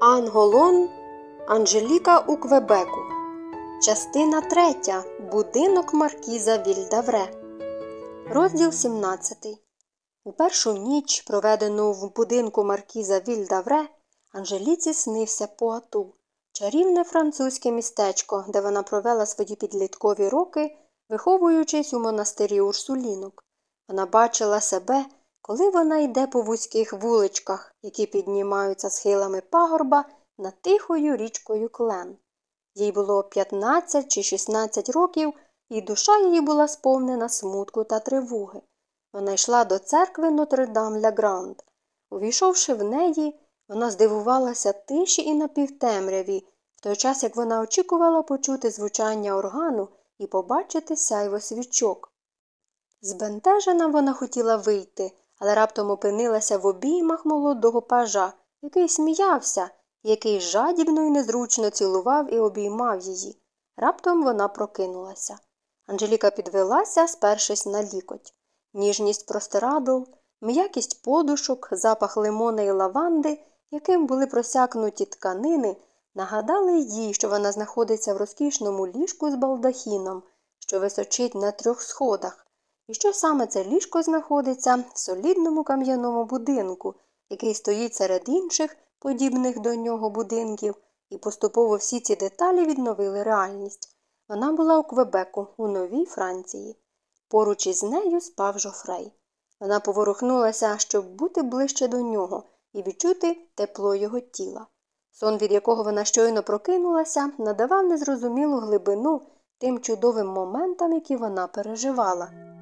Анголон Анжеліка у Квебеку. Частина 3. Будинок Маркіза Вільдавре. Розділ 17. У першу ніч, проведену в будинку Маркіза Вільдавре, Анжеліці снився Пуату, чарівне французьке містечко, де вона провела свої підліткові роки, виховуючись у монастирі Урсулінок. Вона бачила себе коли вона йде по вузьких вуличках, які піднімаються схилами пагорба над тихою річкою клен. Їй було 15 чи 16 років, і душа її була сповнена смутку та тривоги. Вона йшла до церкви Нотр-Дам ля Гранд. Увійшовши в неї, вона здивувалася тиші і напівтемряві, в той час як вона очікувала почути звучання органу і побачити сяйво свічок. Збентежена вона хотіла вийти, але раптом опинилася в обіймах молодого пажа, який сміявся, який жадібно і незручно цілував і обіймав її. Раптом вона прокинулася. Анжеліка підвелася, спершись на лікоть. Ніжність простирадл, м'якість подушок, запах лимона і лаванди, яким були просякнуті тканини, нагадали їй, що вона знаходиться в розкішному ліжку з балдахіном, що височить на трьох сходах і що саме це ліжко знаходиться в солідному кам'яному будинку, який стоїть серед інших, подібних до нього будинків, і поступово всі ці деталі відновили реальність. Вона була у Квебеку, у Новій Франції. Поруч із нею спав Жофрей. Вона поворухнулася, щоб бути ближче до нього і відчути тепло його тіла. Сон, від якого вона щойно прокинулася, надавав незрозумілу глибину тим чудовим моментам, які вона переживала.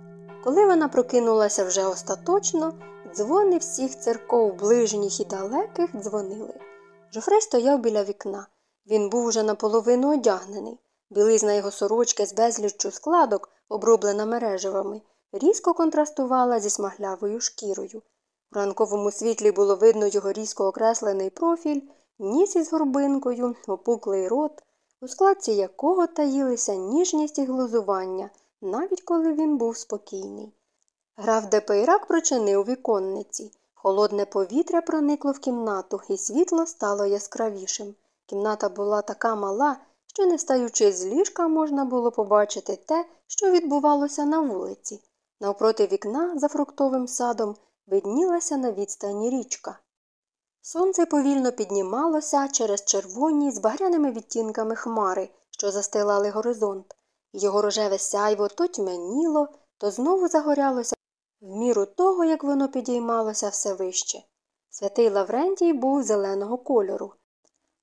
Коли вона прокинулася вже остаточно, дзвони всіх церков ближніх і далеких дзвонили. Жофрей стояв біля вікна. Він був уже наполовину одягнений. Білизна його сорочки з безліччю складок, оброблена мережевами, різко контрастувала зі смаглявою шкірою. У ранковому світлі було видно його різко окреслений профіль, ніс із горбинкою, опуклий рот, у складці якого таїлися ніжність і глузування – навіть коли він був спокійний. Граф Депейрак прочинив віконниці. Холодне повітря проникло в кімнату, і світло стало яскравішим. Кімната була така мала, що, не встаючи з ліжка, можна було побачити те, що відбувалося на вулиці. Навпроти вікна, за фруктовим садом, виднілася на відстані річка. Сонце повільно піднімалося через червоні з багряними відтінками хмари, що застилали горизонт. Його рожеве сяйво то тьмяніло, то знову загорялося в міру того, як воно підіймалося все вище. Святий Лаврентій був зеленого кольору.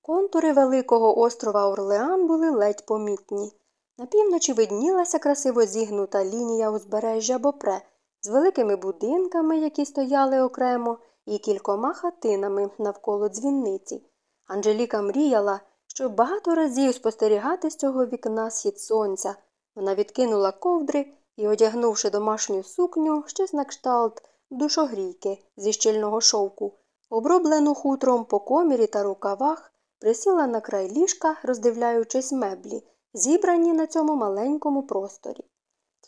Контури великого острова Орлеан були ледь помітні. На півночі виднілася красиво зігнута лінія узбережжя Бопре з великими будинками, які стояли окремо, і кількома хатинами навколо дзвінниці. Анжеліка мріяла, щоб багато разів спостерігати з цього вікна схід сонця. Вона відкинула ковдри і, одягнувши домашню сукню, щось на кшталт душогрійки зі щільного шовку, оброблену хутром по комірі та рукавах, присіла на край ліжка, роздивляючись меблі, зібрані на цьому маленькому просторі.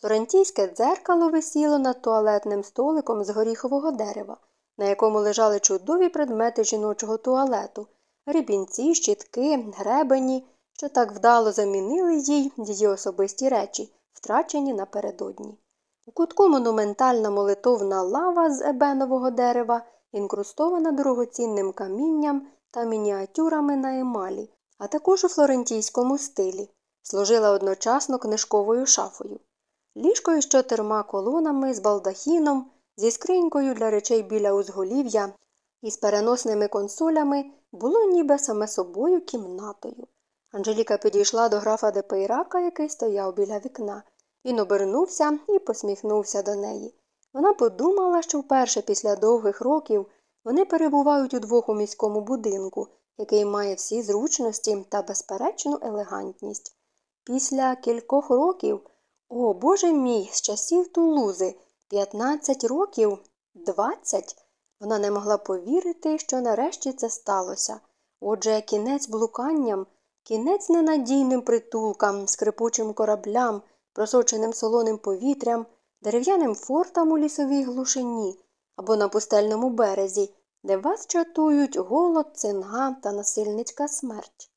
Флорентійське дзеркало висіло над туалетним столиком з горіхового дерева, на якому лежали чудові предмети жіночого туалету, грібінці, щітки, гребені, що так вдало замінили їй її особисті речі, втрачені напередодні. У кутку монументальна молитовна лава з ебенового дерева, інкрустована дорогоцінним камінням та мініатюрами на емалі, а також у флорентійському стилі, служила одночасно книжковою шафою. Ліжко із чотирма колонами з балдахіном, зі скринькою для речей біля узголів'я і з переносними консолями було ніби саме собою кімнатою. Анжеліка підійшла до графа Депейрака, який стояв біля вікна. Він обернувся і посміхнувся до неї. Вона подумала, що вперше після довгих років вони перебувають удвох у міському будинку, який має всі зручності та безперечну елегантність. Після кількох років, о Боже мій, з часів тулузи, 15 років, 20, вона не могла повірити, що нарешті це сталося. Отже, кінець блуканням, кінець ненадійним притулкам, скрипучим кораблям, просоченим солоним повітрям, дерев'яним фортам у лісовій глушині або на пустельному березі, де вас чатують голод, цинга та насильницька смерть.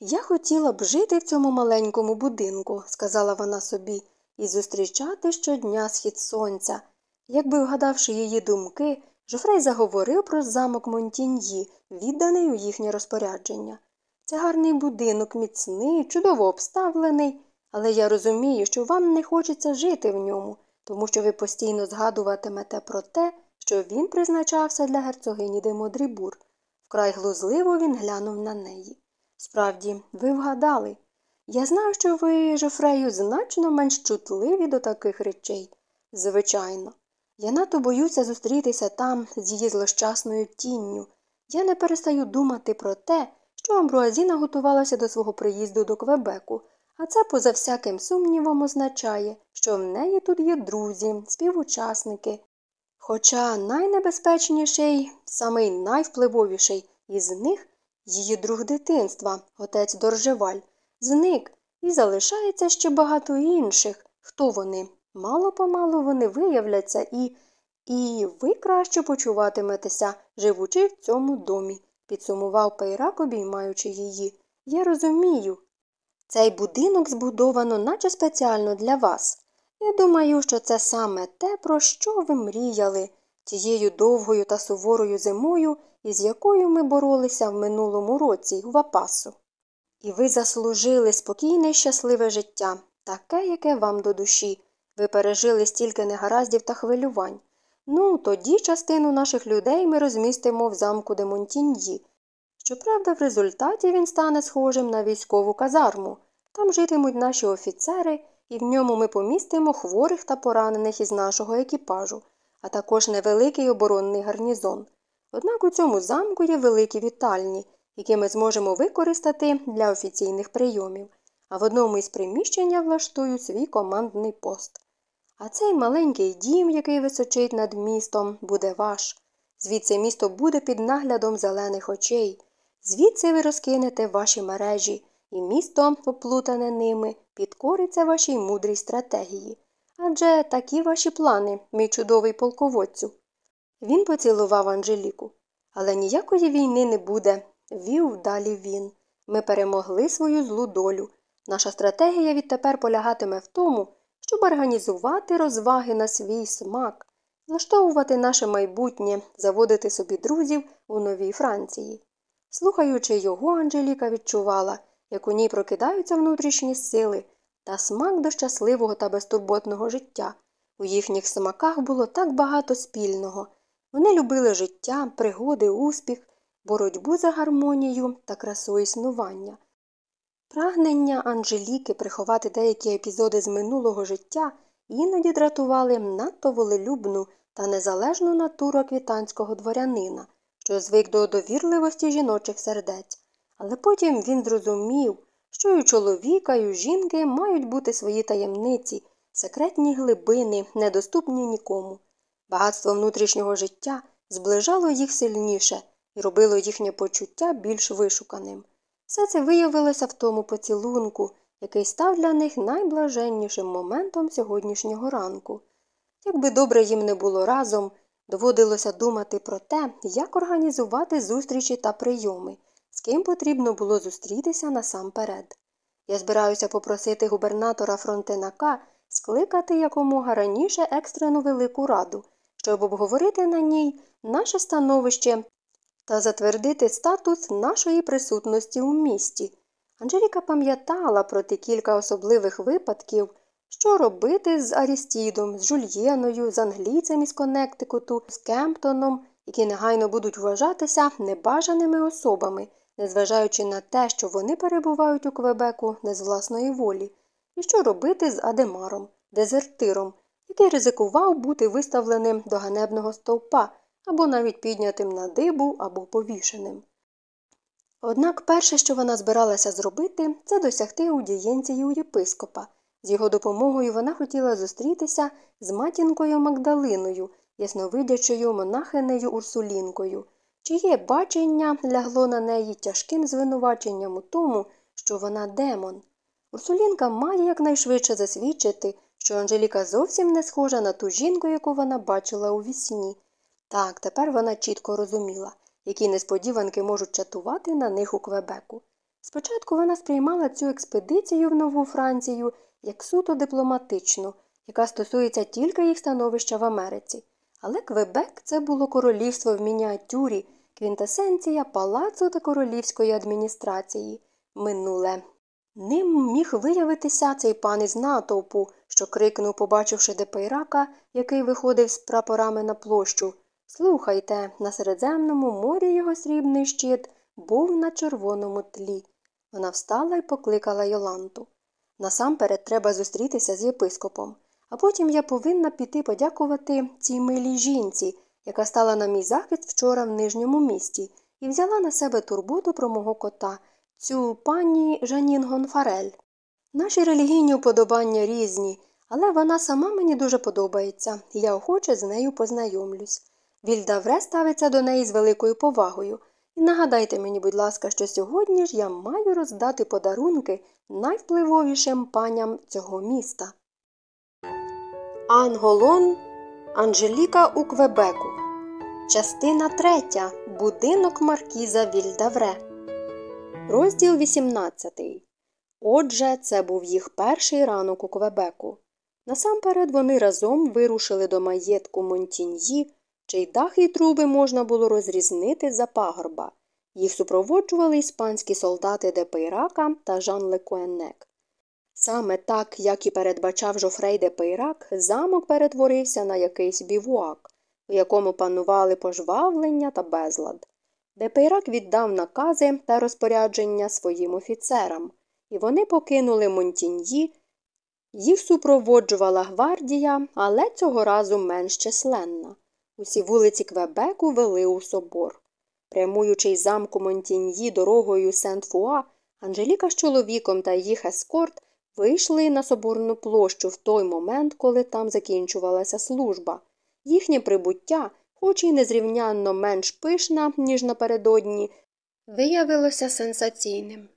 Я хотіла б жити в цьому маленькому будинку, сказала вона собі, і зустрічати щодня схід сонця. Якби вгадавши її думки, Жофрей заговорив про замок Монтіньї, відданий у їхнє розпорядження. Це гарний будинок, міцний, чудово обставлений, але я розумію, що вам не хочеться жити в ньому, тому що ви постійно згадуватимете про те, що він призначався для герцогині де Модрібур. Вкрай глузливо він глянув на неї. Справді, ви вгадали. Я знаю, що ви, Жофрею, значно менш чутливі до таких речей. Звичайно, я надто боюся зустрітися там з її злощасною тінню. Я не перестаю думати про те, що Амбруазіна готувалася до свого приїзду до Квебеку, а це, поза всяким сумнівом, означає, що в неї тут є друзі, співучасники. Хоча найнебезпечніший, самий найвпливовіший із них її друг дитинства, отець Доржеваль, зник і залишається ще багато інших. Хто вони? Мало помалу вони виявляться і. І ви краще почуватиметеся, живучи в цьому домі, підсумував Пейрак, обіймаючи її. Я розумію. Цей будинок збудовано, наче спеціально для вас. Я думаю, що це саме те, про що ви мріяли тією довгою та суворою зимою, із якою ми боролися в минулому році в Апасу. І ви заслужили спокійне й щасливе життя, таке, яке вам до душі. Ви пережили стільки негараздів та хвилювань. Ну, тоді частину наших людей ми розмістимо в замку де Монтіньї. Щоправда, в результаті він стане схожим на військову казарму. Там житимуть наші офіцери, і в ньому ми помістимо хворих та поранених із нашого екіпажу, а також невеликий оборонний гарнізон. Однак у цьому замку є великі вітальні, які ми зможемо використати для офіційних прийомів, а в одному із приміщень я влаштую свій командний пост. А цей маленький дім, який височить над містом, буде ваш. Звідси місто буде під наглядом зелених очей. Звідси ви розкинете ваші мережі, і місто, оплутане ними, підкориться вашій мудрій стратегії. Адже такі ваші плани, мій чудовий полководцю. Він поцілував Анжеліку. Але ніякої війни не буде, вів далі він. Ми перемогли свою злу долю. Наша стратегія відтепер полягатиме в тому, щоб організувати розваги на свій смак, влаштовувати наше майбутнє, заводити собі друзів у новій Франції. Слухаючи його, Анжеліка відчувала, як у ній прокидаються внутрішні сили та смак до щасливого та безтурботного життя. У їхніх смаках було так багато спільного. Вони любили життя, пригоди, успіх, боротьбу за гармонію та красу існування. Прагнення Анжеліки приховати деякі епізоди з минулого життя іноді дратували надто волелюбну та незалежну натуру квітанського дворянина, що звик до довірливості жіночих сердець. Але потім він зрозумів, що і у чоловіка, і у жінки мають бути свої таємниці, секретні глибини, недоступні нікому. Багатство внутрішнього життя зближало їх сильніше і робило їхнє почуття більш вишуканим. Все це виявилося в тому поцілунку, який став для них найблаженнішим моментом сьогоднішнього ранку. Якби добре їм не було разом, доводилося думати про те, як організувати зустрічі та прийоми, з ким потрібно було зустрітися насамперед. Я збираюся попросити губернатора Фронтенака скликати якомога раніше екстрену велику раду, щоб обговорити на ній наше становище та затвердити статус нашої присутності у місті. Анжеліка пам'ятала про ті кілька особливих випадків, що робити з Арістідом, з Жульєною, з англійцем із Коннектикуту, з Кемптоном, які негайно будуть вважатися небажаними особами, незважаючи на те, що вони перебувають у Квебеку не з власної волі, і що робити з Адемаром, дезертиром, який ризикував бути виставленим до ганебного стовпа або навіть піднятим на дибу або повішеним. Однак перше, що вона збиралася зробити, це досягти аудієнції у єпископа. З його допомогою вона хотіла зустрітися з матінкою Магдалиною, ясновидячою монахинею Урсулінкою, чиє бачення лягло на неї тяжким звинуваченням у тому, що вона демон. Урсулінка має якнайшвидше засвідчити, що Анжеліка зовсім не схожа на ту жінку, яку вона бачила у вісні. Так, тепер вона чітко розуміла, які несподіванки можуть чатувати на них у Квебеку. Спочатку вона сприймала цю експедицію в Нову Францію як суто дипломатичну, яка стосується тільки їх становища в Америці. Але Квебек це було королівство в мініатюрі, квінтесенція палацу та королівської адміністрації, минуле. Ним міг виявитися цей пан із натовпу, що крикнув, побачивши Депейрака, який виходив з прапорами на площу. Слухайте, на Середземному морі його срібний щит був на червоному тлі. Вона встала і покликала Йоланту. Насамперед треба зустрітися з єпископом, а потім я повинна піти подякувати цій милій жінці, яка стала на мій захист вчора в нижньому місті, і взяла на себе турботу про мого кота, цю пані Жанін Гонфарель. Наші релігійні уподобання різні, але вона сама мені дуже подобається, і я охоче з нею познайомлюсь. Вільдавре ставиться до неї з великою повагою. І нагадайте мені, будь ласка, що сьогодні ж я маю роздати подарунки найвпливовішим паням цього міста. Анголон Анжеліка у Квебеку. Частина третя. Будинок Маркіза Вільдавре. Розділ 18. Отже, це був їх перший ранок у Квебеку. Насамперед вони разом вирушили до маєтку Монтіньї, чий дах і труби можна було розрізнити за пагорба. Їх супроводжували іспанські солдати де Пейрака та Жан Лекуенек. Саме так, як і передбачав Жофрей де Пейрак, замок перетворився на якийсь бівуак, у якому панували пожвавлення та безлад. Де Пейрак віддав накази та розпорядження своїм офіцерам, і вони покинули Монтіньї. Їх супроводжувала гвардія, але цього разу менш численна. Усі вулиці Квебеку вели у собор. Прямуючи із замку Монтіньї дорогою Сент-Фуа, Анжеліка з чоловіком та їх ескорт вийшли на соборну площу в той момент, коли там закінчувалася служба. Їхнє прибуття, хоч і незрівнянно менш пишна, ніж напередодні, виявилося сенсаційним.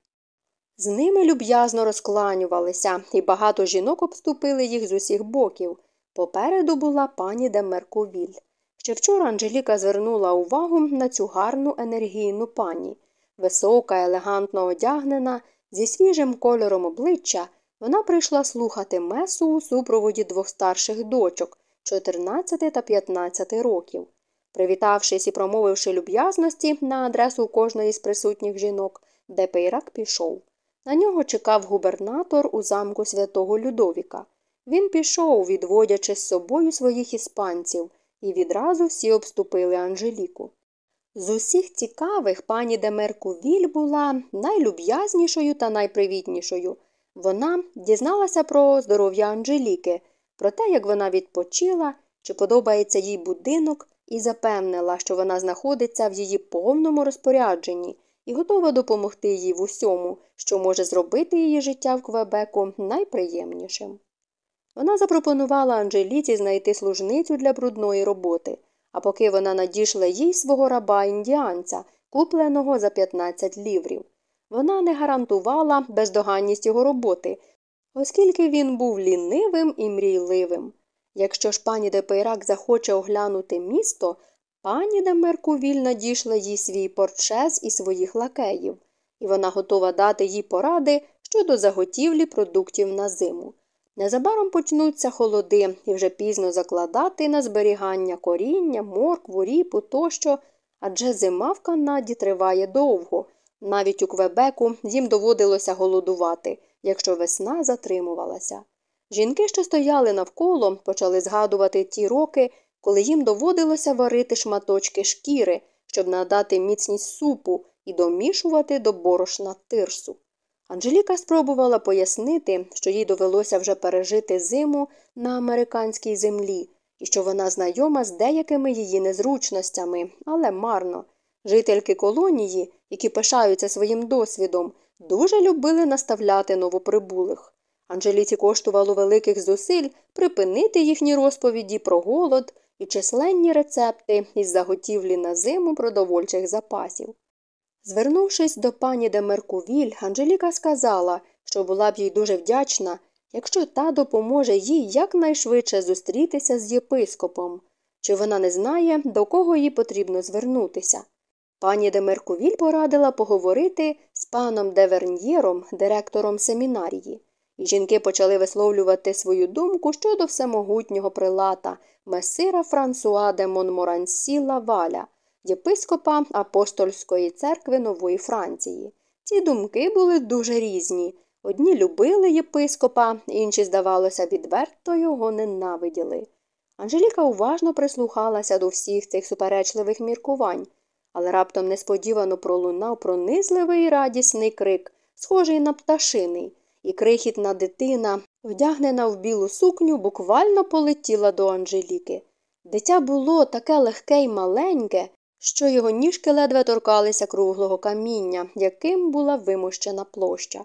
З ними люб'язно розкланювалися, і багато жінок обступили їх з усіх боків. Попереду була пані Демерковіль. Ще вчора Анжеліка звернула увагу на цю гарну енергійну пані. Висока, елегантно одягнена, зі свіжим кольором обличчя, вона прийшла слухати месу у супроводі двох старших дочок 14 та 15 років. Привітавшись і промовивши люб'язності на адресу кожної з присутніх жінок, Депейрак пішов. На нього чекав губернатор у замку святого Людовіка. Він пішов, відводячи з собою своїх іспанців і відразу всі обступили Анжеліку. З усіх цікавих пані Демеркувіль була найлюб'язнішою та найпривітнішою. Вона дізналася про здоров'я Анжеліки, про те, як вона відпочила, чи подобається їй будинок, і запевнила, що вона знаходиться в її повному розпорядженні і готова допомогти їй в усьому, що може зробити її життя в Квебеку найприємнішим. Вона запропонувала Анжеліці знайти служницю для брудної роботи, а поки вона надішле їй свого раба індіанця, купленого за 15 ліврів. Вона не гарантувала бездоганність його роботи, оскільки він був лінивим і мрійливим. Якщо ж пані Депейрак захоче оглянути місто, пані де Меркувіль надішле їй свій портшез і своїх лакеїв, і вона готова дати їй поради щодо заготівлі продуктів на зиму. Незабаром почнуться холоди і вже пізно закладати на зберігання коріння, моркву, ріпу тощо, адже зима в Канаді триває довго. Навіть у Квебеку їм доводилося голодувати, якщо весна затримувалася. Жінки, що стояли навколо, почали згадувати ті роки, коли їм доводилося варити шматочки шкіри, щоб надати міцність супу і домішувати до борошна тирсу. Анжеліка спробувала пояснити, що їй довелося вже пережити зиму на американській землі і що вона знайома з деякими її незручностями, але марно. Жительки колонії, які пишаються своїм досвідом, дуже любили наставляти новоприбулих. Анжеліці коштувало великих зусиль припинити їхні розповіді про голод і численні рецепти із заготівлі на зиму продовольчих запасів. Звернувшись до пані Демеркувіль, Анжеліка сказала, що була б їй дуже вдячна, якщо та допоможе їй якнайшвидше зустрітися з єпископом. чи вона не знає, до кого їй потрібно звернутися. Пані де Меркувіль порадила поговорити з паном Деверньєром, директором семінарії, і жінки почали висловлювати свою думку щодо всемогутнього прилата месира Франсуа де Монморансі Лаваля, єпископа апостольської церкви Нової Франції. Ці думки були дуже різні. Одні любили єпископа, інші, здавалося, відверто його ненавиділи. Анжеліка уважно прислухалася до всіх цих суперечливих міркувань, але раптом несподівано пролунав пронизливий радісний крик, схожий на пташиний, і крихітна дитина, вдягнена в білу сукню, буквально полетіла до Анжеліки. Дитя було таке легке й маленьке, що його ніжки ледве торкалися круглого каміння, яким була вимощена площа.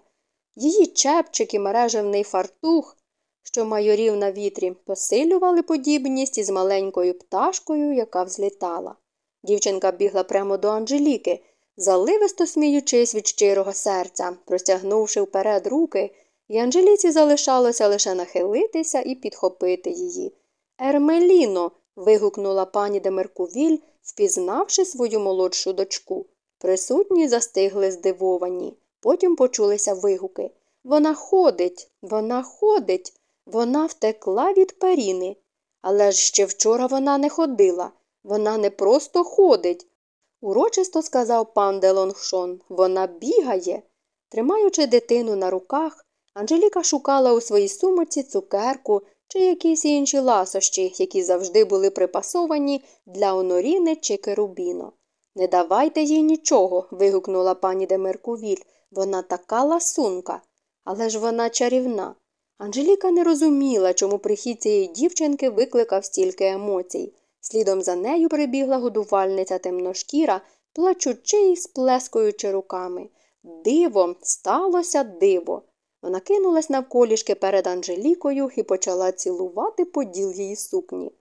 Її чепчик і мережевний фартух, що майорів на вітрі, посилювали подібність із маленькою пташкою, яка взлітала. Дівчинка бігла прямо до Анжеліки, заливисто сміючись від щирого серця, простягнувши вперед руки, і Анжеліці залишалося лише нахилитися і підхопити її. Ермеліно. вигукнула пані де Меркувіль, впізнавши свою молодшу дочку. Присутні застигли здивовані. Потім почулися вигуки. Вона ходить, вона ходить, вона втекла від Перрини. Але ж ще вчора вона не ходила. Вона не просто ходить. Урочисто сказав пан Делонгшон. Вона бігає. Тримаючи дитину на руках, Анжеліка шукала у своїй сумочці цукерку чи якісь інші ласощі, які завжди були припасовані для Оноріни чи Керубіно. Не давайте їй нічого. вигукнула пані Демеркувіль. Вона така ласунка. Але ж вона чарівна. Анжеліка не розуміла, чому прихід цієї дівчинки викликав стільки емоцій. Слідом за нею прибігла годувальниця темношкіра, плачучи й сплескуючи руками. Диво, сталося диво. Вона кинулась навколішки перед Анжелікою і почала цілувати поділ її сукні.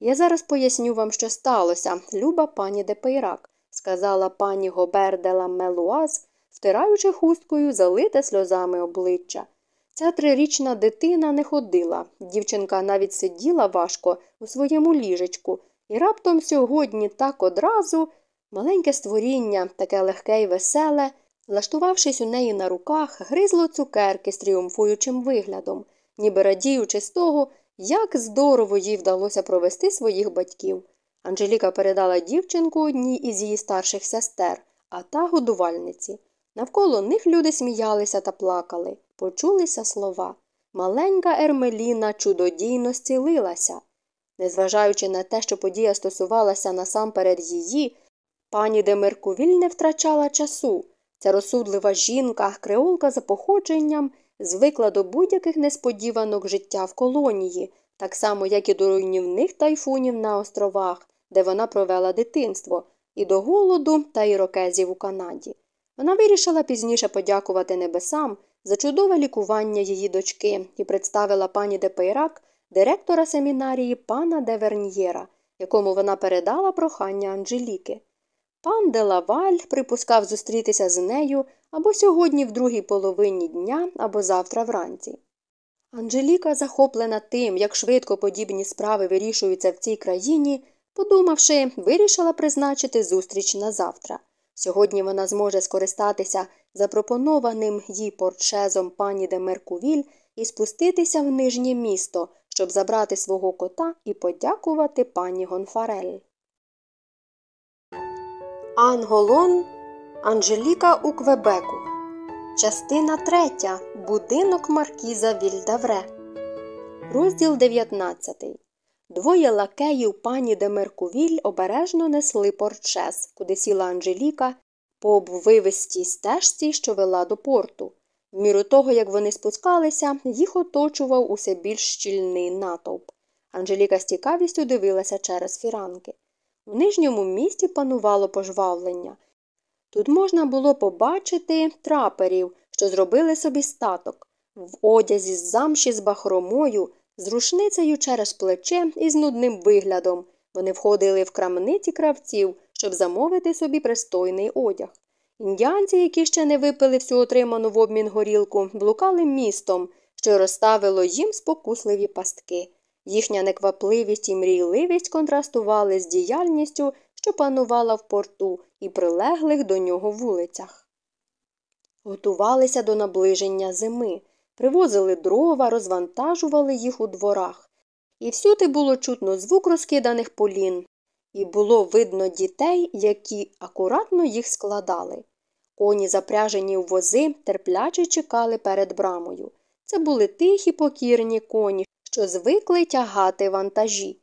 Я зараз поясню вам, що сталося, люба пані Депейрак, сказала пані Гобер де ла Мелуаз, втираючи хусткою залите сльозами обличчя. Ця трирічна дитина не ходила. Дівчинка навіть сиділа важко у своєму ліжечку, і раптом сьогодні так одразу маленьке створіння, таке легке й веселе, влаштувавшись у неї на руках, гризло цукерки з тріумфуючим виглядом, ніби радіючи з того, як здорово їй вдалося провести своїх батьків. Анжеліка передала дівчинку одній із її старших сестер, а та годувальниці. Навколо них люди сміялися та плакали, почулися слова. Маленька Ермеліна чудодійно зцілилася. Незважаючи на те, що подія стосувалася насамперед її, пані де Меркувіль не втрачала часу. Ця розсудлива жінка, креолка за походженням, звикла до будь-яких несподіванок життя в колонії, так само, як і до руйнівних тайфунів на островах, де вона провела дитинство, і до голоду та ірокезів у Канаді. Вона вирішила пізніше подякувати небесам за чудове лікування її дочки і представила пані Депейрак, директора семінарії пана Деверньєра, якому вона передала прохання Анжеліки. Пан Делаваль припускав зустрітися з нею або сьогодні в другій половині дня, або завтра вранці. Анжеліка, захоплена тим, як швидко подібні справи вирішуються в цій країні, подумавши, вирішила призначити зустріч на завтра. Сьогодні вона зможе скористатися запропонованим їй портшезом пані де Меркувіль і спуститися в нижнє місто, щоб забрати свого кота і подякувати пані Гонфарель. Анголон Анжеліка у Квебеку. Частина третя. Будинок Маркіза Вільдавре. Розділ 19 Двоє лакеїв пані де обережно несли портшес, куди сіла Анжеліка по обвивистій стежці, що вела до порту. В міру того, як вони спускалися, їх оточував усе більш щільний натовп. Анжеліка з цікавістю дивилася через фіранки. У нижньому місті панувало пожвавлення. Тут можна було побачити траперів, що зробили собі статок, в одязі з замші з бахромою, з рушницею через плече і з нудним виглядом. Вони входили в крамниці кравців, щоб замовити собі пристойний одяг. Індіанці, які ще не випили всю отриману в обмін горілку, блукали містом, що розставило їм спокусливі пастки. Їхня неквапливість і мрійливість контрастували з діяльністю, що панувала в порту і прилеглих до нього вулицях. Готувалися до наближення зими, привозили дрова, розвантажували їх у дворах. І всюди було чутно звук розкиданих полін, і було видно дітей, які акуратно їх складали. Коні, запряжені у вози, терпляче чекали перед брамою. Це були тихі покірні коні, що звикли тягати вантажі.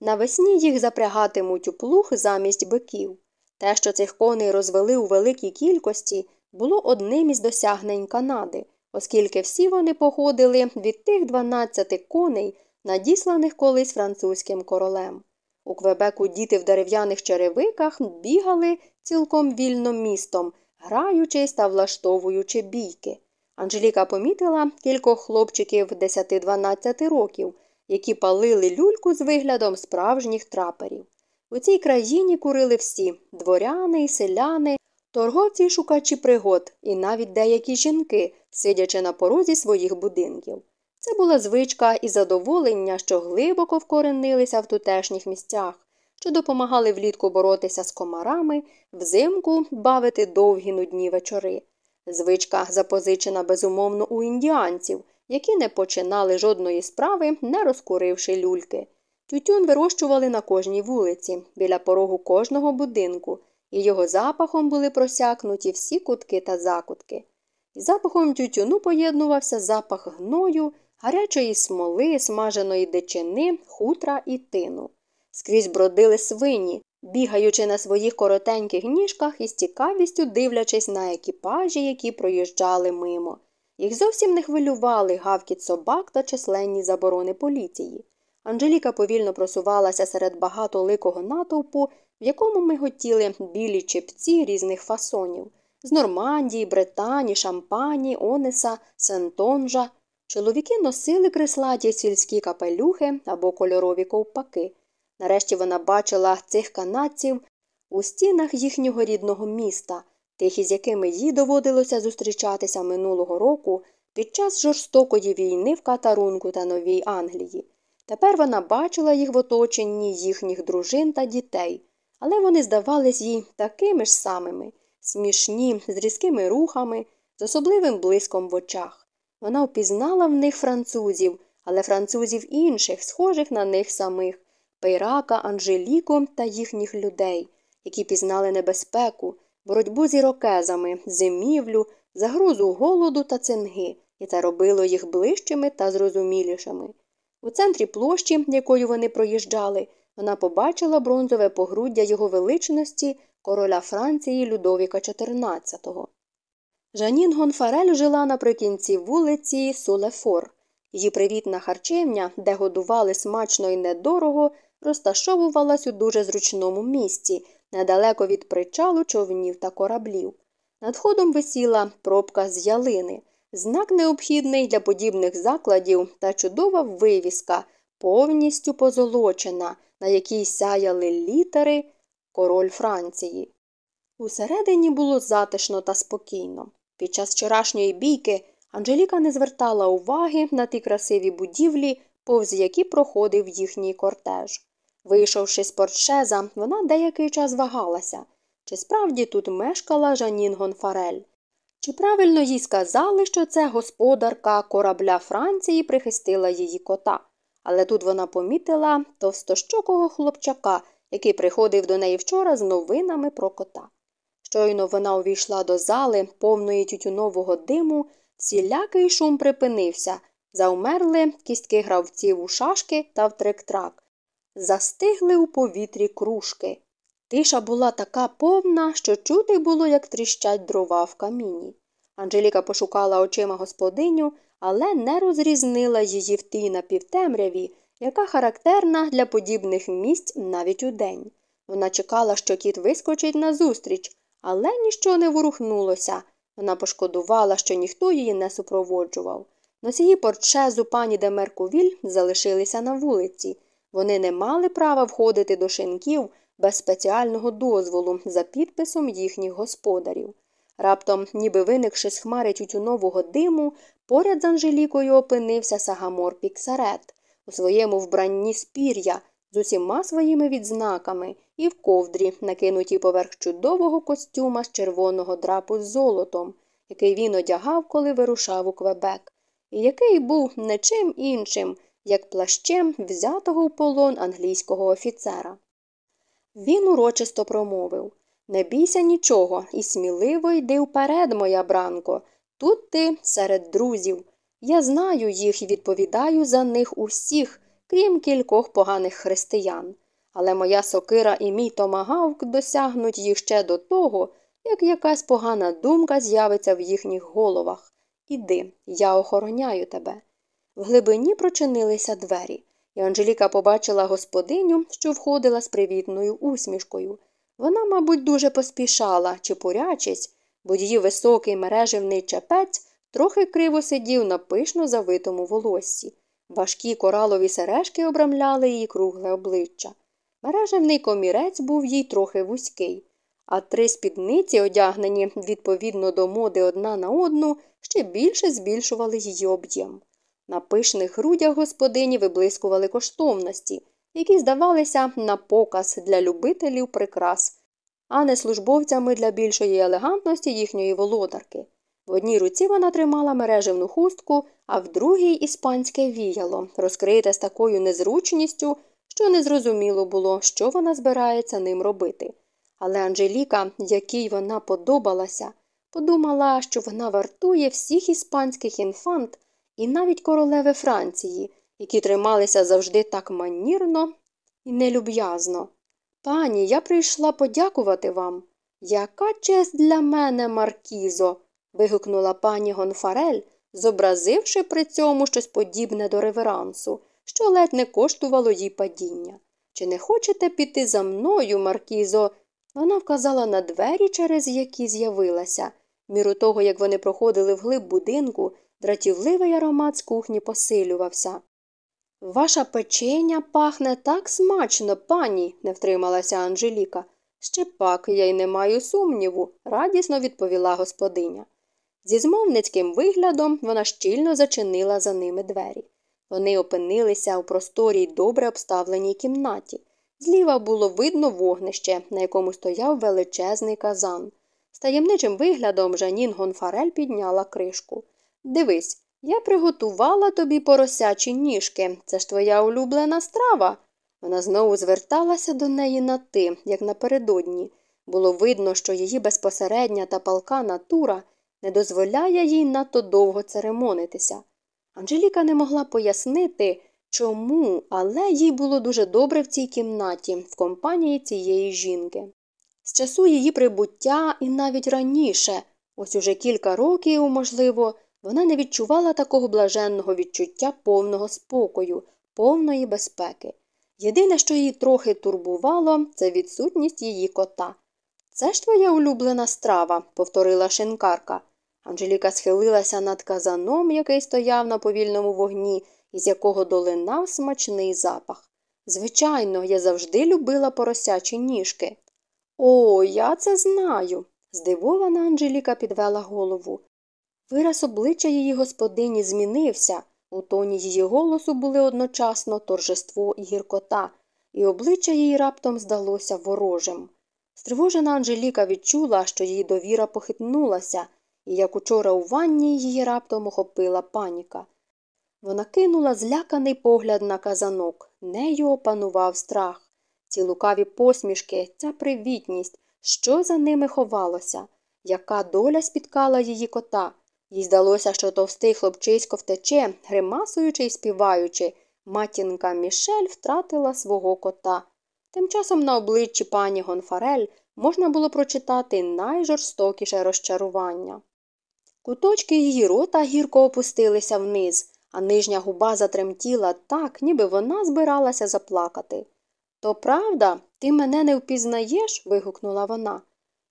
Навесні їх запрягатимуть у плуг замість биків. Те, що цих коней розвели у великій кількості, було одним із досягнень Канади, оскільки всі вони походили від тих 12 коней, надісланих колись французьким королем. У Квебеку діти в дерев'яних черевиках бігали цілком вільно містом, граючись та влаштовуючи бійки. Анжеліка помітила кількох хлопчиків 10-12 років, які палили люльку з виглядом справжніх траперів. У цій країні курили всі дворяни селяни, торговці й шукачі пригод, і навіть деякі жінки, сидячи на порозі своїх будинків. Це була звичка і задоволення, що глибоко вкоренилися в тутешніх місцях, що допомагали влітку боротися з комарами, взимку бавити довгі нудні вечори. Звичка запозичена безумовно у індіанців, які не починали жодної справи, не розкуривши люльки. Тютюн вирощували на кожній вулиці, біля порогу кожного будинку, і його запахом були просякнуті всі кутки та закутки. І запахом тютюну поєднувався запах гною, гарячої смоли, смаженої дичини, хутра і тину. Скрізь бродили свині, бігаючи на своїх коротеньких ніжках і з цікавістю дивлячись на екіпажі, які проїжджали мимо. Їх зовсім не хвилювали гавкіт собак та численні заборони поліції. Анжеліка повільно просувалася серед багатоликого натовпу, в якому ми готіли білі чепці різних фасонів з Нормандії, Британі, Шампані, Онеса, Сентонжа. Чоловіки носили крислаті сільські капелюхи або кольорові ковпаки. Нарешті вона бачила цих канадців у стінах їхнього рідного міста, тих, із якими їй доводилося зустрічатися минулого року під час жорстокої війни в Катарунку та Новій Англії. Тепер вона бачила їх в оточенні їхніх дружин та дітей, але вони здавались їй такими ж самими, смішні, з різкими рухами, з особливим блиском в очах. Вона впізнала в них французів, але французів інших, схожих на них самих. Пейрака, Анжеліку та їхніх людей, які пізнали небезпеку, боротьбу з ірокезами, зимівлю, загрозу голоду та цинги, і це робило їх ближчими та зрозумілішими. У центрі площі, якою вони проїжджали, вона побачила бронзове погруддя його величності короля Франції Людовіка XIV. Жанін Гонфарель жила наприкінці вулиці Сулефор. Її привітна харчевня, де годували смачно і недорого, розташовувалась у дуже зручному місці, недалеко від причалу човнів та кораблів. Над ходом висіла пробка з ялини, знак необхідний для подібних закладів та чудова вивіска, повністю позолочена, на якій сяяли літери король Франції. Усередині було затишно та спокійно. Під час вчорашньої бійки Анжеліка не звертала уваги на ті красиві будівлі, повз які проходив їхній кортеж. Вийшовши з портшеза, вона деякий час вагалася, чи справді тут мешкала Жанін Гонфарель. Чи правильно їй сказали, що це господарка корабля Франції прихистила її кота, але тут вона помітила товстощокого хлопчака, який приходив до неї вчора з новинами про кота. Щойно вона увійшла до зали, повної тютюнового диму, всілякий шум припинився, заумерли кістки гравців у шашки та в трик-трак. Застигли у повітрі кружки. Тиша була така повна, що чути було, як тріщать дрова в каміні. Анжеліка пошукала очима господиню, але не розрізнила її в тій напівтемряві, яка характерна для подібних місць навіть удень. Вона чекала, що кіт вискочить назустріч, але ніщо не ворухнулося. Вона пошкодувала, що ніхто її не супроводжував. Носії портшезу пані де Меркувіль залишилися на вулиці. Вони не мали права входити до шинків без спеціального дозволу за підписом їхніх господарів. Раптом, ніби виникши з хмари тютюнового диму, поряд з Анжелікою опинився Сагамор Піксарет. у своєму вбранні з пір'я з усіма своїми відзнаками і в ковдрі, накинутій поверх чудового костюма з червоного драпу з золотом, який він одягав, коли вирушав у Квебек, і який був не чим іншим, як плащем взятого в полон англійського офіцера. Він урочисто промовив Не бійся нічого і сміливо йди вперед, моя бранко. Тут ти серед друзів. Я знаю їх і відповідаю за них усіх, крім кількох поганих християн. Але моя сокира і мій томагавк досягнуть їх ще до того, як якась погана думка з'явиться в їхніх головах. Іди, я охороняю тебе. В глибині прочинилися двері, і Анжеліка побачила господиню, що входила з привітною усмішкою. Вона, мабуть, дуже поспішала, чепурячись, бо її високий мереживний чепець трохи криво сидів на пишно завитому волоссі. Важкі коралові сережки обрамляли її кругле обличчя. Мережевний комірець був їй трохи вузький, а три спідниці, одягнені відповідно до моди одна на одну, ще більше збільшували її об'єм. На пишних грудях господині виблискували коштовності, які здавалися на показ для любителів прикрас, а не службовцями для більшої елегантності їхньої володарки. В одній руці вона тримала мережевну хустку, а в другій іспанське віяло, розкрите з такою незручністю, що незрозуміло було, що вона збирається ним робити. Але Анжеліка, якій вона подобалася, подумала, що вона вартує всіх іспанських інфант і навіть королеви Франції, які трималися завжди так манірно і нелюб'язно. Пані, я прийшла подякувати вам. Яка честь для мене, Маркізо. вигукнула пані Гонфарель, зобразивши при цьому щось подібне до реверансу, що ледь не коштувало їй падіння. Чи не хочете піти за мною, Маркізо? Вона вказала на двері, через які з'явилася. Міру того, як вони проходили вглиб будинку, дратівливий аромат з кухні посилювався. Ваша печеня пахне так смачно, пані, не втрималася Анжеліка. Ще пак я й не маю сумніву, радісно відповіла господиня. Зі змовницьким виглядом вона щільно зачинила за ними двері. Вони опинилися у просторій добре обставленій кімнаті. Зліва було видно вогнище, на якому стояв величезний казан. З таємничим виглядом Жанін Гонфарель підняла кришку. Дивись, я приготувала тобі поросячі ніжки. Це ж твоя улюблена страва. Вона знову зверталася до неї на ти, як напередодні. Було видно, що її безпосередня та палка натура не дозволяє їй надто довго церемонитися. Анжеліка не могла пояснити, чому, але їй було дуже добре в цій кімнаті, в компанії цієї жінки. З часу її прибуття і навіть раніше, ось уже кілька років, можливо, вона не відчувала такого блаженного відчуття повного спокою, повної безпеки. Єдине, що її трохи турбувало, це відсутність її кота. Це ж твоя улюблена страва, повторила шинкарка. Анжеліка схилилася над казаном, який стояв на повільному вогні, із якого долинав смачний запах. Звичайно, я завжди любила поросячі ніжки. О, я це знаю. Здивована Анжеліка підвела голову. Вираз обличчя її господині змінився. У тоні її голосу були одночасно торжество і гіркота, і обличчя її раптом здалося ворожим. Стривожена Анжеліка відчула, що її довіра похитнулася, і як учора у ванні її раптом охопила паніка. Вона кинула зляканий погляд на казанок, нею опанував страх. Ці лукаві посмішки, ця привітність, що за ними ховалося, яка доля спіткала її кота. Їй здалося, що товстий хлопчисько втече, гримасуючи й співаючи. Матінка Мішель втратила свого кота. Тим часом на обличчі пані Гонфарель можна було прочитати найжорстокіше розчарування. Куточки її рота гірко опустилися вниз, а нижня губа затремтіла так, ніби вона збиралася заплакати. То правда, ти мене не впізнаєш? вигукнула вона.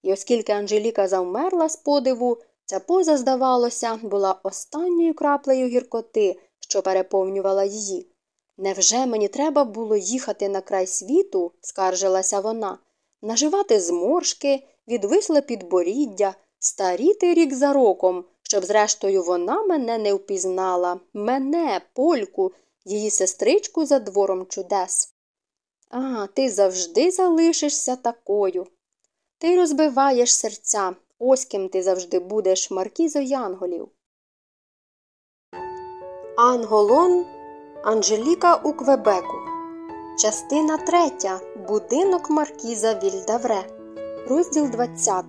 І оскільки Анжеліка завмерла з подиву, ця поза, здавалося, була останньою краплею гіркоти, що переповнювала її. Невже мені треба було їхати на край світу, скаржилася вона, наживати зморшки, відвисле підборіддя, старіти рік за роком, щоб, зрештою, вона мене не впізнала, мене, польку, її сестричку за двором чудес. А, ти завжди залишишся такою. Ти розбиваєш серця, ось ким ти завжди будеш, Маркізо Янголів. Анголон Анжеліка у Квебеку. Частина третя. Будинок Маркіза Вільдавре. Розділ 20.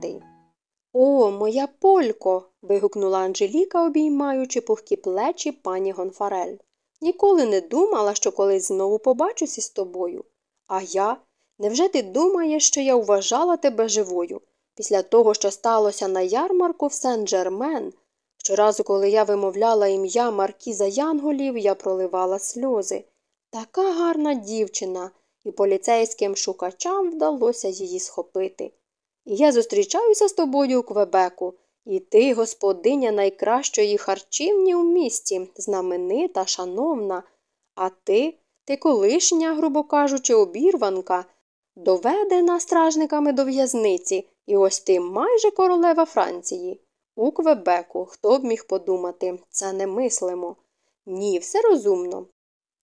О, моя полько. вигукнула Анжеліка, обіймаючи пухкі плечі пані Гонфарель. Ніколи не думала, що колись знову побачусь із тобою. А я? Невже ти думаєш, що я вважала тебе живою? Після того, що сталося на ярмарку в Сен-Джермен, щоразу, коли я вимовляла ім'я Маркіза Янголів, я проливала сльози. Така гарна дівчина, і поліцейським шукачам вдалося її схопити. І я зустрічаюся з тобою у Квебеку, і ти, господиня найкращої харчівні у місті, знаменита, шановна, а ти, ти колишня, грубо кажучи, обірванка, доведена стражниками до в'язниці, і ось ти майже королева Франції. У Квебеку, хто б міг подумати, це не мислимо. Ні, все розумно.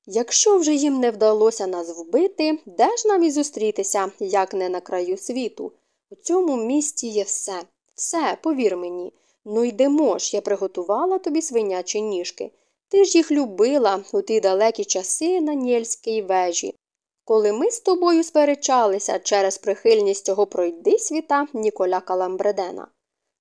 Якщо вже їм не вдалося нас вбити, де ж нам і зустрітися, як не на краю світу? У цьому місті є все, все, повір мені. Ну йдемо ж, я приготувала тобі свинячі ніжки. Ти ж їх любила у ті далекі часи на Нєльській вежі. Коли ми з тобою сперечалися через прихильність цього пройди світа Ніколя Каламбредена.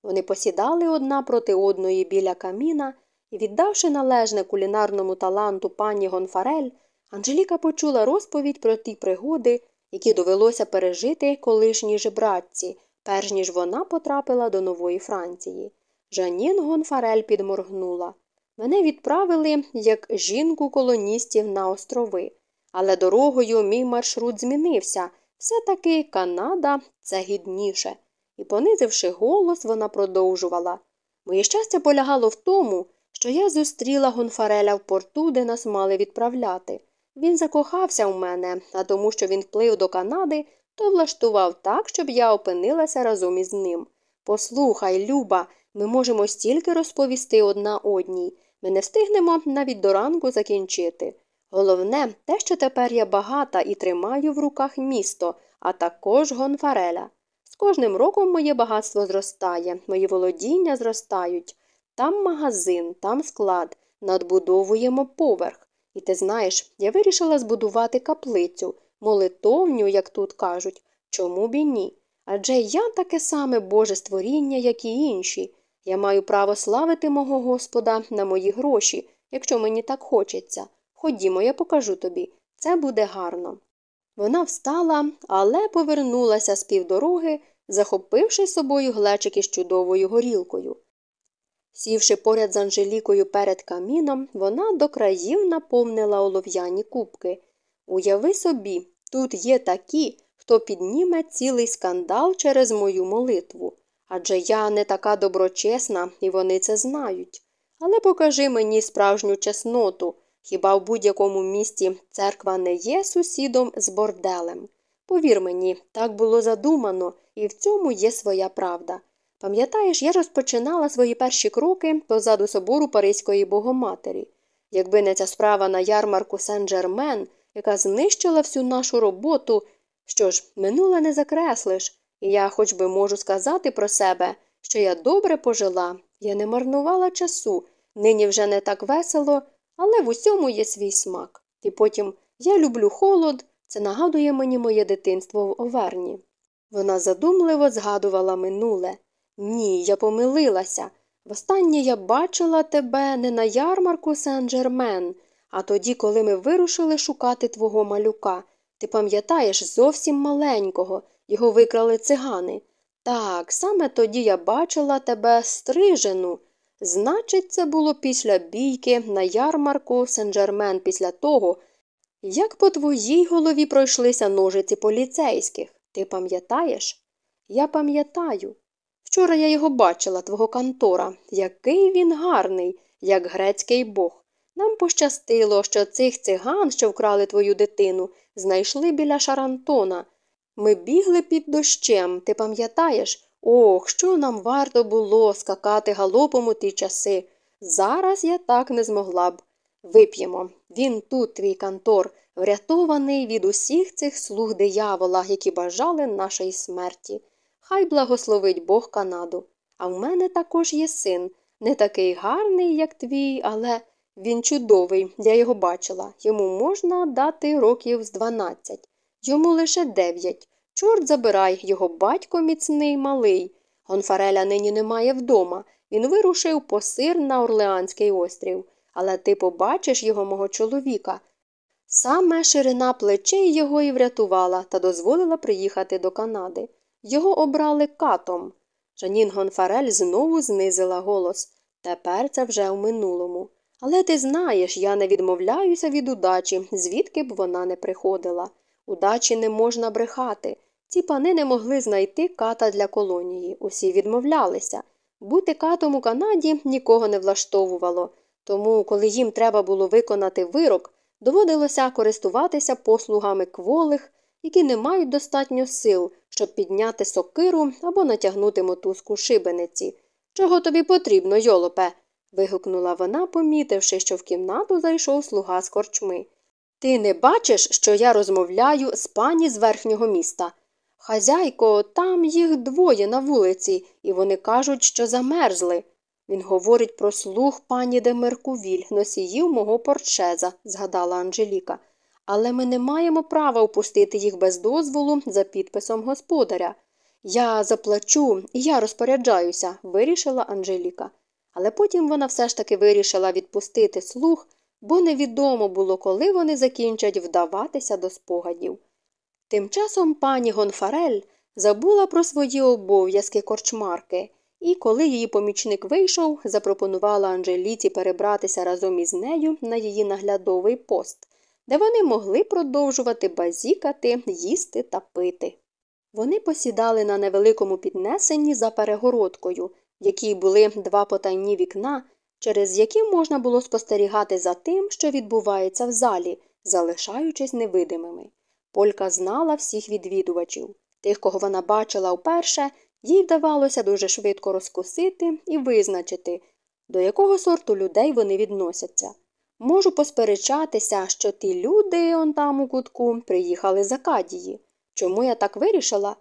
Вони посідали одна проти одної біля каміна і, віддавши належне кулінарному таланту пані Гонфарель, Анжеліка почула розповідь про ті пригоди, які довелося пережити колишній жебратці, перш ніж вона потрапила до нової Франції. Жанін Гонфарель підморгнула. Мене відправили як жінку колоністів на острови, але дорогою мій маршрут змінився. Все таки Канада це гідніше. І, понизивши голос, вона продовжувала Моє щастя полягало в тому, що я зустріла Гонфареля в порту, де нас мали відправляти. Він закохався в мене, а тому, що він вплив до Канади, то влаштував так, щоб я опинилася разом із ним. Послухай, Люба, ми можемо стільки розповісти одна одній. Ми не встигнемо навіть до ранку закінчити. Головне, те, що тепер я багата і тримаю в руках місто, а також Гонфареля. З кожним роком моє багатство зростає, мої володіння зростають. Там магазин, там склад, надбудовуємо поверх. І ти знаєш, я вирішила збудувати каплицю, молитовню, як тут кажуть, чому б і ні? Адже я таке саме Боже створіння, як і інші. Я маю право славити мого Господа на мої гроші, якщо мені так хочеться. Ходімо, я покажу тобі. Це буде гарно. Вона встала, але повернулася з півдороги, захопивши собою глечик із чудовою горілкою. Сівши поряд з Анжелікою перед каміном, вона до країв наповнила олов'яні кубки. Уяви собі, тут є такі, хто підніме цілий скандал через мою молитву. Адже я не така доброчесна, і вони це знають. Але покажи мені справжню чесноту. Хіба в будь-якому місті церква не є сусідом з борделем? Повір мені, так було задумано, і в цьому є своя правда. Пам'ятаєш, я розпочинала свої перші кроки позаду собору Паризької Богоматері. Якби не ця справа на ярмарку Сен-Джермен, яка знищила всю нашу роботу, що ж, минуле не закреслиш, і я хоч би можу сказати про себе, що я добре пожила, я не марнувала часу, нині вже не так весело, але в усьому є свій смак. І потім я люблю холод, це нагадує мені моє дитинство в Оверні. Вона задумливо згадувала минуле. Ні, я помилилася. Востаннє я бачила тебе не на ярмарку Сен-Джермен, а тоді, коли ми вирушили шукати твого малюка. Ти пам'ятаєш зовсім маленького, його викрали цигани. Так, саме тоді я бачила тебе стрижену. Значить, це було після бійки на ярмарку Сен-Джермен після того, як по твоїй голові пройшлися ножиці поліцейських. Ти пам'ятаєш? Я пам'ятаю. Вчора я його бачила, твого кантора. Який він гарний, як грецький бог. Нам пощастило, що цих циган, що вкрали твою дитину, знайшли біля Шарантона. Ми бігли під дощем, ти пам'ятаєш? Ох, що нам варто було скакати галопом у ті часи. Зараз я так не змогла б. Вип'ємо. Він тут, твій кантор, врятований від усіх цих слуг диявола, які бажали нашої смерті. Хай благословить Бог Канаду. А в мене також є син, не такий гарний, як твій, але він чудовий, я його бачила. Йому можна дати років з дванадцять. Йому лише дев'ять. Чорт забирай, його батько міцний малий. Гонфареля нині немає вдома. Він вирушив по сир на Орлеанський острів. Але ти побачиш його мого чоловіка. Саме ширина плечей його і врятувала та дозволила приїхати до Канади. Його обрали катом. Жанін Гонфарель знову знизила голос. Тепер це вже в минулому. Але ти знаєш, я не відмовляюся від удачі, звідки б вона не приходила. Удачі не можна брехати. Ці пани не могли знайти ката для колонії. Усі відмовлялися. Бути катом у Канаді нікого не влаштовувало. Тому, коли їм треба було виконати вирок, доводилося користуватися послугами кволих, які не мають достатньо сил, щоб підняти сокиру або натягнути мотузку шибениці. Чого тобі потрібно, йолопе? вигукнула вона, помітивши, що в кімнату зайшов слуга з корчми. Ти не бачиш, що я розмовляю з пані з верхнього міста. Хазяйко, там їх двоє на вулиці, і вони кажуть, що замерзли. Він говорить про слух пані де Меркувіль, носіїв мого портшеза, згадала Анжеліка. Але ми не маємо права впустити їх без дозволу за підписом господаря. Я заплачу і я розпоряджаюся, вирішила Анжеліка. Але потім вона все ж таки вирішила відпустити слух, бо невідомо було, коли вони закінчать вдаватися до спогадів. Тим часом пані Гонфарель забула про свої обов'язки корчмарки і, коли її помічник вийшов, запропонувала Анжеліці перебратися разом із нею на її наглядовий пост, де вони могли продовжувати базікати, їсти та пити. Вони посідали на невеликому піднесенні за перегородкою, в якій були два потайні вікна, через які можна було спостерігати за тим, що відбувається в залі, залишаючись невидимими. Полька знала всіх відвідувачів. Тих, кого вона бачила вперше, їй вдавалося дуже швидко розкусити і визначити, до якого сорту людей вони відносяться. Можу посперечатися, що ті люди, он там у кутку, приїхали з Акадії. Чому я так вирішила?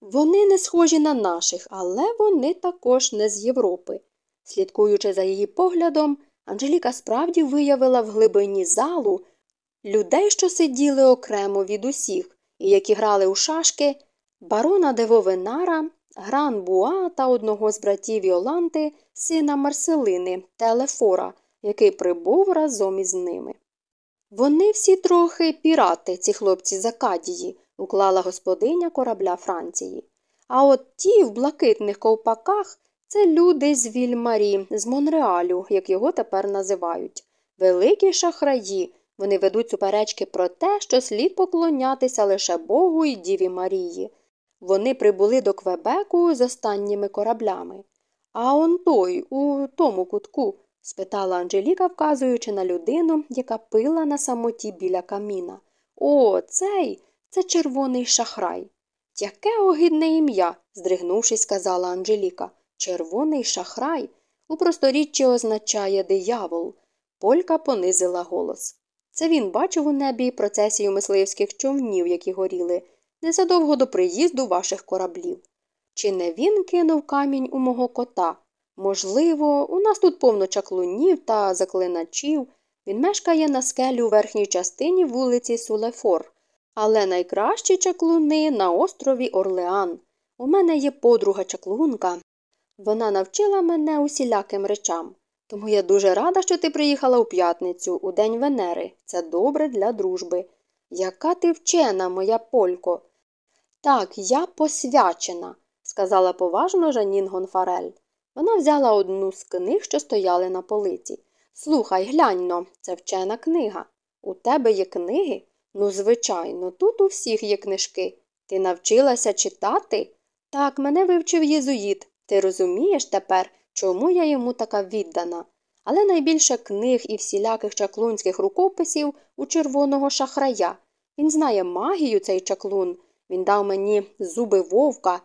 Вони не схожі на наших, але вони також не з Європи. Слідкуючи за її поглядом, Анжеліка справді виявила в глибині залу людей, що сиділи окремо від усіх, і які грали у шашки, барона Девовенара, Гран Буа та одного з братів Йоланти, сина Марселини, Телефора, який прибув разом із ними. Вони всі трохи пірати, ці хлопці з Акадії, уклала господиня корабля Франції. А от ті в блакитних ковпаках це люди з Вільмарі, з Монреалю, як його тепер називають. Великі шахраї. Вони ведуть суперечки про те, що слід поклонятися лише Богу і Діві Марії. Вони прибули до Квебеку з останніми кораблями. А он той, у тому кутку? спитала Анжеліка, вказуючи на людину, яка пила на самоті біля каміна. О, цей, це червоний шахрай. Яке огидне ім'я, здригнувшись, сказала Анжеліка. Червоний шахрай у просторіччі означає диявол. Полька понизила голос. Це він бачив у небі процесію мисливських човнів, які горіли, незадовго до приїзду ваших кораблів. Чи не він кинув камінь у мого кота? Можливо, у нас тут повно чаклунів та заклиначів. Він мешкає на скелі у верхній частині вулиці Сулефор. Але найкращі чаклуни на острові Орлеан. У мене є подруга чаклунка. Вона навчила мене усіляким речам. Тому я дуже рада, що ти приїхала у п'ятницю, у день Венери. Це добре для дружби. Яка ти вчена, моя полько. Так, я посвячена, сказала поважно Жанін Гонфарель. Вона взяла одну з книг, що стояли на полиці. Слухай, глянь но, це вчена книга. У тебе є книги? Ну, звичайно, тут у всіх є книжки. Ти навчилася читати? Так, мене вивчив єзуїт. Ти розумієш тепер, чому я йому така віддана? Але найбільше книг і всіляких чаклунських рукописів у червоного шахрая. Він знає магію, цей чаклун. Він дав мені зуби вовка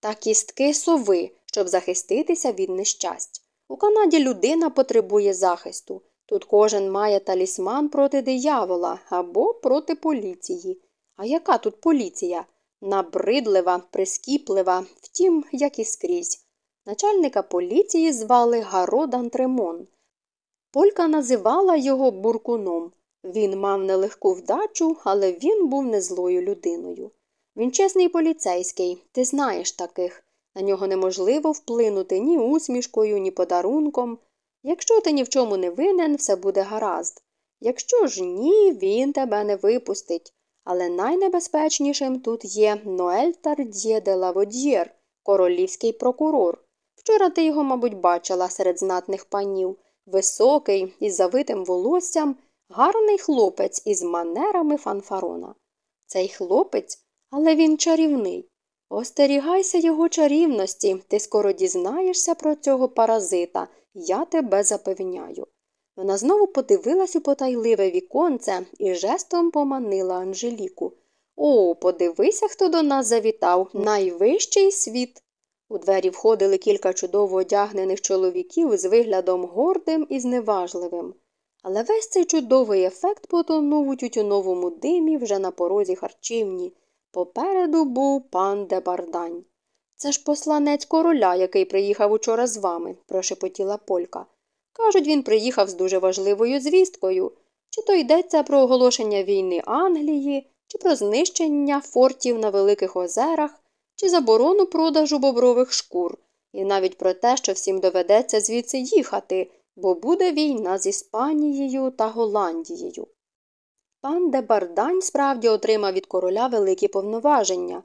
та кістки сови, щоб захиститися від нещасть. У Канаді людина потребує захисту. Тут кожен має талісман проти диявола або проти поліції. А яка тут поліція? Набридлива, прискіплива, втім, як і скрізь. Начальника поліції звали Гарод Антремон. Полька називала його буркуном. Він мав нелегку вдачу, але він був не злою людиною. Він чесний поліцейський, ти знаєш таких. На нього неможливо вплинути ні усмішкою, ні подарунком. Якщо ти ні в чому не винен, все буде гаразд. Якщо ж ні, він тебе не випустить. Але найнебезпечнішим тут є Ноель Тардє де Лаводьєр, королівський прокурор. Вчора ти його, мабуть, бачила серед знатних панів. Високий, із завитим волоссям, гарний хлопець із манерами фанфарона. Цей хлопець, але він чарівний. Остерігайся його чарівності, ти скоро дізнаєшся про цього паразита, я тебе запевняю. Вона знову подивилась у потайливе віконце і жестом поманила Анжеліку. О, подивися, хто до нас завітав найвищий світ. У двері входили кілька чудово одягнених чоловіків з виглядом гордим і зневажливим. Але весь цей чудовий ефект потонув у тютюновому димі вже на порозі харчівні. Попереду був пан Дебардань. Це ж посланець короля, який приїхав учора з вами, прошепотіла Полька. Кажуть, він приїхав з дуже важливою звісткою. Чи то йдеться про оголошення війни Англії, чи про знищення фортів на Великих Озерах, чи заборону продажу бобрових шкур, і навіть про те, що всім доведеться звідси їхати, бо буде війна з Іспанією та Голландією. Пан Дебардань справді отримав від короля великі повноваження,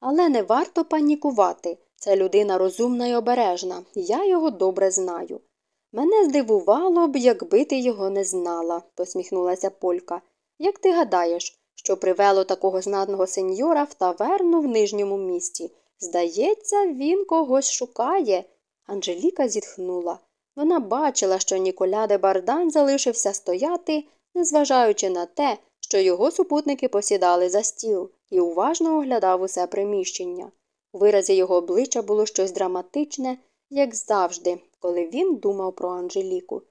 але не варто панікувати. Це людина розумна і обережна, я його добре знаю. Мене здивувало б, якби ти його не знала, посміхнулася Полька. Як ти гадаєш, що привело такого знатного сеньора в таверну в нижньому місті? Здається, він когось шукає. Анжеліка зітхнула. Вона бачила, що Ніколя де Бардань залишився стояти, незважаючи на те, що його супутники посідали за стіл і уважно оглядав усе приміщення. У виразі його обличчя було щось драматичне, як завжди, коли він думав про Анжеліку.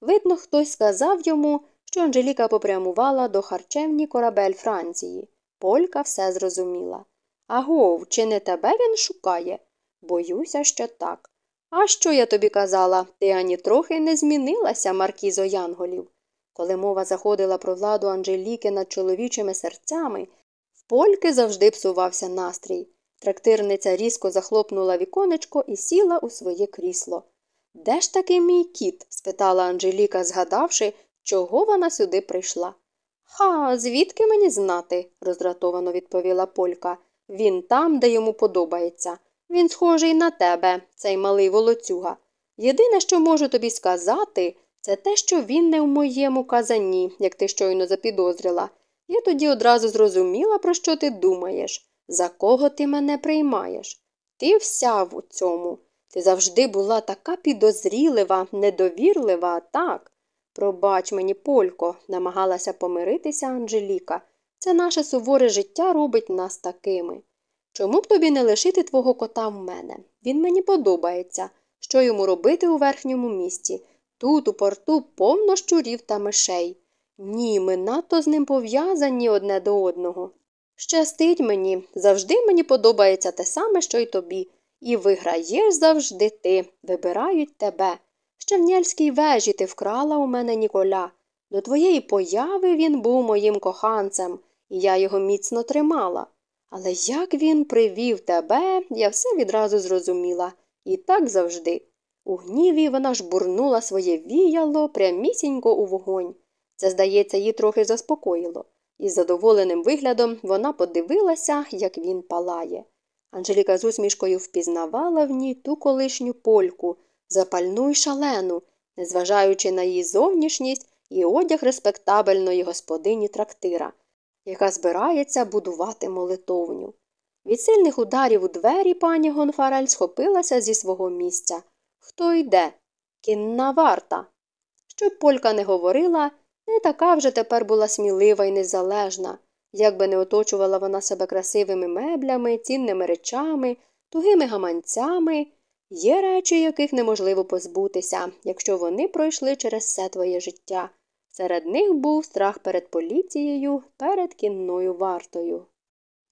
Видно, хтось сказав йому, що Анжеліка попрямувала до харчевні корабель Франції. Полька все зрозуміла. Агов, чи не тебе він шукає? Боюся, що так. А що я тобі казала? Ти ані трохи не змінилася, Маркізо Янголів. Коли мова заходила про владу Анжеліки над чоловічими серцями, в польки завжди псувався настрій. Трактирниця різко захлопнула віконечко і сіла у своє крісло. Де ж таки мій кіт? спитала Анжеліка, згадавши, чого вона сюди прийшла. Ха, звідки мені знати? роздратовано відповіла Полька. Він там, де йому подобається. Він схожий на тебе, цей малий волоцюга. Єдине, що можу тобі сказати, це те, що він не в моєму казанні, як ти щойно запідозрила. Я тоді одразу зрозуміла, про що ти думаєш, за кого ти мене приймаєш. Ти вся в цьому. Ти завжди була така підозрілива, недовірлива, так. Пробач мені, Полько, намагалася помиритися Анжеліка. Це наше суворе життя робить нас такими. Чому б тобі не лишити твого кота в мене? Він мені подобається. Що йому робити у верхньому місті? Тут, у порту, повно щурів та мишей. Ні, ми надто з ним пов'язані одне до одного. Щастить мені, завжди мені подобається те саме, що й тобі. І виграєш завжди ти, вибирають тебе. Ще в Нєльській вежі ти вкрала у мене Ніколя. До твоєї появи він був моїм коханцем, і я його міцно тримала. Але як він привів тебе, я все відразу зрозуміла. І так завжди. У гніві вона ж бурнула своє віяло прямісінько у вогонь. Це, здається, її трохи заспокоїло. Із задоволеним виглядом вона подивилася, як він палає. Анжеліка з усмішкою впізнавала в ній ту колишню польку, запальну й шалену, незважаючи на її зовнішність і одяг респектабельної господині трактира, яка збирається будувати молитовню. Від сильних ударів у двері пані Гонфарель схопилася зі свого місця. Хто йде? Кінна варта. Щоб полька не говорила, не така вже тепер була смілива і незалежна. Як би не оточувала вона себе красивими меблями, цінними речами, тугими гаманцями, Є речі, яких неможливо позбутися, якщо вони пройшли через все твоє життя. Серед них був страх перед поліцією, перед кінною вартою.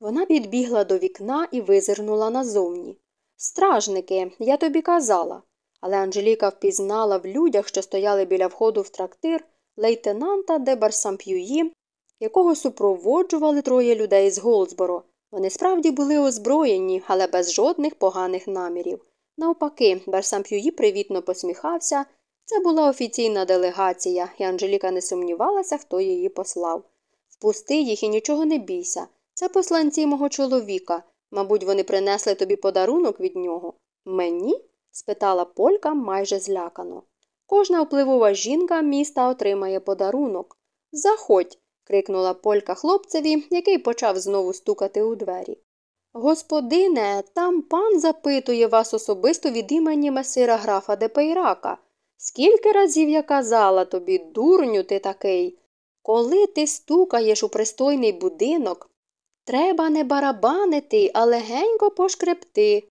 Вона підбігла до вікна і визирнула назовні. Стражники, я тобі казала. Але Анжеліка впізнала в людях, що стояли біля входу в трактир, лейтенанта де Барсамп'юї, якого супроводжували троє людей з Голдсборо. Вони справді були озброєні, але без жодних поганих намірів. Навпаки, Барсамп'юї привітно посміхався. Це була офіційна делегація, і Анжеліка не сумнівалася, хто її послав. Впусти їх і нічого не бійся. Це посланці мого чоловіка. Мабуть, вони принесли тобі подарунок від нього. Мені? спитала Полька майже злякано. Кожна впливова жінка міста отримає подарунок. Заходь. Крикнула Полька хлопцеві, який почав знову стукати у двері. Господине, там пан запитує вас особисто від імені месира графа Депейрака. Скільки разів я казала тобі, дурню ти такий. Коли ти стукаєш у пристойний будинок, треба не барабанити, а легенько пошкребти.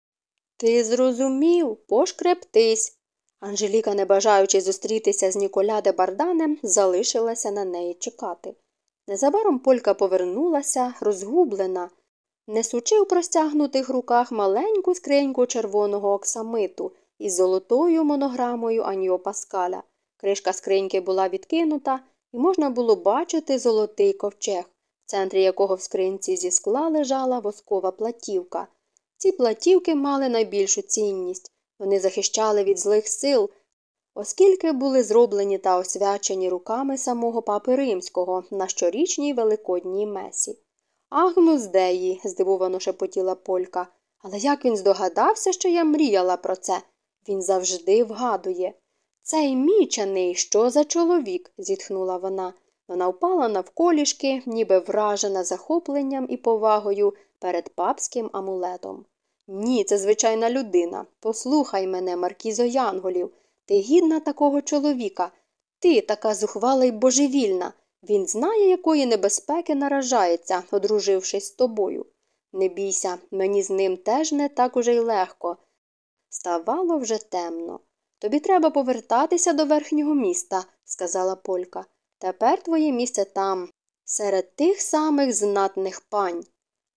Ти зрозумів, пошкрептись. Анжеліка, не бажаючи зустрітися з Ніколя де Барданем, залишилася на неї чекати. Незабаром Полька повернулася, розгублена, несучи у простягнутих руках маленьку скриньку червоного оксамиту із золотою монограмою Аньо Паскаля. Кришка скриньки була відкинута, і можна було бачити золотий ковчег, в центрі якого в скринці зі скла лежала воскова платівка. Ці платівки мали найбільшу цінність. Вони захищали від злих сил, оскільки були зроблені та освячені руками самого папи римського на щорічній великодній месі. Агнус деї, здивовано шепотіла Полька. Але як він здогадався, що я мріяла про це? Він завжди вгадує. Цей мічаний, що за чоловік? зітхнула вона. Вона впала навколішки, ніби вражена захопленням і повагою перед папським амулетом. Ні, це звичайна людина. Послухай мене, Маркізо Янголів. Ти гідна такого чоловіка. Ти така зухвала й божевільна. Він знає, якої небезпеки наражається, одружившись з тобою. Не бійся, мені з ним теж не так уже й легко. Ставало вже темно. Тобі треба повертатися до верхнього міста, сказала Полька. Тепер твоє місце там, серед тих самих знатних пань.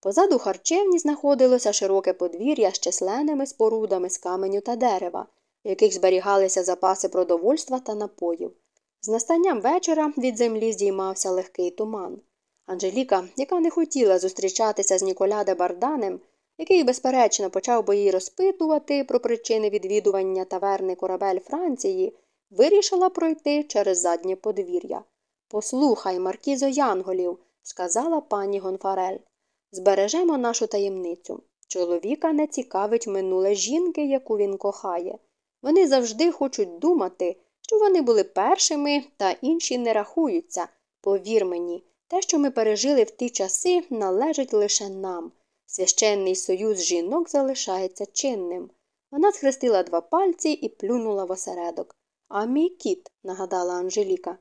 Позаду харчевні знаходилося широке подвір'я з численними спорудами з каменю та дерева, яких зберігалися запаси продовольства та напоїв. З настанням вечора від землі здіймався легкий туман. Анжеліка, яка не хотіла зустрічатися з Ніколя де Барданем, який, безперечно, почав би її розпитувати про причини відвідування таверни корабель Франції, вирішила пройти через заднє подвір'я. Послухай, Маркізо Янголів, сказала пані Гонфарель. Збережемо нашу таємницю. Чоловіка не цікавить минуле жінки, яку він кохає. Вони завжди хочуть думати, що вони були першими, та інші не рахуються. Повір мені, те, що ми пережили в ті часи, належить лише нам. Священний союз жінок залишається чинним. Вона схрестила два пальці і плюнула в осередок. А мій кіт, нагадала Анжеліка.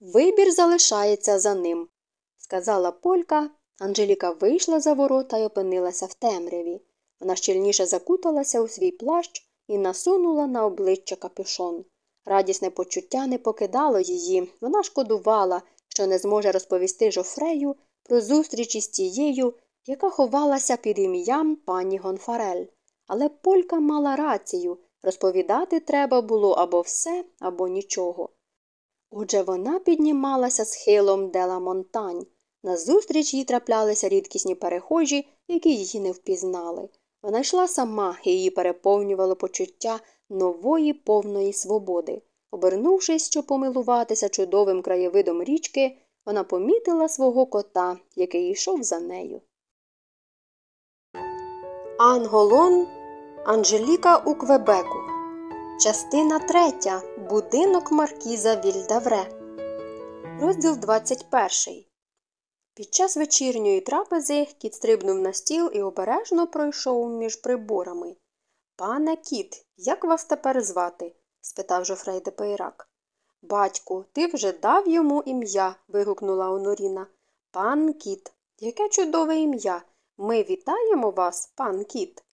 Вибір залишається за ним, сказала Полька. Анжеліка вийшла за ворота і опинилася в темряві. Вона щільніше закуталася у свій плащ і насунула на обличчя капюшон. Радісне почуття не покидало її. Вона шкодувала, що не зможе розповісти Жофрею про зустріч із тією, яка ховалася під ім'ям пані Гонфарель. Але Полька мала рацію розповідати треба було або все, або нічого. Отже, вона піднімалася схилом дела Монтань. Назустріч їй траплялися рідкісні перехожі, які її не впізнали. Вона йшла сама, і її переповнювало почуття нової повної свободи. Обернувшись, щоб помилуватися чудовим краєвидом річки, вона помітила свого кота, який йшов за нею. Анголон Анжеліка у Квебеку. Частина третя. Будинок Маркіза Вільдавре. Розділ 21. Під час вечірньої трапези кіт стрибнув на стіл і обережно пройшов між приборами. Пане кіт, як вас тепер звати? спитав Жофрей де Пейрак. Батьку, ти вже дав йому ім'я. вигукнула Оноріна. Пан кіт. Яке чудове ім'я. Ми вітаємо вас, пан кіт.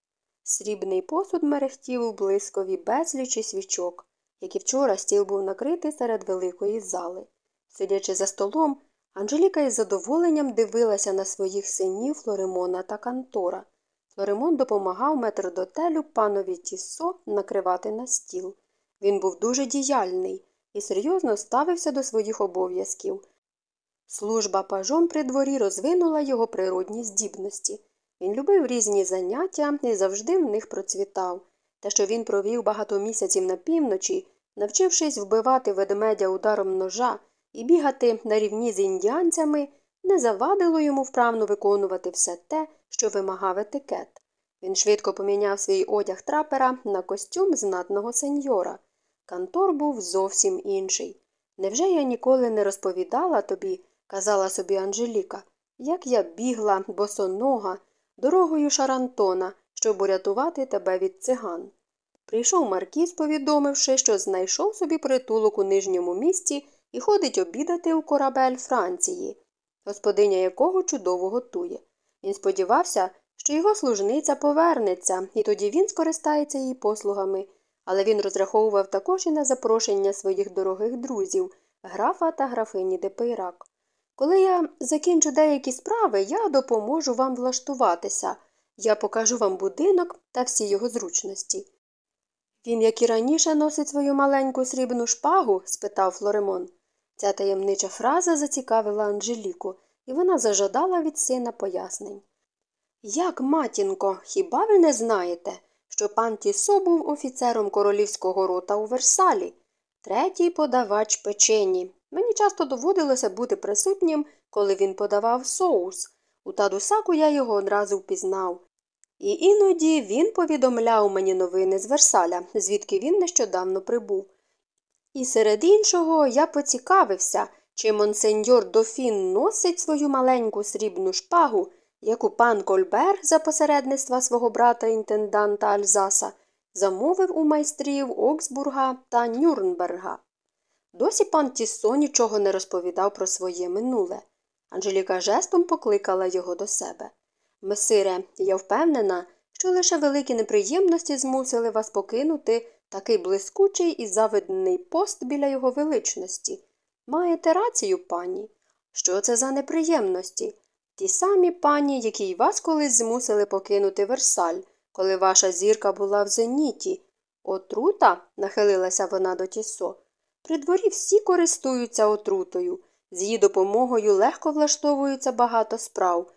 Срібний посуд мерехтів у блискові безлічі свічок, як і вчора стіл був накритий серед великої зали. Сидячи за столом, Анжеліка із задоволенням дивилася на своїх синів Флоремона та Кантора. Флоремон допомагав метрдотелю панові Тіссо накривати на стіл. Він був дуже діяльний і серйозно ставився до своїх обов'язків. Служба пажом при дворі розвинула його природні здібності. Він любив різні заняття і завжди в них процвітав. Те, що він провів багато місяців на півночі, навчившись вбивати ведмедя ударом ножа і бігати на рівні з індіанцями, не завадило йому вправно виконувати все те, що вимагав етикет. Він швидко поміняв свій одяг трапера на костюм знатного сеньора. Кантор був зовсім інший. Невже я ніколи не розповідала тобі, казала собі Анжеліка, як я бігла босонога дорогою Шарантона, щоб урятувати тебе від циган. Прийшов Маркіз, повідомивши, що знайшов собі притулок у нижньому місті і ходить обідати у корабель Франції, господиня якого чудово готує. Він сподівався, що його служниця повернеться, і тоді він скористається її послугами, але він розраховував також і на запрошення своїх дорогих друзів, графа та графині Депейрак. Коли я закінчу деякі справи, я допоможу вам влаштуватися. Я покажу вам будинок та всі його зручності. Він, як і раніше, носить свою маленьку срібну шпагу? спитав Флоремон. Ця таємнича фраза зацікавила Анжеліку, і вона зажадала від сина пояснень. Як, матінко, хіба ви не знаєте, що пан Тісо був офіцером королівського рота у Версалі, третій подавач печені. Мені часто доводилося бути присутнім, коли він подавав соус. У Тадусаку я його одразу впізнав. І іноді він повідомляв мені новини з Версаля, звідки він нещодавно прибув. І серед іншого я поцікавився, чи монсеньор Дофін носить свою маленьку срібну шпагу, яку пан Кольбер за посередництва свого брата інтенданта Альзаса замовив у майстрів Оксбурга та Нюрнберга. Досі пан Тіссо нічого не розповідав про своє минуле. Анжеліка жестом покликала його до себе. Месире, я впевнена, що лише великі неприємності змусили вас покинути такий блискучий і завидний пост біля його величності. Маєте рацію, пані. Що це за неприємності? Ті самі пані, які й вас колись змусили покинути Версаль, коли ваша зірка була в зеніті. Отрута, нахилилася вона до тісо. При дворі всі користуються отрутою. З її допомогою легко влаштовується багато справ.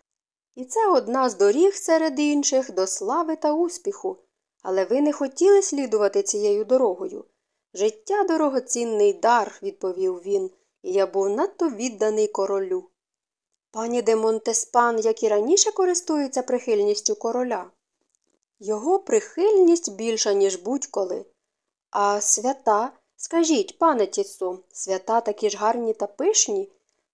І це одна з доріг серед інших до слави та успіху. Але ви не хотіли слідувати цією дорогою. Життя дорогоцінний дар, відповів він, і я був надто відданий королю. Пані де Монтеспан, як і раніше користується прихильністю короля. Його прихильність більша, ніж будь-коли. А свята, скажіть, пане Тісо, свята такі ж гарні та пишні?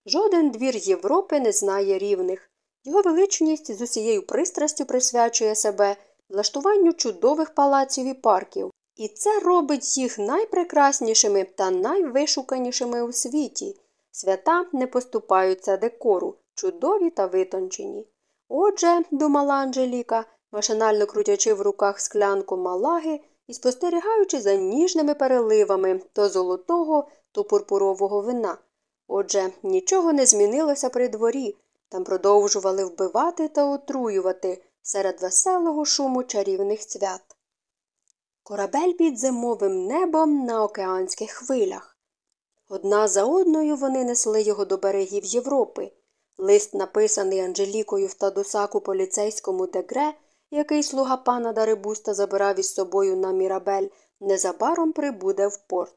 Жоден двір Європи не знає рівних. Його величність з усією пристрастю присвячує себе влаштуванню чудових палаців і парків, і це робить їх найпрекраснішими та найвишуканішими у світі. Свята не поступаються декору, чудові та витончені. Отже, думала Анжеліка, машинально крутячи в руках склянку малаги і спостерігаючи за ніжними переливами то золотого, то пурпурового вина. Отже, нічого не змінилося при дворі, там продовжували вбивати та отруювати серед веселого шуму чарівних свят. Корабель під зимовим небом на океанських хвилях. Одна за одною вони несли його до берегів Європи. Лист, написаний Анжелікою в Тадусаку поліцейському дегре, який слуга пана Дарибуста забирав із собою на мірабель, незабаром прибуде в порт.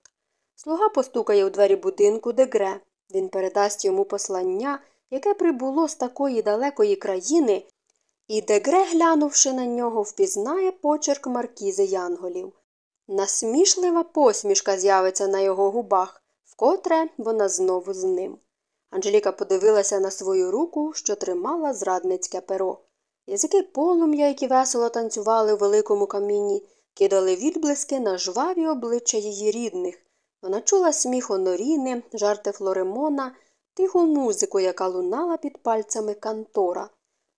Слуга постукає у двері будинку дегре. Він передасть йому послання, яке прибуло з такої далекої країни, і дегре, глянувши на нього, впізнає почерк маркізи янголів. Насмішлива посмішка з'явиться на його губах, вкотре вона знову з ним. Анжеліка подивилася на свою руку, що тримала зрадницьке перо. Язики полум'я, які весело танцювали у великому камінні, кидали відблиски на жваві обличчя її рідних. Вона чула сміх Оноріни, жарти Флоремона, тиху музику, яка лунала під пальцями Кантора.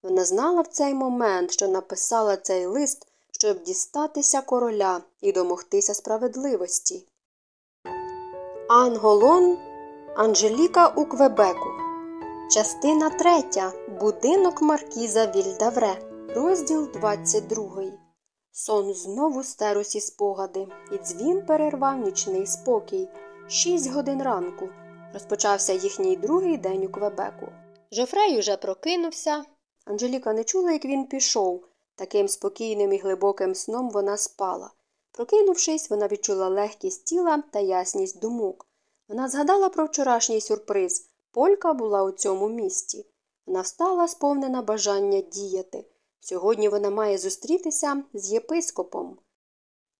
Вона знала в цей момент, що написала цей лист, щоб дістатися короля і домогтися справедливості. Анголон Анжеліка у Квебеку. Частина третя. Будинок Маркіза Вільдавре. Розділ 22. Сон знову стер усі спогади, і дзвін перервав нічний спокій. Шість годин ранку. Розпочався їхній другий день у Квебеку. Жофрей уже прокинувся. Анжеліка не чула, як він пішов. Таким спокійним і глибоким сном вона спала. Прокинувшись, вона відчула легкість тіла та ясність думок. Вона згадала про вчорашній сюрприз. Полька була у цьому місті. Вона встала, сповнена бажання діяти. Сьогодні вона має зустрітися з єпископом.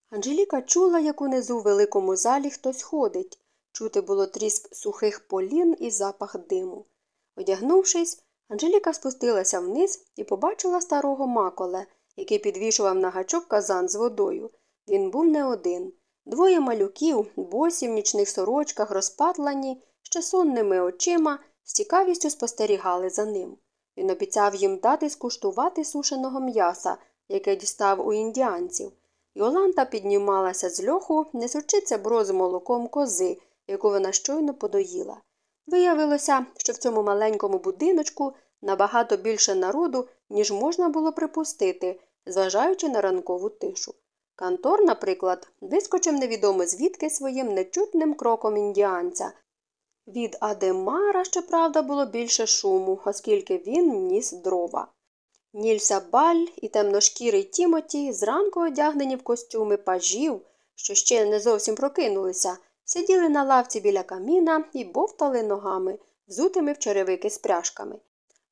Анжеліка чула, як унизу в великому залі хтось ходить. Чути було тріск сухих полін і запах диму. Одягнувшись, Анжеліка спустилася вниз і побачила старого маколе, який підвішував на гачок казан з водою. Він був не один. Двоє малюків, босі в нічних сорочках, розпатлані, ще сонними очима, з цікавістю спостерігали за ним. Він обіцяв їм дати скуштувати сушеного м'яса, яке дістав у індіанців. Йоланта піднімалася з льоху, несучи цебро з молоком кози, яку вона щойно подоїла. Виявилося, що в цьому маленькому будиночку набагато більше народу, ніж можна було припустити, зважаючи на ранкову тишу. Кантор, наприклад, вискочив невідомо звідки своїм нечутним кроком індіанця. Від Адемара, щоправда, було більше шуму, оскільки він ніс дрова. Нільса Баль і темношкірий Тімоті, зранку одягнені в костюми пажів, що ще не зовсім прокинулися, сиділи на лавці біля каміна і бовтали ногами, взутими в черевики з пряжками.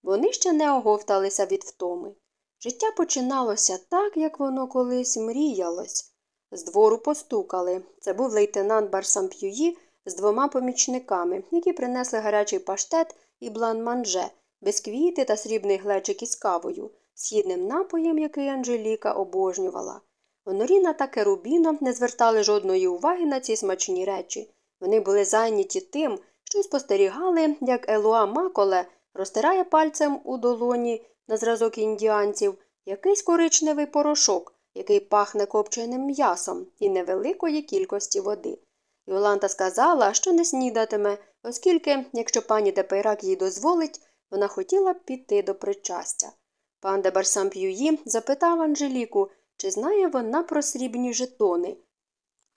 Вони ще не оговталися від втоми. Життя починалося так, як воно колись мріялось. З двору постукали. Це був лейтенант Барсамп'юї з двома помічниками, які принесли гарячий паштет і блан-манже, бисквіти та срібний глечик із кавою, східним напоєм, який Анжеліка обожнювала. Оноріна та Керубіно не звертали жодної уваги на ці смачні речі. Вони були зайняті тим, що спостерігали, як Елуа Маколе розтирає пальцем у долоні на зразок індіанців якийсь коричневий порошок, який пахне копченим м'ясом і невеликої кількості води. Йоланта сказала, що не снідатиме, оскільки, якщо пані Тепейрак їй дозволить, вона хотіла б піти до причастя. Пан де Барсамп'юї запитав Анжеліку, чи знає вона про срібні жетони.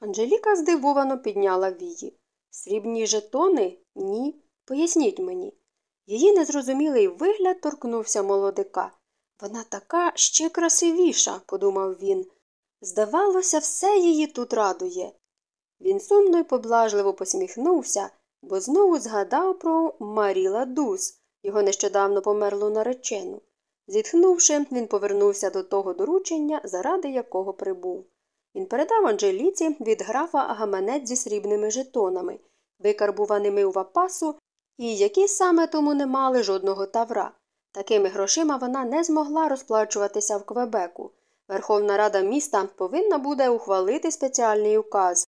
Анжеліка здивовано підняла вії. Срібні жетони? Ні. Поясніть мені. Її незрозумілий вигляд торкнувся молодика. Вона така ще красивіша, подумав він. Здавалося, все її тут радує. Він сумно й поблажливо посміхнувся, бо знову згадав про Маріла Дус, його нещодавно померлу наречену. Зітхнувши, він повернувся до того доручення, заради якого прибув. Він передав Анжеліці від графа гаманець зі срібними жетонами, викарбуваними у вапасу, і які саме тому не мали жодного тавра. Такими грошима вона не змогла розплачуватися в Квебеку. Верховна Рада міста повинна буде ухвалити спеціальний указ,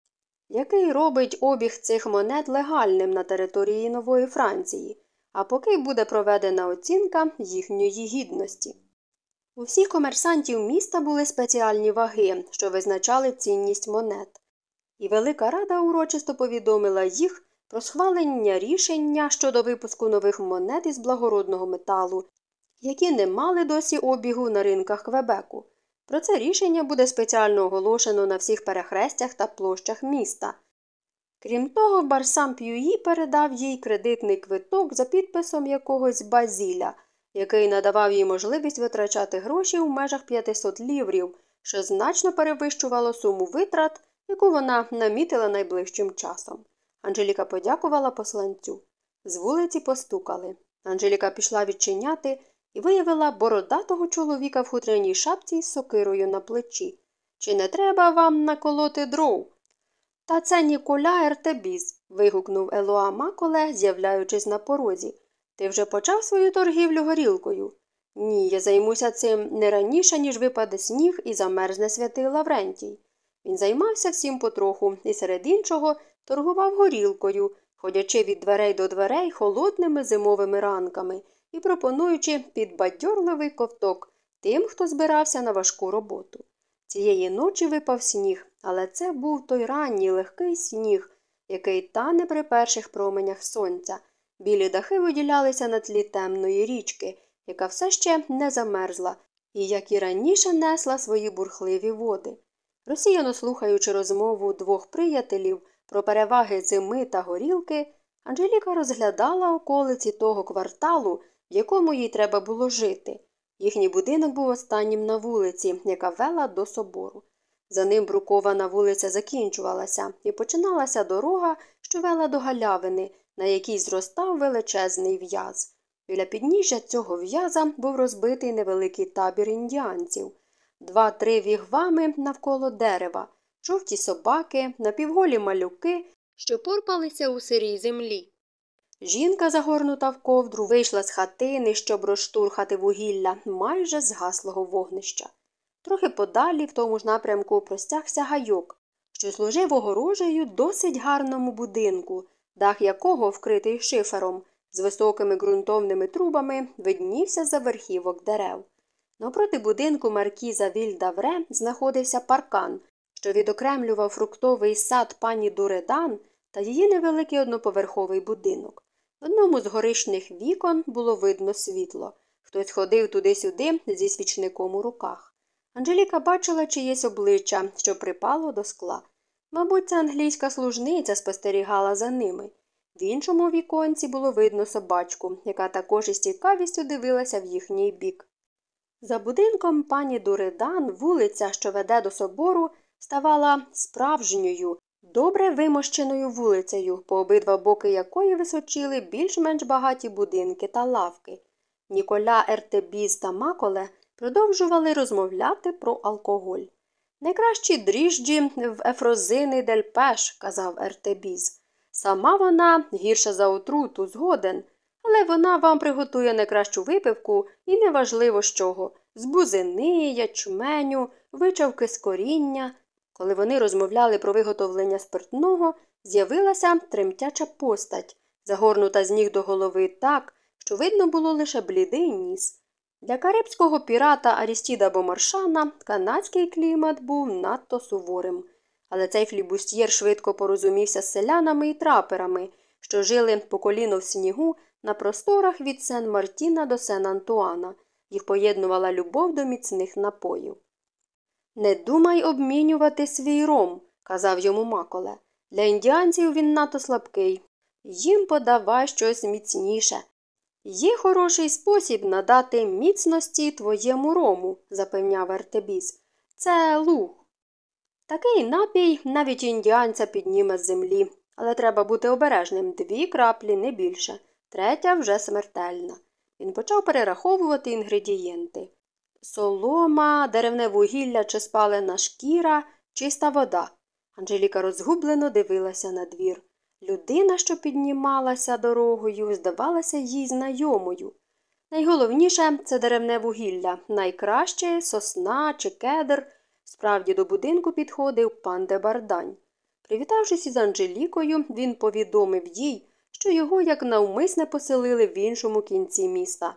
який робить обіг цих монет легальним на території Нової Франції, а поки буде проведена оцінка їхньої гідності. У всіх комерсантів міста були спеціальні ваги, що визначали цінність монет, і Велика Рада урочисто повідомила їх про схвалення рішення щодо випуску нових монет із благородного металу, які не мали досі обігу на ринках Квебеку. Про це рішення буде спеціально оголошено на всіх перехрестях та площах міста. Крім того, Барсам П'юї передав їй кредитний квиток за підписом якогось базіля, який надавав їй можливість витрачати гроші у межах 500 ліврів, що значно перевищувало суму витрат, яку вона намітила найближчим часом. Анжеліка подякувала посланцю. З вулиці постукали. Анжеліка пішла відчиняти і виявила бородатого чоловіка в хутряній шапці з сокирою на плечі. Чи не треба вам наколоти дров? Та це Ніколя Ертебіз. вигукнув Елоа Маколе, з'являючись на порозі. Ти вже почав свою торгівлю горілкою? Ні, я займуся цим не раніше, ніж випаде сніг і замерзне святий Лаврентій. Він займався всім потроху і серед іншого торгував горілкою, ходячи від дверей до дверей холодними зимовими ранками і пропонуючи підбадьорливий ковток тим, хто збирався на важку роботу. Цієї ночі випав сніг, але це був той ранній легкий сніг, який тане при перших променях сонця. Білі дахи виділялися на тлі темної річки, яка все ще не замерзла, і, як і раніше, несла свої бурхливі води. Росіяно слухаючи розмову двох приятелів про переваги зими та горілки, Анжеліка розглядала околиці того кварталу, в якому їй треба було жити. Їхній будинок був останнім на вулиці, яка вела до собору. За ним брукована вулиця закінчувалася, і починалася дорога, що вела до галявини, на якій зростав величезний в'яз. Біля підніжжя цього в'яза був розбитий невеликий табір індіанців, два-три вігвами навколо дерева, жовті собаки, напівголі малюки, що порпалися у сирій землі. Жінка, загорнута в ковдру, вийшла з хатини, щоб розштурхати вугілля майже з гаслого вогнища. Трохи подалі, в тому ж напрямку, простягся гайок, що служив огорожею досить гарному будинку, дах якого, вкритий шифером, з високими ґрунтовними трубами, виднівся за верхівок дерев. Навпроти будинку маркіза Вільдавре знаходився паркан, що відокремлював фруктовий сад пані Дуредан та її невеликий одноповерховий будинок. В одному з горишних вікон було видно світло. Хтось ходив туди-сюди зі свічником у руках. Анжеліка бачила чиєсь обличчя, що припало до скла. Мабуть, ця англійська служниця спостерігала за ними. В іншому віконці було видно собачку, яка також із цікавістю дивилася в їхній бік. За будинком пані Дуридан вулиця, що веде до собору, ставала справжньою, добре вимощеною вулицею, по обидва боки якої височили більш-менш багаті будинки та лавки. Ніколя Ертебіз та Маколе продовжували розмовляти про алкоголь. Найкращі дріжджі в ефрозини дельпеш, казав Ертебіз. Сама вона гірша за отруту, згоден, але вона вам приготує найкращу випивку і неважливо з чого з бузини, ячменю, вичавки з коріння. Коли вони розмовляли про виготовлення спиртного, з'явилася тремтяча постать, загорнута з ніг до голови так, що видно було лише блідий ніс. Для карибського пірата Арістіда Бомаршана канадський клімат був надто суворим. Але цей флібустьєр швидко порозумівся з селянами і траперами, що жили по коліно в снігу на просторах від Сен Мартіна до Сен Антуана. Їх поєднувала любов до міцних напоїв. Не думай обмінювати свій ром, казав йому Маколе. Для індіанців він надто слабкий. Їм подавай щось міцніше. Є хороший спосіб надати міцності твоєму рому, запевняв Ертебіс. Це луг. Такий напій навіть індіанця підніме з землі, але треба бути обережним дві краплі, не більше, третя вже смертельна. Він почав перераховувати інгредієнти солома, деревне вугілля чи спалена шкіра, чиста вода. Анжеліка розгублено дивилася на двір. Людина, що піднімалася дорогою, здавалася їй знайомою. Найголовніше це деревне вугілля, найкраще сосна чи кедр. Справді до будинку підходив пан Дебардань. Привітавшись із Анжелікою, він повідомив їй, що його як навмисне поселили в іншому кінці міста.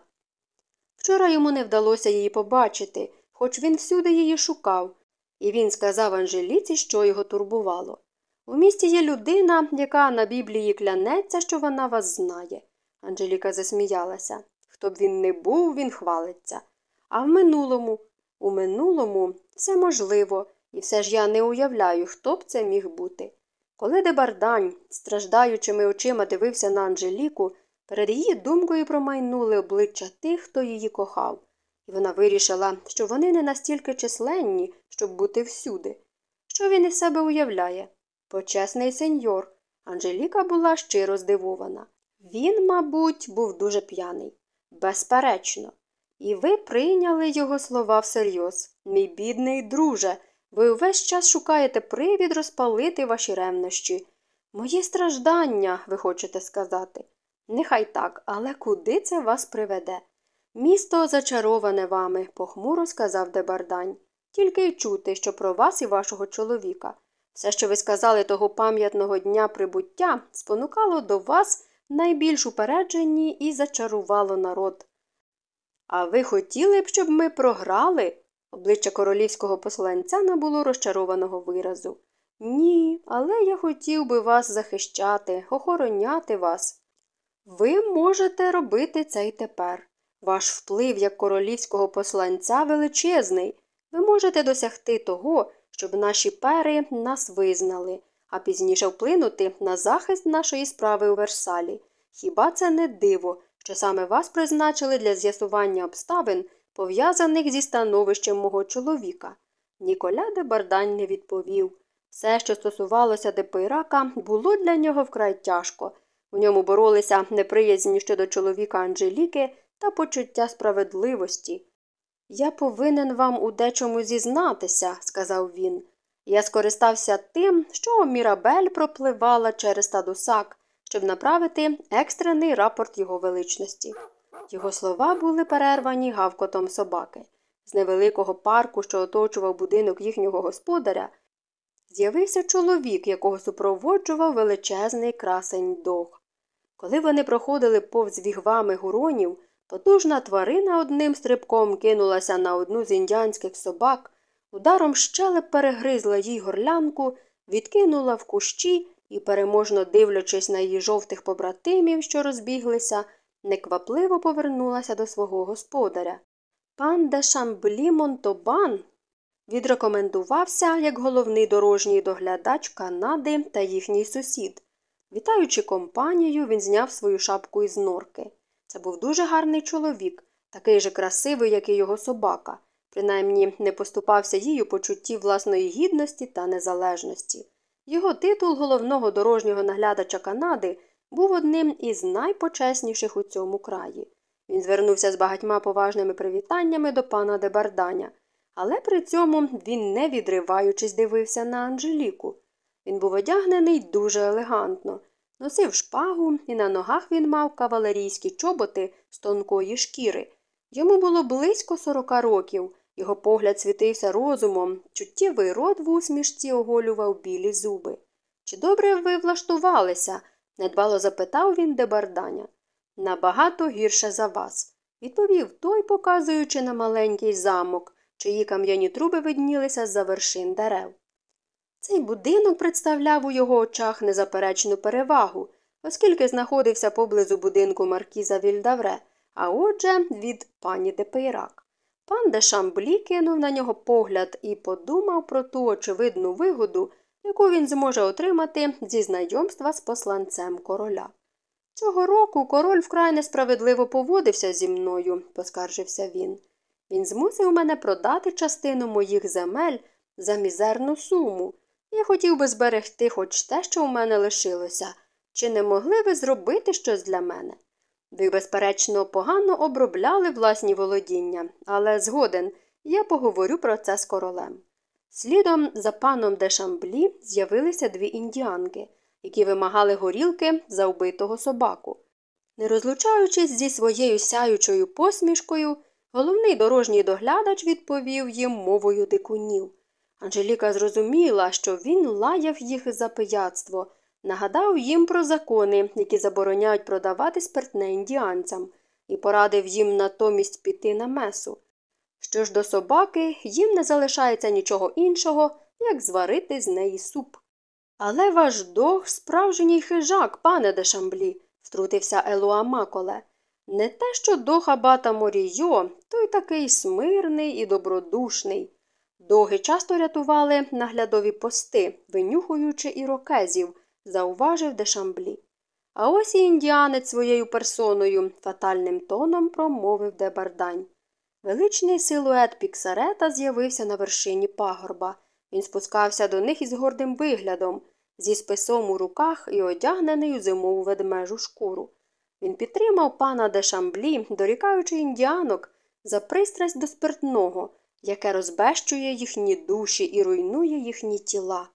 Вчора йому не вдалося її побачити, хоч він всюди її шукав, і він сказав Анжеліці, що його турбувало. В місті є людина, яка на Біблії клянеться, що вона вас знає. Анжеліка засміялася. Хто б він не був, він хвалиться. А в минулому, у минулому все можливо, і все ж я не уявляю, хто б це міг бути. Коли Дебардань, страждаючими очима дивився на Анжеліку, перед її думкою промайнули обличчя тих, хто її кохав, і вона вирішила, що вони не настільки численні, щоб бути всюди. Що він із себе уявляє? Почесний сеньор. Анжеліка була щиро здивована. Він, мабуть, був дуже п'яний. Безперечно. І ви прийняли його слова всерйоз. Мій бідний друже, ви увесь час шукаєте привід розпалити ваші ревнощі. Мої страждання, ви хочете сказати. Нехай так, але куди це вас приведе? Місто зачароване вами, похмуро сказав Дебардань. Тільки й чути, що про вас і вашого чоловіка. Все, що ви сказали того пам'ятного дня прибуття, спонукало до вас найбільш упереджені і зачарувало народ. А ви хотіли б, щоб ми програли? Обличчя королівського посланця набуло розчарованого виразу. Ні, але я хотів би вас захищати, охороняти вас. Ви можете робити це й тепер. Ваш вплив як королівського посланця величезний. Ви можете досягти того, щоб наші пери нас визнали, а пізніше вплинути на захист нашої справи у Версалі. Хіба це не диво, що саме вас призначили для з'ясування обставин, пов'язаних зі становищем мого чоловіка? Ніколя де Бардань не відповів. Все, що стосувалося Депейрака, було для нього вкрай тяжко. У ньому боролися неприязнь щодо чоловіка Анжеліки та почуття справедливості. Я повинен вам у дечому зізнатися, сказав він. Я скористався тим, що Мірабель пропливала через Тадусак, щоб направити екстрений рапорт його величності. Його слова були перервані гавкотом собаки. З невеликого парку, що оточував будинок їхнього господаря, з'явився чоловік, якого супроводжував величезний красень дог. Коли вони проходили повз вігвами гуронів, потужна тварина одним стрибком кинулася на одну з індіанських собак, ударом щелеп перегризла їй горлянку, відкинула в кущі і, переможно дивлячись на її жовтих побратимів, що розбіглися, неквапливо повернулася до свого господаря. Пан де Шамблі Монтобан відрекомендувався як головний дорожній доглядач Канади та їхній сусід. Вітаючи компанію, він зняв свою шапку із норки. Це був дуже гарний чоловік, такий же красивий, як і його собака, принаймні не поступався їй у почутті власної гідності та незалежності. Його титул головного дорожнього наглядача Канади був одним із найпочесніших у цьому краї. Він звернувся з багатьма поважними привітаннями до пана Дебарданя, але при цьому він, не відриваючись, дивився на Анжеліку. Він був одягнений дуже елегантно, носив шпагу, і на ногах він мав кавалерійські чоботи з тонкої шкіри. Йому було близько сорока років, його погляд світився розумом, чуттєвий рот в усмішці оголював білі зуби. Чи добре ви влаштувалися? недбало запитав він де Барданя. Набагато гірше за вас, відповів той, показуючи на маленький замок, чиї кам'яні труби виднілися з-за вершин дерев. Цей будинок представляв у його очах незаперечну перевагу, оскільки знаходився поблизу будинку маркіза Віль д'Авре, а отже, від пані Депейрак. Пан де Шамблі кинув на нього погляд і подумав про ту очевидну вигоду, яку він зможе отримати зі знайомства з посланцем короля. Цього року король вкрай несправедливо поводився зі мною, поскаржився він. Він змусив мене продати частину моїх земель за мізерну суму. Я хотів би зберегти хоч те, що у мене лишилося. Чи не могли ви зробити щось для мене? Ви, безперечно, погано обробляли власні володіння, але згоден я поговорю про це з королем. Слідом за паном де Шамблі з'явилися дві індіанки, які вимагали горілки за вбитого собаку. Не розлучаючись зі своєю сяючою посмішкою, головний дорожній доглядач відповів їм мовою дикунів. Анжеліка зрозуміла, що він лаяв їх за пияцтво, нагадав їм про закони, які забороняють продавати спиртне індіанцям, і порадив їм натомість піти на месу. Що ж до собаки, їм не залишається нічого іншого, як зварити з неї суп. Але ваш дог справжній хижак, пане дешамблі, втрутився Елуа Маколе. Не те, що дог абата Морійо, той такий смирний і добродушний. Доги часто рятували наглядові пости, винюхуючи ірокезів, зауважив дешамблі. А ось і індіанець своєю персоною фатальним тоном промовив дебардань. Величний силует піксарета з'явився на вершині пагорба. Він спускався до них із гордим виглядом, зі списом у руках і одягнений у зимову ведмежу шкуру. Він підтримав пана дешамблі, дорікаючи індіанок за пристрасть до спиртного яке розбещує їхні душі і руйнує їхні тіла.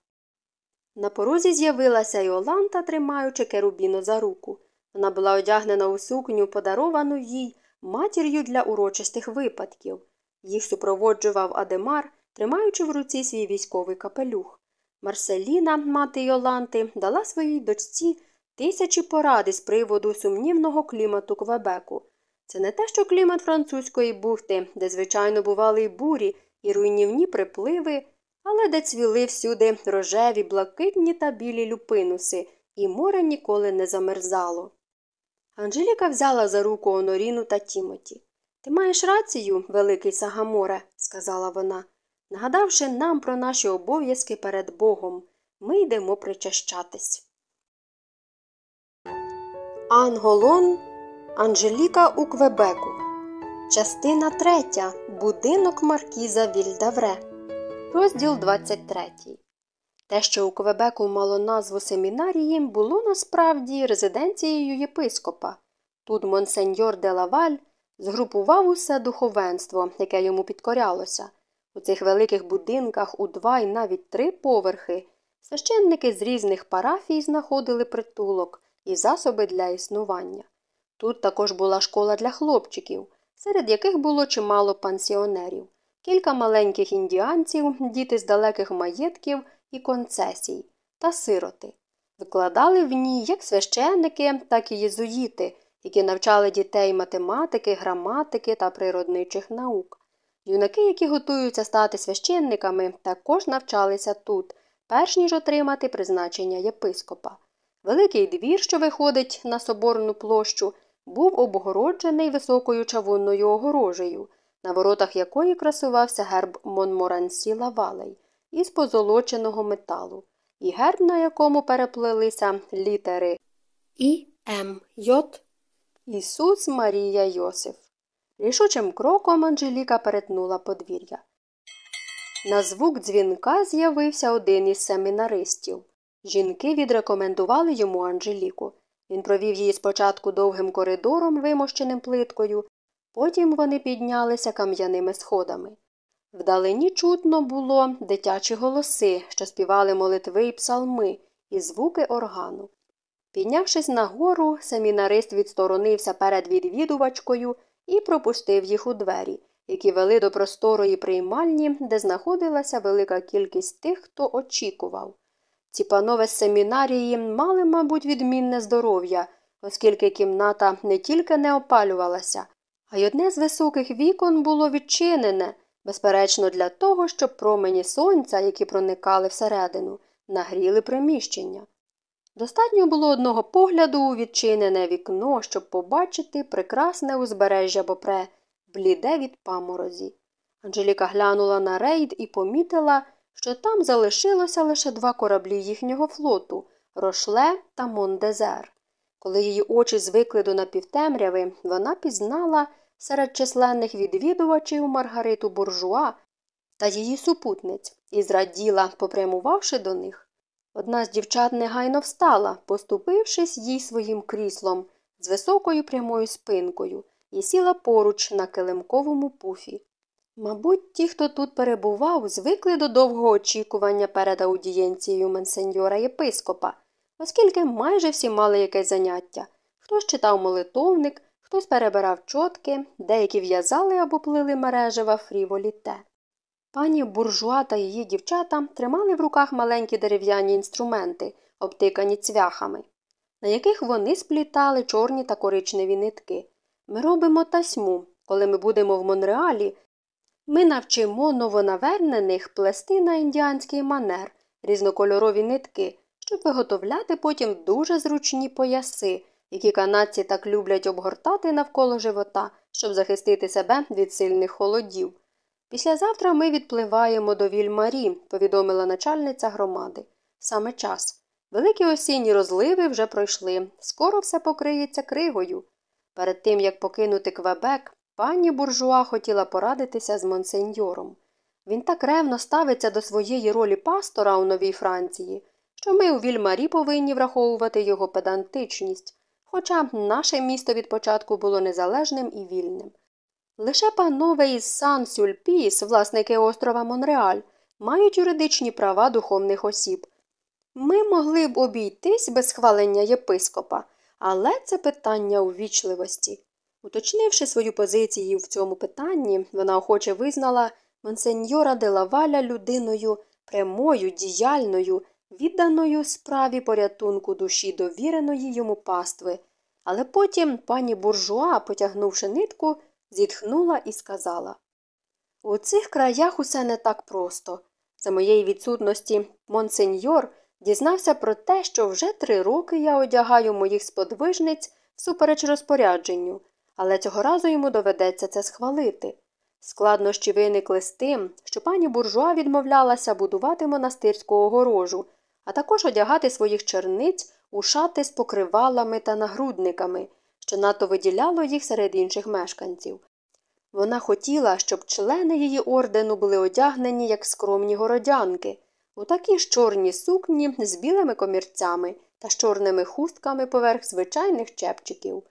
На порозі з'явилася Іоланта, тримаючи керубіно за руку. Вона була одягнена у сукню, подаровану їй матір'ю для урочистих випадків. Їх супроводжував Адемар, тримаючи в руці свій військовий капелюх. Марселіна, мати Йоланти, дала своїй дочці тисячі поради з приводу сумнівного клімату Квебеку. Це не те, що клімат французької бухти, де, звичайно, бували й бурі, і руйнівні припливи, але де цвіли всюди рожеві, блакитні та білі люпинуси, і море ніколи не замерзало. Анжеліка взяла за руку Оноріну та Тімоті. Ти маєш рацію, великий Сагаморе, сказала вона, нагадавши нам про наші обов'язки перед Богом, ми йдемо причащатись. Анн Голон Анжеліка у Квебеку. Частина 3. Будинок Маркіза Вільдавре. Розділ 23. Те, що у Квебеку мало назву семінарії, було насправді резиденцією єпископа. Тут монсеньор де Лаваль згрупував усе духовенство, яке йому підкорялося. У цих великих будинках у два і навіть три поверхи священники з різних парафій знаходили притулок і засоби для існування. Тут також була школа для хлопчиків, серед яких було чимало пансіонерів, кілька маленьких індіанців, діти з далеких маєтків і концесій та сироти. Викладали в ній як священники, так і єзуїти, які навчали дітей математики, граматики та природничих наук. Юнаки, які готуються стати священниками, також навчалися тут, перш ніж отримати призначення єпископа. Великий двір, що виходить на соборну площу, був обгороджений високою чавунною огорожею, на воротах якої красувався герб Монморансі Лавалей із позолоченого металу, і герб, на якому переплелися літери І М Йот Ісус Марія Йосиф. Рішучим кроком Анжеліка перетнула подвір'я. На звук дзвінка з'явився один із семінаристів. Жінки відрекомендували йому Анжеліку. Він провів її спочатку довгим коридором, вимощеним плиткою, потім вони піднялися кам'яними сходами. Вдалині чутно було дитячі голоси, що співали молитви й псалми, і звуки органу. Піднявшись нагору, семінарист відсторонився перед відвідувачкою і пропустив їх у двері, які вели до просторої приймальні, де знаходилася велика кількість тих, хто очікував. Ці панове з семінарії мали, мабуть, відмінне здоров'я, оскільки кімната не тільки не опалювалася, а й одне з високих вікон було відчинене, безперечно, для того, щоб промені сонця, які проникали всередину, нагріли приміщення. Достатньо було одного погляду у відчинене вікно, щоб побачити прекрасне узбережжя Бопре, бліде від паморозі. Анжеліка глянула на рейд і помітила, що там залишилося лише два кораблі їхнього флоту Рошле та Мондезер. Коли її очі звикли до напівтемряви, вона пізнала серед численних відвідувачів Маргариту Буржуа та її супутниць і зраділа, попрямувавши до них. Одна з дівчат негайно встала, поступившись їй своїм кріслом з високою прямою спинкою, і сіла поруч на килимковому пуфі. Мабуть, ті, хто тут перебував, звикли до довгого очікування перед аудієнцією менсеньора єпископа, оскільки майже всі мали якесь заняття. Хтось читав молитовник, хтось перебирав чотки, деякі в'язали або плили мережева фріволіте. Пані буржуа та її дівчата тримали в руках маленькі дерев'яні інструменти, обтикані цвяхами, на яких вони сплітали чорні та коричневі нитки. Ми робимо тасьму. Коли ми будемо в Монреалі, ми навчимо новонавернених плести на індіанський манер різнокольорові нитки, щоб виготовляти потім дуже зручні пояси, які канадці так люблять обгортати навколо живота, щоб захистити себе від сильних холодів. Післязавтра ми відпливаємо до Вільмарі, повідомила начальниця громади. Саме час. Великі осінні розливи вже пройшли, скоро все покриється кригою. Перед тим, як покинути Квебек, пані буржуа хотіла порадитися з монсеньором. Він так ревно ставиться до своєї ролі пастора у Новій Франції, що ми у Вільмарі повинні враховувати його педантичність, хоча наше місто від початку було незалежним і вільним. Лише панове із Сан Сюльпіс, власники острова Монреаль, мають юридичні права духовних осіб. Ми могли б обійтись без схвалення єпископа, але це питання увічливості. Уточнивши свою позицію в цьому питанні, вона охоче визнала монсеньора де Лаваля людиною прямою, діяльною, відданою справі порятунку душі довіреної йому пастви. Але потім пані буржуа, потягнувши нитку, зітхнула і сказала У цих краях усе не так просто. За моєї відсутності монсеньор дізнався про те, що вже три роки я одягаю моїх сподвижниць всупереч розпорядженню, але цього разу йому доведеться це схвалити. Складнощі виникли з тим, що пані буржуа відмовлялася будувати монастирську огорожу, а також одягати своїх черниць у шати з покривалами та нагрудниками, що надто виділяло їх серед інших мешканців. Вона хотіла, щоб члени її ордену були одягнені як скромні городянки, у такі ж чорні сукні з білими комірцями та з чорними хустками поверх звичайних чепчиків.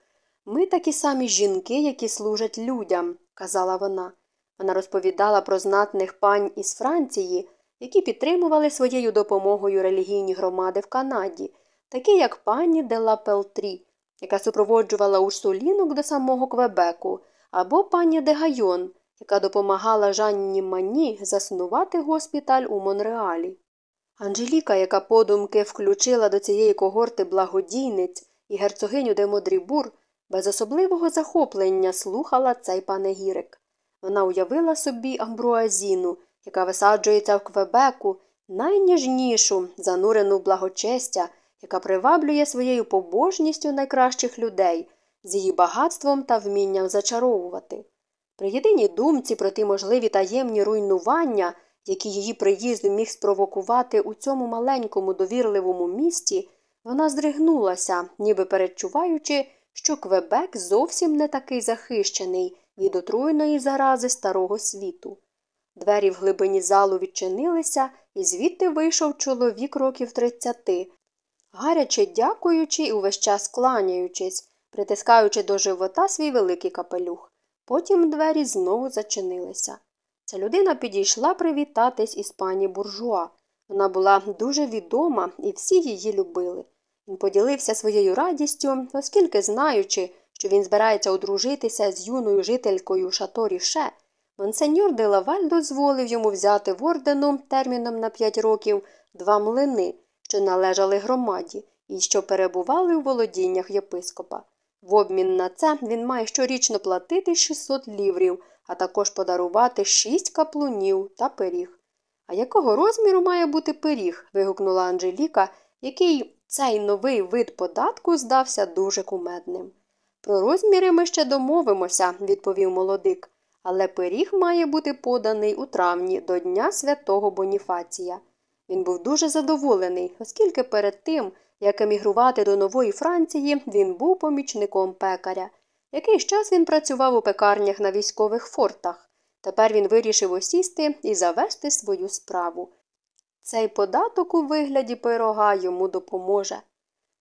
Ми такі самі жінки, які служать людям, казала вона. Вона розповідала про знатних пань із Франції, які підтримували своєю допомогою релігійні громади в Канаді, такі як пані Дела Пелтрі, яка супроводжувала урсулінок до самого Квебеку, або пані Дегайон, яка допомагала Жанні Мані заснувати госпіталь у Монреалі. Анжеліка, яка подумки включила до цієї когорти благодійниць і герцогиню де Модрібур, без особливого захоплення слухала цей панегірик. Вона уявила собі амбруазіну, яка висаджується в Квебеку, найніжнішу, занурену в благочестя, яка приваблює своєю побожністю найкращих людей, з її багатством та вмінням зачаровувати. При єдиній думці про ті можливі таємні руйнування, які її приїзд міг спровокувати у цьому маленькому довірливому місті, вона здригнулася, ніби передчуваючи, що Квебек зовсім не такий захищений від отруйної зарази старого світу. Двері в глибині залу відчинилися, і звідти вийшов чоловік років тридцяти, гаряче дякуючи і увесь час кланяючись, притискаючи до живота свій великий капелюх. Потім двері знову зачинилися. Ця людина підійшла привітатись із пані буржуа. Вона була дуже відома і всі її любили. Поділився своєю радістю, оскільки, знаючи, що він збирається одружитися з юною жителькою Шаторіше, монсеньор де Лаваль дозволив йому взяти в ордену терміном на п'ять років два млини, що належали громаді і що перебували у володіннях єпископа. В обмін на це він має щорічно платити 600 ліврів, а також подарувати шість каплунів та пиріг. А якого розміру має бути пиріг? вигукнула Анжеліка, який цей новий вид податку здався дуже кумедним. Про розміри ми ще домовимося, відповів молодик, але пиріг має бути поданий у травні до Дня святого Боніфація. Він був дуже задоволений, оскільки перед тим, як емігрувати до нової Франції, він був помічником пекаря. Якийсь час він працював у пекарнях на військових фортах. Тепер він вирішив осісти і завести свою справу. Цей податок у вигляді пирога йому допоможе.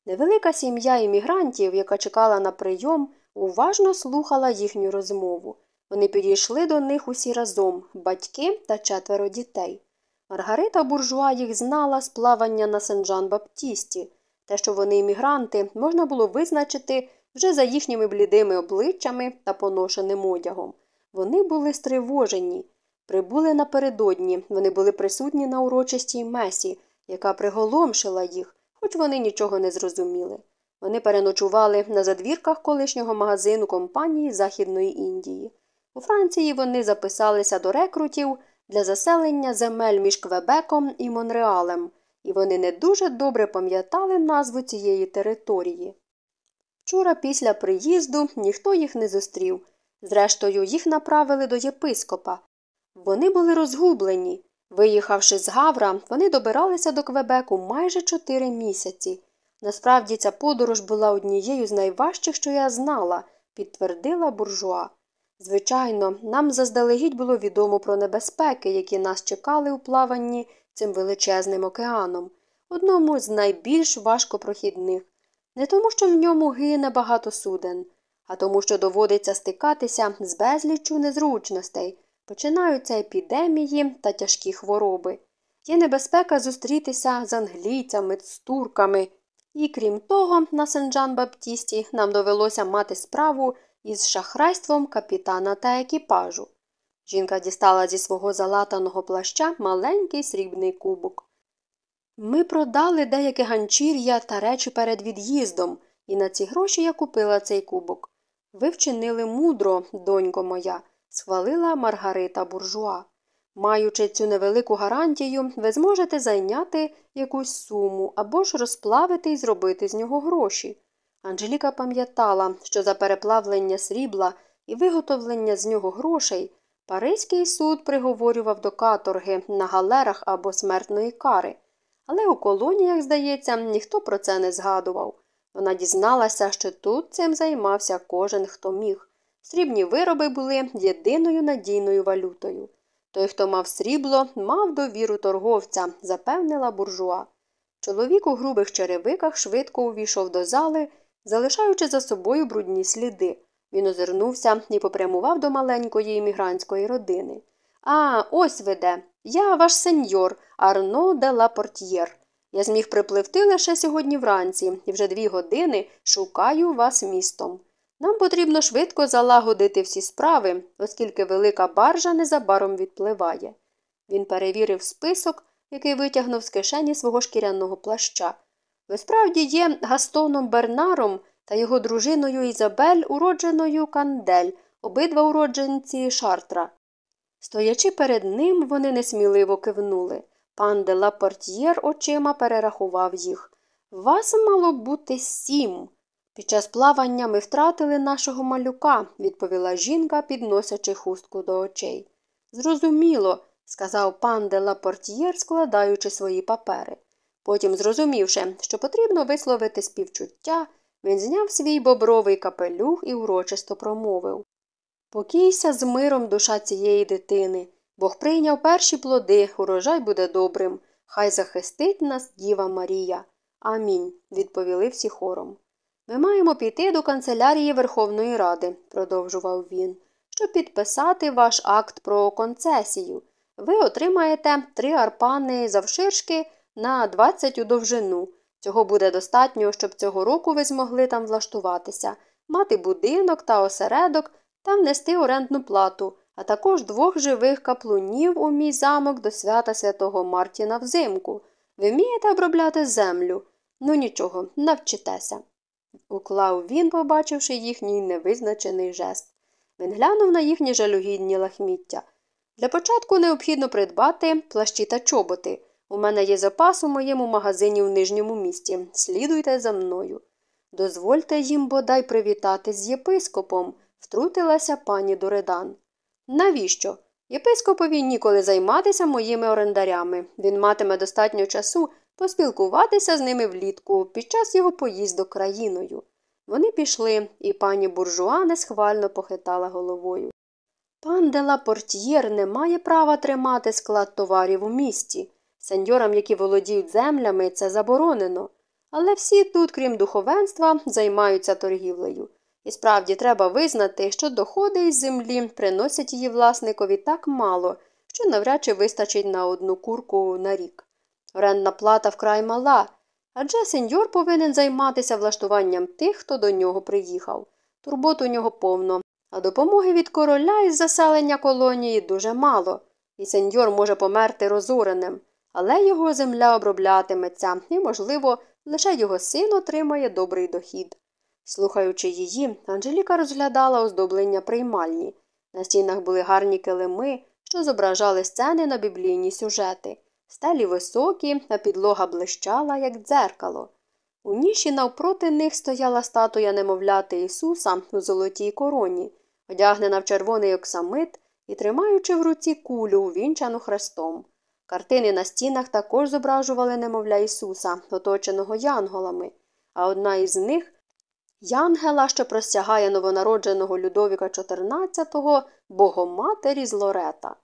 Невелика сім'я іммігрантів, яка чекала на прийом, уважно слухала їхню розмову. Вони підійшли до них усі разом батьки та четверо дітей. Маргарита буржуа їх знала з плавання на Сен-Жан Баптісті. Те, що вони іммігранти, можна було визначити вже за їхніми блідими обличчями та поношеним одягом. Вони були стривожені. Прибули напередодні, вони були присутні на урочистій месі, яка приголомшила їх, хоч вони нічого не зрозуміли. Вони переночували на задвірках колишнього магазину компанії Західної Індії. У Франції вони записалися до рекрутів для заселення земель між Квебеком і Монреалем, і вони не дуже добре пам'ятали назву цієї території. Вчора після приїзду ніхто їх не зустрів. Зрештою, їх направили до єпископа. Вони були розгублені. Виїхавши з Гавра, вони добиралися до Квебеку майже чотири місяці. Насправді ця подорож була однією з найважчих, що я знала, підтвердила буржуа. Звичайно, нам заздалегідь було відомо про небезпеки, які нас чекали у плаванні цим величезним океаном, одному з найбільш важкопрохідних, не тому, що в ньому гине багато суден, а тому, що доводиться стикатися з безліччю незручностей, починаються епідемії та тяжкі хвороби. Є небезпека зустрітися з англійцями, з турками. І крім того, на Сен-Джан Баптісті нам довелося мати справу із шахрайством капітана та екіпажу. Жінка дістала зі свого залатаного плаща маленький срібний кубок. Ми продали деяке ганчір'я та речі перед від'їздом, і на ці гроші я купила цей кубок. Ви вчинили мудро, донько моя. Схвалила Маргарита буржуа. Маючи цю невелику гарантію, ви зможете зайняти якусь суму або ж розплавити і зробити з нього гроші. Анжеліка пам'ятала, що за переплавлення срібла і виготовлення з нього грошей Паризький суд приговорював до каторги на галерах або смертної кари. Але у колоніях, здається, ніхто про це не згадував. Вона дізналася, що тут цим займався кожен, хто міг. Срібні вироби були єдиною надійною валютою. Той, хто мав срібло, мав довіру торговця, запевнила буржуа. Чоловік у грубих черевиках швидко увійшов до зали, залишаючи за собою брудні сліди. Він озирнувся і попрямував до маленької іммігрантської родини. А, ось веде. Я ваш сеньор Арно де ла Портьєр. Я зміг припливти лише сьогодні вранці і вже дві години шукаю вас містом. Нам потрібно швидко залагодити всі справи, оскільки велика баржа незабаром відпливає. Він перевірив список, який витягнув з кишені свого шкіряного плаща. Ви справді є Гастоном Бернаром та його дружиною Ізабель, уродженою Кандель, обидва уродженці Шартра. Стоячи перед ним, вони несміливо кивнули. Пан де Лапортьєр очима перерахував їх. Вас мало бути сім. Під час плавання ми втратили нашого малюка, відповіла жінка, підносячи хустку до очей. Зрозуміло, сказав пан де Лапортьєр, складаючи свої папери. Потім, зрозумівши, що потрібно висловити співчуття, він зняв свій бобровий капелюх і урочисто промовив Покійся з миром душа цієї дитини. Бог прийняв перші плоди, урожай буде добрим. Хай захистить нас Діва Марія. Амінь, відповіли всі хором. Ми маємо піти до канцелярії Верховної Ради, продовжував він, щоб підписати ваш акт про концесію. Ви отримаєте три арпани завширшки на 20 у довжину. Цього буде достатньо, щоб цього року ви змогли там влаштуватися, мати будинок та осередок та внести орендну плату, а також двох живих каплунів у мій замок до свята святого Мартіна взимку. Ви вмієте обробляти землю? Ну нічого, навчитеся. Уклав він, побачивши їхній невизначений жест. Він глянув на їхні жалюгідні лахміття. Для початку необхідно придбати плащі та чоботи. У мене є запас у моєму магазині в нижньому місті. Слідуйте за мною. Дозвольте їм бодай привітати з єпископом, втрутилася пані Доредан. Навіщо? Єпископові ніколи займатися моїми орендарями. Він матиме достатньо часу поспілкуватися з ними влітку під час його поїздок країною. Вони пішли, і пані буржуа несхвально похитала головою. Пан де Портьєр не має права тримати склад товарів у місті. Сеньорам, які володіють землями, це заборонено. Але всі тут, крім духовенства, займаються торгівлею. І справді треба визнати, що доходи із землі приносять її власникові так мало, що навряд чи вистачить на одну курку на рік. Орендна плата вкрай мала, адже сеньор повинен займатися влаштуванням тих, хто до нього приїхав. Турбот у нього повно, а допомоги від короля із заселення колонії дуже мало, і сеньор може померти розореним але його земля оброблятиметься і, можливо, лише його син отримає добрий дохід. Слухаючи її, Анжеліка розглядала оздоблення приймальні. На стінах були гарні килими, що зображали сцени на біблійні сюжети. Стелі високі, а підлога блищала, як дзеркало. У ніші навпроти них стояла статуя немовляти Ісуса у золотій короні, одягнена в червоний оксамит і тримаючи в руці кулю, увінчану хрестом. Картини на стінах також зображували немовля Ісуса, оточеного янголами, а одна із них Янгела, що простягає новонародженого Людовіка XIV, богоматері з Лорета.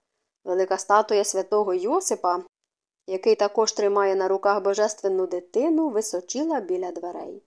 Велика статуя святого Йосипа, який також тримає на руках божественну дитину, височила біля дверей.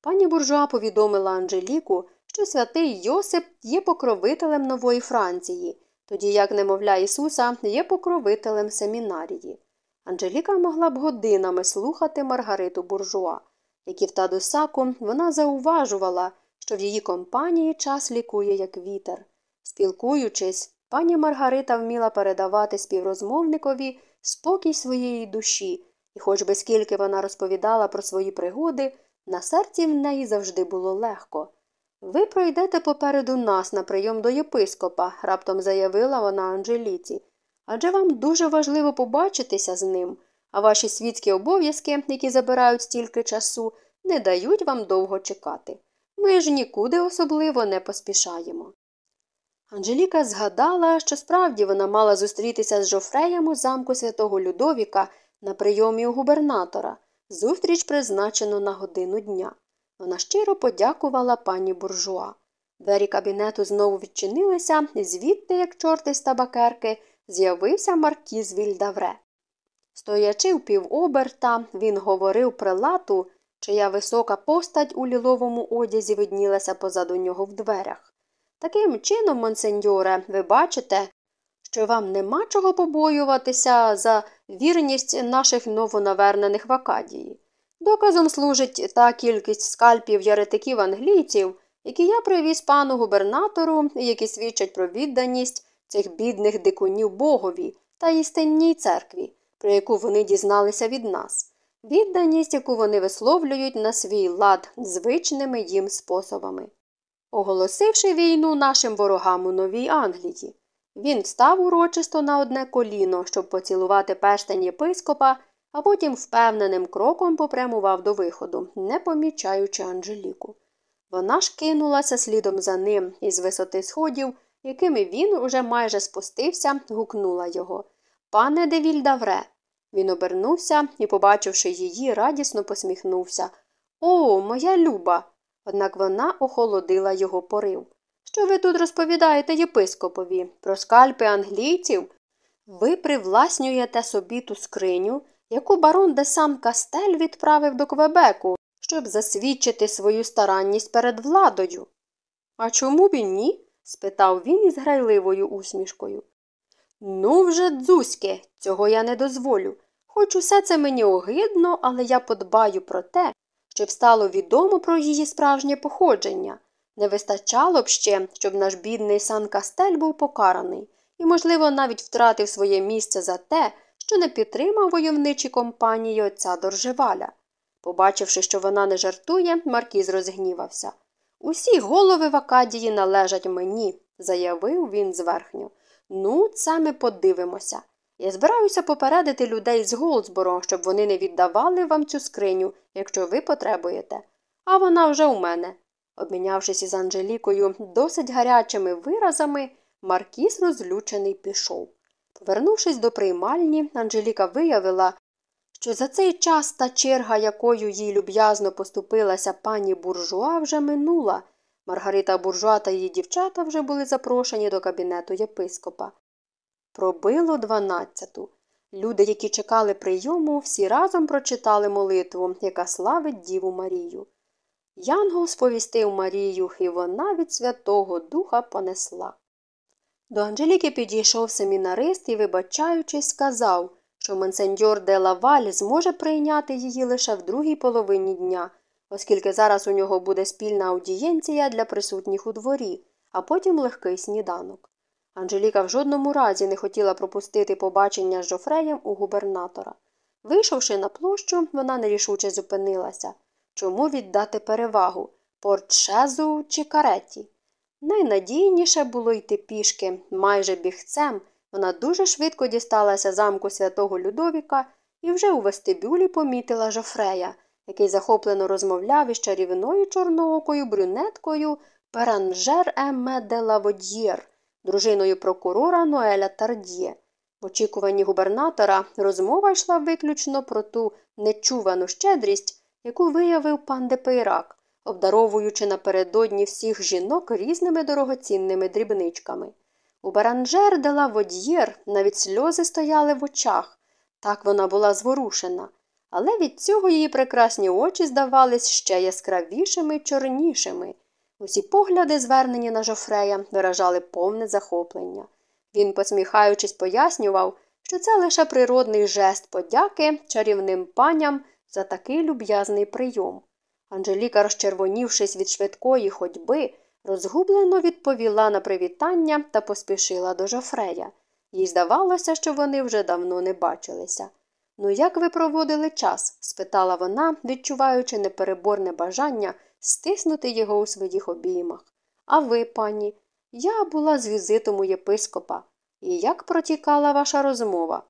Пані буржуа повідомила Анжеліку, що святий Йосип є покровителем нової Франції тоді як немовля Ісуса є покровителем семінарії. Анжеліка могла б годинами слухати Маргариту буржуа, як і в Тадусаку вона зауважувала, що в її компанії час лікує, як вітер. Спілкуючись, пані Маргарита вміла передавати співрозмовникові спокій своєї душі, і, хоч би скільки вона розповідала про свої пригоди, на серці в неї завжди було легко. Ви пройдете попереду нас на прийом до єпископа, раптом заявила вона Анжеліці. Адже вам дуже важливо побачитися з ним, а ваші світські обов'язки, які забирають стільки часу, не дають вам довго чекати. Ми ж нікуди особливо не поспішаємо. Анжеліка згадала, що справді вона мала зустрітися з Жофреєм у замку святого Людовіка на прийомі у губернатора. Зустріч призначено на годину дня. Вона щиро подякувала пані буржуа. Двері кабінету знову відчинилися, звідти, як чорти з табакерки, з'явився маркіз Вільдавре. Стоячи в півоберта, він говорив прилату, чия висока постать у ліловому одязі виднілася позаду нього в дверях. Таким чином, монсеньоре, ви бачите, що вам нема чого побоюватися за вірність наших новонавернених в Акадії. Доказом служить та кількість скальпів яретиків англійців, які я привіз пану губернатору які свідчать про відданість цих бідних дикунів Богові та істинній церкві, про яку вони дізналися від нас, відданість, яку вони висловлюють на свій лад звичними їм способами. Оголосивши війну нашим ворогам у Новій Англії, він встав урочисто на одне коліно, щоб поцілувати перстень єпископа, а потім впевненим кроком попрямував до виходу, не помічаючи Анжеліку. Вона ж кинулася слідом за ним із висоти сходів, якими він уже майже спустився, гукнула його. Пане Девільдавре. Він обернувся і, побачивши її, радісно посміхнувся. О, моя люба. Однак вона охолодила його порив. Що ви тут розповідаєте єпископові? Про скальпи англійців? Ви привласнюєте собі ту скриню, яку барон де Сан Кастель відправив до Квебеку, щоб засвідчити свою старанність перед владою. А чому б і ні? спитав він із грайливою усмішкою. Ну, вже, дзузьки, цього я не дозволю. Хоч усе це мені огидно, але я подбаю про те, щоб стало відомо про її справжнє походження. Не вистачало б ще, щоб наш бідний сан Кастель був покараний і, можливо, навіть втратив своє місце за те, що не підтримав войовничі компанії отця Доржеваля. Побачивши, що вона не жартує, Маркіз розгнівався. Усі голови в Акадії належать мені, заявив він зверхньо. Ну, це ми подивимося. Я збираюся попередити людей з Голдсборо, щоб вони не віддавали вам цю скриню, якщо ви потребуєте. А вона вже у мене. Обмінявшись із Анжелікою досить гарячими виразами, Маркіс розлючений пішов. Повернувшись до приймальні, Анжеліка виявила, що за цей час та черга, якою їй люб'язно поступилася пані буржуа, вже минула. Маргарита буржуа та її дівчата вже були запрошені до кабінету єпископа. Пробило дванадцяту. Люди, які чекали прийому, всі разом прочитали молитву, яка славить Діву Марію. Янгол сповістив Марію, і вона від Святого Духа понесла. До Анжеліки підійшов семінарист і, вибачаючись, сказав, що монсеньор де Лаваль зможе прийняти її лише в другій половині дня, оскільки зараз у нього буде спільна аудієнція для присутніх у дворі, а потім легкий сніданок. Анжеліка в жодному разі не хотіла пропустити побачення з Жофреєм у губернатора. Вийшовши на площу, вона нерішуче зупинилася. Чому віддати перевагу портшезу чи кареті? Найнадійніше було йти пішки, майже бігцем. Вона дуже швидко дісталася замку святого Людовіка і вже у вестибюлі помітила Жоффрея, який захоплено розмовляв із чарівною чорноокою брюнеткою Беранжер Емме де Ла Водьєр, дружиною прокурора Ноеля Тардьє. В очікуванні губернатора розмова йшла виключно про ту нечувану щедрість, яку виявив пан Депейрак, обдаровуючи напередодні всіх жінок різними дорогоцінними дрібничками. У Баранжер де Лаводьєр навіть сльози стояли в очах. Так вона була зворушена. Але від цього її прекрасні очі здавались ще яскравішими й чорнішими. Усі погляди, звернені на Жофрея, виражали повне захоплення. Він, посміхаючись, пояснював, що це лише природний жест подяки чарівним паням за такий люб'язний прийом. Анжеліка, розчервонівшись від швидкої ходьби, розгублено відповіла на привітання та поспішила до Жофрея. Їй здавалося, що вони вже давно не бачилися. Ну, як ви проводили час? спитала вона, відчуваючи непереборне бажання стиснути його у своїх обіймах. А ви, пані, я була з візитом у єпископа. І як протікала ваша розмова?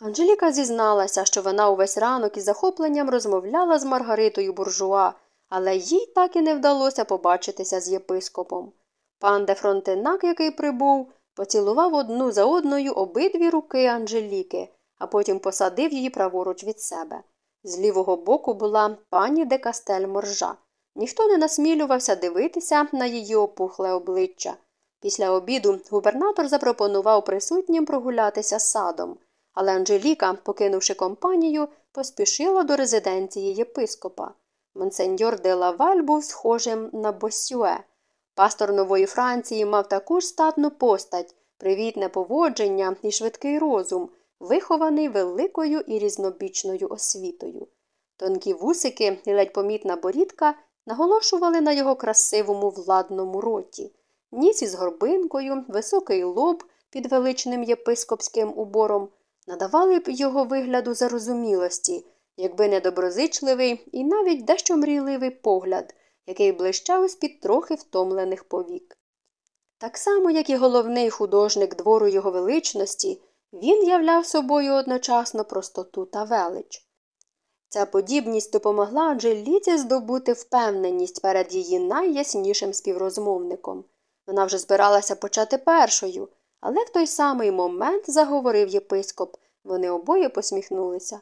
Анжеліка зізналася, що вона увесь ранок із захопленням розмовляла з Маргаритою буржуа, але їй так і не вдалося побачитися з єпископом. Пан де Фронтенак, який прибув, поцілував одну за одною обидві руки Анжеліки, а потім посадив її праворуч від себе. З лівого боку була пані де Кастель Моржа. Ніхто не насмілювався дивитися на її опухле обличчя. Після обіду губернатор запропонував присутнім прогулятися садом, але Анжеліка, покинувши компанію, поспішила до резиденції єпископа. Монсеньор де Лаваль був схожим на Босюе. Пастор нової Франції мав таку ж статну постать, привітне поводження і швидкий розум, вихований великою і різнобічною освітою. Тонкі вусики і ледь помітна борідка наголошували на його красивому владному роті, ніс із горбинкою, високий лоб під величним єпископським убором надавали б його вигляду зарозумілості, якби не доброзичливий і навіть дещо мрійливий погляд, який блищав з під трохи втомлених повік. Так само, як і головний художник двору його величності, він являв собою одночасно простоту та велич. Ця подібність допомогла Анжеліці здобути впевненість перед її найяснішим співрозмовником. Вона вже збиралася почати першою, але в той самий момент заговорив єпископ. Вони обоє посміхнулися.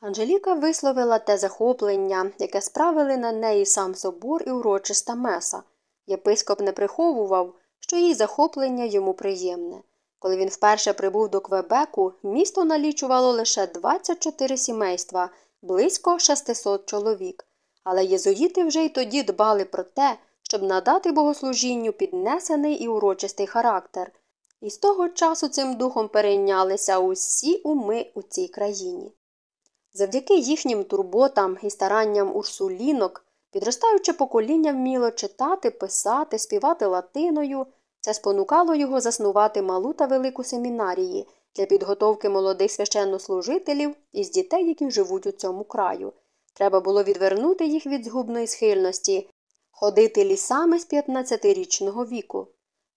Анжеліка висловила те захоплення, яке справили на неї сам собор і урочиста меса. Єпископ не приховував, що її захоплення йому приємне. Коли він вперше прибув до Квебеку, місто налічувало лише 24 сімейства, близько 600 чоловік. Але єзуїти вже й тоді дбали про те, щоб надати богослужінню піднесений і урочистий характер. І з того часу цим духом перейнялися усі уми у цій країні. Завдяки їхнім турботам і старанням урсулінок, підростаюче покоління вміло читати, писати, співати латиною, це спонукало його заснувати малу та велику семінарії для підготовки молодих священнослужителів із дітей, які живуть у цьому краю. Треба було відвернути їх від згубної схильності, ходити лісами з 15-річного віку.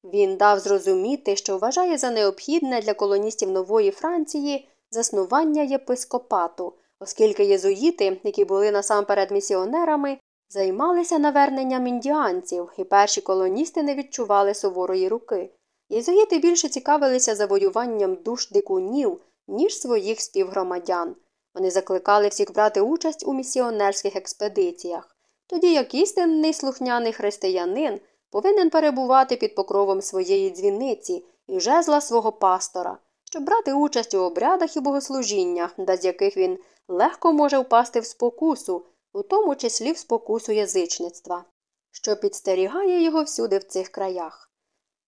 Він дав зрозуміти, що вважає за необхідне для колоністів нової Франції заснування єпископату, оскільки єзуїти, які були насамперед місіонерами, займалися наверненням індіанців, і перші колоністи не відчували суворої руки. Єзуїти більше цікавилися завоюванням душ дикунів, ніж своїх співгромадян. Вони закликали всіх брати участь у місіонерських експедиціях, тоді як істинний слухняний християнин повинен перебувати під покровом своєї дзвіниці і жезла свого пастора, щоб брати участь у обрядах і богослужіннях, без яких він легко може впасти в спокусу, у тому числі в спокусу язичництва, що підстерігає його всюди в цих краях.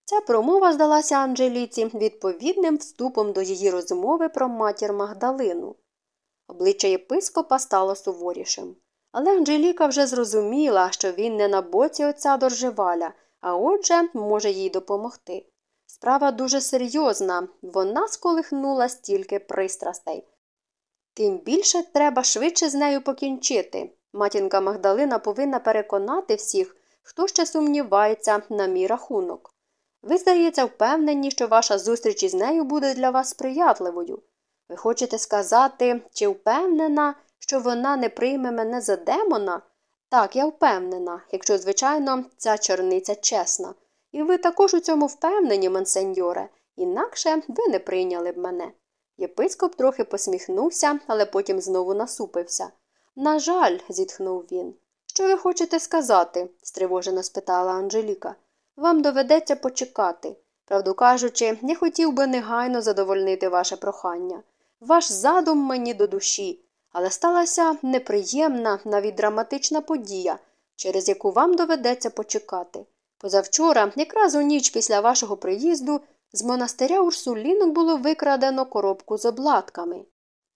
Ця промова здалася Анжеліці відповідним вступом до її розмови про матір Магдалину. Обличчя єпископа стало суворішим. Але Анжеліка вже зрозуміла, що він не на боці отця Доржеваля, а отже, може їй допомогти. Справа дуже серйозна, вона сколихнула стільки пристрастей. Тим більше треба швидше з нею покінчити. Матінка Магдалина повинна переконати всіх, хто ще сумнівається на мій рахунок. Ви, здається, впевнені, що ваша зустріч із нею буде для вас сприятливою. Ви хочете сказати, чи впевнена, що вона не прийме мене за демона? Так, я впевнена, якщо, звичайно, ця чорниця чесна. І ви також у цьому впевнені, монсеньоре, інакше ви не прийняли б мене. Єпископ трохи посміхнувся, але потім знову насупився. На жаль, зітхнув він. Що ви хочете сказати? стривожено спитала Анжеліка. Вам доведеться почекати. Правду кажучи, я хотів би негайно задовольнити ваше прохання. Ваш задум мені до душі, але сталася неприємна, навіть драматична подія, через яку вам доведеться почекати. Позавчора, якраз у ніч після вашого приїзду, з монастиря Урсулінок було викрадено коробку з обладками.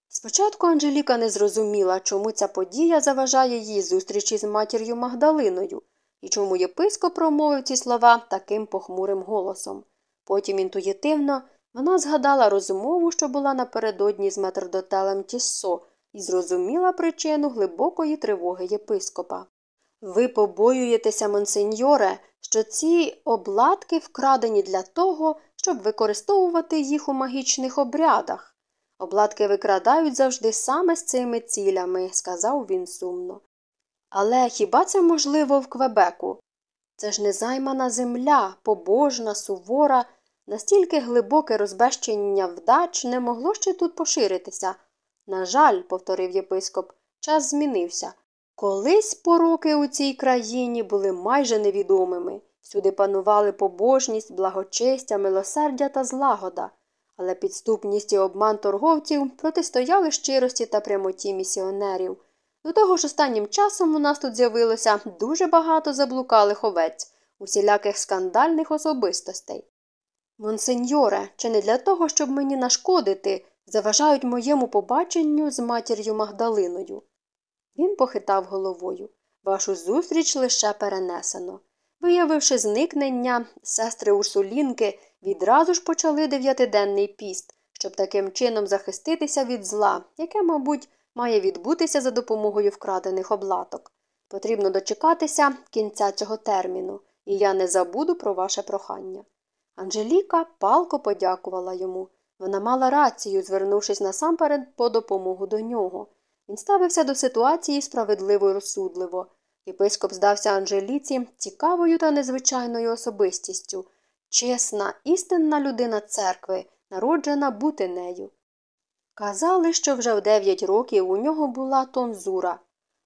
Спочатку Анжеліка не зрозуміла, чому ця подія заважає їй зустрічі з матір'ю Магдалиною і чому єпископ промовив ці слова таким похмурим голосом. Потім інтуїтивно Вона згадала розмову, що була напередодні з метрдотелем Тіссо, і зрозуміла причину глибокої тривоги єпископа. Ви побоюєтеся, монсеньоре, що ці обладки вкрадені для того, щоб використовувати їх у магічних обрядах. Обладки викрадають завжди саме з цими цілями, сказав він сумно. Але хіба це можливо в Квебеку? Це ж незаймана земля, побожна, сувора, настільки глибоке розбещення вдач не могло ще тут поширитися. На жаль, повторив єпископ, час змінився. Колись пороки у цій країні були майже невідомими. Всюди панували побожність, благочестя, милосердя та злагода, але підступність і обман торговців протистояли щирості та прямоті місіонерів. До того ж останнім часом у нас тут з'явилося дуже багато заблукалих овець, усіляких скандальних особистостей. Монсеньоре, чи не для того, щоб мені нашкодити, заважають моєму побаченню з матір'ю Магдалиною. Він похитав головою. Вашу зустріч лише перенесено. Виявивши зникнення, сестри Урсулінки відразу ж почали дев'ятиденний піст, щоб таким чином захиститися від зла, яке, мабуть, має відбутися за допомогою вкрадених облаток. Потрібно дочекатися кінця цього терміну, і я не забуду про ваше прохання. Анжеліка палко подякувала йому. Вона мала рацію, звернувшись насамперед по допомогу до нього. Він ставився до ситуації справедливо і розсудливо. Єпископ здався Анжеліці цікавою та незвичайною особистістю, чесна, істинна людина церкви, народжена бути нею. Казали, що вже в дев'ять років у нього була тонзура.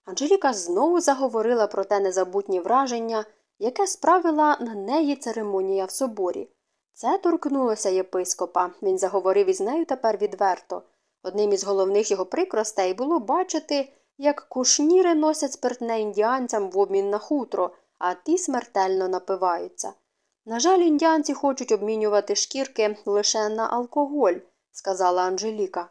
Анжеліка знову заговорила про те незабутнє враження, яке справила на неї церемонія в соборі. Це торкнулося єпископа. Він заговорив із нею тепер відверто. Одним із головних його прикростей було бачити, як кушніри носять спиртне індіанцям в обмін на хутро, а ті смертельно напиваються. На жаль, індіанці хочуть обмінювати шкірки лише на алкоголь, сказала Анжеліка.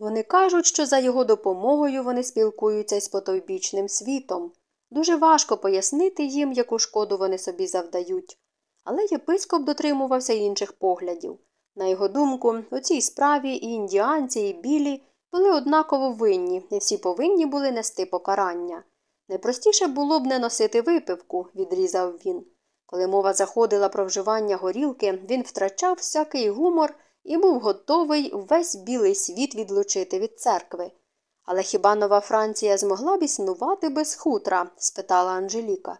Вони кажуть, що за його допомогою вони спілкуються із потойбічним світом. Дуже важко пояснити їм, яку шкоду вони собі завдають. Але єпископ дотримувався інших поглядів. На його думку, у цій справі і індіанці, і білі були однаково винні, і всі повинні були нести покарання. Найпростіше було б не носити випивку, відрізав він. Коли мова заходила про вживання горілки, він втрачав всякий гумор і був готовий весь білий світ відлучити від церкви. Але хіба нова Франція змогла б існувати без хутра? спитала Анжеліка.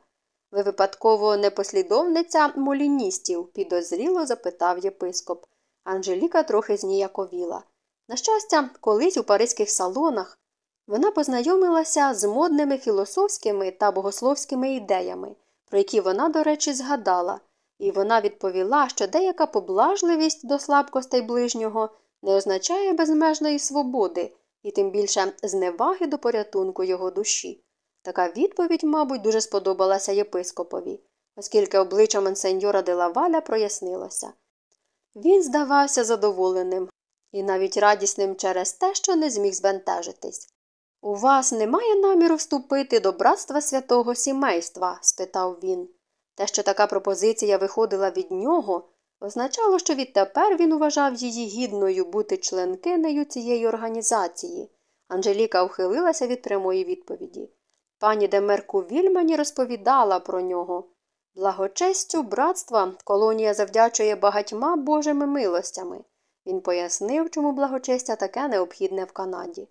Ви випадково не послідовниця моліністів? підозріло запитав єпископ. Анжеліка трохи зніяковіла. На щастя, колись у паризьких салонах вона познайомилася з модними філософськими та богословськими ідеями, про які вона, до речі, згадала, і вона відповіла, що деяка поблажливість до слабкостей ближнього не означає безмежної свободи і тим більше зневаги до порятунку його душі. Така відповідь, мабуть, дуже сподобалася єпископові, оскільки обличчя монсеньора Делаваля прояснилося. Він здавався задоволеним і навіть радісним через те, що не зміг збентежитись. У вас немає наміру вступити до братства святого сімейства? спитав він. Те, що така пропозиція виходила від нього, означало, що відтепер він вважав її гідною бути членкинею цієї організації. Анжеліка ухилилася від прямої відповіді. Пані Демерку Вільмані розповідала про нього. Благочестю братства колонія завдячує багатьма божими милостями. Він пояснив, чому благочестя таке необхідне в Канаді.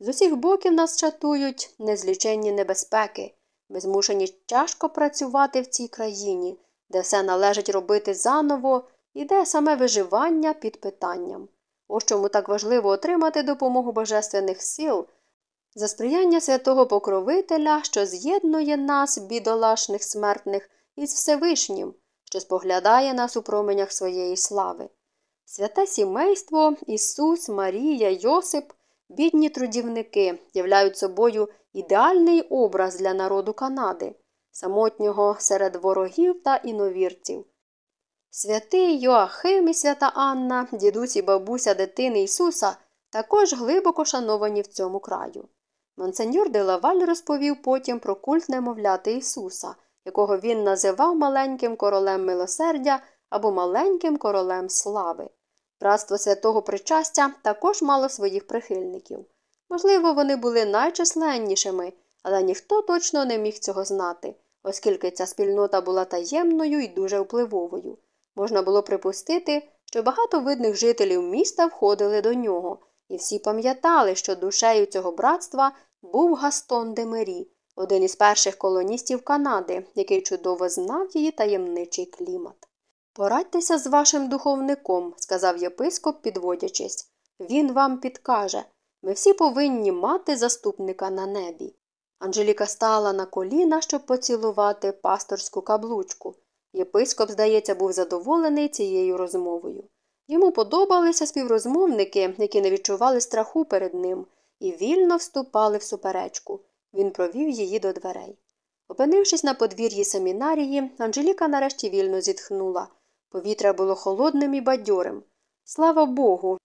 З усіх боків нас чатують незліченні небезпеки. Ми змушені тяжко працювати в цій країні, де все належить робити заново і де саме виживання під питанням. Ось чому так важливо отримати допомогу божественних сил за сприяння святого Покровителя, що з'єднує нас, бідолашних смертних, із Всевишнім, що споглядає нас у променях своєї слави. Святе сімейство, Ісус, Марія, Йосип, бідні трудівники являють собою ідеальний образ для народу Канади, самотнього серед ворогів та іновірців. Святий Йоахим і свята Анна, дідусь і бабуся дитини Ісуса, також глибоко шановані в цьому краю. Монсеньор де Лаваль розповів потім про культ немовляти Ісуса, якого він називав маленьким королем милосердя або маленьким королем слави. Братство святого причастя також мало своїх прихильників. Можливо, вони були найчисленнішими, але ніхто точно не міг цього знати, оскільки ця спільнота була таємною і дуже впливовою. Можна було припустити, що багато видних жителів міста входили до нього, і всі пам'ятали, що душею цього братства був Гастон де Мері, один із перших колоністів Канади, який чудово знав її таємничий клімат. Порадьтеся з вашим духовником, сказав єпископ, підводячись. Він вам підкаже ми всі повинні мати заступника на небі. Анжеліка стала на коліна, щоб поцілувати пасторську каблучку. Єпископ, здається, був задоволений цією розмовою. Йому подобалися співрозмовники, які не відчували страху перед ним, і вільно вступали в суперечку. Він провів її до дверей. Опинившись на подвір'ї семінарії, Анжеліка нарешті вільно зітхнула. Повітря було холодним і бадьорим. Слава Богу.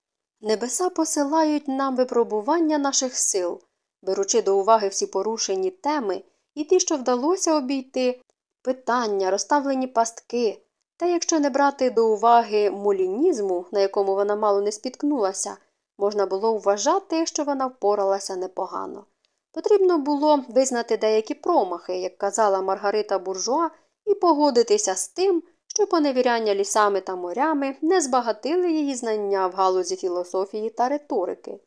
Небеса посилають нам випробування наших сил, беручи до уваги всі порушені теми і ті, що вдалося обійти, питання, розставлені пастки. Та якщо не брати до уваги мулінізму, на якому вона мало не спіткнулася, можна було вважати, що вона впоралася непогано. Потрібно було визнати деякі промахи, як казала Маргарита Буржуа, і погодитися з тим, що поневіряння лісами та морями не збагатили її знання в галузі філософії та риторики.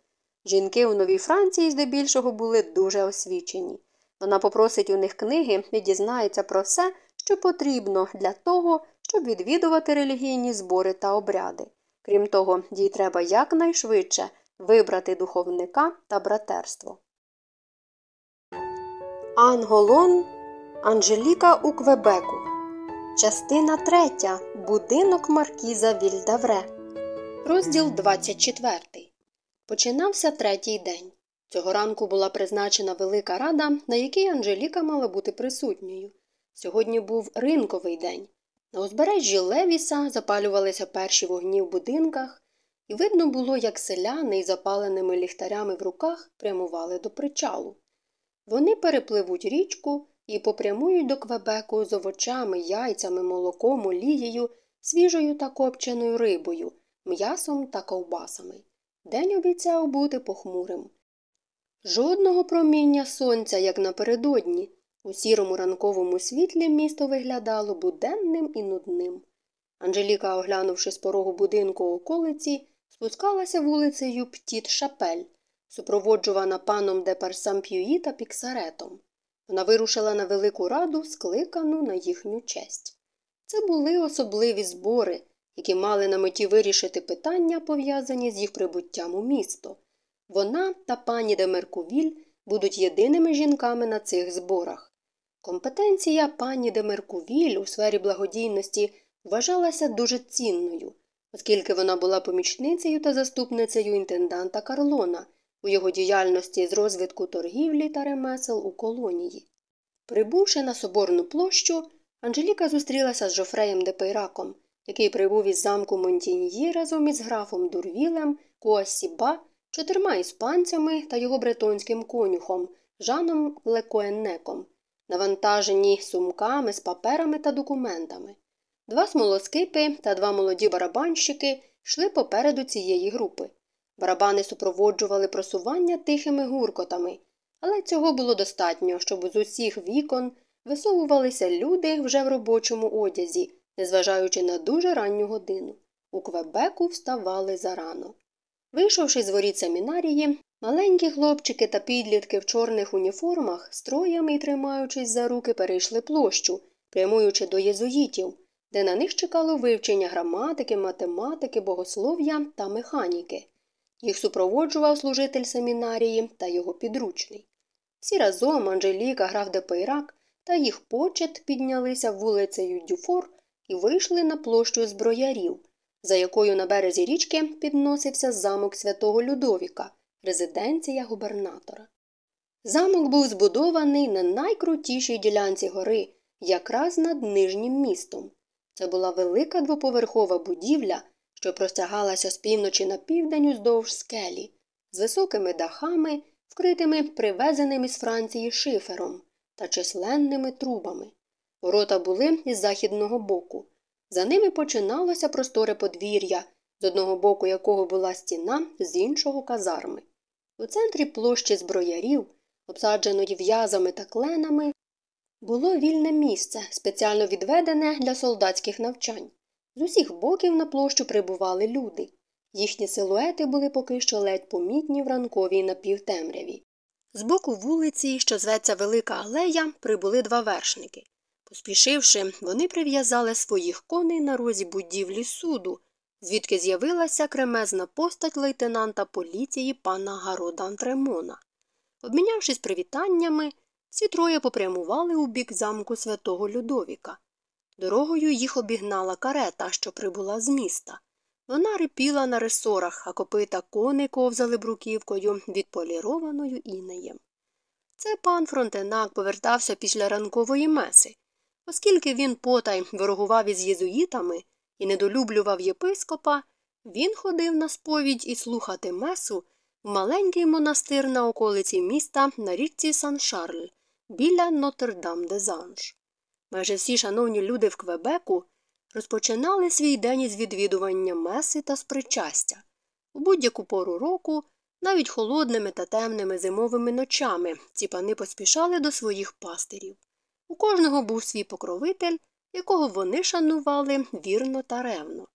Жінки у Новій Франції здебільшого були дуже освічені. Вона попросить у них книги і дізнається про все, що потрібно для того, щоб відвідувати релігійні збори та обряди. Крім того, їй треба якнайшвидше вибрати духовника та братерство. Анголон Анжеліка у Квебеку. Частина 3. Будинок Маркіза Вільдавре. Розділ 24. Починався третій день. Цього ранку була призначена велика рада, на якій Анжеліка мала бути присутньою. Сьогодні був ринковий день. На узбережжі Левіса запалювалися перші вогні в будинках, і видно було, як селяни із запаленими ліхтарями в руках прямували до причалу. Вони перепливуть річку і попрямують до Квебеку з овочами, яйцями, молоком, олією, свіжою та копченою рибою, м'ясом та ковбасами. День обіцяв бути похмурим. Жодного проміння сонця, як напередодні. У сірому ранковому світлі місто виглядало буденним і нудним. Анжеліка, оглянувши з порогу будинку околиці, спускалася вулицею Птіт Шапель, супроводжувана паном де Парсамп'юї та Піксаретом. Вона вирушила на велику раду, скликану на їхню честь. Це були особливі збори, які мали на меті вирішити питання, пов'язані з їх прибуттям у місто. Вона та пані де Меркувіль будуть єдиними жінками на цих зборах. Компетенція пані де Меркувіль у сфері благодійності вважалася дуже цінною, оскільки вона була помічницею та заступницею інтенданта Карлона у його діяльності з розвитку торгівлі та ремесел у колонії. Прибувши на соборну площу, Анжеліка зустрілася з Жофреєм де Пейраком, який прибув із замку Монтіньї разом із графом Дурвілем, Куасіба, чотирма іспанцями та його бретонським конюхом Жаном Лекоеннеком, навантажені сумками з паперами та документами. Два смолоскипи та два молоді барабанщики йшли попереду цієї групи. Барабани супроводжували просування тихими гуркотами, але цього було достатньо, щоб з усіх вікон висовувалися люди вже в робочому одязі, незважаючи на дуже ранню годину. У Квебеку вставали зарано. Вийшовши з воріт семінарії, маленькі хлопчики та підлітки в чорних уніформах, строями й тримаючись за руки, перейшли площу, прямуючи до єзуїтів, де на них чекало вивчення граматики, математики, богослов'я та механіки. Їх супроводжував служитель семінарії та його підручний. Всі разом Анжеліка, граф де Пейрак та їх почет піднялися вулицею Дюфор і вийшли на площу зброярів, за якою на березі річки підносився замок святого Людовіка, резиденція губернатора. Замок був збудований на найкрутішій ділянці гори, якраз над нижнім містом. Це була велика двоповерхова будівля що простягалася з півночі на південь уздовж скелі, з високими дахами, вкритими привезеним із Франції шифером та численними трубами. Ворота були із західного боку. За ними починалося просторе подвір'я, з одного боку якого була стіна, з іншого казарми. У центрі площі зброярів, обсадженої в'язами та кленами, було вільне місце, спеціально відведене для солдатських навчань. З усіх боків на площу прибували люди. Їхні силуети були поки що ледь помітні в ранковій напівтемряві. З боку вулиці, що зветься Велика Алея, прибули два вершники. Поспішивши, вони прив'язали своїх коней на розі будівлі суду, звідки з'явилася кремезна постать лейтенанта поліції пана Гарода Антремона. Обмінявшись привітаннями, всі троє попрямували у бік замку святого Людовіка. Дорогою їх обігнала карета, що прибула з міста. Вона рипіла на ресорах, а копита коней ковзали бруківкою, відполірованою інеєм. Це пан Фронтенак повертався після ранкової меси. Оскільки він потай ворогував із єзуїтами і недолюблював єпископа, він ходив на сповідь і слухати месу в маленький монастир на околиці міста на річці Сан Шарль біля Нотр-Дам де Занж. Майже всі шановні люди в Квебеку розпочинали свій день із відвідування меси та спричастя. У будь-яку пору року, навіть холодними та темними зимовими ночами, ці пани поспішали до своїх пастирів. У кожного був свій покровитель, якого вони шанували вірно та ревно.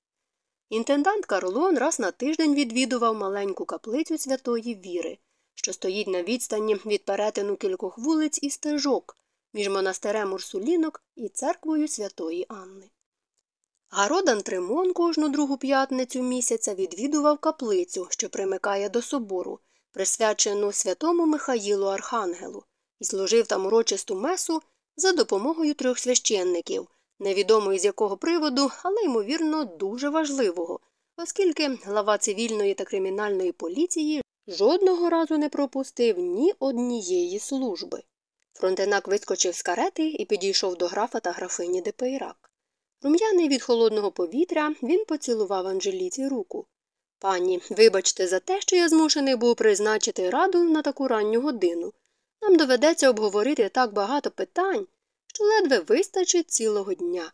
Інтендант Карлон раз на тиждень відвідував маленьку каплицю святої віри, що стоїть на відстані від перетину кількох вулиць і стежок між монастирем Урсулінок і церквою святої Анни. Гаро д'Антримон кожну другу п'ятницю місяця відвідував каплицю, що примикає до собору, присвячену святому Михаїлу Архангелу, і служив там урочисту месу за допомогою трьох священників, невідомо із якого приводу, але, ймовірно, дуже важливого, оскільки глава цивільної та кримінальної поліції жодного разу не пропустив ні однієї служби. Фронтенак вискочив з карети і підійшов до графа та графині Депейрак. Рум'яний від холодного повітря він поцілував Анжеліці руку. Пані, вибачте за те, що я змушений був призначити раду на таку ранню годину. Нам доведеться обговорити так багато питань, що ледве вистачить цілого дня.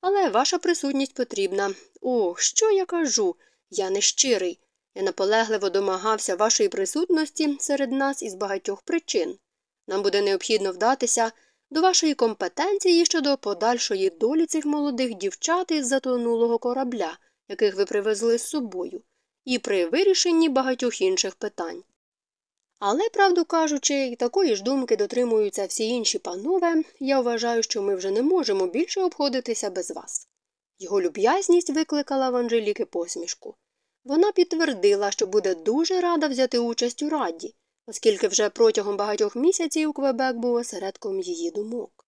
Але ваша присутність потрібна. О, що я кажу? Я не щирий. Я наполегливо домагався вашої присутності серед нас із багатьох причин. Нам буде необхідно вдатися до вашої компетенції щодо подальшої долі цих молодих дівчат із затонулого корабля, яких ви привезли з собою, і при вирішенні багатьох інших питань. Але, правду кажучи, такої ж думки дотримуються всі інші панове, я вважаю, що ми вже не можемо більше обходитися без вас. Його люб'язність викликала в Анжеліки посмішку. Вона підтвердила, що буде дуже рада взяти участь у раді, оскільки вже протягом багатьох місяців Квебек був осередком її думок.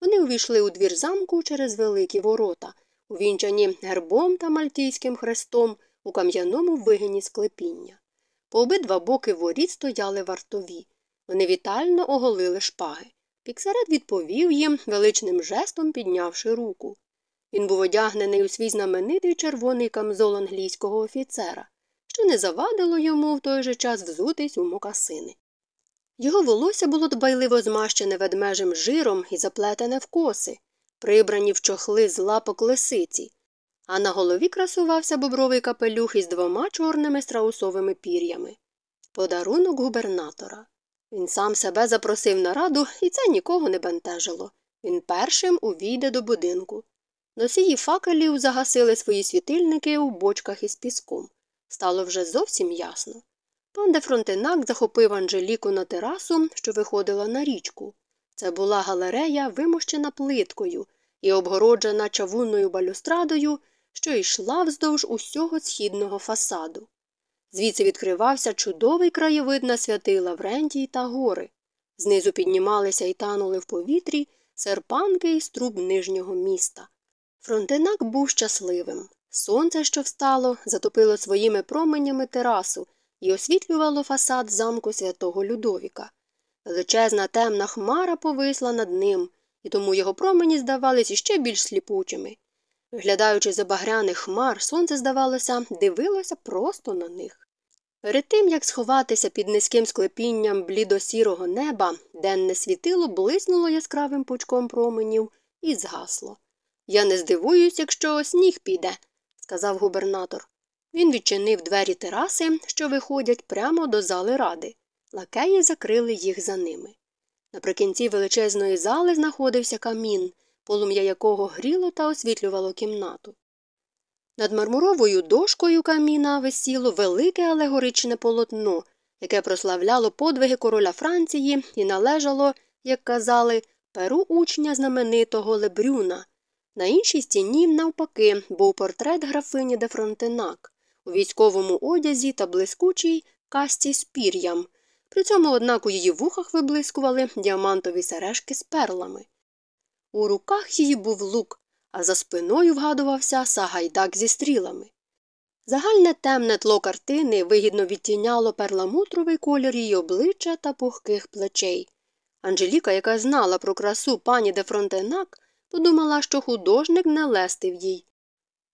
Вони увійшли у двір замку через великі ворота, увінчані гербом та мальтійським хрестом у кам'яному вигині склепіння. По обидва боки воріт стояли вартові. Вони вітально оголили шпаги. Піксарет відповів їм, величним жестом піднявши руку. Він був одягнений у свій знаменитий червоний камзол англійського офіцера, що не завадило йому в той же час взутись у мокасини. Його волосся було дбайливо змащене ведмежим жиром і заплетене в коси, прибрані в чохли з лапок лисиці, а на голові красувався бобровий капелюх із двома чорними страусовими пір'ями. Подарунок губернатора. Він сам себе запросив на раду, і це нікого не бентежило. Він першим увійде до будинку. Носії факелів загасили свої світильники у бочках із піском. Стало вже зовсім ясно. Пан де Фронтенак захопив Анжеліку на терасу, що виходила на річку. Це була галерея, вимощена плиткою і обгороджена чавунною балюстрадою, що йшла вздовж усього східного фасаду. Звідси відкривався чудовий краєвид на святий Лаврентій та гори. Знизу піднімалися і танули в повітрі серпанки із труб нижнього міста. Фронтенак був щасливим. Сонце, що встало, затопило своїми променями терасу і освітлювало фасад замку святого Людовіка. Величезна темна хмара повисла над ним, і тому його промені здавались іще більш сліпучими. Виглядаючи за багряних хмар, сонце, здавалося, дивилося просто на них. Перед тим, як сховатися під низьким склепінням блідо-сірого неба, денне світило блиснуло яскравим пучком променів і згасло. Я не здивуюсь, якщо сніг піде, сказав губернатор. Він відчинив двері тераси, що виходять прямо до зали ради. Лакеї закрили їх за ними. Наприкінці величезної зали знаходився камін, полум'я якого гріло та освітлювало кімнату. Над мармуровою дошкою каміна висіло велике алегоричне полотно, яке прославляло подвиги короля Франції і належало, як казали, перу учня знаменитого Лебрюна. На іншій стіні, навпаки, був портрет графині де Фронтенак у військовому одязі та блискучій касті з пір'ям. При цьому, однак, у її вухах виблискували діамантові сережки з перлами. У руках її був лук, а за спиною вгадувався сагайдак зі стрілами. Загальне темне тло картини вигідно відтіняло перламутровий колір її обличчя та пухких плечей. Анжеліка, яка знала про красу пані де Фронтенак, подумала, що художник не лестив їй.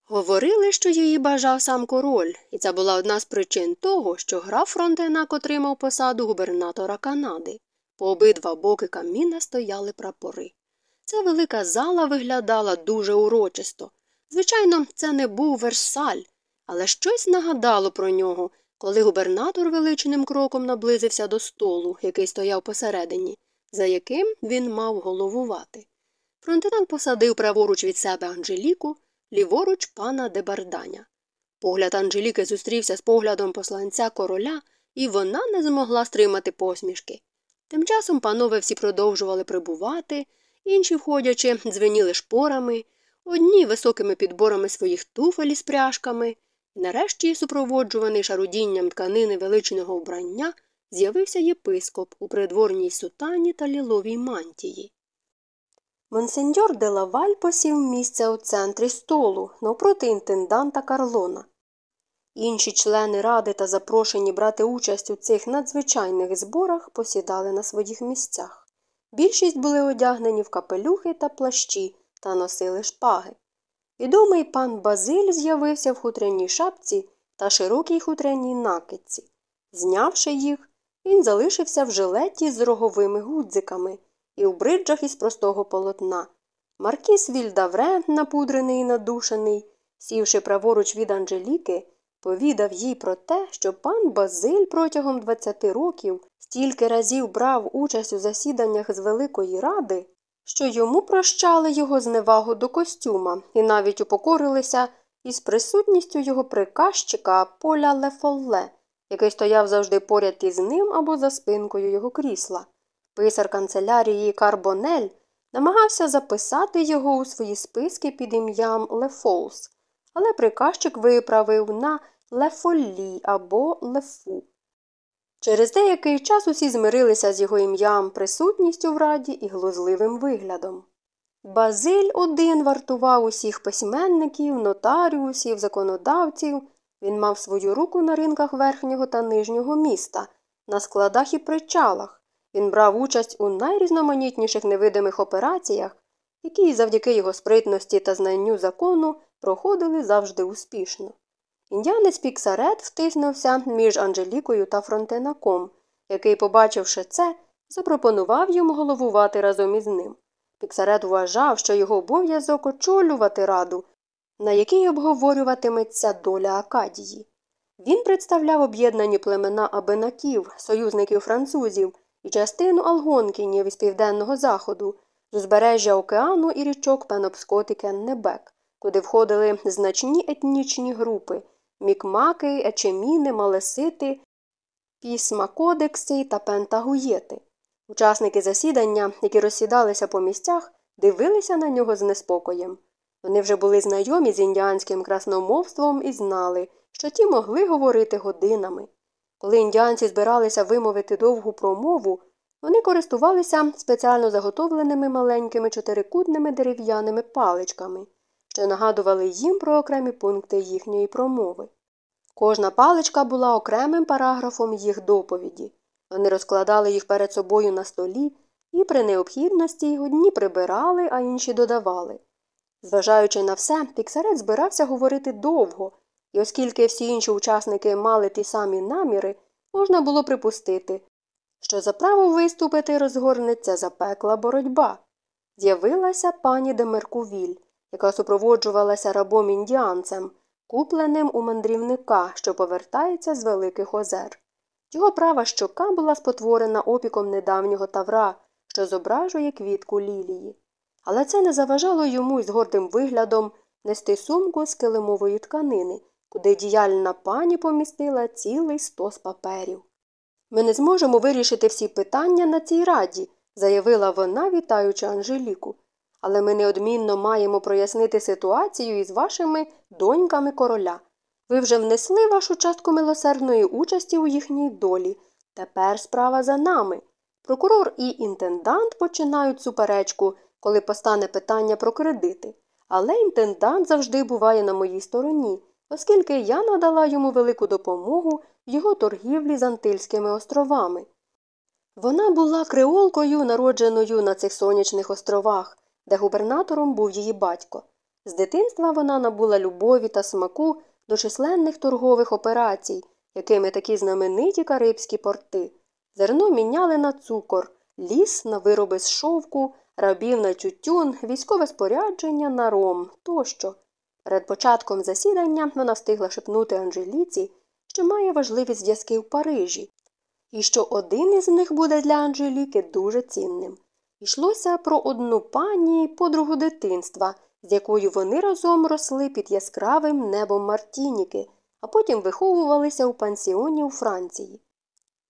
Говорили, що її бажав сам король, і це була одна з причин того, що граф Фронтенак отримав посаду губернатора Канади. По обидва боки каміна стояли прапори. Ця велика зала виглядала дуже урочисто. Звичайно, це не був Версаль, але щось нагадало про нього, коли губернатор величним кроком наблизився до столу, який стояв посередині, за яким він мав головувати. Фронтенак посадив праворуч від себе Анжеліку, ліворуч пана Дебарданя. Погляд Анжеліки зустрівся з поглядом посланця короля, і вона не змогла стримати посмішки. Тим часом панове всі продовжували прибувати, інші, входячи, дзвеніли шпорами, одні високими підборами своїх туфель із пряжками, і нарешті, супроводжуваний шарудінням тканини величного вбрання, з'явився єпископ у придворній сутані та ліловій мантії. Монсеньор де Лаваль посів місце у центрі столу навпроти інтенданта Карлона. Інші члени ради та запрошені брати участь у цих надзвичайних зборах посідали на своїх місцях. Більшість були одягнені в капелюхи та плащі та носили шпаги. Відомий пан Базиль з'явився в хутряній шапці та широкій хутряній накидці. Знявши їх, він залишився в жилеті з роговими гудзиками і в бриджах із простого полотна. Маркіс Вільдавре, напудрений і надушений, сівши праворуч від Анжеліки, повідав їй про те, що пан Базиль протягом 20 років стільки разів брав участь у засіданнях з Великої Ради, що йому прощали його зневагу до костюма і навіть упокорилися із присутністю його приказчика Поля Лефолле, який стояв завжди поряд із ним або за спинкою його крісла. Писар канцелярії Карбонель намагався записати його у свої списки під ім'ям Лефолс, але приказчик виправив на Лефоллі або Лефу. Через деякий час усі змирилися з його ім'ям, присутністю в раді і глузливим виглядом. Базиль один вартував усіх письменників, нотаріусів, законодавців. Він мав свою руку на ринках верхнього та нижнього міста, на складах і причалах. Він брав участь у найрізноманітніших невидимих операціях, які завдяки його спритності та знанню закону проходили завжди успішно. Індіанець Піксарет втиснувся між Анжелікою та Фронтенаком, який, побачивши це, запропонував йому головувати разом із ним. Піксарет вважав, що його обов'язок очолювати раду, на якій обговорюватиметься доля Акадії. Він представляв об'єднані племена абенаків, союзників французів, і частину Алгонкінів із південного заходу, з узбережжя океану і річок Пенопскот і Кеннебек, куди входили значні етнічні групи мікмаки, ечеміни, малесити, пісмакодекси та пентагуєти. Учасники засідання, які розсідалися по місцях, дивилися на нього з неспокоєм. Вони вже були знайомі з індіанським красномовством і знали, що ті могли говорити годинами. Коли індіанці збиралися вимовити довгу промову, вони користувалися спеціально заготовленими маленькими чотирикутними дерев'яними паличками, що нагадували їм про окремі пункти їхньої промови. Кожна паличка була окремим параграфом їх доповіді. Вони розкладали їх перед собою на столі і при необхідності одні прибирали, а інші додавали. Зважаючи на все, піксарет збирався говорити довго, і оскільки всі інші учасники мали ті самі наміри, можна було припустити, що за право виступити розгорнеться запекла боротьба. З'явилася пані Демеркувіль, яка супроводжувалася рабом індіанцем, купленим у мандрівника, що повертається з Великих Озер. Його права щока була спотворена опіком недавнього тавра, що зображує квітку лілії. Але це не заважало йому із гордим виглядом нести сумку з килимової тканини, куди діяльна пані помістила цілий стос паперів. Ми не зможемо вирішити всі питання на цій раді, заявила вона, вітаючи Анжеліку. Але ми неодмінно маємо прояснити ситуацію із вашими доньками короля. Ви вже внесли вашу частку милосердної участі у їхній долі. Тепер справа за нами. Прокурор і інтендант починають суперечку, коли постане питання про кредити. Але інтендант завжди буває на моїй стороні, оскільки я надала йому велику допомогу в його торгівлі з Антильськими островами. Вона була креолкою, народженою на цих сонячних островах, де губернатором був її батько. З дитинства вона набула любові та смаку до численних торгових операцій, якими такі знамениті карибські порти. Зерно міняли на цукор, ліс на вироби з шовку, рабів на тютюн, військове спорядження на ром тощо. Перед початком засідання вона встигла шепнути Анжеліці, що має важливі зв'язки в Парижі, і що один із них буде для Анжеліки дуже цінним. Йшлося про одну пані подругу дитинства, з якою вони разом росли під яскравим небом Мартініки, а потім виховувалися у пансіоні у Франції.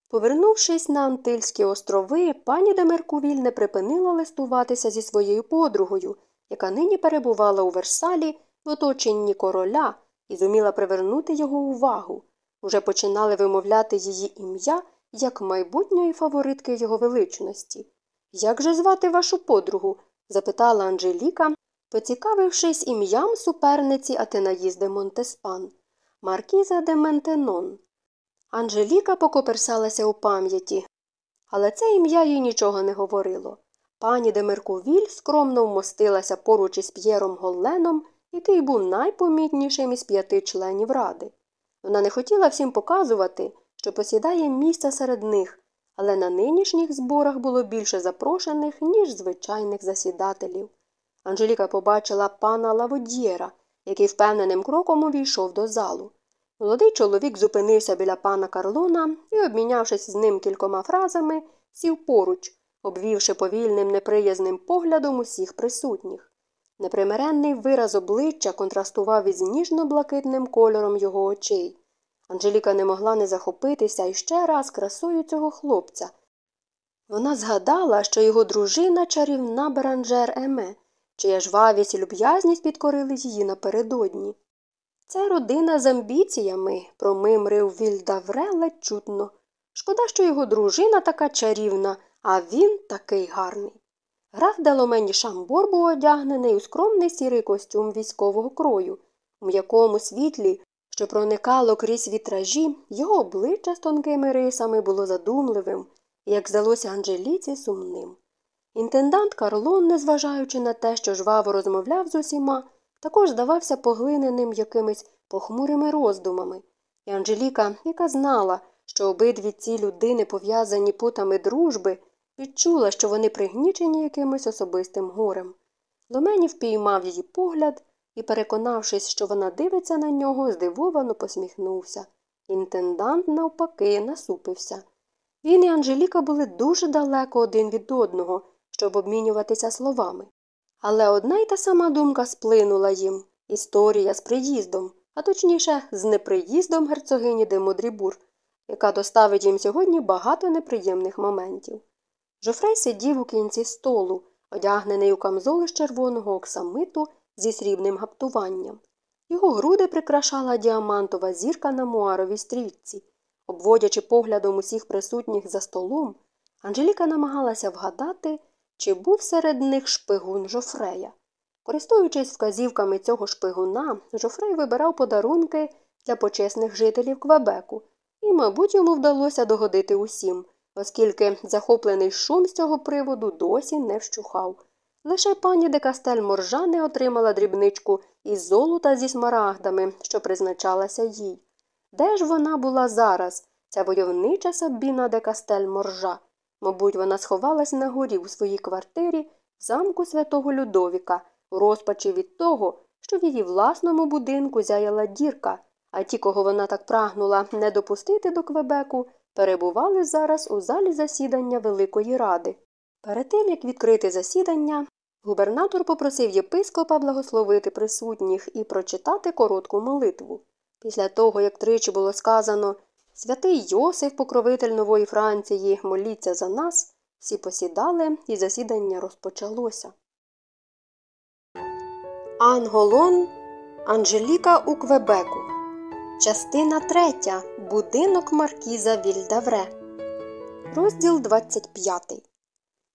Повернувшись на Антильські острови, пані Демеркувіль не припинила листуватися зі своєю подругою, яка нині перебувала у Версалі в оточенні короля і зуміла привернути його увагу. Уже починали вимовляти її ім'я як майбутньої фаворитки його величності. Як же звати вашу подругу? запитала Анжеліка, поцікавившись ім'ям суперниці Атенаїз Монтеспан, Маркіза де Ментенон. Анжеліка покоперсалася у пам'яті, але це ім'я їй нічого не говорило. Пані де Меркувіль скромно вмостилася поруч із П'єром Голленом, який був найпомітнішим із п'яти членів ради. Вона не хотіла всім показувати, що посідає місце серед них, але на нинішніх зборах було більше запрошених, ніж звичайних засідателів. Анжеліка побачила пана Лаводєра, який впевненим кроком увійшов до залу. Молодий чоловік зупинився біля пана Карлона і, обмінявшись з ним кількома фразами, сів поруч, обвівши повільним неприязним поглядом усіх присутніх. Непримиренний вираз обличчя контрастував із ніжно-блакитним кольором його очей. Анжеліка не могла не захопитися іще раз красою цього хлопця. Вона згадала, що його дружина чарівна Беранжер Еме, чия жвавість і люб'язність підкорили її напередодні. Це родина з амбіціями, промимрив Вільдавре ледь чутно. Шкода, що його дружина така чарівна, а він такий гарний. Граф Деломені Шамбор був одягнений у скромний сірий костюм військового крою, у м'якому світлі, що проникало крізь вітражі, його обличчя з тонкими рисами було задумливим, як здалося Анжеліці сумним. Інтендант Карлон, незважаючи на те, що жваво розмовляв з усіма, також здавався поглиненим якимись похмурими роздумами, і Анжеліка, яка знала, що обидві ці людини пов'язані путами дружби, відчула, що вони пригнічені якимось особистим горем. Ломені впіймав її погляд і, переконавшись, що вона дивиться на нього, здивовано посміхнувся. Інтендант, навпаки, насупився. Він і Анжеліка були дуже далеко один від одного, щоб обмінюватися словами. Але одна й та сама думка сплинула їм історія з приїздом, а точніше, з неприїздом герцогині де Модрібур, яка доставить їм сьогодні багато неприємних моментів. Жофрей сидів у кінці столу, одягнений у камзоли з червоного оксамиту зі срібним гаптуванням. Його груди прикрашала діамантова зірка на муаровій стрічці. Обводячи поглядом усіх присутніх за столом, Анжеліка намагалася вгадати, чи був серед них шпигун Жофрея. Користуючись вказівками цього шпигуна, Жофрей вибирав подарунки для почесних жителів Квебеку, і, мабуть, йому вдалося догодити усім, оскільки захоплений шум з цього приводу досі не вщухав. Лише пані де Кастель Моржа отримала дрібничку із золота зі смарагдами, що призначалася їй. Де ж вона була зараз, ця войовнича Сабіна де Кастель Моржа? Мабуть, вона сховалась на горі у своїй квартирі в замку святого Людовіка, у розпачі від того, що в її власному будинку зяяла дірка, а ті, кого вона так прагнула не допустити до Квебеку, перебували зараз у залі засідання Великої Ради. Перед тим, як відкрити засідання, губернатор попросив єпископа благословити присутніх і прочитати коротку молитву. Після того, як тричі було сказано Святий Йосиф, покровитель нової Франції, моліться за нас, всі посідали, і засідання розпочалося. Анголон Анжеліка у Квебеку. Частина третя. Будинок Маркіза Вільдавре. Розділ 25.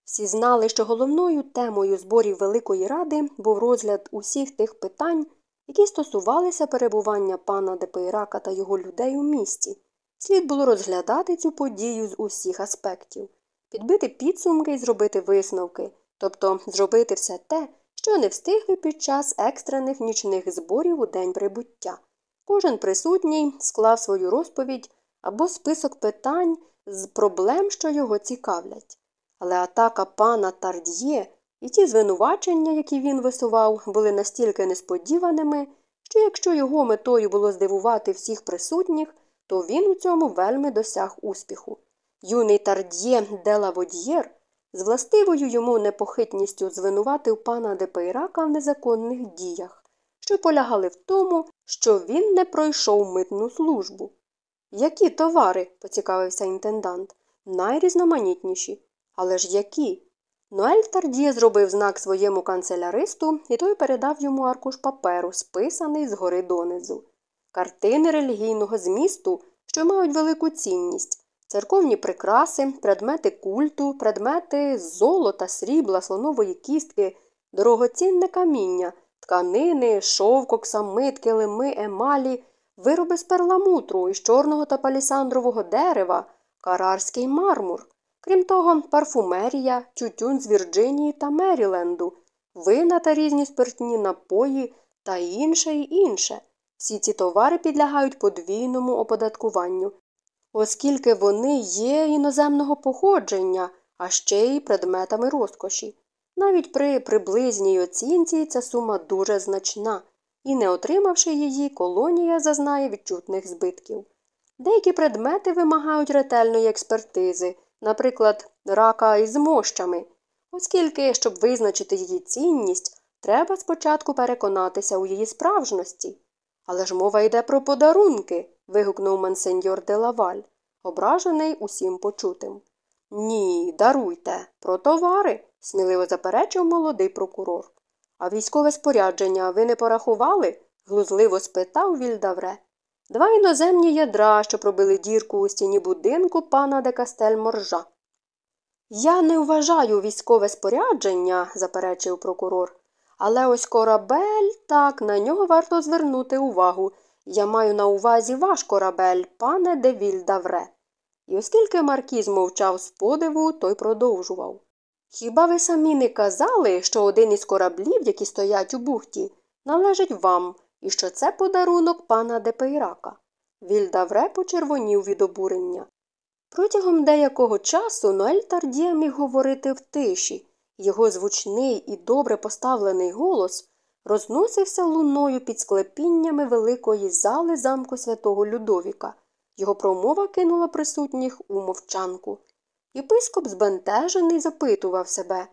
Всі знали, що головною темою зборів Великої Ради був розгляд усіх тих питань, які стосувалися перебування пана Депейрака та його людей у місті. Слід було розглядати цю подію з усіх аспектів, підбити підсумки і зробити висновки, тобто зробити все те, що не встигли під час екстрених нічних зборів у день прибуття. Кожен присутній склав свою розповідь або список питань з проблем, що його цікавлять. Але атака пана Тард'є і ті звинувачення, які він висував, були настільки несподіваними, що якщо його метою було здивувати всіх присутніх, то він у цьому вельми досяг успіху. Юний Тард'є де Лаводьєр з властивою йому непохитністю звинуватив пана де Пейрака в незаконних діях, що полягали в тому, що він не пройшов митну службу. Які товари? поцікавився інтендант. Найрізноманітніші. Але ж які? Ноель Тардіє зробив знак своєму канцеляристу, і той передав йому аркуш паперу, списаний згори донизу. Картини релігійного змісту, що мають велику цінність, церковні прикраси, предмети культу, предмети золота, срібла, слонової кістки, дорогоцінне каміння, тканини, шовк, самит, килими, емалі, вироби з перламутру із чорного та палісандрового дерева, карарський мармур. Крім того, парфумерія, тютюн з Вірджинії та Меріленду, вина та різні спиртні напої та інше і інше. Всі ці товари підлягають подвійному оподаткуванню, оскільки вони є іноземного походження, а ще й предметами розкоші. Навіть при приблизній оцінці ця сума дуже значна, і, не отримавши її, колонія зазнає відчутних збитків. Деякі предмети вимагають ретельної експертизи, наприклад, рака із мощами, оскільки, щоб визначити її цінність, треба спочатку переконатися у її справжності. Але ж мова йде про подарунки. вигукнув монсеньор де Лаваль, ображений усім почутим. Ні, даруйте, про товари, сміливо заперечив молодий прокурор. А військове спорядження ви не порахували? глузливо спитав Вільдавре. Два іноземні ядра, що пробили дірку у стіні будинку пана де Кастель Моржа. Я не вважаю військове спорядження, заперечив прокурор. Але ось корабель так, на нього варто звернути увагу. Я маю на увазі ваш корабель, пане де Вільдавре. І оскільки Маркіз мовчав з подиву, той продовжував. Хіба ви самі не казали, що один із кораблів, які стоять у бухті, належить вам, і що це подарунок пана де Пейрака? Вільдавре почервонів від обурення. Протягом деякого часу Ноель Тардіє міг говорити в тиші. Його звучний і добре поставлений голос розносився луною під склепіннями великої зали замку святого Людовіка. Його промова кинула присутніх у мовчанку. Єпископ збентежений запитував себе,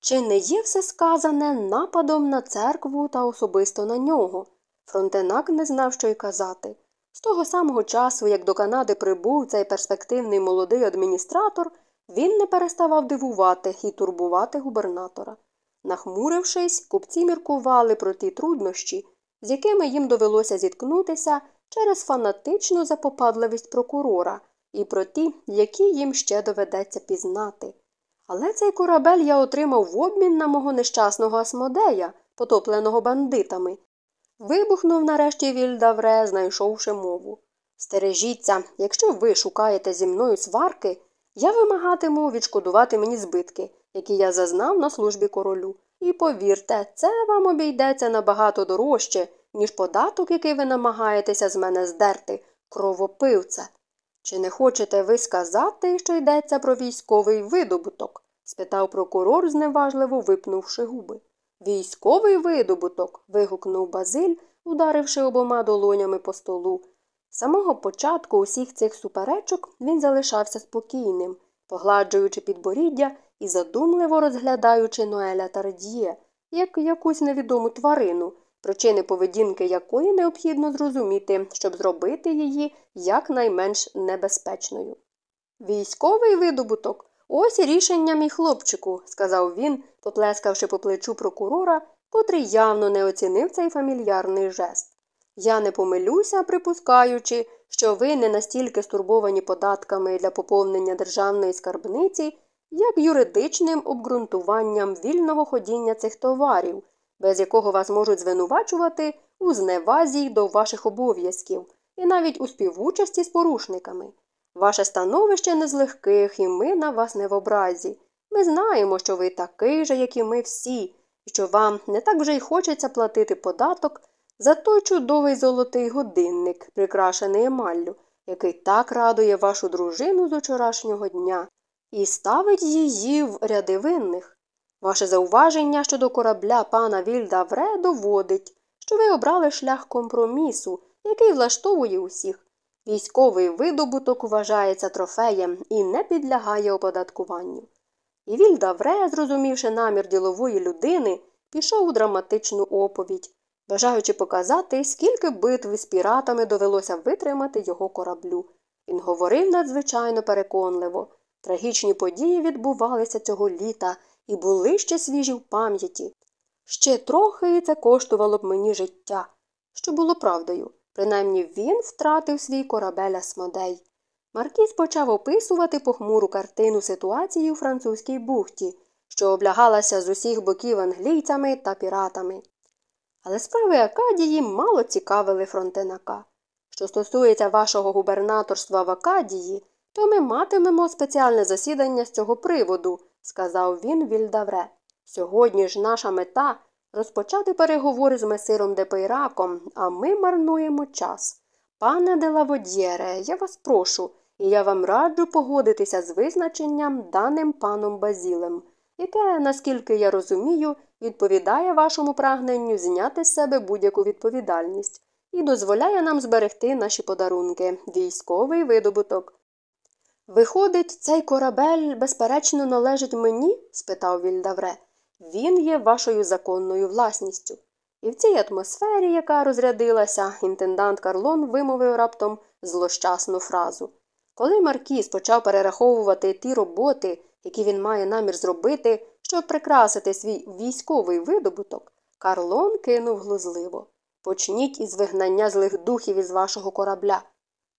чи не є все сказане нападом на церкву та особисто на нього. Фронтенак не знав, що й казати. З того самого часу, як до Канади прибув цей перспективний молодий адміністратор, він не переставав дивувати і турбувати губернатора. Нахмурившись, купці міркували про ті труднощі, з якими їм довелося зіткнутися через фанатичну запопадливість прокурора і про ті, які їм ще доведеться пізнати. Але цей корабель я отримав в обмін на мого нещасного асмодея, потопленого бандитами. Вибухнув нарешті Вільдавре, знайшовши мову. Стережіться, якщо ви шукаєте зі мною сварки, я вимагатиму відшкодувати мені збитки, які я зазнав на службі королю. І повірте, це вам обійдеться набагато дорожче, ніж податок, який ви намагаєтеся з мене здерти, кровопивце. Чи не хочете ви сказати, що йдеться про військовий видобуток? спитав прокурор, зневажливо випнувши губи. Військовий видобуток. вигукнув Базиль, ударивши обома долонями по столу. З самого початку усіх цих суперечок він залишався спокійним, погладжуючи підборіддя і задумливо розглядаючи Ноеля Тардіє, як якусь невідому тварину, причини поведінки якої необхідно зрозуміти, щоб зробити її якнайменш небезпечною. Військовий видобуток. Ось рішення, мій хлопчику, сказав він, поплескавши по плечу прокурора, котрий явно не оцінив цей фамільярний жест. Я не помилюся, припускаючи, що ви не настільки стурбовані податками для поповнення державної скарбниці, як юридичним обґрунтуванням вільного ходіння цих товарів, без якого вас можуть звинувачувати у зневазі до ваших обов'язків і навіть у співучасті з порушниками. Ваше становище не з легких, і ми на вас не в образі. Ми знаємо, що ви такий же, як і ми всі, і що вам не так вже й хочеться платити податок за той чудовий золотий годинник, прикрашений емаллю, який так радує вашу дружину з учорашнього дня, і ставить її в ряди винних. Ваше зауваження щодо корабля пана Вільда Вре доводить, що ви обрали шлях компромісу, який влаштовує усіх. Військовий видобуток вважається трофеєм і не підлягає оподаткуванню. І Вільдавре, зрозумівши намір ділової людини, пішов у драматичну оповідь, бажаючи показати, скільки битв з піратами довелося витримати його кораблю. Він говорив надзвичайно переконливо. Трагічні події відбувалися цього літа і були ще свіжі в пам'яті. Ще трохи і це коштувало б мені життя, що було правдою. Принаймні він втратив свій корабель Асмодей. Маркіз почав описувати похмуру картину ситуації у французькій бухті, що облягалася з усіх боків англійцями та піратами. Але справи Акадії мало цікавили фронтенака. Що стосується вашого губернаторства в Акадії, то ми матимемо спеціальне засідання з цього приводу, сказав він Вільдавре. Сьогодні ж наша мета розпочати переговори з месиром де Пейраком, а ми марнуємо час. Пане де Лаводьєре, я вас прошу, і я вам раджу погодитися з визначенням даним паном Базілем, яке, наскільки я розумію, відповідає вашому прагненню зняти з себе будь-яку відповідальність і дозволяє нам зберегти наші подарунки, військовий видобуток. Виходить, цей корабель, безперечно, належить мені? спитав Вільдавре. Він є вашою законною власністю. І в цій атмосфері, яка розрядилася, інтендант Карлон вимовив раптом злощасну фразу. Коли Маркіз почав перераховувати ті роботи, які він має намір зробити, щоб прикрасити свій військовий видобуток, Карлон кинув глузливо Почніть із вигнання злих духів із вашого корабля.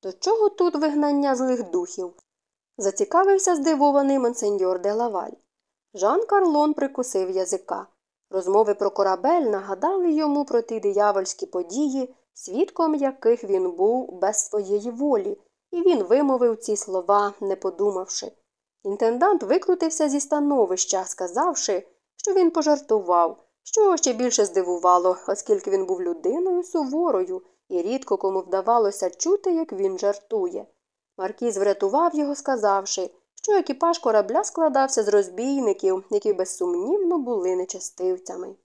До чого тут вигнання злих духів? Зацікавився здивований монсеньор де Лаваль. Жан Карлон прикусив язика. Розмови про корабель нагадали йому про ті диявольські події, свідком яких він був без своєї волі, і він вимовив ці слова, не подумавши. Інтендант викрутився зі становища, сказавши, що він пожартував, що ще більше здивувало, оскільки він був людиною суворою, і рідко кому вдавалося чути, як він жартує. Маркіз врятував його, сказавши, що екіпаж корабля складався з розбійників, які безсумнівно були нечестивцями.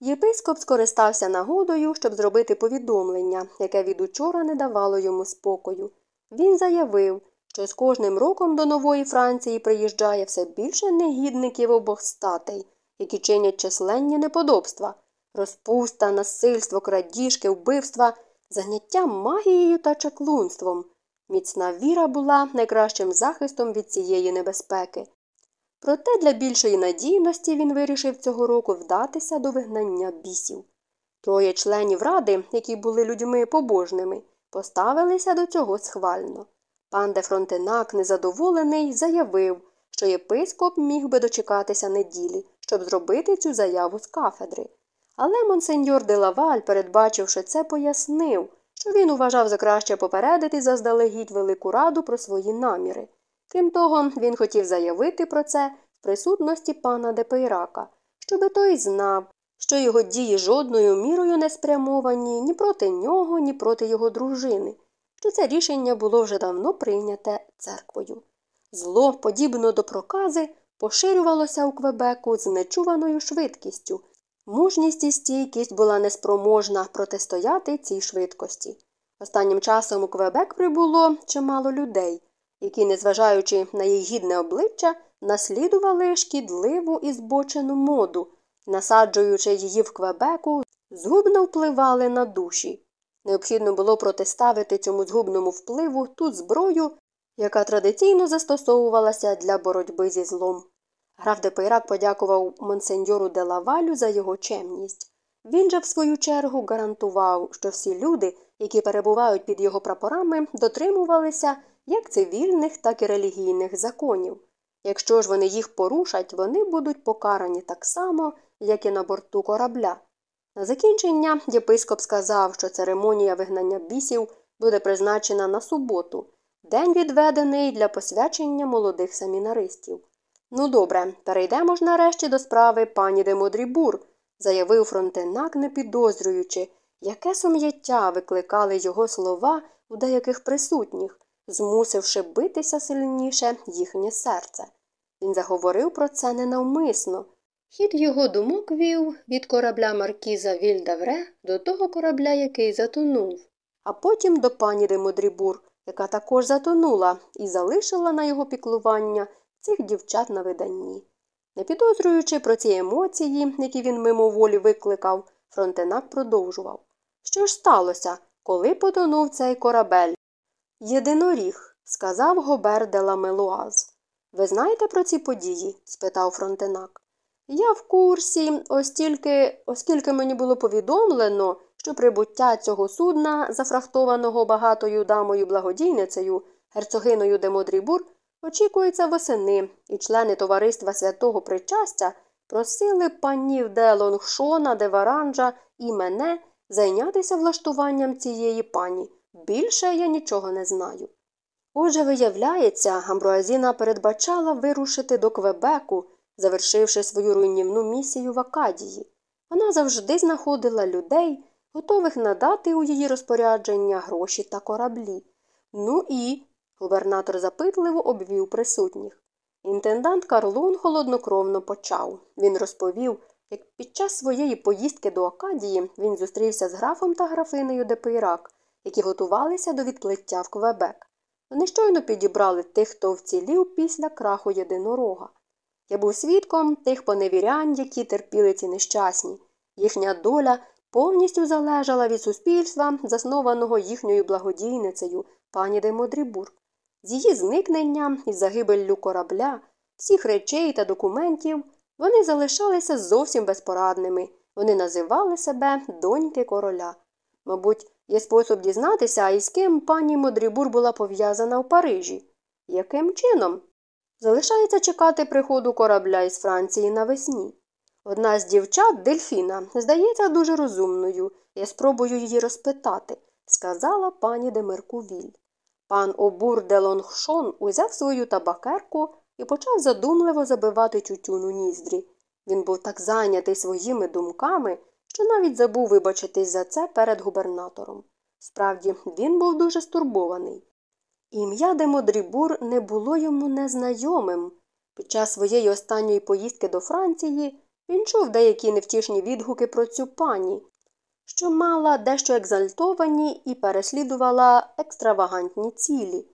Єпископ скористався нагодою, щоб зробити повідомлення, яке від учора не давало йому спокою. Він заявив, що з кожним роком до нової Франції приїжджає все більше негідників обох статей, які чинять численні неподобства, розпуста, насильство, крадіжки, вбивства, заняття магією та чаклунством. Міцна віра була найкращим захистом від цієї небезпеки. Проте для більшої надійності він вирішив цього року вдатися до вигнання бісів. Троє членів ради, які були людьми побожними, поставилися до цього схвально. Пан де Фронтенак, незадоволений, заявив, що єпископ міг би дочекатися неділі, щоб зробити цю заяву з кафедри. Але монсеньор де Лаваль, передбачивши це, пояснив, що він вважав за краще попередити заздалегідь велику раду про свої наміри. Крім того, він хотів заявити про це в присутності пана Депейрака, щоби той знав, що його дії жодною мірою не спрямовані ні проти нього, ні проти його дружини, що це рішення було вже давно прийняте церквою. Зло, подібно до прокази, поширювалося у Квебеку з нечуваною швидкістю, Мужність і стійкість була неспроможна протистояти цій швидкості. Останнім часом у Квебек прибуло чимало людей, які, незважаючи на їх гідне обличчя, наслідували шкідливу і збочену моду, насаджуючи її в Квебеку, згубно впливали на душі. Необхідно було протиставити цьому згубному впливу ту зброю, яка традиційно застосовувалася для боротьби зі злом. Граф де Пейрак подякував монсеньору де Лавалю за його чемність. Він же, в свою чергу, гарантував, що всі люди, які перебувають під його прапорами, дотримувалися як цивільних, так і релігійних законів. Якщо ж вони їх порушать, вони будуть покарані так само, як і на борту корабля. На закінчення єпископ сказав, що церемонія вигнання бісів буде призначена на суботу, день відведений для посвячення молодих семінаристів. Ну, добре, перейдемо ж нарешті до справи пані Демодрібур, заявив фронтенак, не підозрюючи, яке сум'яття викликали його слова у деяких присутніх, змусивши битися сильніше їхнє серце. Він заговорив про це ненавмисно. Хід його думок вів від корабля маркіза Вільдавре до того корабля, який затонув, а потім до пані Демодрібур, яка також затонула і залишила на його піклування цих дівчат на виданні. Не підозрюючи про ці емоції, які він мимоволі викликав, фронтенак продовжував. Що ж сталося, коли потонув цей корабель? Єдиноріг, сказав Гобер де Ламелуаз. Ви знаєте про ці події? спитав фронтенак. Я в курсі, остільки, оскільки мені було повідомлено, що прибуття цього судна, зафрахтованого багатою дамою благодійницею, герцогиною де Модрібур, очікується восени, і члени товариства святого причастя просили панів де Лонгшона, де Варанджа і мене зайнятися влаштуванням цієї пані. Більше я нічого не знаю. Отже, виявляється, Амбруазіна передбачала вирушити до Квебеку, завершивши свою руйнівну місію в Акадії. Вона завжди знаходила людей, готових надати у її розпорядження гроші та кораблі. Ну і. Губернатор запитливо обвів присутніх. Інтендант Карлон холоднокровно почав. Він розповів, як під час своєї поїздки до Акадії він зустрівся з графом та графинею де Пейрак, які готувалися до відплиття в Квебек. Вони щойно підібрали тих, хто вцілів після краху єдинорога. Я був свідком тих поневірянь, які терпіли ці нещасні. Їхня доля повністю залежала від суспільства, заснованого їхньою благодійницею, пані де Модрібур. З її зникненням і загибеллю корабля, всіх речей та документів вони залишалися зовсім безпорадними. Вони називали себе доньки короля. Мабуть, є спосіб дізнатися, із ким пані Модрібур була пов'язана в Парижі. Яким чином? Залишається чекати приходу корабля із Франції навесні. Одна з дівчат, дельфіна, здається дуже розумною. Я спробую її розпитати, сказала пані Демеркувіль. Пан Обур де Лонгшон узяв свою табакерку і почав задумливо забивати тютюн у ніздрі. Він був так зайнятий своїми думками, що навіть забув вибачитись за це перед губернатором. Справді, він був дуже стурбований. Ім'я Демодрібур не було йому незнайомим. Під час своєї останньої поїздки до Франції він чув деякі невтішні відгуки про цю пані, що мала дещо екзальтовані і переслідувала екстравагантні цілі.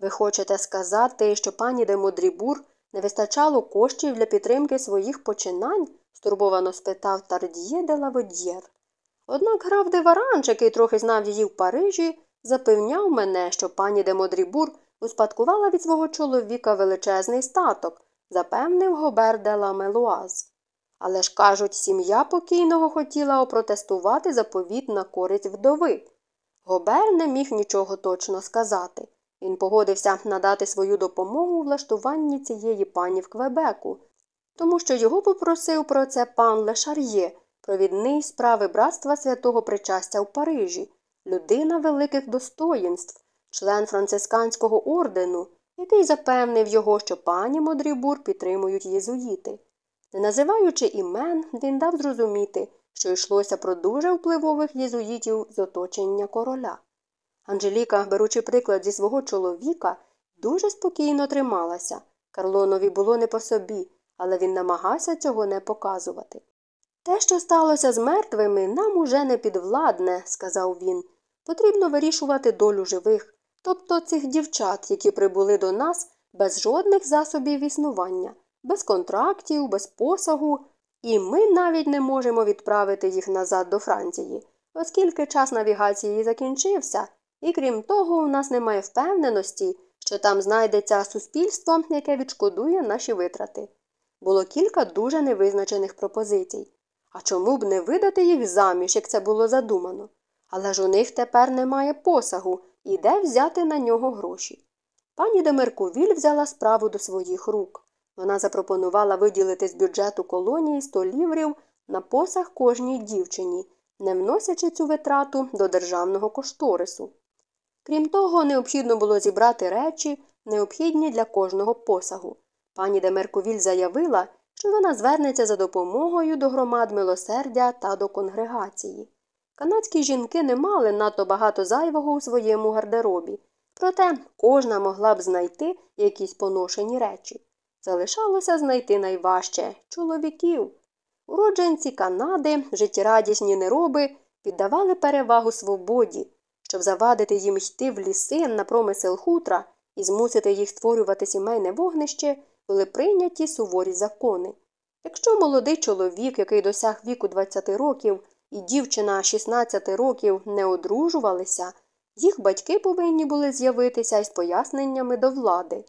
Ви хочете сказати, що пані Демодрібур не вистачало коштів для підтримки своїх починань? стурбовано спитав Тардіє де Лаводьєр. Однак граф де Варанж, який трохи знав її в Парижі, запевняв мене, що пані де Модрібур успадкувала від свого чоловіка величезний статок, запевнив Гобер де Ламелуаз. Але ж, кажуть, сім'я покійного хотіла опротестувати заповіт на користь вдови. Гобер не міг нічого точно сказати. Він погодився надати свою допомогу у влаштуванні цієї пані в Квебеку, тому що його попросив про це пан Лешар'є, провідний справи братства святого причастя в Парижі, людина великих достоїнств, член францисканського ордену, який запевнив його, що пані Модрібур підтримують єзуїти. Не називаючи імен, він дав зрозуміти, що йшлося про дуже впливових єзуїтів з оточення короля. Анжеліка, беручи приклад зі свого чоловіка, дуже спокійно трималася. Карлонові було не по собі, але він намагався цього не показувати. Те, що сталося з мертвими, нам уже не підвладне, сказав він. Потрібно вирішувати долю живих, тобто цих дівчат, які прибули до нас без жодних засобів існування, без контрактів, без посагу, і ми навіть не можемо відправити їх назад до Франції, оскільки час навігації закінчився, і крім того, у нас немає впевненості, що там знайдеться суспільство, яке відшкодує наші витрати. Було кілька дуже невизначених пропозицій. А чому б не видати їх заміж, як це було задумано? Але ж у них тепер немає посагу і де взяти на нього гроші. Пані Демеркувіль взяла справу до своїх рук. Вона запропонувала виділити з бюджету колонії 100 ліврів на посаг кожній дівчині, не вносячи цю витрату до державного кошторису. Крім того, необхідно було зібрати речі, необхідні для кожного посагу. Пані Демеркувіль заявила, що вона звернеться за допомогою до громад милосердя та до конгрегації. Канадські жінки не мали надто багато зайвого у своєму гардеробі, проте кожна могла б знайти якісь поношені речі. Залишалося знайти найважче чоловіків. Уродженці Канади, життєрадісні нероби, піддавали перевагу свободі, щоб завадити їм йти в ліси на промисел хутра і змусити їх створювати сімейне вогнище, були прийняті суворі закони. Якщо молодий чоловік, який досяг віку 20 років, і дівчина 16 років не одружувалися, їх батьки повинні були з'явитися із поясненнями до влади.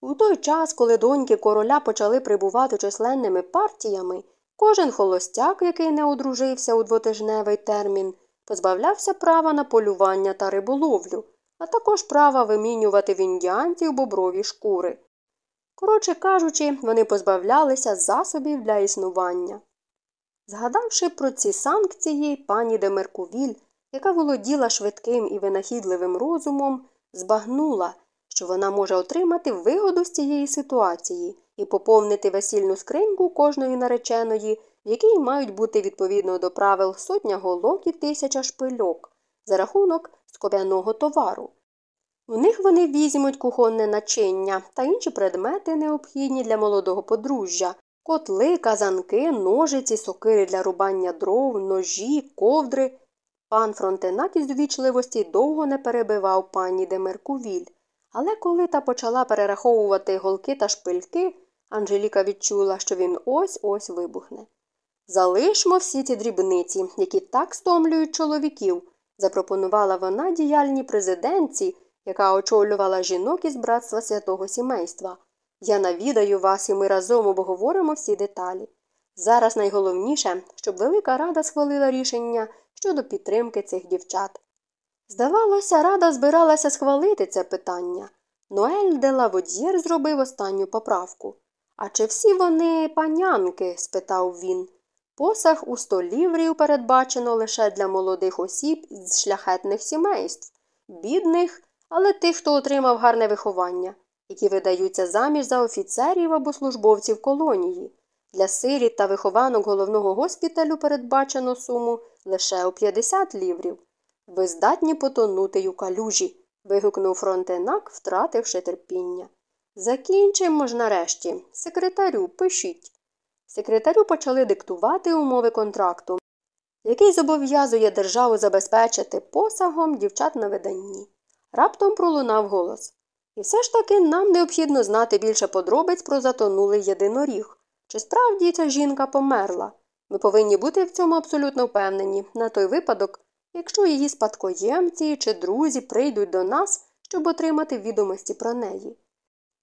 У той час, коли доньки короля почали прибувати численними партіями, кожен холостяк, який не одружився у двотижневий термін, позбавлявся права на полювання та риболовлю, а також права вимінювати в індіанців боброві шкури. Коротше кажучи, вони позбавлялися засобів для існування. Згадавши про ці санкції, пані Демеркувіль, яка володіла швидким і винахідливим розумом, збагнула, що вона може отримати вигоду з цієї ситуації і поповнити весільну скриньку кожної нареченої, в якій мають бути відповідно до правил сотня голок і тисяча шпильок за рахунок скобяного товару. У них вони візьмуть кухонне начиння та інші предмети, необхідні для молодого подружжя, котли, казанки, ножиці, сокири для рубання дров, ножі, ковдри. Пан Фронтенак із довічливості довго не перебивав пані Демеркувіль, але коли та почала перераховувати голки та шпильки, Анжеліка відчула, що він ось ось вибухне. Залишмо всі ці дрібниці, які так стомлюють чоловіків, запропонувала вона діяльній президентці, яка очолювала жінок із братства святого сімейства. Я навідаю вас, і ми разом обговоримо всі деталі. Зараз найголовніше, щоб Велика Рада схвалила рішення щодо підтримки цих дівчат. Здавалося, рада збиралася схвалити це питання. Ноель де Лаводьєр зробив останню поправку. А чи всі вони панянки? спитав він. Посаг у сто ліврів передбачено лише для молодих осіб з шляхетних сімейств, бідних, але тих, хто отримав гарне виховання, які видаються заміж за офіцерів або службовців колонії. Для сиріт та вихованок головного госпіталю передбачено суму лише у 50 ліврів. Ви здатні потонути у калюжі. вигукнув фронтенак, втративши терпіння. Закінчимо ж нарешті. Секретарю, пишіть. Секретарю почали диктувати умови контракту, який зобов'язує державу забезпечити посагом дівчат на виданні. Раптом пролунав голос. І все ж таки нам необхідно знати більше подробиць про затонулий єдиноріг. Чи справді ця жінка померла? Ми повинні бути в цьому абсолютно впевнені, на той випадок, якщо її спадкоємці чи друзі прийдуть до нас, щоб отримати відомості про неї.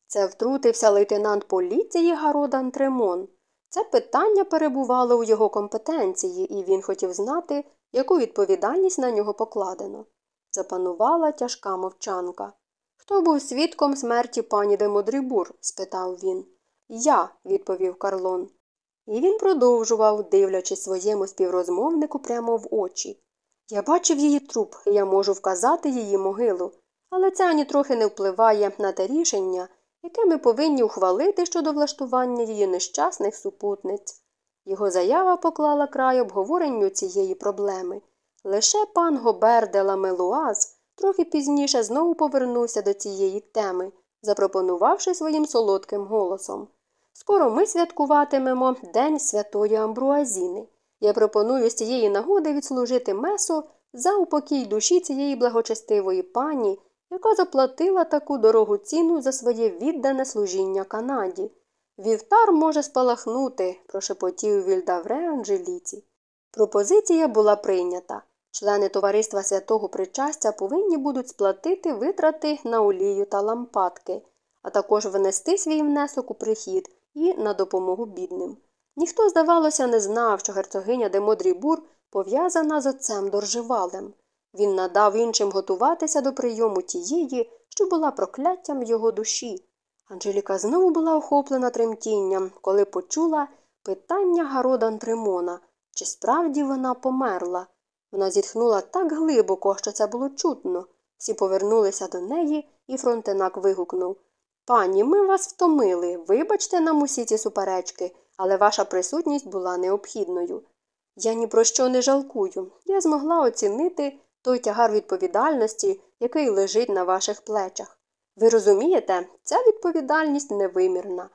Це втрутився лейтенант поліції Гародан Тремон. Це питання перебувало у його компетенції, і він хотів знати, яку відповідальність на нього покладено. Запанувала тяжка мовчанка. Хто був свідком смерті пані де Модрібур? спитав він. Я, відповів Карлон. І він продовжував, дивлячись своєму співрозмовнику прямо в очі. Я бачив її труп, і я можу вказати її могилу, але це ані трохи не впливає на те рішення, яке ми повинні ухвалити щодо влаштування її нещасних супутниць. Його заява поклала край обговоренню цієї проблеми. Лише пан Гобер де Ламелуаз трохи пізніше знову повернувся до цієї теми, запропонувавши своїм солодким голосом. Скоро ми святкуватимемо День Святої Амбруазіни. Я пропоную з цієї нагоди відслужити месо за упокій душі цієї благочестивої пані, яка заплатила таку дорогу ціну за своє віддане служіння Канаді. Вівтар може спалахнути, прошепотів Вільдавре Анжеліці. Пропозиція була прийнята. Члени товариства святого причастя повинні будуть сплатити витрати на олію та лампадки, а також внести свій внесок у прихід і на допомогу бідним. Ніхто, здавалося, не знав, що герцогиня де Модрібур пов'язана з отцем дорживалем. Він надав іншим готуватися до прийому тієї, що була прокляттям його душі. Анжеліка знову була охоплена тремтінням, коли почула питання Гародан Тримона, чи справді вона померла. Вона зітхнула так глибоко, що це було чутно. Всі повернулися до неї, і фронтенак вигукнув Пані, ми вас втомили. Вибачте нам усі ці суперечки, але ваша присутність була необхідною. Я ні про що не жалкую. Я змогла оцінити той тягар відповідальності, який лежить на ваших плечах. Ви розумієте, ця відповідальність невимірна.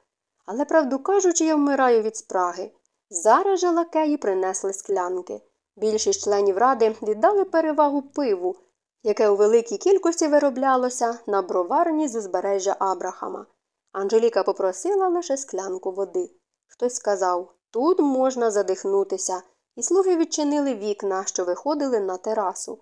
Але, правду кажучи, я вмираю від спраги. Зараз же лакеї принесли склянки. Більшість членів ради віддали перевагу пиву, яке у великій кількості вироблялося на броварні з узбережжя Абрахама. Анжеліка попросила лише склянку води. Хтось сказав тут можна задихнутися, і слуги відчинили вікна, що виходили на терасу.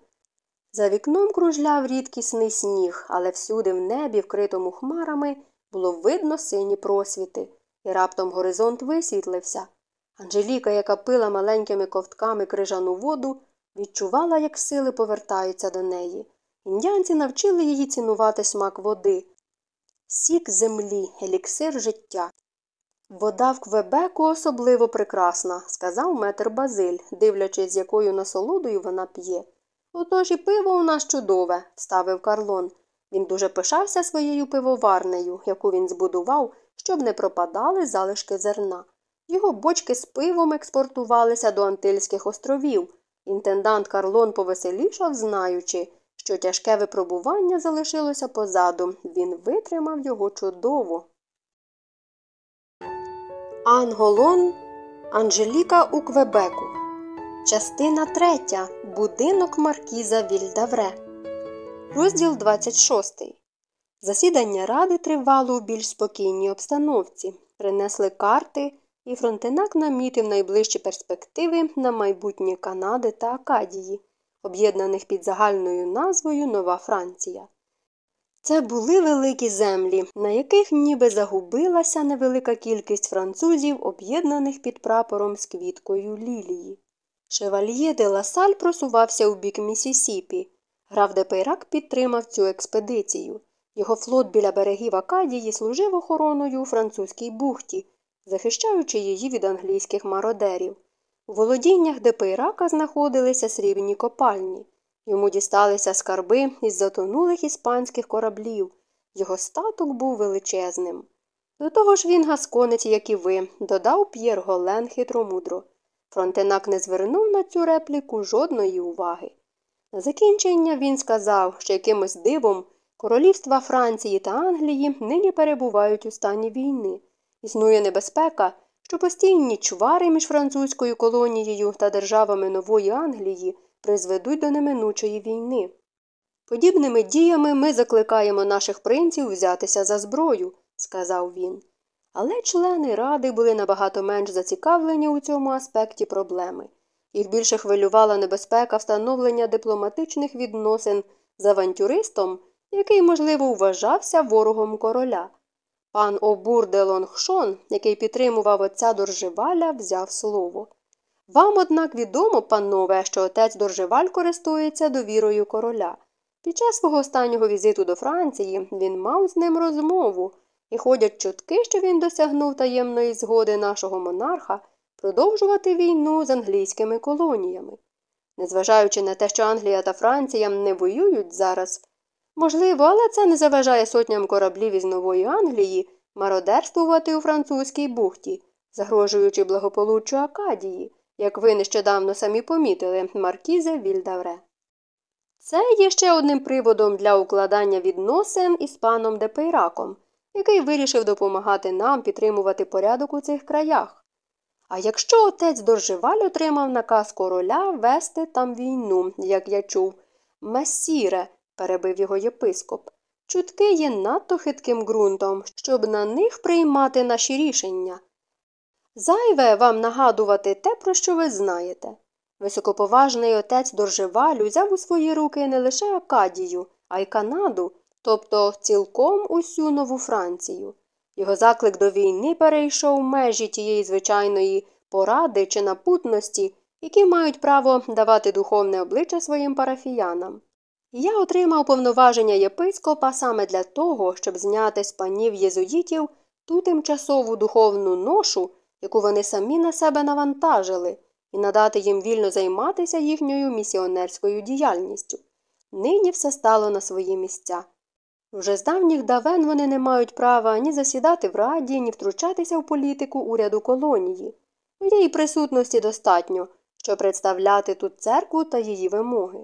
За вікном кружляв рідкісний сніг, але всюди в небі, вкритому хмарами, було видно сині просвіти, і раптом горизонт висвітлився. Анжеліка, яка пила маленькими ковтками крижану воду, відчувала, як сили повертаються до неї. Індіанці навчили її цінувати смак води. Сік землі, еліксир життя. Вода в Квебеку особливо прекрасна, сказав метр Базиль, дивлячись, з якою насолодою вона п'є. Отож і пиво у нас чудове, вставив Карлон. Він дуже пишався своєю пивоварнею, яку він збудував, щоб не пропадали залишки зерна. Його бочки з пивом експортувалися до Антильських островів. Інтендант Карлон повеселішав, знаючи, що тяжке випробування залишилося позаду. Він витримав його чудово. Анголон Анжеліка у Квебеку. Частина 3. Будинок Маркіза Вільдавре. Розділ 26. Засідання ради тривало у більш спокійній обстановці. Принесли карти, і фронтенак намітив найближчі перспективи на майбутнє Канади та Акадії, об'єднаних під загальною назвою Нова Франція. Це були великі землі, на яких ніби загубилася невелика кількість французів, об'єднаних під прапором з квіткою лілії. Шевальє де Ласаль просувався у бік Місісіпі. Граф де Пейрак підтримав цю експедицію. Його флот біля берегів Акадії служив охороною у французькій бухті, захищаючи її від англійських мародерів. У володіннях де Пейрака знаходилися срібні копальні. Йому дісталися скарби із затонулих іспанських кораблів. Його статок був величезним. До того ж він гасконець, як і ви, додав П'єр Голен хитромудро. Фронтенак не звернув на цю репліку жодної уваги. На закінчення він сказав, що якимось дивом королівства Франції та Англії нині перебувають у стані війни. Існує небезпека, що постійні чвари між французькою колонією та державами Нової Англії призведуть до неминучої війни. Подібними діями ми закликаємо наших принців взятися за зброю, сказав він. Але члени ради були набагато менш зацікавлені у цьому аспекті проблеми. Їх більше хвилювала небезпека встановлення дипломатичних відносин з авантюристом, який, можливо, вважався ворогом короля. Пан Обур де Лонгшон, який підтримував отця Доржеваля, взяв слово. Вам, однак, відомо, панове, що отець Доржеваль користується довірою короля. Під час свого останнього візиту до Франції він мав з ним розмову, і ходять чутки, що він досягнув таємної згоди нашого монарха продовжувати війну з англійськими колоніями. Незважаючи на те, що Англія та Франція не воюють зараз, можливо, але це не заважає сотням кораблів із Нової Англії мародерствувати у французькій бухті, загрожуючи благополуччю Акадії як ви нещодавно самі помітили, Маркізе Вільдавре. Це є ще одним приводом для укладання відносин із паном де Пейраком. який вирішив допомагати нам підтримувати порядок у цих краях. А якщо отець Доржеваль отримав наказ короля вести там війну, як я чув, месіре, перебив його єпископ, чутки є надто хитким ґрунтом, щоб на них приймати наші рішення. Зайве вам нагадувати те, про що ви знаєте. Високоповажний отець Доржеваль узяв у свої руки не лише Акадію, а й Канаду, тобто цілком усю нову Францію. Його заклик до війни перейшов межі тієї звичайної поради чи напутності, які мають право давати духовне обличчя своїм парафіянам. Я отримав повноваження єпископа саме для того, щоб зняти з панів єзуїтів ту тимчасову духовну ношу, яку вони самі на себе навантажили, і надати їм вільно займатися їхньою місіонерською діяльністю. Нині все стало на свої місця. Вже з давніх давен вони не мають права ні засідати в раді, ні втручатися в політику уряду колонії. Моєї присутності достатньо, щоб представляти тут церкву та її вимоги.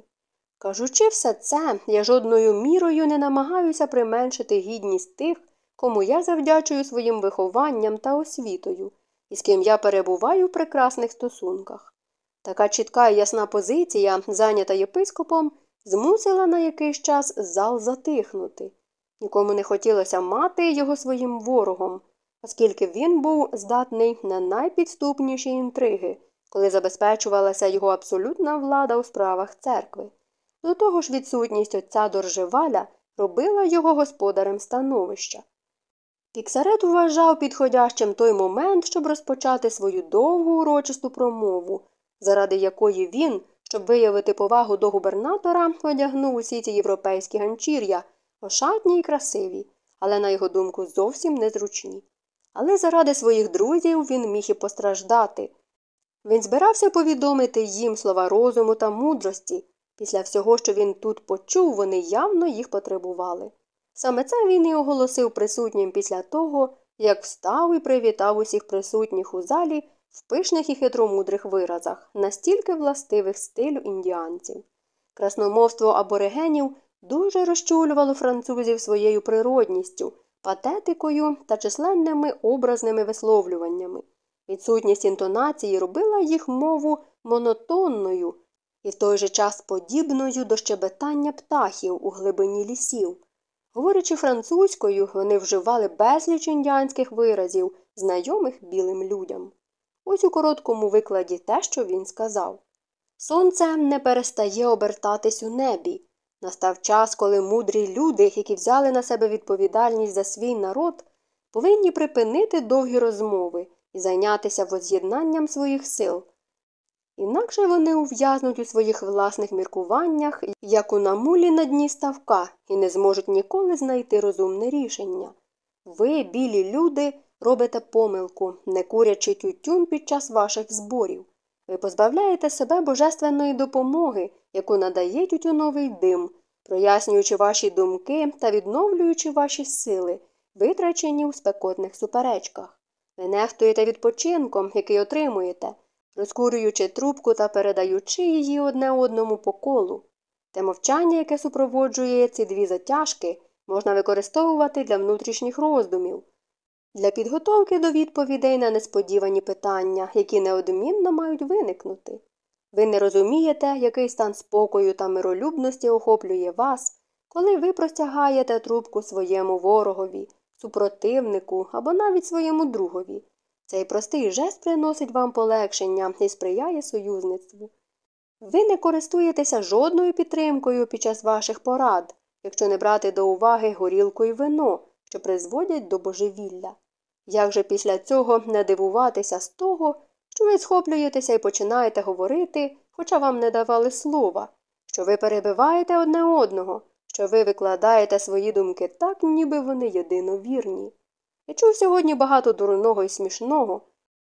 Кажучи все це, я жодною мірою не намагаюся применшити гідність тих, кому я завдячую своїм вихованням та освітою, і з ким я перебуваю в прекрасних стосунках. Така чітка і ясна позиція, зайнята єпископом, змусила на якийсь час зал затихнути. Нікому не хотілося мати його своїм ворогом, оскільки він був здатний на найпідступніші інтриги, коли забезпечувалася його абсолютна влада у справах церкви. До того ж відсутність отця Доржеваля робила його господарем становища. Піксарет вважав підходящим той момент, щоб розпочати свою довгу урочисту промову, заради якої він, щоб виявити повагу до губернатора, одягнув усі ці європейські ганчір'я, ошатні й красиві, але, на його думку, зовсім незручні. Але заради своїх друзів він міг і постраждати. Він збирався повідомити їм слова розуму та мудрості. Після всього, що він тут почув, вони явно їх потребували. Саме це він і оголосив присутнім після того, як встав і привітав усіх присутніх у залі в пишних і хитромудрих виразах, настільки властивих стилю індіанців. Красномовство аборигенів дуже розчулювало французів своєю природністю, патетикою та численними образними висловлюваннями. Відсутність інтонації робила їх мову монотонною і в той же час подібною до щебетання птахів у глибині лісів. Говорячи французькою, вони вживали безліч індіанських виразів, знайомих білим людям. Ось у короткому викладі те, що він сказав. Сонце не перестає обертатись у небі. Настав час, коли мудрі люди, які взяли на себе відповідальність за свій народ, повинні припинити довгі розмови і зайнятися воз'єднанням своїх сил. Інакше вони ув'язнуть у своїх власних міркуваннях, як у намулі на дні ставка, і не зможуть ніколи знайти розумне рішення. Ви, білі люди, робите помилку, не курячи тютюн під час ваших зборів. Ви позбавляєте себе божественної допомоги, яку надає тютюновий дим, прояснюючи ваші думки та відновлюючи ваші сили, витрачені у спекотних суперечках. Ви нехтуєте відпочинком, який отримуєте розкурюючи трубку та передаючи її одне одному по колу. Те мовчання, яке супроводжує ці дві затяжки, можна використовувати для внутрішніх роздумів, для підготовки до відповідей на несподівані питання, які неодмінно мають виникнути. Ви не розумієте, який стан спокою та миролюбності охоплює вас, коли ви простягаєте трубку своєму ворогові, супротивнику або навіть своєму другові. Цей простий жест приносить вам полегшення і сприяє союзництву. Ви не користуєтеся жодною підтримкою під час ваших порад, якщо не брати до уваги горілку і вино, що призводять до божевілля. Як же після цього не дивуватися з того, що ви схоплюєтеся і починаєте говорити, хоча вам не давали слова, що ви перебиваєте одне одного, що ви викладаєте свої думки так, ніби вони єдиновірні. Я чув сьогодні багато дурного і смішного,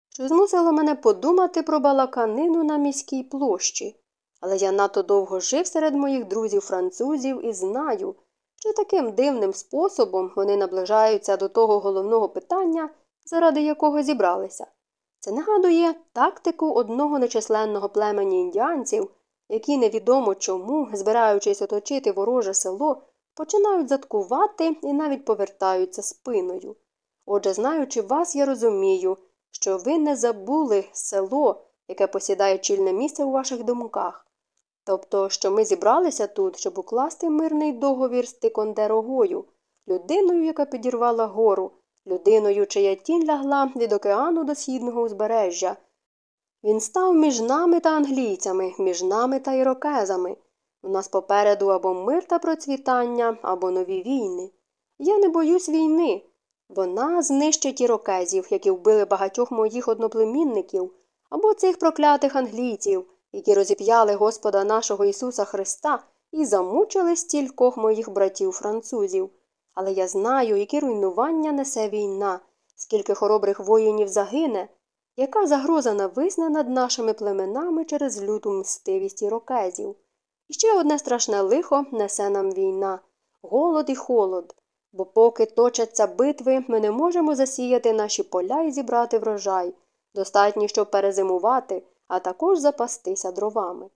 що змусило мене подумати про балаканину на міській площі, але я надто довго жив серед моїх друзів французів і знаю, що таким дивним способом вони наближаються до того головного питання, заради якого зібралися. Це нагадує тактику одного нечисленного племені індіанців, які невідомо чому, збираючись оточити вороже село, починають заткувати і навіть повертаються спиною. Отже, знаючи вас, я розумію, що ви не забули село, яке посідає чільне місце у ваших думках. Тобто, що ми зібралися тут, щоб укласти мирний договір з Тикондерогою, людиною, яка підірвала гору, людиною, чия тінь лягла від океану до східного узбережжя. Він став між нами та англійцями, між нами та ірокезами. У нас попереду або мир та процвітання, або нові війни. Я не боюсь війни. Вона знищить ірокезів, які вбили багатьох моїх одноплемінників, або цих проклятих англійців, які розіп'яли Господа нашого Ісуса Христа і замучили стількох моїх братів французів. Але я знаю, які руйнування несе війна, скільки хоробрих воїнів загине, яка загроза нависне над нашими племенами через люту мстивість ірокезів. І ще одне страшне лихо несе нам війна голод і холод. Бо поки точаться битви, ми не можемо засіяти наші поля і зібрати врожай, достатньо, щоб перезимувати, а також запастися дровами.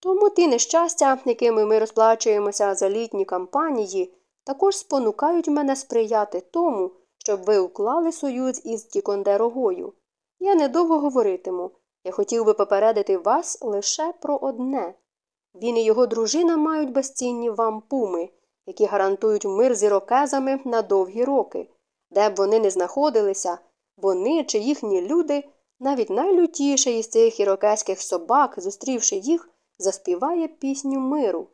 Тому ті нещастя, якими ми розплачуємося за літні кампанії, також спонукають мене сприяти тому, щоб ви уклали союз із Тікондерогою. Я недовго говоритиму. Я хотів би попередити вас лише про одне він і його дружина мають безцінні вам пуми, які гарантують мир з ірокезами на довгі роки, де б вони не знаходилися, вони чи їхні люди, навіть найлютіший із цих ірокезьких собак, зустрівши їх, заспіває пісню миру.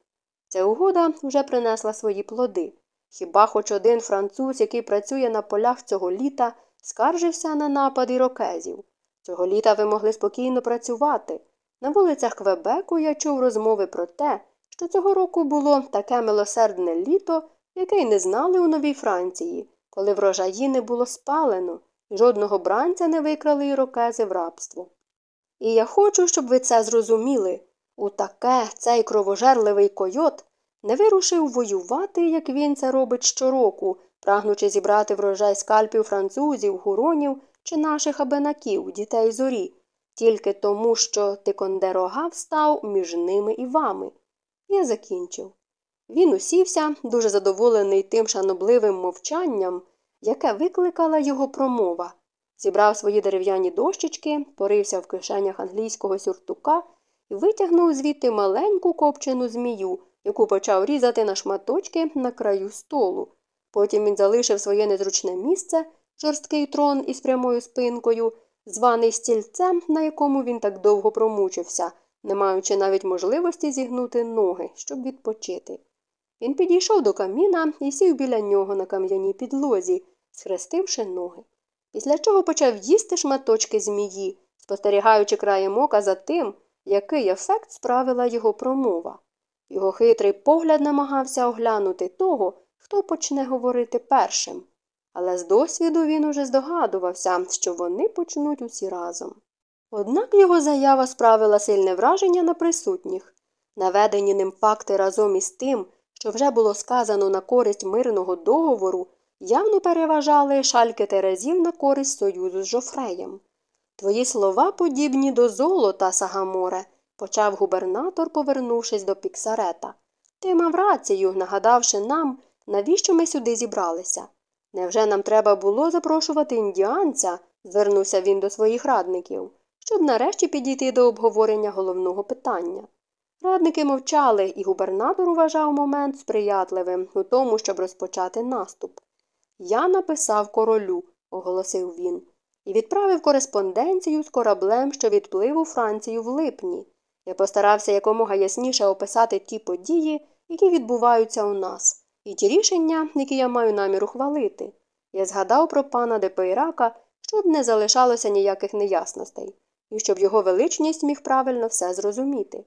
Ця угода вже принесла свої плоди. Хіба хоч один француз, який працює на полях цього літа, скаржився на напад ірокезів. Цього літа ви могли спокійно працювати. На вулицях Квебеку я чув розмови про те, що цього року було таке милосердне літо, яке й не знали у Новій Франції, коли врожаї не було спалено, і жодного бранця не викрали ірокези в рабство. І я хочу, щоб ви це зрозуміли. У таке цей кровожерливий койот не вирушив воювати, як він це робить щороку, прагнучи зібрати врожай скальпів французів, гуронів чи наших абенаків, дітей зорі, тільки тому, що Тикондерога встав між ними і вами. Я закінчив. Він усівся, дуже задоволений тим шанобливим мовчанням, яке викликала його промова, зібрав свої дерев'яні дощечки, порився в кишенях англійського сюртука і витягнув звідти маленьку копчену змію, яку почав різати на шматочки на краю столу. Потім він залишив своє незручне місце, жорсткий трон із прямою спинкою, званий стільцем, на якому він так довго промучився, не маючи навіть можливості зігнути ноги, щоб відпочити. Він підійшов до каміна і сів біля нього на кам'яній підлозі, схрестивши ноги. Після чого почав їсти шматочки змії, спостерігаючи краєм ока за тим, який ефект справила його промова. Його хитрий погляд намагався оглянути того, хто почне говорити першим. Але з досвіду він уже здогадувався, що вони почнуть усі разом. Однак його заява справила сильне враження на присутніх. Наведені ним факти разом із тим, що вже було сказано на користь мирного договору, явно переважали шальки Терезів на користь союзу з Жофреєм. Твої слова подібні до золота, Сагаморе, почав губернатор, повернувшись до піксарета. Ти мав рацію, нагадавши нам, навіщо ми сюди зібралися. Невже нам треба було запрошувати індіанця, звернувся він до своїх радників, щоб нарешті підійти до обговорення головного питання. Радники мовчали, і губернатор вважав момент сприятливим у тому, щоб розпочати наступ. Я написав королю, оголосив він, і відправив кореспонденцію з кораблем, що відплив у Францію в липні. Я постарався якомога ясніше описати ті події, які відбуваються у нас, і ті рішення, які я маю намір ухвалити. Я згадав про пана де Пейрака, щоб не залишалося ніяких неясностей, і щоб його величність міг правильно все зрозуміти.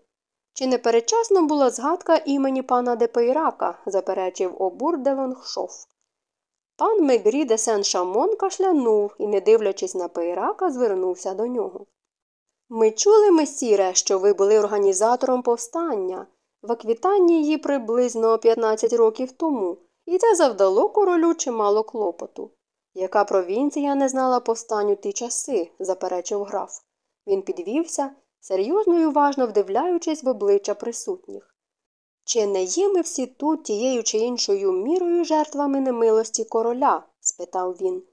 Чи не передчасно була згадка імені пана де Пейрака, заперечив обур де Лонгшоф. Пан Мегрі де Сен Шамон кашлянув і, не дивлячись на Пейрака, звернувся до нього. Ми чули, месіре, що ви були організатором повстання в Аквітанії приблизно 15 років тому, і це завдало королю чимало клопоту. Яка провінція не знала повстань у ті часи, заперечив граф. Він підвівся, серйозно і уважно вдивляючись в обличчя присутніх. Чи не є ми всі тут тією чи іншою мірою жертвами немилості короля? спитав він.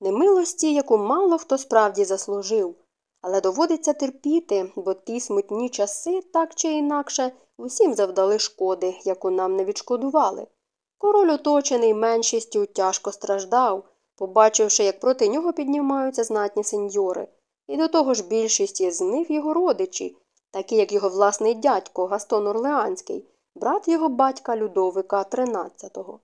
Немилості, яку мало хто справді заслужив, але доводиться терпіти, бо ті смутні часи, так чи інакше, усім завдали шкоди, яку нам не відшкодували. Король, оточений меншістю, тяжко страждав, побачивши, як проти нього піднімаються знатні сеньори, і до того ж більшість із них його родичі, такі як його власний дядько Гастон Орлеанський, брат його батька Людовика XIII.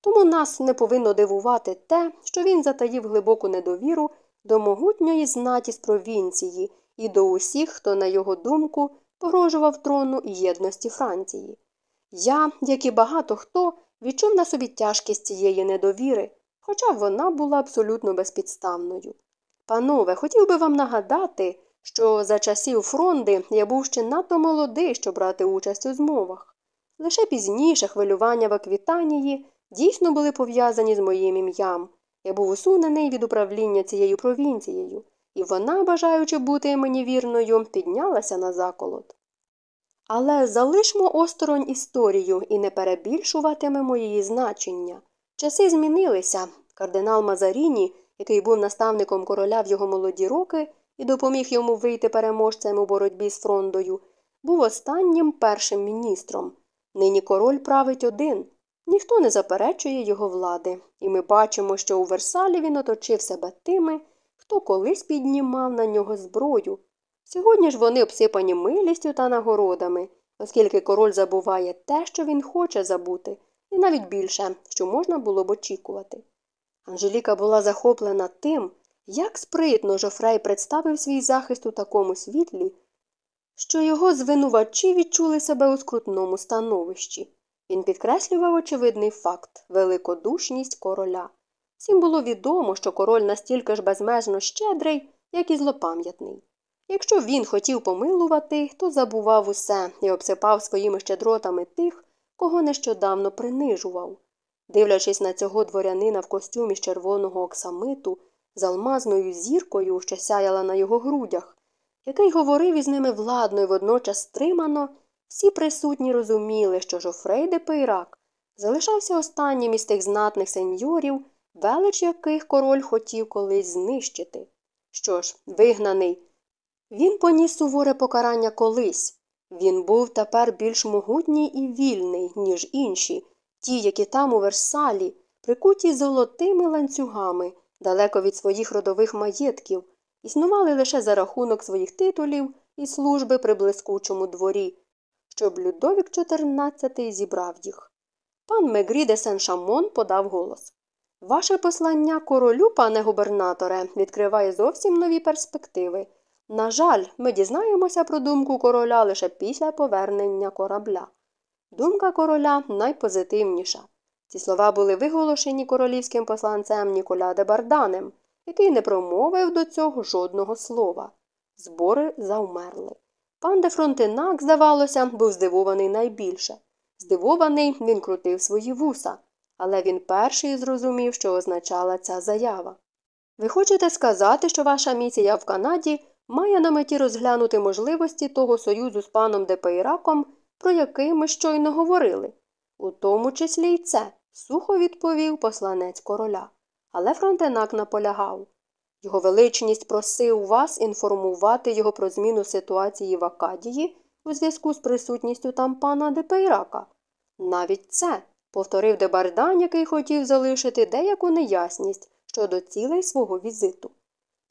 Тому нас не повинно дивувати те, що він затаїв глибоку недовіру до могутньої знаті з провінції і до усіх, хто, на його думку, погрожував трону і єдності Франції. Я, як і багато хто, відчув на собі тяжкість цієї недовіри, хоча вона була абсолютно безпідставною. Панове, хотів би вам нагадати, що за часів фронди я був ще надто молодий, щоб брати участь у змовах. Лише пізніше хвилювання в Аквітанії дійсно були пов'язані з моїм ім'ям. Я був усунений від управління цією провінцією, і вона, бажаючи бути мені вірною, піднялася на заколот. Але залишмо осторонь історію і не перебільшуватимемо її значення. Часи змінилися. Кардинал Мазаріні, який був наставником короля в його молоді роки і допоміг йому вийти переможцем у боротьбі з фрондою, був останнім першим міністром. Нині король править один. Ніхто не заперечує його влади, і ми бачимо, що у Версалі він оточив себе тими, хто колись піднімав на нього зброю. Сьогодні ж вони обсипані милістю та нагородами, оскільки король забуває те, що він хоче забути, і навіть більше, що можна було б очікувати. Анжеліка була захоплена тим, як спритно Жофрей представив свій захист у такому світлі, що його звинувачі відчули себе у скрутному становищі. Він підкреслював очевидний факт великодушність короля. Всім було відомо, що король настільки ж безмежно щедрий, як і злопам'ятний. Якщо він хотів помилувати, то забував усе і обсипав своїми щедротами тих, кого нещодавно принижував. Дивлячись на цього дворянина в костюмі з червоного оксамиту, з алмазною зіркою, що сяяла на його грудях, який говорив із ними владно і водночас стримано, всі присутні розуміли, що Жофрей де Пейрак залишався останнім із тих знатних сеньорів, велич яких король хотів колись знищити. Що ж, вигнаний, він поніс суворе покарання колись. Він був тепер більш могутній і вільний, ніж інші, ті, які там у Версалі, прикуті золотими ланцюгами, далеко від своїх родових маєтків, існували лише за рахунок своїх титулів і служби при блискучому дворі, щоб Людовік XIV зібрав їх. Пан Мегрі де Сен Шамон подав голос Ваше послання королю, пане губернаторе, відкриває зовсім нові перспективи. На жаль, ми дізнаємося про думку короля лише після повернення корабля. Думка короля найпозитивніша. Ці слова були виголошені королівським посланцем Ніколя де Барданем, який не промовив до цього жодного слова. Збори завмерли. Пан де Фронтенак, здавалося, був здивований найбільше. Здивований він крутив свої вуса, але він перший зрозумів, що означала ця заява. Ви хочете сказати, що ваша місія в Канаді має на меті розглянути можливості того союзу з паном де Пейраком, про який ми щойно говорили, у тому числі й це, сухо відповів посланець короля. Але Фронтенак наполягав. Його величність просив вас інформувати його про зміну ситуації в Акадії у зв'язку з присутністю там пана Депейрака. Навіть це, повторив Дебардан, який хотів залишити деяку неясність щодо цілей свого візиту.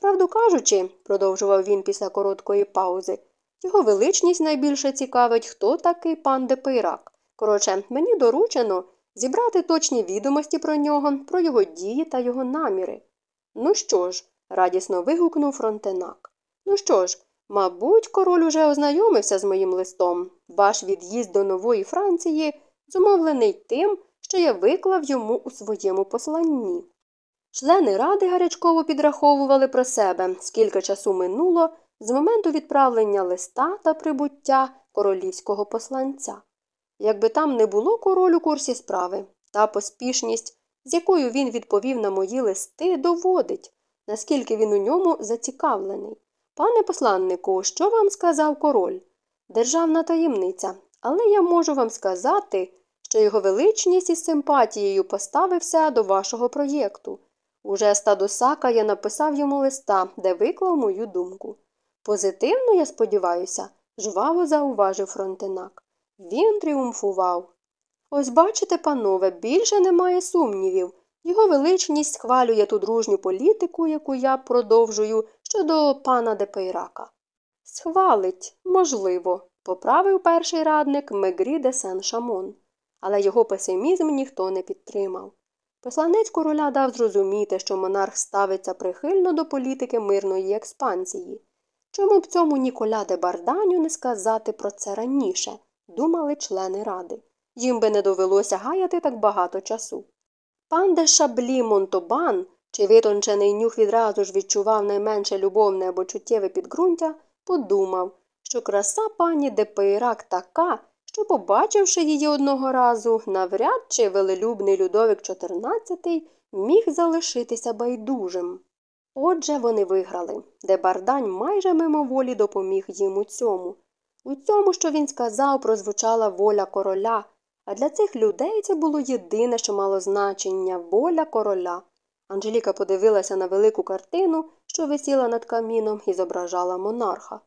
Правду кажучи, продовжував він після короткої паузи, його величність найбільше цікавить, хто такий пан де Пейрак. Коротше, мені доручено зібрати точні відомості про нього, про його дії та його наміри. Ну що ж, радісно вигукнув фронтенак. Ну що ж, мабуть, король уже ознайомився з моїм листом. Ваш від'їзд до нової Франції зумовлений тим, що я виклав йому у своєму посланні. Члени ради гарячково підраховували про себе, скільки часу минуло з моменту відправлення листа та прибуття королівського посланця. Якби там не було король у курсі справи, та поспішність, з якою він відповів на мої листи, доводить, наскільки він у ньому зацікавлений. Пане посланнику, що вам сказав король? Державна таємниця, Але я можу вам сказати, що його величність із симпатією поставився до вашого проєкту. Уже з Тадосака я написав йому листа, де виклав мою думку. Позитивно, я сподіваюся, жваво зауважив фронтенак. Він тріумфував. Ось бачите, панове, більше немає сумнівів. Його величність схвалює ту дружню політику, яку я продовжую щодо пана де Пейрака. Схвалить, можливо, поправив перший радник Мегрі де Сен Шамон, але його песимізм ніхто не підтримав. Посланець короля дав зрозуміти, що монарх ставиться прихильно до політики мирної експансії. Чому б цьому Ніколя де Барданю не сказати про це раніше, думали члени ради. Їм би не довелося гаяти так багато часу. Пан де Шаблі Монтобан, чи витончений нюх відразу ж відчував найменше любовне або чуттєве підґрунтя, подумав, що краса пані де Пейрак така, що, побачивши її одного разу, навряд чи велелюбний Людовик XIV міг залишитися байдужим. Отже, вони виграли, де бардань майже мимоволі допоміг їм у цьому. У цьому, що він сказав, прозвучала воля короля, а для цих людей це було єдине, що мало значення воля короля. Анжеліка подивилася на велику картину, що висіла над каміном і зображала монарха.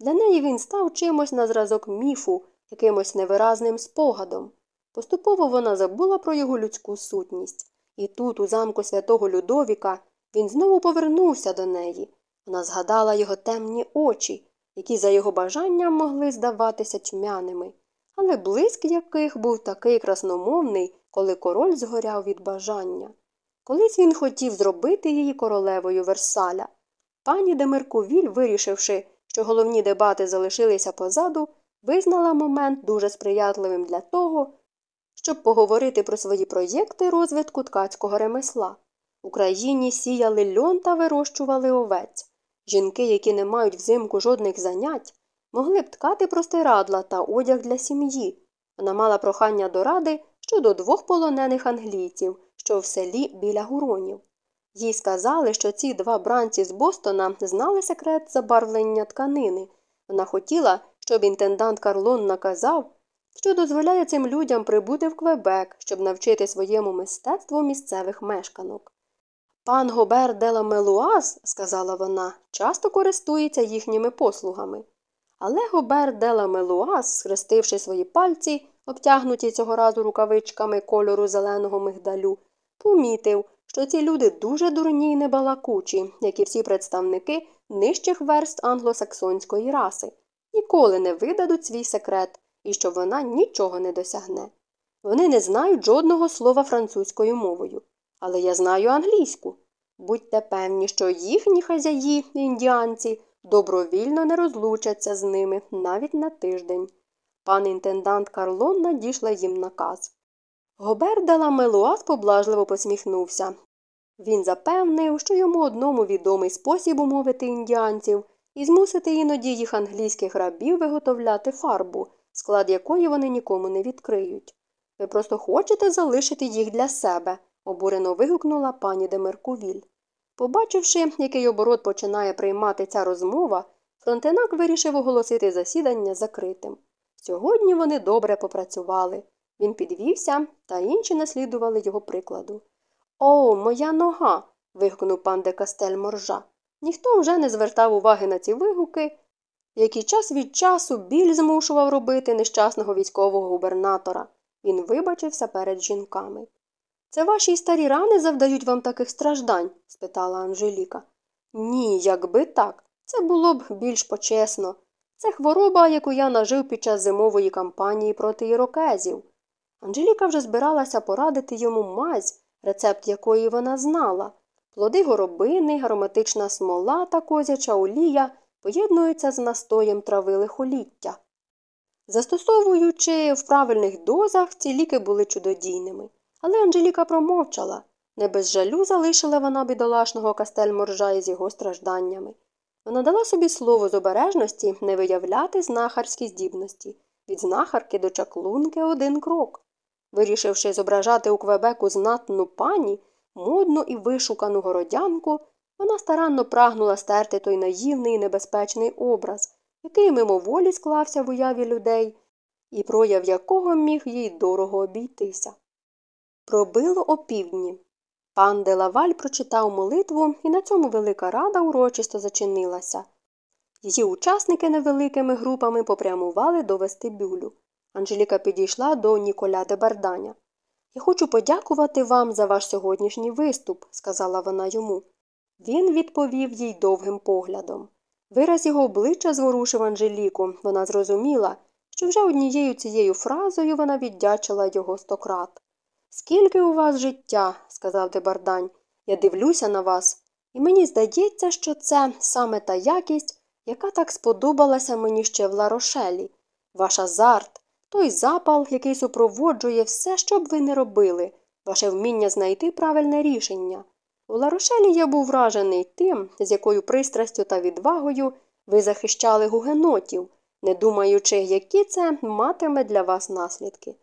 Для неї він став чимось на зразок міфу, якимось невиразним спогадом. Поступово вона забула про його людську сутність, і тут, у замку святого Людовіка, він знову повернувся до неї. Вона згадала його темні очі, які за його бажанням могли здаватися тьмяними, але блиск яких був такий красномовний, коли король згоряв від бажання. Колись він хотів зробити її королевою Версаля. Пані Демеркувіль, вирішивши, що головні дебати залишилися позаду, визнала момент дуже сприятливим для того, щоб поговорити про свої проєкти розвитку ткацького ремесла. Україні сіяли льон та вирощували овець. Жінки, які не мають взимку жодних занять, могли б ткати простирадла та одяг для сім'ї. Вона мала прохання до ради щодо двох полонених англійців, що в селі біля гуронів. Їй сказали, що ці два бранці з Бостона знали секрет забарвлення тканини. Вона хотіла, щоб інтендант Карлон наказав, що дозволяє цим людям прибути в Квебек, щоб навчити своєму мистецтву місцевих мешканок. Пан Гобер де ла Мелуаз, сказала вона, часто користується їхніми послугами. Але Гобер де ла Мелуаз, схрестивши свої пальці, обтягнуті цього разу рукавичками кольору зеленого мигдалю, помітив, що ці люди дуже дурні й небалакучі, як і всі представники нижчих верст англосаксонської раси, ніколи не видадуть свій секрет і що вона нічого не досягне. Вони не знають жодного слова французькою мовою. Але я знаю англійську. Будьте певні, що їхні хазяї, індіанці, добровільно не розлучаться з ними навіть на тиждень. Пан інтендант Карлон надійшла їм наказ. Гобер Дела Мелуаз поблажливо посміхнувся. Він запевнив, що йому одному відомий спосіб умовити індіанців і змусити іноді їх англійських рабів виготовляти фарбу, склад якої вони нікому не відкриють. Ви просто хочете залишити їх для себе, обурено вигукнула пані Демеркувіль. Побачивши, який оборот починає приймати ця розмова, фронтенак вирішив оголосити засідання закритим. Сьогодні вони добре попрацювали. Він підвівся, та інші наслідували його прикладу. О, моя нога. вигукнув пан де Кастель моржа. Ніхто вже не звертав уваги на ці вигуки, які час від часу біль змушував робити нещасного військового губернатора. Він вибачився перед жінками. Це ваші старі рани завдають вам таких страждань? спитала Анжеліка. Ні, якби так. Це було б більш почесно. Це хвороба, яку я нажив під час зимової кампанії проти ірокезів. Анжеліка вже збиралася порадити йому мазь, рецепт якої вона знала. Плоди горобини, ароматична смола та козяча олія поєднуються з настоєм трави лихоліття. Застосовуючи в правильних дозах, ці ліки були чудодійними. Але Анжеліка промовчала. Не без жалю залишила вона бідолашного кастель-моржа із його стражданнями. Вона дала собі слово з обережності не виявляти знахарські здібності. Від знахарки до чаклунки один крок. Вирішивши зображати у Квебеку знатну пані, модну і вишукану городянку, вона старанно прагнула стерти той наївний і небезпечний образ, який мимоволі склався в уяві людей, і прояв якого міг їй дорого обійтися. Пробило опівдні. Пан Делаваль прочитав молитву, і на цьому велика рада урочисто зачинилася. Її учасники невеликими групами попрямували до вестибюлю. Анжеліка підійшла до Ніколя де Барданя. Я хочу подякувати вам за ваш сьогоднішній виступ, сказала вона йому. Він відповів їй довгим поглядом. Вираз його обличчя зворушив Анжеліку. Вона зрозуміла, що вже однією цією фразою вона віддячила його стократ. Скільки у вас життя, сказав Дебардань, я дивлюся на вас, і мені здається, що це саме та якість, яка так сподобалася мені ще в Ларошелі. Ваш азарт, той запал, який супроводжує все, що б ви не робили, ваше вміння знайти правильне рішення. У Ларошелі я був вражений тим, з якою пристрастю та відвагою ви захищали гугенотів, не думаючи, які це матиме для вас наслідки.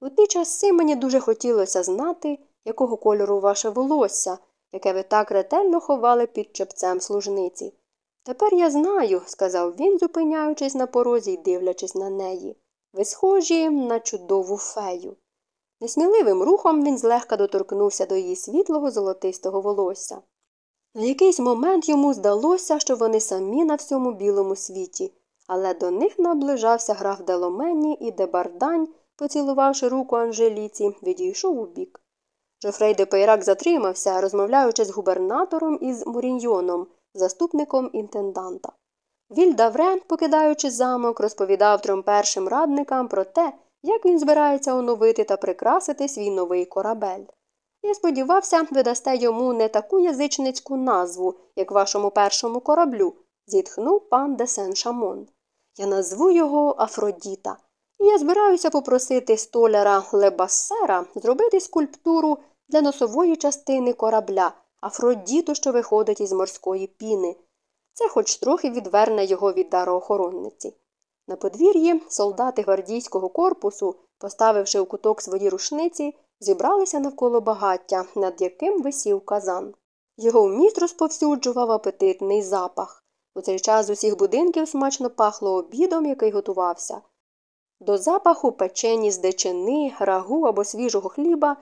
У ті часи мені дуже хотілося знати, якого кольору ваше волосся, яке ви так ретельно ховали під чепцем служниці. Тепер я знаю, сказав він, зупиняючись на порозі й дивлячись на неї. Ви схожі на чудову фею. Несміливим рухом він злегка доторкнувся до її світлого золотистого волосся. На якийсь момент йому здалося, що вони самі на всьому білому світі, але до них наближався граф Деломені і Дебардань, поцілувавши руку Анжеліці, відійшов у бік. Жофрей де Пейрак затримався, розмовляючи з губернатором і з Муріньйоном, заступником інтенданта. Вільдавре, покидаючи замок, розповідав трьом першим радникам про те, як він збирається оновити та прикрасити свій новий корабель. Я сподівався, ви дасте йому не таку язичницьку назву, як вашому першому кораблю, зітхнув пан де Сен Шамон. Я назву його Афродіта. І я збираюся попросити столяра Лебассера зробити скульптуру для носової частини корабля, Афродіту, що виходить із морської піни. Це хоч трохи відверне його від дароохоронниці. На подвір'ї солдати гвардійського корпусу, поставивши у куток свої рушниці, зібралися навколо багаття, над яким висів казан. Його вміст розповсюджував апетитний запах. У цей час з усіх будинків смачно пахло обідом, який готувався. До запаху печені з дичини, рагу або свіжого хліба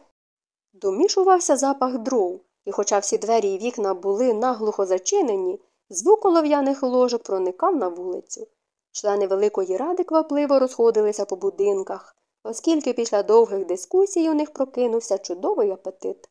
домішувався запах дров, і, хоча всі двері і вікна були наглухо зачинені, звук олов'яних ложок проникав на вулицю. Члени Великої ради квапливо розходилися по будинках, оскільки після довгих дискусій у них прокинувся чудовий апетит.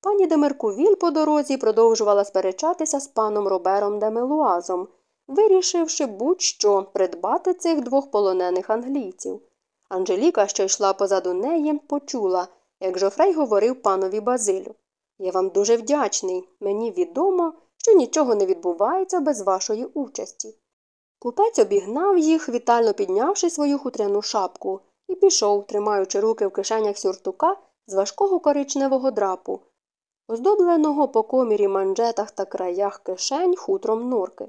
Пані Демеркувіль по дорозі продовжувала сперечатися з паном Робером де Мелуазом, вирішивши будь-що придбати цих двох полонених англійців. Анжеліка, що йшла позаду неї, почула, як Жофрей говорив панові Базилю. Я вам дуже вдячний. Мені відомо, що нічого не відбувається без вашої участі. Купець обігнав їх, вітально піднявши свою хутряну шапку, і пішов, тримаючи руки в кишенях сюртука з важкого коричневого драпу, оздобленого по комірі манжетах та краях кишень хутром норки.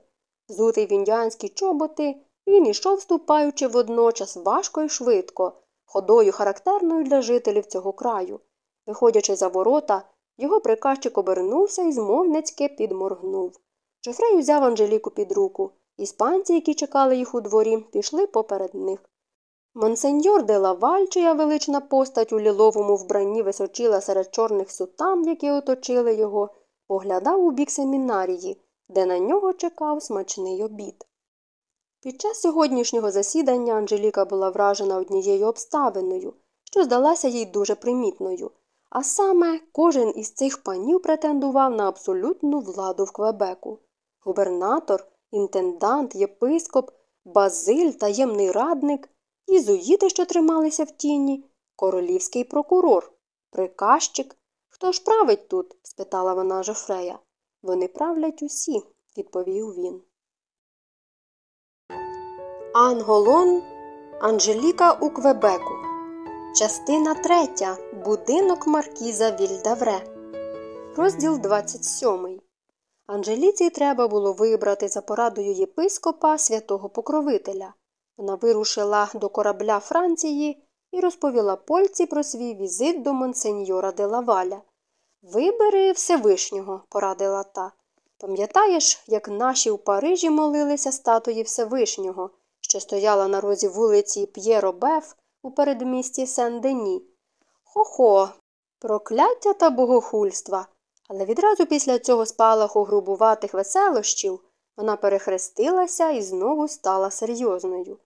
Зутий в індіанські чоботи, він ішов, ступаючи водночас важко і швидко, ходою характерною для жителів цього краю. Виходячи за ворота, його приказчик обернувся і змовницьки підморгнув. Джефрей узяв Анжеліку під руку. Іспанці, які чекали їх у дворі, пішли поперед них. Монсеньор де Лаваль, чия велична постать у ліловому вбранні височила серед чорних сутан, які оточили його, поглядав у бік семінарії, де на нього чекав смачний обід. Під час сьогоднішнього засідання Анжеліка була вражена однією обставиною, що здалася їй дуже примітною. А саме кожен із цих панів претендував на абсолютну владу в Квебеку. Губернатор, інтендант, єпископ, базиль, таємний радник, ізуїти, що трималися в тіні, королівський прокурор, приказчик. Хто ж править тут? спитала вона Жофрея. Вони правлять усі, відповів він. Анголон Анжеліка у Квебеку. Частина третя. Будинок Маркіза Вільдавре. Розділ 27. Анжеліці треба було вибрати за порадою єпископа святого покровителя. Вона вирушила до корабля Франції і розповіла польці про свій візит до монсеньора де Лаваля. Вибери Всевишнього, порадила та. Пам'ятаєш, як наші у Парижі молилися статуї Всевишнього, що стояла на розі вулиці П'єро Беф, у передмісті Сен-Дені. Хо-хо, прокляття та богохульства. Але відразу після цього спалаху грубуватих веселощів вона перехрестилася і знову стала серйозною.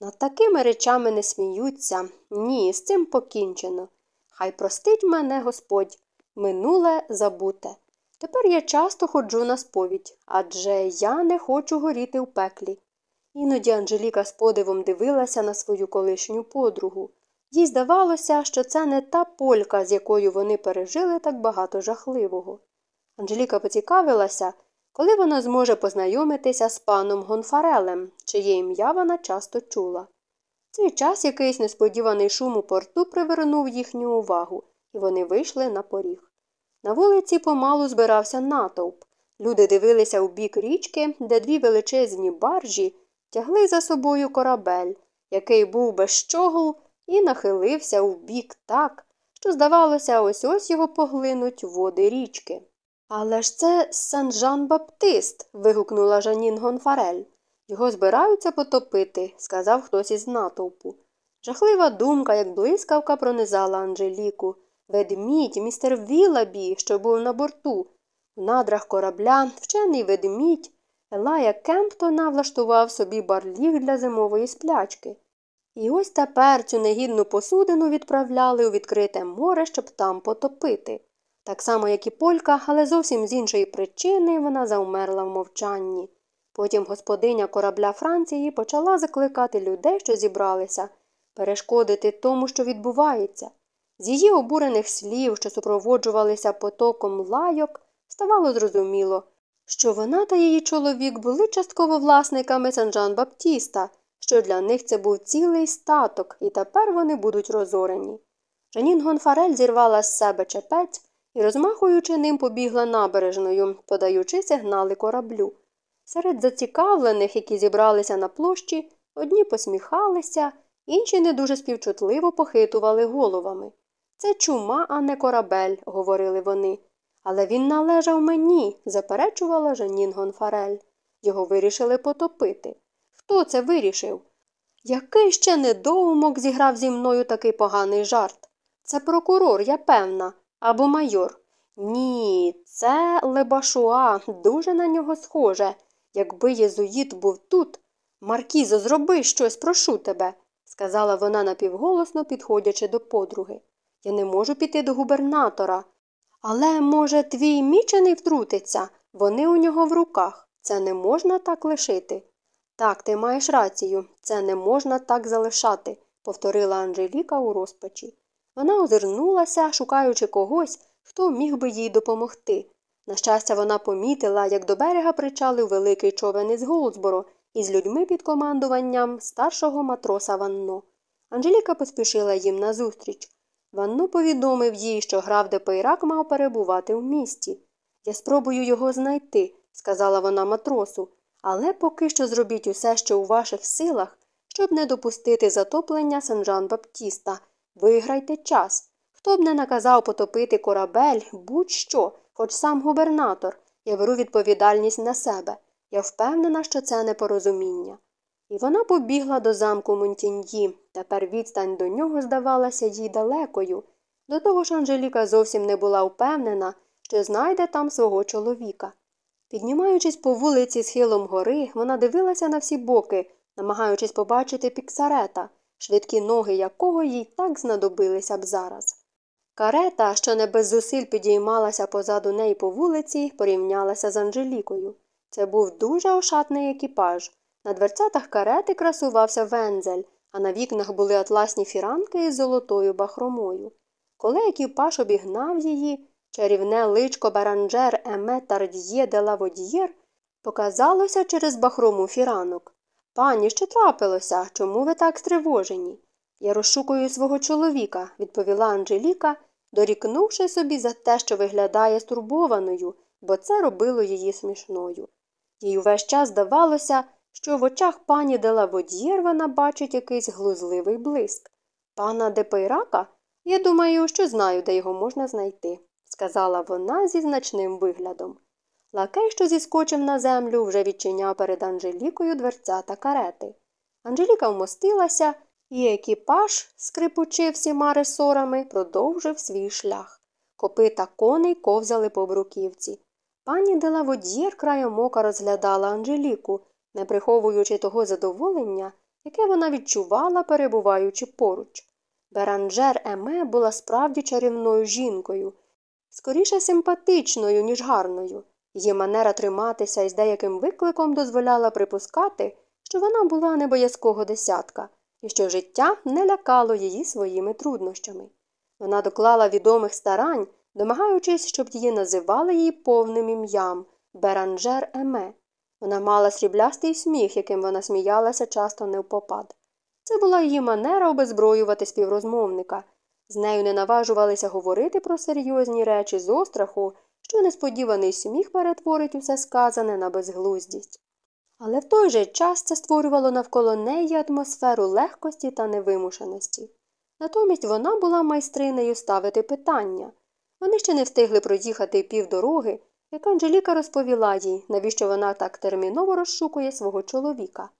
Над такими речами не сміються. Ні, з цим покінчено. Хай простить мене Господь, минуле забуте. Тепер я часто ходжу на сповідь, адже я не хочу горіти в пеклі. Іноді Анжеліка з подивом дивилася на свою колишню подругу. Їй здавалося, що це не та полька, з якою вони пережили так багато жахливого. Анжеліка поцікавилася, коли вона зможе познайомитися з паном Гонфарелем, чиє ім'я вона часто чула. В цей час якийсь несподіваний шум у порту привернув їхню увагу, і вони вийшли на поріг. На вулиці помалу збирався натовп. Люди дивилися у бік річки, де дві величезні баржі тягли за собою корабель, який був без щогол і нахилився у бік так, що, здавалося, ось ось його поглинуть води річки. Але ж це Сан Жан Баптист. вигукнула Жанін Гонфарель. Його збираються потопити, сказав хтось із натовпу. Жахлива думка, як блискавка, пронизала Анжеліку. Ведмідь, містер Вілабі, що був на борту. У надрах корабля вчений ведмідь. Елая Кемптона влаштував собі барліг для зимової сплячки. І ось тепер цю негідну посудину відправляли у відкрите море, щоб там потопити. Так само, як і полька, але зовсім з іншої причини вона завмерла в мовчанні. Потім господиня корабля Франції почала закликати людей, що зібралися, перешкодити тому, що відбувається. З її обурених слів, що супроводжувалися потоком лайок, ставало зрозуміло, що вона та її чоловік були частково власниками Сан-Жан Баптіста, що для них це був цілий статок, і тепер вони будуть розорені. Жанін Гонфарель зірвала з себе чепець і, розмахуючи ним, побігла набережною, подаючи сигнали кораблю. Серед зацікавлених, які зібралися на площі, одні посміхалися, інші не дуже співчутливо похитували головами. Це чума, а не корабель, говорили вони. Але він належав мені, заперечувала Жанін Гонфарель. Його вирішили потопити. Хто це вирішив? Який ще недоумок зіграв зі мною такий поганий жарт? Це прокурор, я певна, або майор. Ні, це Лебашуа, дуже на нього схоже. Якби єзуїт був тут. Маркізо, зроби щось, прошу тебе, сказала вона напівголосно, підходячи до подруги. Я не можу піти до губернатора. Але, може, твій мічений втрутиться, вони у нього в руках. Це не можна так лишити. Так, ти маєш рацію, це не можна так залишати, повторила Анжеліка у розпачі. Вона озирнулася, шукаючи когось, хто міг би їй допомогти. На щастя, вона помітила, як до берега причалив великий човен із Голдсборо із людьми під командуванням старшого матроса Ванно. Анжеліка поспішила їм назустріч. Ванно повідомив їй, що граф Депейрак мав перебувати в місті. Я спробую його знайти, сказала вона матросу, але поки що зробіть усе, що у ваших силах, щоб не допустити затоплення Сен-Жан Баптіста. Виграйте час. Хто б не наказав потопити корабель, будь-що, хоч сам губернатор, я беру відповідальність на себе. Я впевнена, що це непорозуміння. І вона побігла до замку Монтіньї. Тепер відстань до нього здавалася їй далекою. До того ж Анжеліка зовсім не була впевнена, що знайде там свого чоловіка. Піднімаючись по вулиці схилом гори, вона дивилася на всі боки, намагаючись побачити піксарета, швидкі ноги якого їй так знадобилися б зараз. Карета, що не без зусиль підіймалася позаду неї по вулиці, порівнялася з Анжелікою. Це був дуже ошатний екіпаж. На дверцятах карети красувався вензель, а на вікнах були атласні фіранки із золотою бахромою. Коли екіпаж обігнав її, чарівне личко баранжер Еме Тард'є де Лаводієр показалося через бахрому фіранок. Пані, що трапилося? Чому ви так стривожені? Я розшукую свого чоловіка, відповіла Анжеліка, дорікнувши собі за те, що виглядає стурбованою, бо це робило її смішною. Їй увесь час здавалося, що в очах пані Делаводьєр вона бачить якийсь глузливий блиск. Пана Депейрака? Я думаю, що знаю, де його можна знайти, сказала вона зі значним виглядом. Лакей, що зіскочив на землю, вже відчиняв перед Анжелікою дверцята карети. Анжеліка вмостилася і екіпаж, скрипучи всіма ресорами, продовжив свій шлях. Копита коней ковзали по бруківці. Пані Делаводьєр краєм ока розглядала Анжеліку, не приховуючи того задоволення, яке вона відчувала, перебуваючи поруч. Беранжер Еме була справді чарівною жінкою, скоріше симпатичною, ніж гарною. Її манера триматися із деяким викликом дозволяла припускати, що вона була небоязкого десятка і що життя не лякало її своїми труднощами. Вона доклала відомих старань, домагаючись, щоб її називали її повним ім'ям Беранжер Еме. Вона мала сріблястий сміх, яким вона сміялася часто не впопад. Це була її манера обезброювати співрозмовника. З нею не наважувалися говорити про серйозні речі з остраху, що несподіваний сміх перетворить усе сказане на безглуздість. Але в той же час це створювало навколо неї атмосферу легкості та невимушеності. Натомість вона була майстринею ставити питання. Вони ще не встигли проїхати півдороги, як Анжеліка розповіла їй, навіщо вона так терміново розшукує свого чоловіка.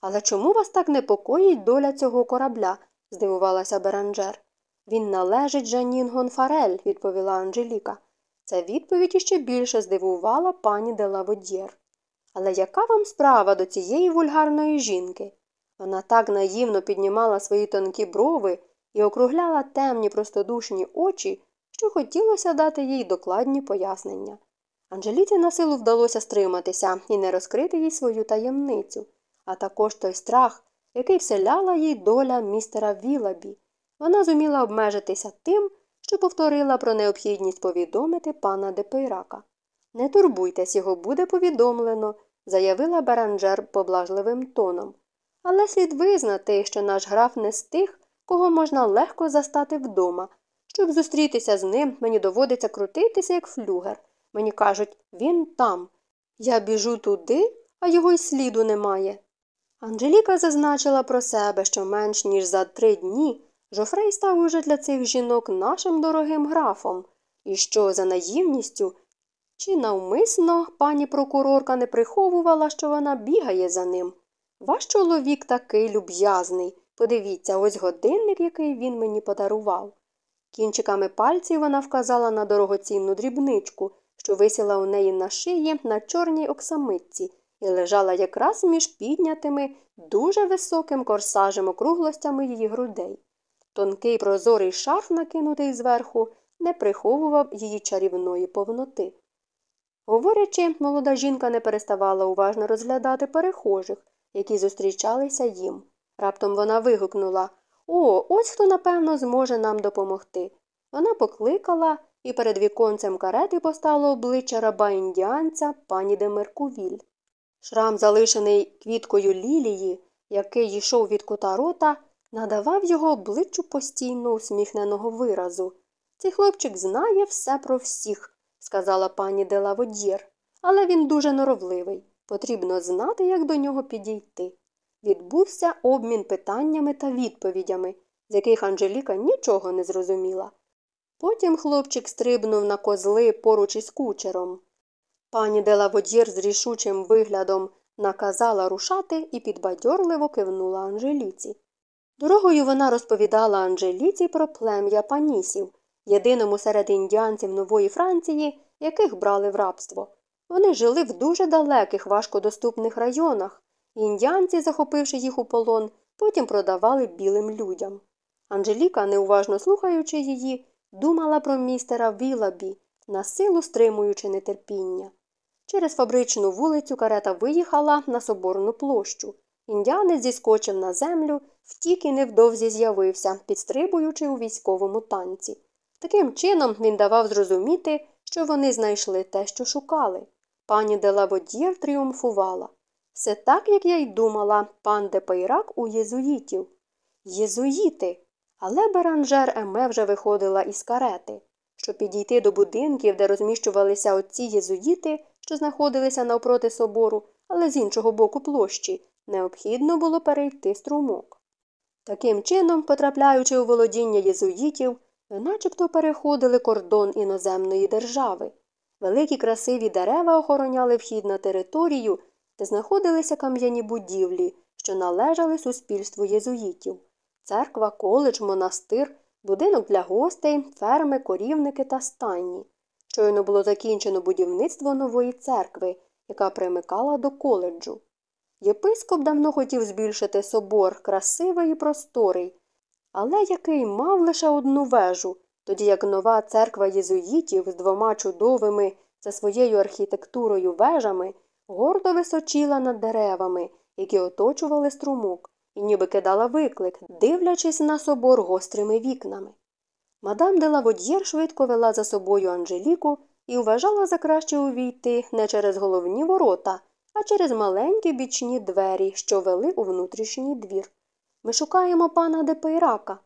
Але чому вас так непокоїть доля цього корабля? здивувалася Беранжер. Він належить Жанін Гонфарель, відповіла Анжеліка. Ця відповідь іще більше здивувала пані Делаводєр. Але яка вам справа до цієї вульгарної жінки? Вона так наївно піднімала свої тонкі брови і округляла темні простодушні очі, що хотілося дати їй докладні пояснення. Анжеліці на силу вдалося стриматися і не розкрити їй свою таємницю, а також той страх, який вселяла їй доля містера Вілабі. Вона зуміла обмежитися тим, що повторила про необхідність повідомити пана Депейрака. Не турбуйтесь, його буде повідомлено, заявила Беранжер поблажливим тоном. Але слід визнати, що наш граф не з тих, кого можна легко застати вдома. Щоб зустрітися з ним, мені доводиться крутитися, як флюгер. Мені кажуть, він там. Я біжу туди, а його й сліду немає. Анжеліка зазначила про себе, що менш ніж за три дні Жофрей став уже для цих жінок нашим дорогим графом, і що за наївністю чи навмисно пані прокурорка не приховувала, що вона бігає за ним. Ваш чоловік такий люб'язний. Подивіться, ось годинник, який він мені подарував. Кінчиками пальців вона вказала на дорогоцінну дрібничку, що висіла у неї на шиї на чорній оксамитці і лежала якраз між піднятими, дуже високим корсажем округлостями її грудей. Тонкий прозорий шарф, накинутий зверху, не приховував її чарівної повноти. Говорячи, молода жінка не переставала уважно розглядати перехожих, які зустрічалися їм. Раптом вона вигукнула О, ось хто, напевно, зможе нам допомогти. Вона покликала, і перед віконцем карети постало обличчя раба індіанця пані де Меркувіль. Шрам, залишений квіткою лілії, який йшов від кута рота, надавав його обличчю постійно усміхненого виразу. Цей хлопчик знає все про всіх, сказала пані Делаводєр, але він дуже норовливий. Потрібно знати, як до нього підійти. Відбувся обмін питаннями та відповідями, з яких Анжеліка нічого не зрозуміла. Потім хлопчик стрибнув на козли поруч із кучером. Пані Делаводєр з рішучим виглядом наказала рушати і підбадьорливо кивнула Анжеліці. Дорогою вона розповідала Анжеліці про плем'я панісів, єдиному серед індіанців Нової Франції, яких брали в рабство. Вони жили в дуже далеких, важкодоступних районах, індіанці, захопивши їх у полон, потім продавали білим людям. Анжеліка, неуважно слухаючи її, думала про містера Вілабі, на силу стримуючи нетерпіння. Через фабричну вулицю карета виїхала на соборну площу. Індіанець зіскочив на землю, втік і невдовзі з'явився, підстрибуючи у військовому танці. Таким чином він давав зрозуміти, що вони знайшли те, що шукали. Пані Делаводьєр тріумфувала. Все так, як я й думала, пан Депейрак у єзуїтів. Єзуїти. Але Беранжер Еме вже виходила із карети. Щоб підійти до будинків, де розміщувалися отці єзуїти, що знаходилися навпроти собору, але з іншого боку площі, необхідно було перейти струмок. Таким чином, потрапляючи у володіння єзуїтів, ви начебто переходили кордон іноземної держави. Великі красиві дерева охороняли вхід на територію, де знаходилися кам'яні будівлі, що належали суспільству єзуїтів. Церква, коледж, монастир, будинок для гостей, ферми, корівники та стайні. Щойно було закінчено будівництво нової церкви, яка примикала до коледжу. Єпископ давно хотів збільшити собор, красивий і просторий, але який мав лише одну вежу, тоді як нова церква єзуїтів з двома чудовими за своєю архітектурою вежами гордо височіла над деревами, які оточували струмок, і ніби кидала виклик, дивлячись на собор гострими вікнами. Мадам де Лаводьєр швидко вела за собою Анжеліку і вважала за краще увійти не через головні ворота, а через маленькі бічні двері, що вели у внутрішній двір. Ми шукаємо пана Депейрака.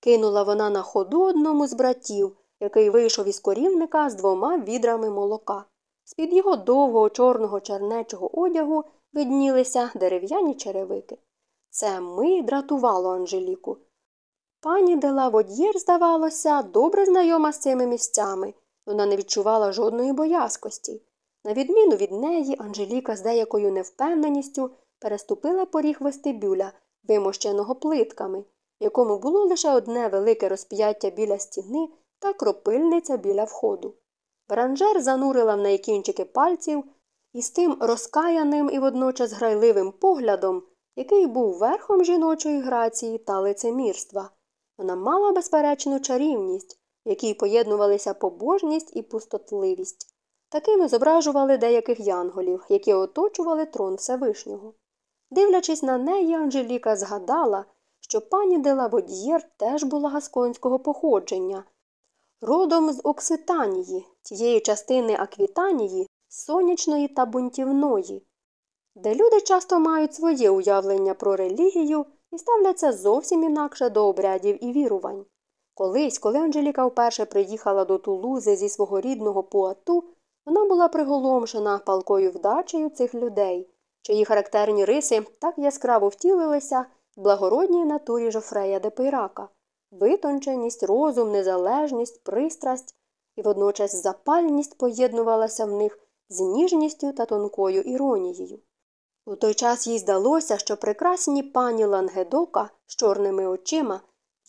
Кинула вона на ходу одному з братів, який вийшов із корівника з двома відрами молока. З під його довгого чорного чернечого одягу виднілися дерев'яні черевики. Це ми дратувало Анжеліку. Пані Делаводьєр, здавалося, добре знайома з цими місцями. Вона не відчувала жодної боязкості. На відміну від неї, Анжеліка з деякою невпевненістю переступила поріг вестибюля, вимощеного плитками, якому було лише одне велике розп'яття біля стіни та кропильниця біля входу. Баранжер занурила в неї кінчики пальців і з тим розкаяним і водночас грайливим поглядом, який був верхом жіночої грації та лицемірства. Вона мала безперечну чарівність, в якій поєднувалися побожність і пустотливість. Такими зображували деяких янголів, які оточували трон Всевишнього. Дивлячись на неї, Анжеліка згадала, що пані Делаводьєр теж була гасконського походження, родом з Окситанії, тієї частини Аквітанії, сонячної та бунтівної, де люди часто мають своє уявлення про релігію і ставляться зовсім інакше до обрядів і вірувань. Колись, коли Анжеліка вперше приїхала до Тулузи зі свого рідного Пуату, вона була приголомшена палкою вдачею цих людей, чиї характерні риси так яскраво втілилися в благородній натурі Жофрея де Пейрака витонченість, розум, незалежність, пристрасть і водночас запальність поєднувалася в них з ніжністю та тонкою іронією. У той час їй здалося, що прекрасні пані Лангедока з чорними очима,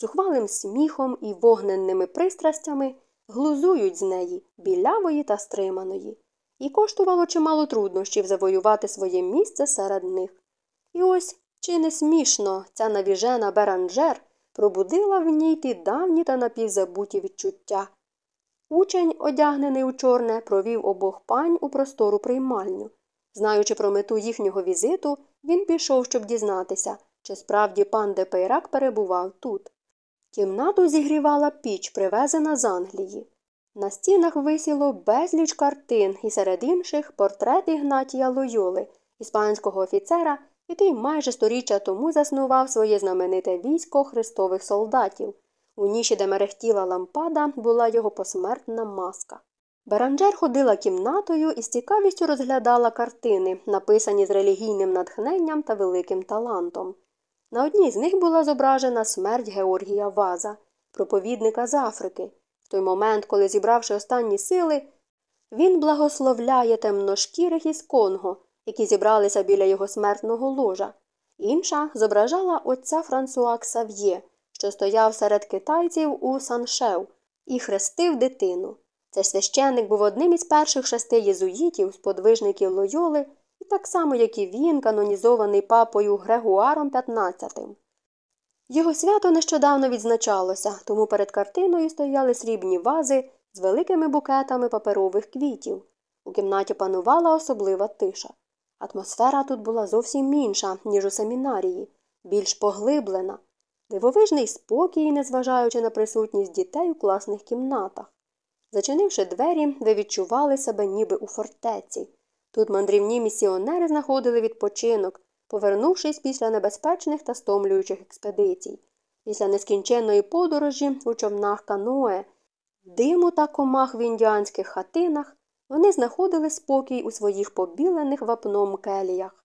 зухвалим сміхом і вогненними пристрастями глузують з неї білявої та стриманої, і коштувало чимало труднощів завоювати своє місце серед них. І ось чи не смішно ця навіжена Беранжер пробудила в ній ті давні та напівзабуті відчуття. Учень, одягнений у чорне, провів обох пань у простору приймальню. Знаючи про мету їхнього візиту, він пішов, щоб дізнатися, чи справді пан Депейрак перебував тут. Кімнату зігрівала піч, привезена з Англії. На стінах висіло безліч картин і серед інших портрет Ігнатія Лойоли, іспанського офіцера, який майже сторіччя тому заснував своє знамените військо христових солдатів. У ніші, де мерехтіла лампада, була його посмертна маска. Баранджер ходила кімнатою і з цікавістю розглядала картини, написані з релігійним натхненням та великим талантом. На одній з них була зображена смерть Георгія Ваза, проповідника з Африки. В той момент, коли, зібравши останні сили, він благословляє темношкірих із Конго, які зібралися біля його смертного ложа. Інша зображала отця Франсуа Ксав'є, що стояв серед китайців у Саншев, і хрестив дитину. Цей священник був одним із перших шести єзуїтів, сподвижників Лойоли, і так само, як і він, канонізований папою Грегуаром XV. Його свято нещодавно відзначалося, тому перед картиною стояли срібні вази з великими букетами паперових квітів. У кімнаті панувала особлива тиша. Атмосфера тут була зовсім інша, ніж у семінарії, більш поглиблена, дивовижний спокій, незважаючи на присутність дітей у класних кімнатах. Зачинивши двері, ви відчували себе ніби у фортеці. Тут мандрівні місіонери знаходили відпочинок, повернувшись після небезпечних та стомлюючих експедицій, після нескінченної подорожі у човнах каное, диму та комах в індіанських хатинах, вони знаходили спокій у своїх побілених вапном келіях,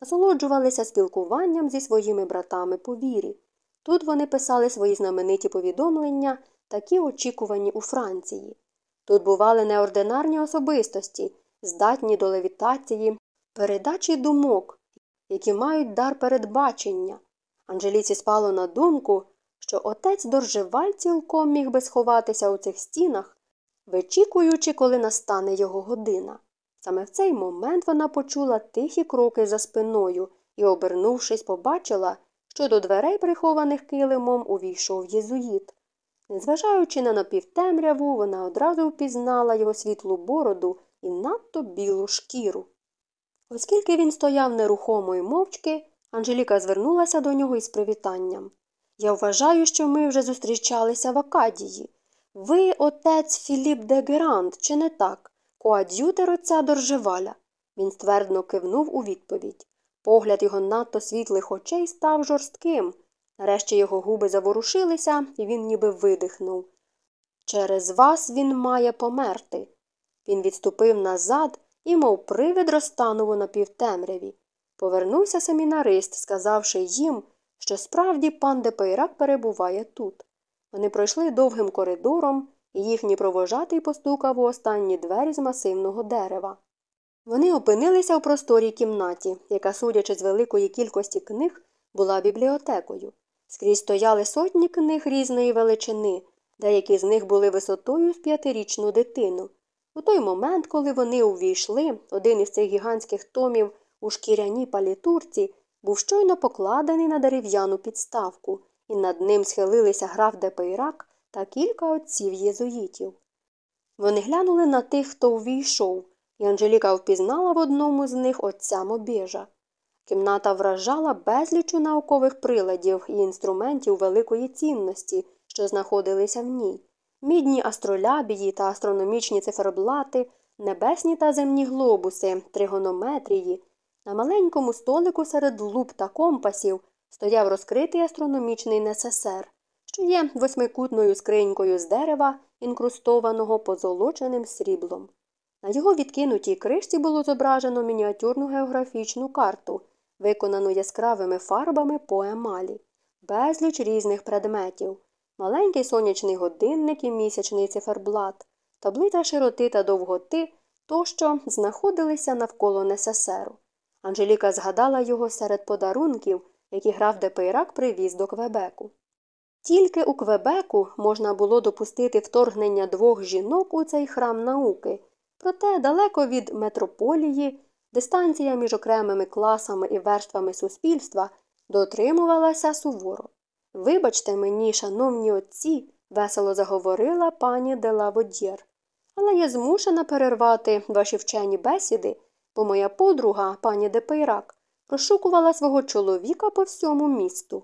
насолоджувалися спілкуванням зі своїми братами по вірі. Тут вони писали свої знамениті повідомлення, такі очікувані у Франції. Тут бували неординарні особистості, здатні до левітації, передачі думок, які мають дар передбачення, Анжеліці спало на думку, що отець Доржеваль цілком міг би сховатися у цих стінах, вичікуючи, коли настане його година. Саме в цей момент вона почула тихі кроки за спиною і, обернувшись, побачила, що до дверей, прихованих килимом, увійшов єзуїт. Незважаючи на напівтемряву, вона одразу впізнала його світлу бороду і надто білу шкіру. Оскільки він стояв нерухомо й мовчки, Анжеліка звернулася до нього із привітанням. Я вважаю, що ми вже зустрічалися в Акадії. Ви отець Філіп де Герант, чи не так? Коад'ютер отця Доржеваля. Він ствердно кивнув у відповідь. Погляд його надто світлих очей став жорстким. Нарешті його губи заворушилися, і він ніби видихнув. Через вас він має померти. Він відступив назад і, мов привид, розтанув у напівтемряві. Повернувся семінарист, сказавши їм, що справді пан Депейрак перебуває тут. Вони пройшли довгим коридором, і їхній провожатий постукав у останні двері з масивного дерева. Вони опинилися в просторій кімнаті, яка, судячи з великої кількості книг, була бібліотекою. Скрізь стояли сотні книг різної величини, деякі з них були висотою з п'ятирічну дитину. У той момент, коли вони увійшли, один із цих гігантських томів у шкіряній палітурці був щойно покладений на дерев'яну підставку, і над ним схилилися граф Депейрак та кілька отців єзуїтів. Вони глянули на тих, хто увійшов, і Анжеліка впізнала в одному з них отця Мобіжа. Кімната вражала безлічу наукових приладів і інструментів великої цінності, що знаходилися в ній мідні астролябії та астрономічні циферблати, небесні та земні глобуси, тригонометрії. На маленькому столику серед луп та компасів стояв розкритий астрономічний несесер, що є восьмикутною скринькою з дерева, інкрустованого позолоченим сріблом. На його відкинутій кришці було зображено мініатюрну географічну карту, виконану яскравими фарбами по емалі, безліч різних предметів, маленький сонячний годинник і місячний циферблат, таблиця широти та довготи тощо знаходилися навколо несесеру. Анжеліка згадала його серед подарунків, які граф Депейрак привіз до Квебеку. Тільки у Квебеку можна було допустити вторгнення двох жінок у цей храм науки, проте далеко від метрополії, дистанція між окремими класами і верствами суспільства дотримувалася суворо. Вибачте мені, шановні отці, весело заговорила пані Делаводьєр, але я змушена перервати ваші вчені бесіди, бо моя подруга, пані Депейрак, розшукувала свого чоловіка по всьому місту.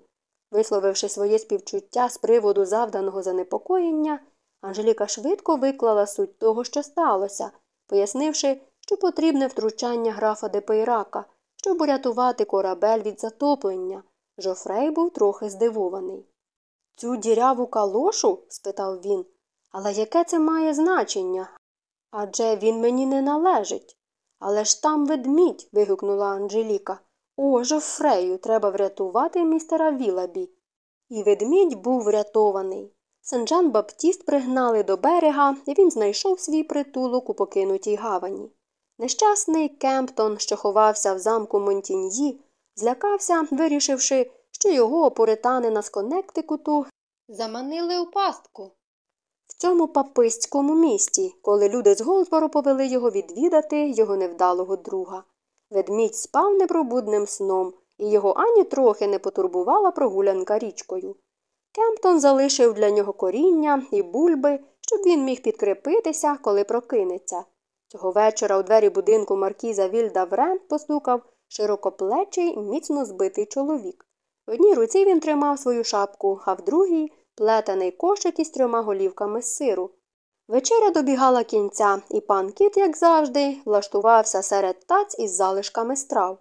Висловивши своє співчуття з приводу завданого занепокоєння, Анжеліка швидко виклала суть того, що сталося, пояснивши, що потрібне втручання графа Депейрака, щоб урятувати корабель від затоплення. Жофрей був трохи здивований. Цю діряву калошу? спитав він. Але яке це має значення? Адже він мені не належить. Але ж там ведмідь. вигукнула Анжеліка. О, Жофрею, треба врятувати містера Вілабі. І ведмідь був врятований. Сен-Джан Баптіст пригнали до берега, і він знайшов свій притулок у покинутій гавані. Нещасний Кемптон, що ховався в замку Монтіньї, злякався, вирішивши, що його опоританина з Коннектикуту заманили у пастку. В цьому папистському місті, коли люди з Голдбору повели його відвідати його невдалого друга. Ведмідь спав непробудним сном, і його ані трохи не потурбувала прогулянка річкою. Кемптон залишив для нього коріння і бульби, щоб він міг підкрепитися, коли прокинеться. Цього вечора у двері будинку маркіза Вільда Врен постукав широкоплечий, міцно збитий чоловік. В одній руці він тримав свою шапку, а в другій плетений кошик із трьома голівками сиру. Вечеря добігала кінця, і пан кіт, як завжди, влаштувався серед таць із залишками страв.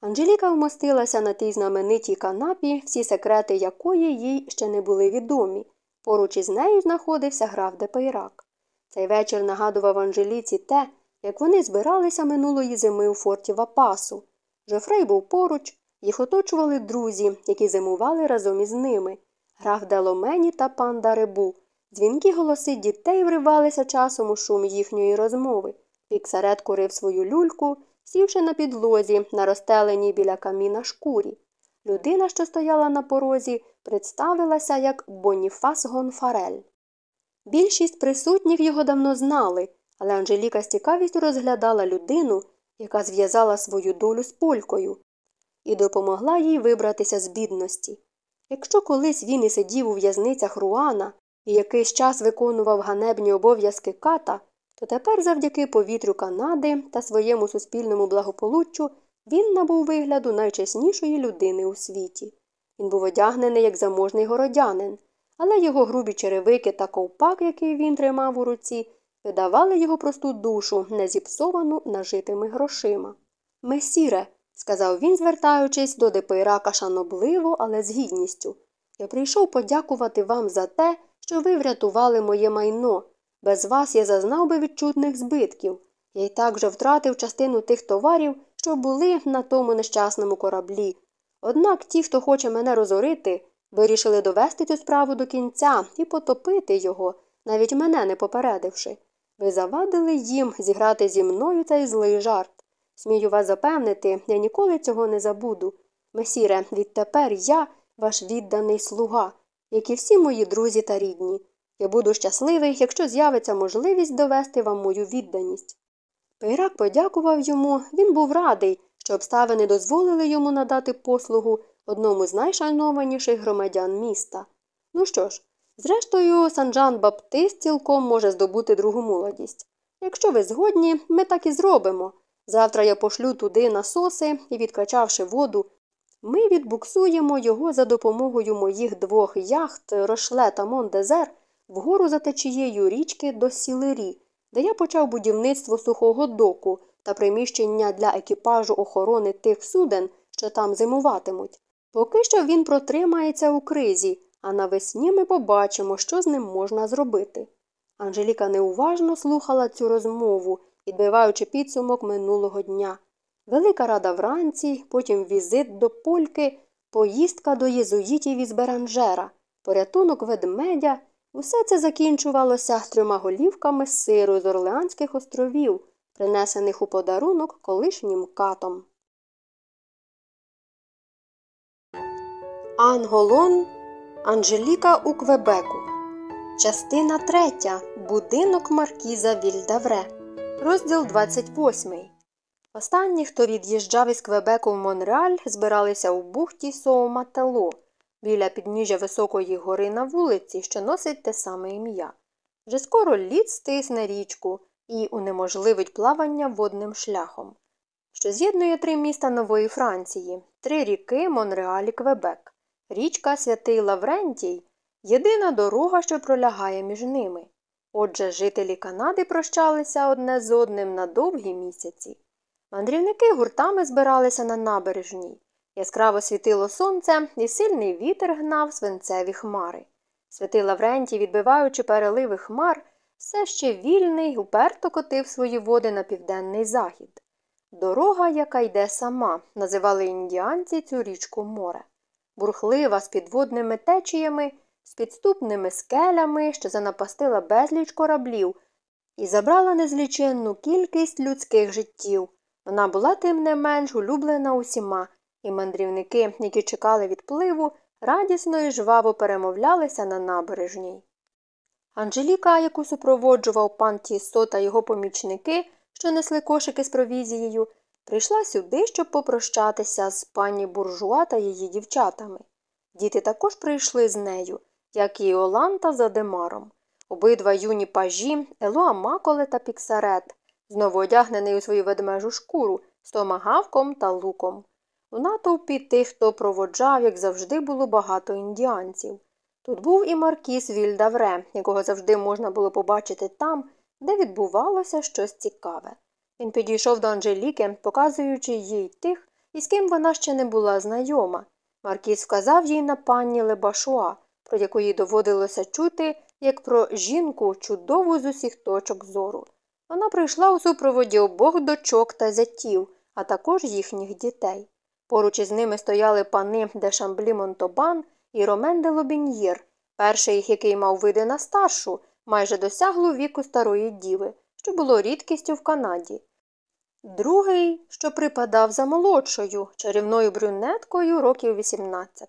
Анжеліка вмостилася на тій знаменитій канапі, всі секрети якої їй ще не були відомі. Поруч із нею знаходився граф Депейрак. Цей вечір нагадував Анжеліці те, як вони збиралися минулої зими у форті Вапасу. Жофрей був поруч, їх оточували друзі, які зимували разом із ними. Граф Деломені та пан Даребу. Дзвінки голоси дітей вривалися часом у шум їхньої розмови. Піксарет курив свою люльку, сівши на підлозі, на розстеленій біля каміна шкурі. людина, що стояла на порозі, представилася як Боніфас Гонфарель. Більшість присутніх його давно знали, але Анжеліка з цікавістю розглядала людину, яка зв'язала свою долю з полькою, і допомогла їй вибратися з бідності. Якщо колись він і сидів у в'язницях Руана і якийсь час виконував ганебні обов'язки ката, то тепер, завдяки повітрю Канади та своєму суспільному благополуччю, він набув вигляду найчеснішої людини у світі. Він був одягнений як заможний городянин, але його грубі черевики та ковпак, який він тримав у руці, видавали його просту душу, не зіпсовану нажитими грошима. Месіре, сказав він, звертаючись до Депейрака шанобливо, але з гідністю. Я прийшов подякувати вам за те, що ви врятували моє майно. Без вас я зазнав би відчутних збитків. Я й так вже втратив частину тих товарів, що були на тому нещасному кораблі. Однак ті, хто хоче мене розорити, вирішили довести цю справу до кінця і потопити його, навіть мене не попередивши. Ви завадили їм зіграти зі мною цей злий жарт. Смію вас запевнити, я ніколи цього не забуду. Месіре, відтепер я ваш відданий слуга, як і всі мої друзі та рідні. Я буду щасливий, якщо з'явиться можливість довести вам мою відданість. Пейрак подякував йому, він був радий, що обставини дозволили йому надати послугу одному з найшанованіших громадян міста. Ну що ж, зрештою, Санджан Баптист цілком може здобути другу молодість. Якщо ви згодні, ми так і зробимо. Завтра я пошлю туди насоси і, відкачавши воду, ми відбуксуємо його за допомогою моїх двох яхт Рошле та Мондезер вгору за течією річки до Сілері, де я почав будівництво сухого доку та приміщення для екіпажу охорони тих суден, що там зимуватимуть. Поки що він протримається у кризі, а навесні ми побачимо, що з ним можна зробити. Анжеліка неуважно слухала цю розмову, відбиваючи підсумок минулого дня. Велика рада вранці, потім візит до польки, поїздка до єзуїтів із Беранжера, порятунок ведмедя. Усе це закінчувалося трьома голівками сиру з Орлеанських островів, принесених у подарунок колишнім катом. Анголон Анжеліка у Квебеку. Частина 3. Будинок Маркіза Вільдавре. Розділ 28. Останні, хто від'їжджав із Квебеку в Монреаль, збиралися у бухті Соуматело, біля підніжжя високої гори на вулиці, що носить те саме ім'я. Вже скоро лід стисне річку і унеможливить плавання водним шляхом, що з'єднує три міста Нової Франції, три ріки Монреаль і Квебек. Річка Святий Лаврентій єдина дорога, що пролягає між ними. Отже, жителі Канади прощалися одне з одним на довгі місяці. Мандрівники гуртами збиралися на набережній. Яскраво світило сонце, і сильний вітер гнав свинцеві хмари. Святий Лаврентій, відбиваючи переливи хмар, все ще вільний, уперто котив свої води на південний захід. Дорога, яка йде сама, називали індіанці цю річку море. Бурхлива з підводними течіями, з підступними скелями, що занапастила безліч кораблів і забрала незліченну кількість людських життів. Вона була тим не менш улюблена усіма, і мандрівники, які чекали відпливу, радісно і жваво перемовлялися на набережній. Анжеліка, яку супроводжував пан Тіссо та його помічники, що несли кошики з провізією, прийшла сюди, щоб попрощатися з пані буржуа та її дівчатами. Діти також прийшли з нею, як і Оланта за Демаром. Обидва юні пажі, Елоа Маколе та Піксарет, знову одягнений у свою ведмежу шкуру з томагавком та луком. У натовпі тих, хто проводжав, як завжди, було багато індіанців. Тут був і маркіс Вільдавре, якого завжди можна було побачити там, де відбувалося щось цікаве. Він підійшов до Анжеліки, показуючи їй тих, із ким вона ще не була знайома. Маркіс вказав їй на пані Лебашуа, про яку їй доводилося чути, як про жінку чудову з усіх точок зору. Вона прийшла у супроводі обох дочок та зятів, а також їхніх дітей. Поруч із ними стояли пани де Шамблі Монтобан і Ромен де Лобіньєр, перший, який мав види на старшу, майже досяглу віку старої діви, що було рідкістю в Канаді. другий, що припадав за молодшою, чарівною брюнеткою років 18.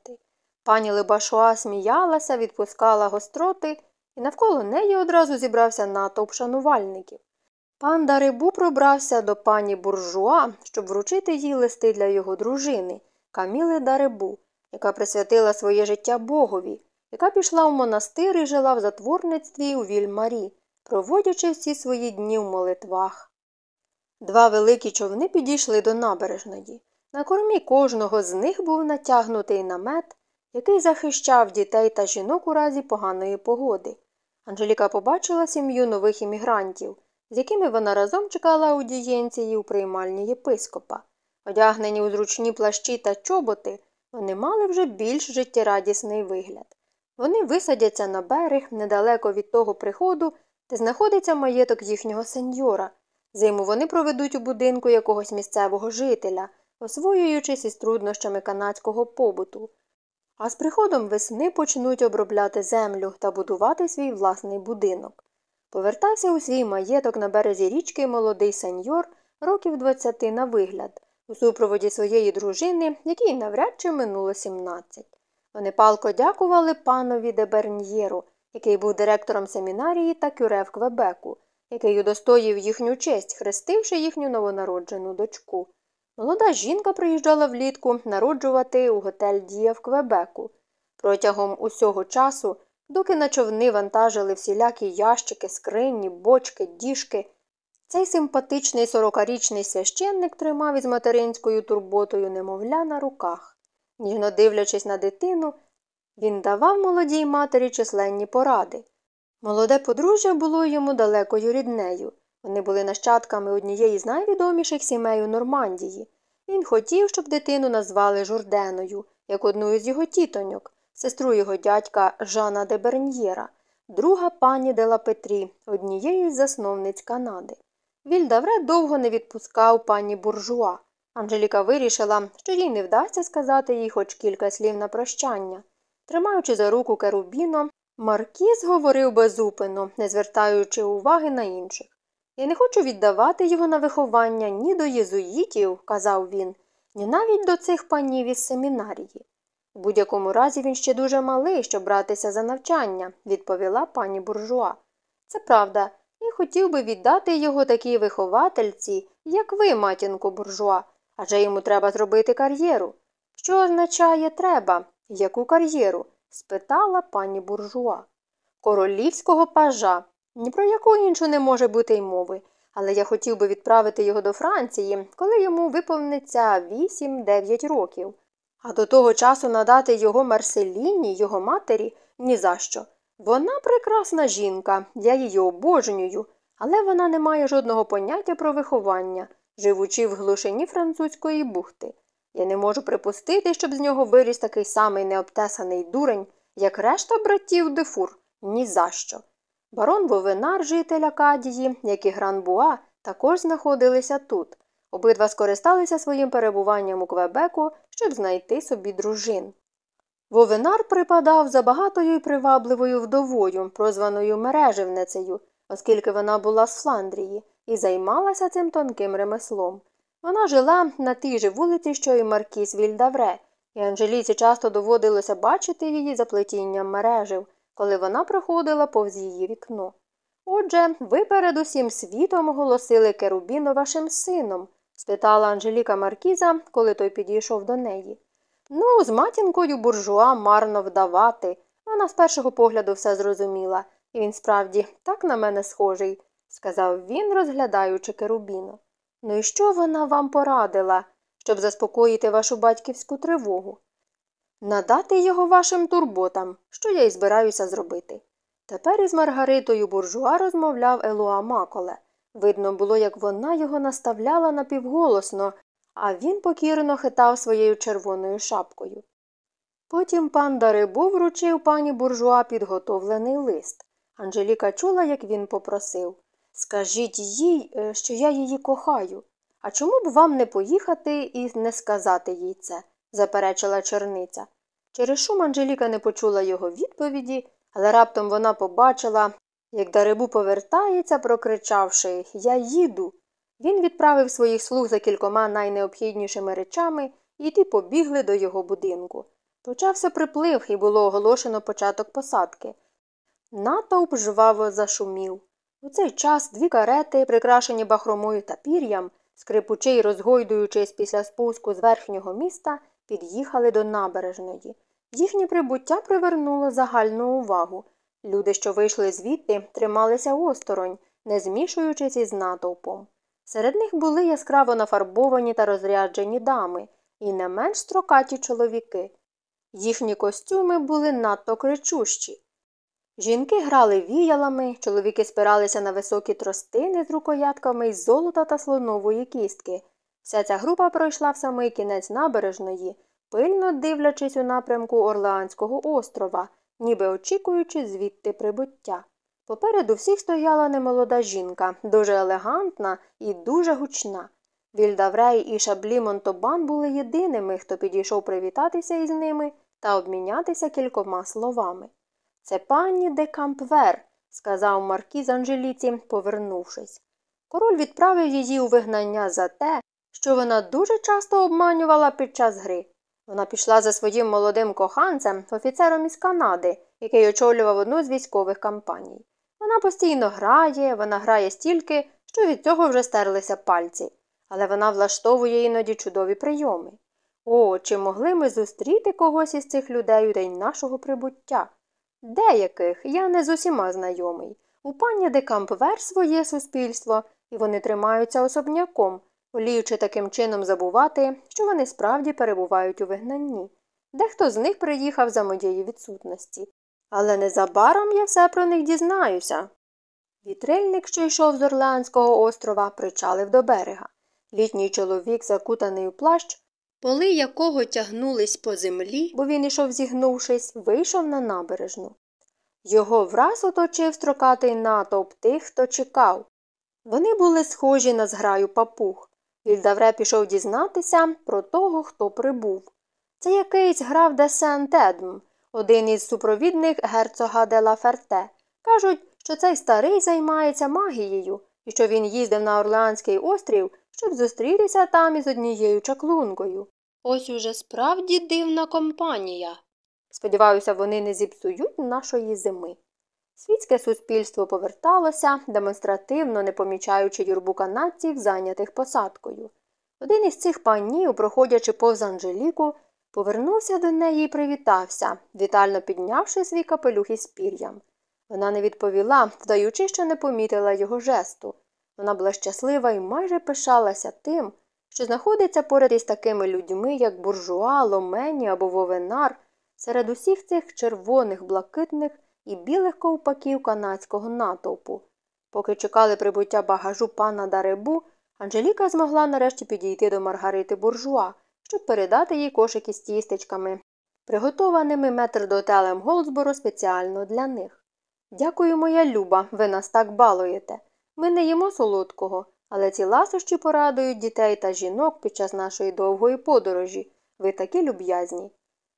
Пані Лебашуа сміялася, відпускала гостроти, і навколо неї одразу зібрався натовп шанувальників. Пан Дарибу пробрався до пані буржуа, щоб вручити їй листи для його дружини, Каміли Дарибу, яка присвятила своє життя Богові, яка пішла в монастир і жила в затворництві у Вільмарі, проводячи всі свої дні в молитвах. Два великі човни підійшли до набережної. На кормі кожного з них був натягнутий намет, який захищав дітей та жінок у разі поганої погоди. Анжеліка побачила сім'ю нових іммігрантів, з якими вона разом чекала аудієнції у приймальні єпископа. Одягнені у зручні плащі та чоботи, вони мали вже більш життєрадісний вигляд. Вони висадяться на берег недалеко від того приходу, де знаходиться маєток їхнього сеньора. Зиму вони проведуть у будинку якогось місцевого жителя, освоюючись із труднощами канадського побуту. А з приходом весни почнуть обробляти землю та будувати свій власний будинок. Повертався у свій маєток на березі річки молодий сеньор років 20 на вигляд, у супроводі своєї дружини, якій навряд чи минуло 17. Вони палко дякували панові де Берньєру, який був директором семінарії та кюре в Квебеку, який удостоїв їхню честь, хрестивши їхню новонароджену дочку. Молода жінка приїжджала влітку народжувати у готель Дія в Квебеку. Протягом усього часу, доки на човни вантажили всілякі ящики, скрині, бочки, діжки, цей симпатичний сорокарічний священник тримав із материнською турботою немовля на руках. Ніжно дивлячись на дитину, він давав молодій матері численні поради. Молоде подружжя було йому далекою ріднею. Вони були нащадками однієї з найвідоміших сімей у Нормандії. Він хотів, щоб дитину назвали Журденою, як одну із його тітоньок, сестру його дядька Жана де Берньєра, друга пані Дела Петрі, однієї з засновниць Канади. Вільдавре довго не відпускав пані буржуа. Анжеліка вирішила, що їй не вдасться сказати їй хоч кілька слів на прощання. Тримаючи за руку керубіно, Маркіз говорив безупинно, не звертаючи уваги на інших. Я не хочу віддавати його на виховання ні до єзуїтів, казав він, ні навіть до цих панів із семінарії. У будь-якому разі він ще дуже малий, щоб братися за навчання, відповіла пані буржуа. Це правда, і хотів би віддати його такій виховательці, як ви, матінко буржуа, адже йому треба зробити кар'єру. Що означає треба? Яку кар'єру? спитала пані буржуа. Королівського пажа. Ні про яку іншу не може бути й мови, але я хотів би відправити його до Франції, коли йому виповниться 8-9 років. А до того часу надати його Марселіні, його матері, ні за що. Вона прекрасна жінка, я її обожнюю, але вона не має жодного поняття про виховання, живучи в глушині французької бухти. Я не можу припустити, щоб з нього виріс такий самий необтесаний дурень, як решта братів Дефур, ні за що. Барон Вовинар, житель Акадії, як і Гранбуа, також знаходилися тут. Обидва скористалися своїм перебуванням у Квебеку, щоб знайти собі дружин. Вовинар припадав за багатою і привабливою вдовою, прозваною мереживницею, оскільки вона була з Фландрії, і займалася цим тонким ремеслом. Вона жила на тій же вулиці, що й Маркіс Вільдавре, і Анжеліці часто доводилося бачити її за плетінням мережив, коли вона проходила повз її вікно. Отже, ви перед усім світом оголосили Керубіно вашим сином? спитала Анжеліка Маркіза, коли той підійшов до неї. Ну, з матінкою буржуа марно вдавати. Вона з першого погляду все зрозуміла, і він справді так на мене схожий, сказав він, розглядаючи керубіно. Ну і що вона вам порадила, щоб заспокоїти вашу батьківську тривогу? Надати його вашим турботам, що я й збираюся зробити. Тепер із Маргаритою буржуа розмовляв Елуа Маколе. Видно було, як вона його наставляла напівголосно, а він покірно хитав своєю червоною шапкою. Потім пан Дарибу вручив пані буржуа підготовлений лист. Анжеліка чула, як він попросив Скажіть їй, е, що я її кохаю. А чому б вам не поїхати і не сказати їй це? заперечила черниця. Через шум Анжеліка не почула його відповіді, але раптом вона побачила, як Дарибу повертається, прокричавши Я їду. Він відправив своїх слуг за кількома найнеобхіднішими речами, і ті побігли до його будинку. Почався приплив і було оголошено початок посадки. Натовп жваво зашумів. У цей час дві карети, прикрашені бахромою та пір'ям, скрипучи й розгойдуючись після спуску з верхнього міста, під'їхали до набережної. Їхнє прибуття привернуло загальну увагу. Люди, що вийшли звідти, трималися осторонь, не змішуючись із натовпом. Серед них були яскраво нафарбовані та розряджені дами, і не менш строкаті чоловіки. Їхні костюми були надто кричущі. Жінки грали віялами, чоловіки спиралися на високі тростини з рукоятками із золота та слонової кістки. Вся ця група пройшла в самий кінець набережної, пильно дивлячись у напрямку Орлеанського острова, ніби очікуючи звідти прибуття. Попереду всіх стояла немолода жінка, дуже елегантна і дуже гучна. Вільдаврей і шаблі Монтобан були єдиними, хто підійшов привітатися із ними та обмінятися кількома словами. Це пані де Кампвер, сказав Маркіз Анжеліці, повернувшись. Король відправив її у вигнання за те, що вона дуже часто обманювала під час гри. Вона пішла за своїм молодим коханцем, офіцером із Канади, який очолював одну з військових кампаній. Вона постійно грає, вона грає стільки, що від цього вже стерлися пальці, але вона влаштовує іноді чудові прийоми. О, чи могли ми зустріти когось із цих людей у день нашого прибуття? Деяких я не з усіма знайомий. У пані де Кампвер своє суспільство, і вони тримаються особняком, воліючи таким чином забувати, що вони справді перебувають у вигнанні. Дехто з них приїхав за моєї відсутності. Але незабаром я все про них дізнаюся. Вітрильник, що йшов з Орлеанського острова, причалив до берега. Літній чоловік, закутаний у плащ, поли якого тягнулись по землі, бо він ішов зігнувшись, вийшов на набережну. Його враз оточив строкатий натовп тих, хто чекав. Вони були схожі на зграю папуг. Вільдавре пішов дізнатися про того, хто прибув. Це якийсь граф де Сент-Едм, один із супровідних герцога де ла Ферте. Кажуть, що цей старий займається магією і що він їздив на Орлеанський острів, щоб зустрітися там із однією чаклункою. Ось уже справді дивна компанія. Сподіваюся, вони не зіпсують нашої зими. Світське суспільство поверталося, демонстративно не помічаючи юрбу канадців, зайнятих посадкою. Один із цих панів, проходячи повз Анжеліку, повернувся до неї і привітався, вітально піднявши свій капелюх із пір'ям. Вона не відповіла, вдаючи, що не помітила його жесту. Вона була щаслива і майже пишалася тим, що знаходиться поряд із такими людьми, як буржуа, ломені або вовенар, серед усіх цих червоних, блакитних і білих ковпаків канадського натовпу. Поки чекали прибуття багажу пана Даребу, Анжеліка змогла нарешті підійти до Маргарити буржуа, щоб передати їй кошики з тістечками, приготованими метрдотелем Голдсборо спеціально для них. Дякую, моя люба, ви нас так балуєте. Ми не їмо солодкого, але ці ласощі порадують дітей та жінок під час нашої довгої подорожі. Ви такі люб'язні.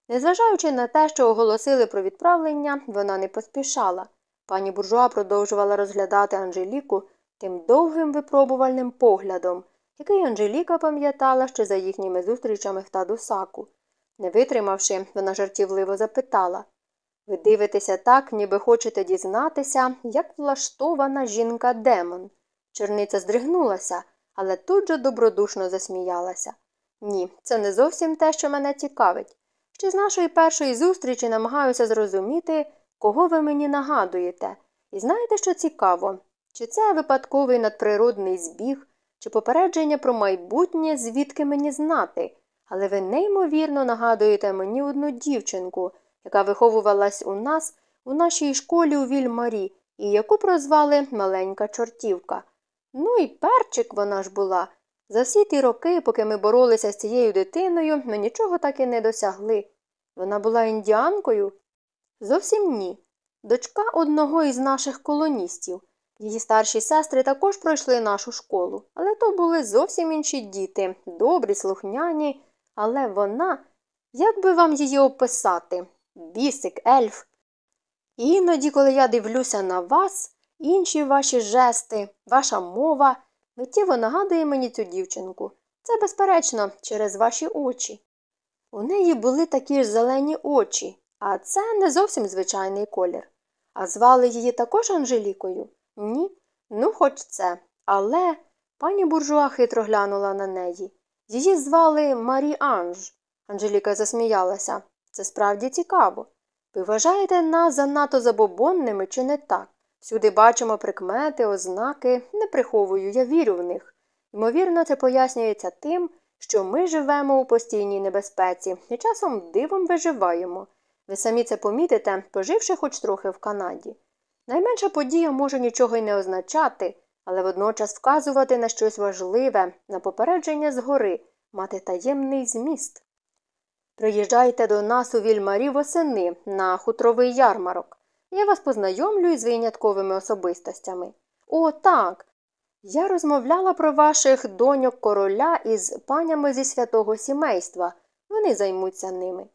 Незважаючи на те, що оголосили про відправлення, вона не поспішала. Пані буржуа продовжувала розглядати Анжеліку тим довгим випробувальним поглядом, який Анжеліка пам'ятала ще за їхніми зустрічами в Тадусаку. Не витримавши, вона жартівливо запитала Ви дивитеся так, ніби хочете дізнатися, як влаштована жінка демон. Черниця здригнулася, але тут же добродушно засміялася. Ні, це не зовсім те, що мене цікавить. Ще з нашої першої зустрічі намагаюся зрозуміти, кого ви мені нагадуєте. І знаєте, що цікаво? Чи це випадковий надприродний збіг, чи попередження про майбутнє, звідки мені знати, але ви неймовірно нагадуєте мені одну дівчинку, яка виховувалась у нас у нашій школі у Вільмарі, і яку прозвали маленька чортівка. Ну і перчик вона ж була. За всі ті роки, поки ми боролися з цією дитиною, ми нічого так і не досягли. Вона була індіанкою? Зовсім ні. Дочка одного із наших колоністів. Її старші сестри також пройшли нашу школу, але то були зовсім інші діти, добрі, слухняні, але вона, як би вам її описати, бісик, ельф. Іноді, коли я дивлюся на вас, інші ваші жести, ваша мова, Миттєво нагадує мені цю дівчинку. Це, безперечно, через ваші очі. У неї були такі ж зелені очі, а це не зовсім звичайний колір. А звали її також Анжелікою? Ні. Ну, хоч це. Але пані буржуа хитро глянула на неї. Її звали Марі Анж. Анжеліка засміялася. Це справді цікаво. Ви вважаєте нас занадто забобонними, чи не так? Всюди бачимо прикмети, ознаки, не приховую, я вірю в них. Ймовірно, це пояснюється тим, що ми живемо у постійній небезпеці і часом дивом виживаємо. Ви самі це помітите, поживши хоч трохи в Канаді. Найменша подія може нічого й не означати, але водночас вказувати на щось важливе, на попередження згори, мати таємний зміст. Приїжджайте до нас у вільмарі восени на хутровий ярмарок. Я вас познайомлю із винятковими особистостями. О, так. Я розмовляла про ваших доньок короля із панями зі святого сімейства. Вони займуться ними.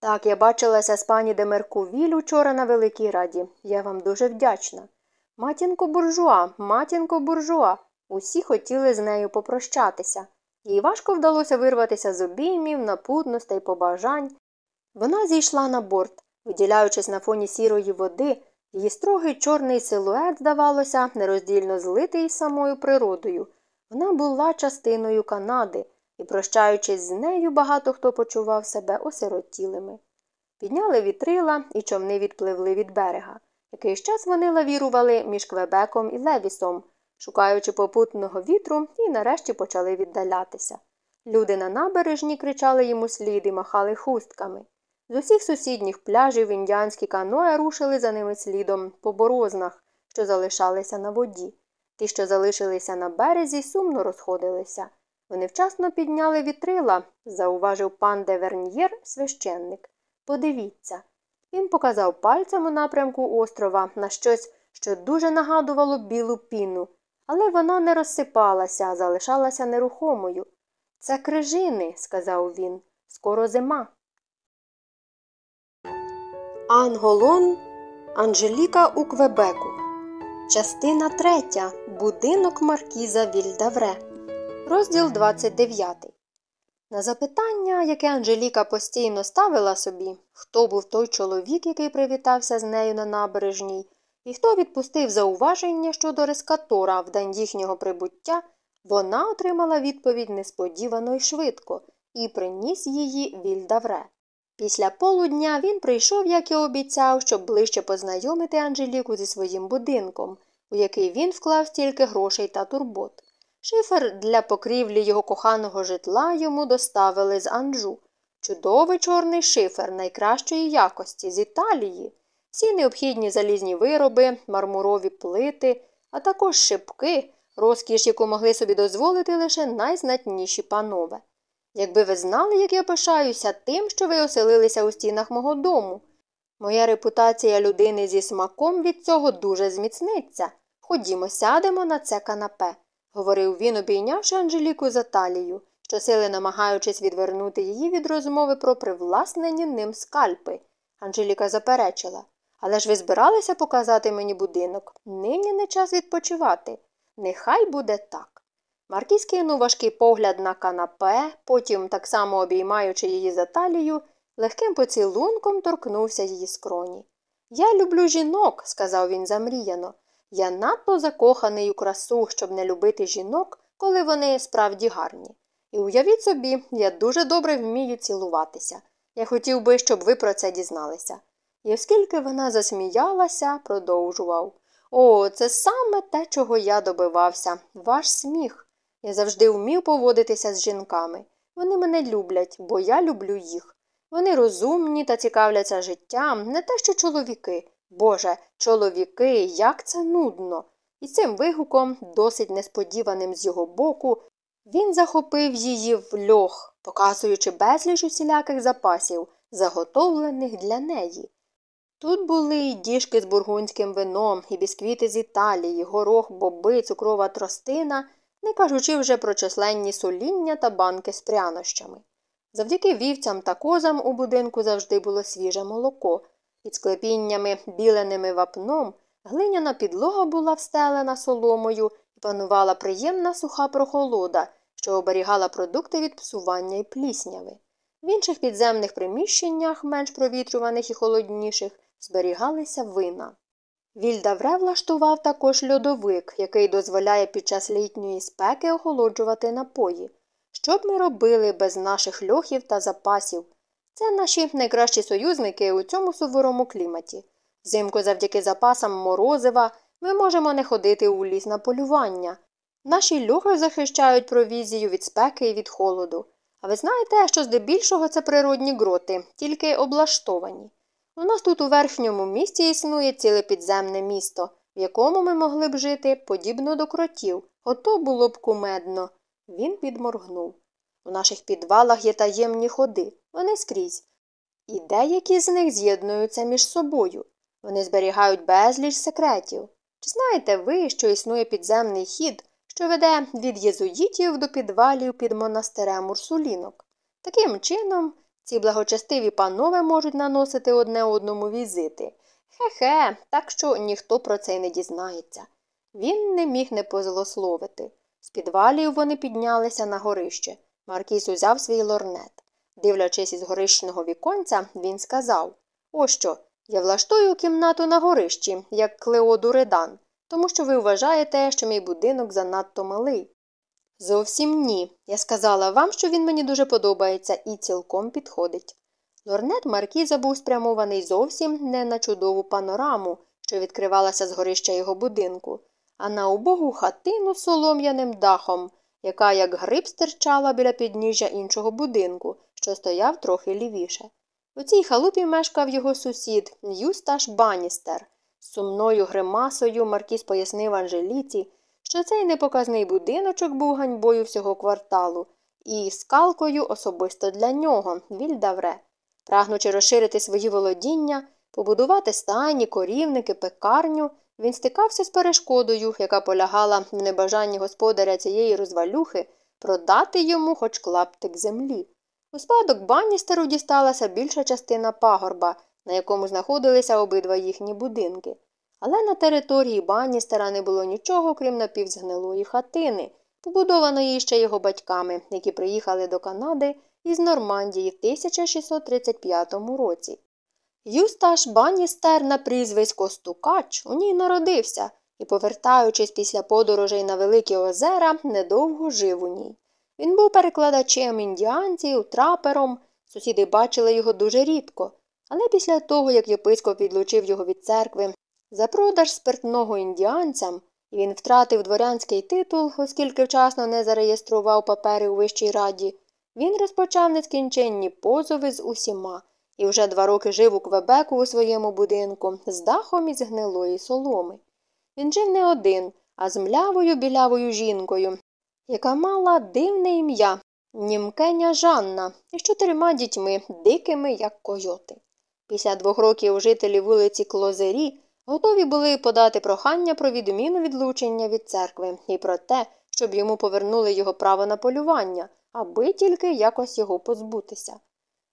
Так, я бачилася з пані Демеркувіль учора на Великій Раді. Я вам дуже вдячна. Матінко буржуа, матінко буржуа. Усі хотіли з нею попрощатися. Їй важко вдалося вирватися з обіймів, напутностей, побажань. Вона зійшла на борт, виділяючись на фоні сірої води, її строгий чорний силует, здавалося, нероздільно злитий самою природою. Вона була частиною Канади, і, прощаючись з нею, багато хто почував себе осиротілими. Підняли вітрила, і човни відпливли від берега. Якийсь час вони лавірували між Квебеком і Левісом шукаючи попутного вітру, і нарешті почали віддалятися. Люди на набережні кричали йому слід і махали хустками. З усіх сусідніх пляжів індіанські каноє рушили за ними слідом по борознах, що залишалися на воді. Ті, що залишилися на березі, сумно розходилися. Вони вчасно підняли вітрила, зауважив пан де Верньєр, священник. Подивіться. Він показав пальцем у напрямку острова на щось, що дуже нагадувало білу піну, але вона не розсипалася, а залишалася нерухомою. Це крижини, сказав він, скоро зима. Анголон Анжеліка у Квебеку. Частина третя. Будинок Маркіза Вільдавре. Розділ 29. На запитання, яке Анжеліка постійно ставила собі, хто був той чоловік, який привітався з нею на набережній, і хто відпустив зауваження щодо рескатора в день їхнього прибуття, вона отримала відповідь несподівано й швидко і приніс її Вільдавре. Після полудня він прийшов, як і обіцяв, щоб ближче познайомити Анжеліку зі своїм будинком, у який він вклав стільки грошей та турбот. Шифер для покрівлі його коханого житла йому доставили з Анджу. Чудовий чорний шифер найкращої якості з Італії всі необхідні залізні вироби, мармурові плити, а також шипки, розкіш, яку могли собі дозволити лише найзнатніші панове. Якби ви знали, як я пишаюся тим, що ви оселилися у стінах мого дому. Моя репутація людини зі смаком від цього дуже зміцниться. Ходімо, сядемо на це канапе, говорив він, обійнявши Анжеліку за талію, щосили намагаючись відвернути її від розмови про привласнені ним скальпи. Анжеліка заперечила але ж ви збиралися показати мені будинок. Нині не час відпочивати. Нехай буде так. Маркіз кинув важкий погляд на канапе, потім, так само обіймаючи її за талію, легким поцілунком торкнувся її скроні. Я люблю жінок, сказав він замріяно. Я надто закоханий у красу, щоб не любити жінок, коли вони справді гарні. І уявіть собі, я дуже добре вмію цілуватися. Я хотів би, щоб ви про це дізналися. І оскільки вона засміялася, продовжував О, це саме те, чого я добивався, ваш сміх. Я завжди вмів поводитися з жінками. Вони мене люблять, бо я люблю їх. Вони розумні та цікавляться життям, не те, що чоловіки. Боже, чоловіки, як це нудно. І цим вигуком, досить несподіваним з його боку, він захопив її в льох, показуючи безліч усіляких запасів, заготовлених для неї. Тут були й діжки з бургунським вином, і бісквіти з Італії, горох, боби, цукрова тростина, не кажучи вже про численні соління та банки з прянощами. Завдяки вівцям та козам у будинку завжди було свіже молоко. Під склепіннями, біленими вапном, глиняна підлога була встелена соломою і панувала приємна суха прохолода, що оберігала продукти від псування і плісняви. В інших підземних приміщеннях, менш провітрюваних і холодніших, зберігалися вина. Вільдавре влаштував також льодовик, який дозволяє під час літньої спеки охолоджувати напої. Що б ми робили без наших льохів та запасів? Це наші найкращі союзники у цьому суворому кліматі. Взимку завдяки запасам морозива ми можемо не ходити у ліс на полювання. Наші льохи захищають провізію від спеки і від холоду. А ви знаєте, що здебільшого це природні гроти, тільки облаштовані. У нас тут у верхньому місті існує ціле підземне місто, в якому ми могли б жити подібно до кротів. Ото було б кумедно. Він підморгнув. У наших підвалах є таємні ходи, вони скрізь. І деякі з них з'єднуються між собою. Вони зберігають безліч секретів. Чи знаєте ви, що існує підземний хід, що веде від єзуїтів до підвалів під монастирем Урсулінок? Таким чином, ці благочестиві панове можуть наносити одне одному візити. Хе-хе, так що ніхто про це й не дізнається. Він не міг не позлословити. З підвалів вони піднялися на горище. Маркіс узяв свій лорнет. Дивлячись із горищного віконця, він сказав Ось що, я влаштую кімнату на горищі, як Клеоду Редан, тому що ви вважаєте, що мій будинок занадто малий. Зовсім ні. Я сказала вам, що він мені дуже подобається і цілком підходить. Лорнет Маркіза був спрямований зовсім не на чудову панораму, що відкривалася з горища його будинку, а на убогу хатину з солом'яним дахом, яка, як гриб, стирчала біля підніжжя іншого будинку, що стояв трохи лівіше. У цій халупі мешкав його сусід Юсташ Банністер. Сумною гримасою маркіз пояснив Анжеліці, що цей непоказний будиночок був ганьбою всього кварталу і скалкою особисто для нього, Вільдавре. Прагнучи розширити свої володіння, побудувати стайні, корівники, пекарню, він стикався з перешкодою, яка полягала в небажанні господаря цієї розвалюхи продати йому хоч клаптик землі. У спадок Банністеру дісталася більша частина пагорба, на якому знаходилися обидва їхні будинки. Але на території Банністера не було нічого, крім напівзгнилої хатини, побудованої ще його батьками, які приїхали до Канади із Нормандії в 1635 році. Юсташ Банністер на прізвисько Стукач у ній народився і, повертаючись після подорожей на Великі озера, недовго жив у ній. Він був перекладачем індіанців, трапером, сусіди бачили його дуже рідко, але після того, як єпископ відлучив його від церкви за продаж спиртного індіанцям, він втратив дворянський титул, оскільки вчасно не зареєстрував папери у Вищій раді, він розпочав нескінченні позови з усіма і вже два роки жив у Квебеку у своєму будинку з дахом із гнилої соломи. Він жив не один, а з млявою білявою жінкою, яка мала дивне ім'я Німкеня Жанна із чотирма дітьми, дикими, як койоти. Після двох років жителі вулиці Клозері готові були подати прохання про відміну відлучення від церкви і про те, щоб йому повернули його право на полювання, аби тільки якось його позбутися.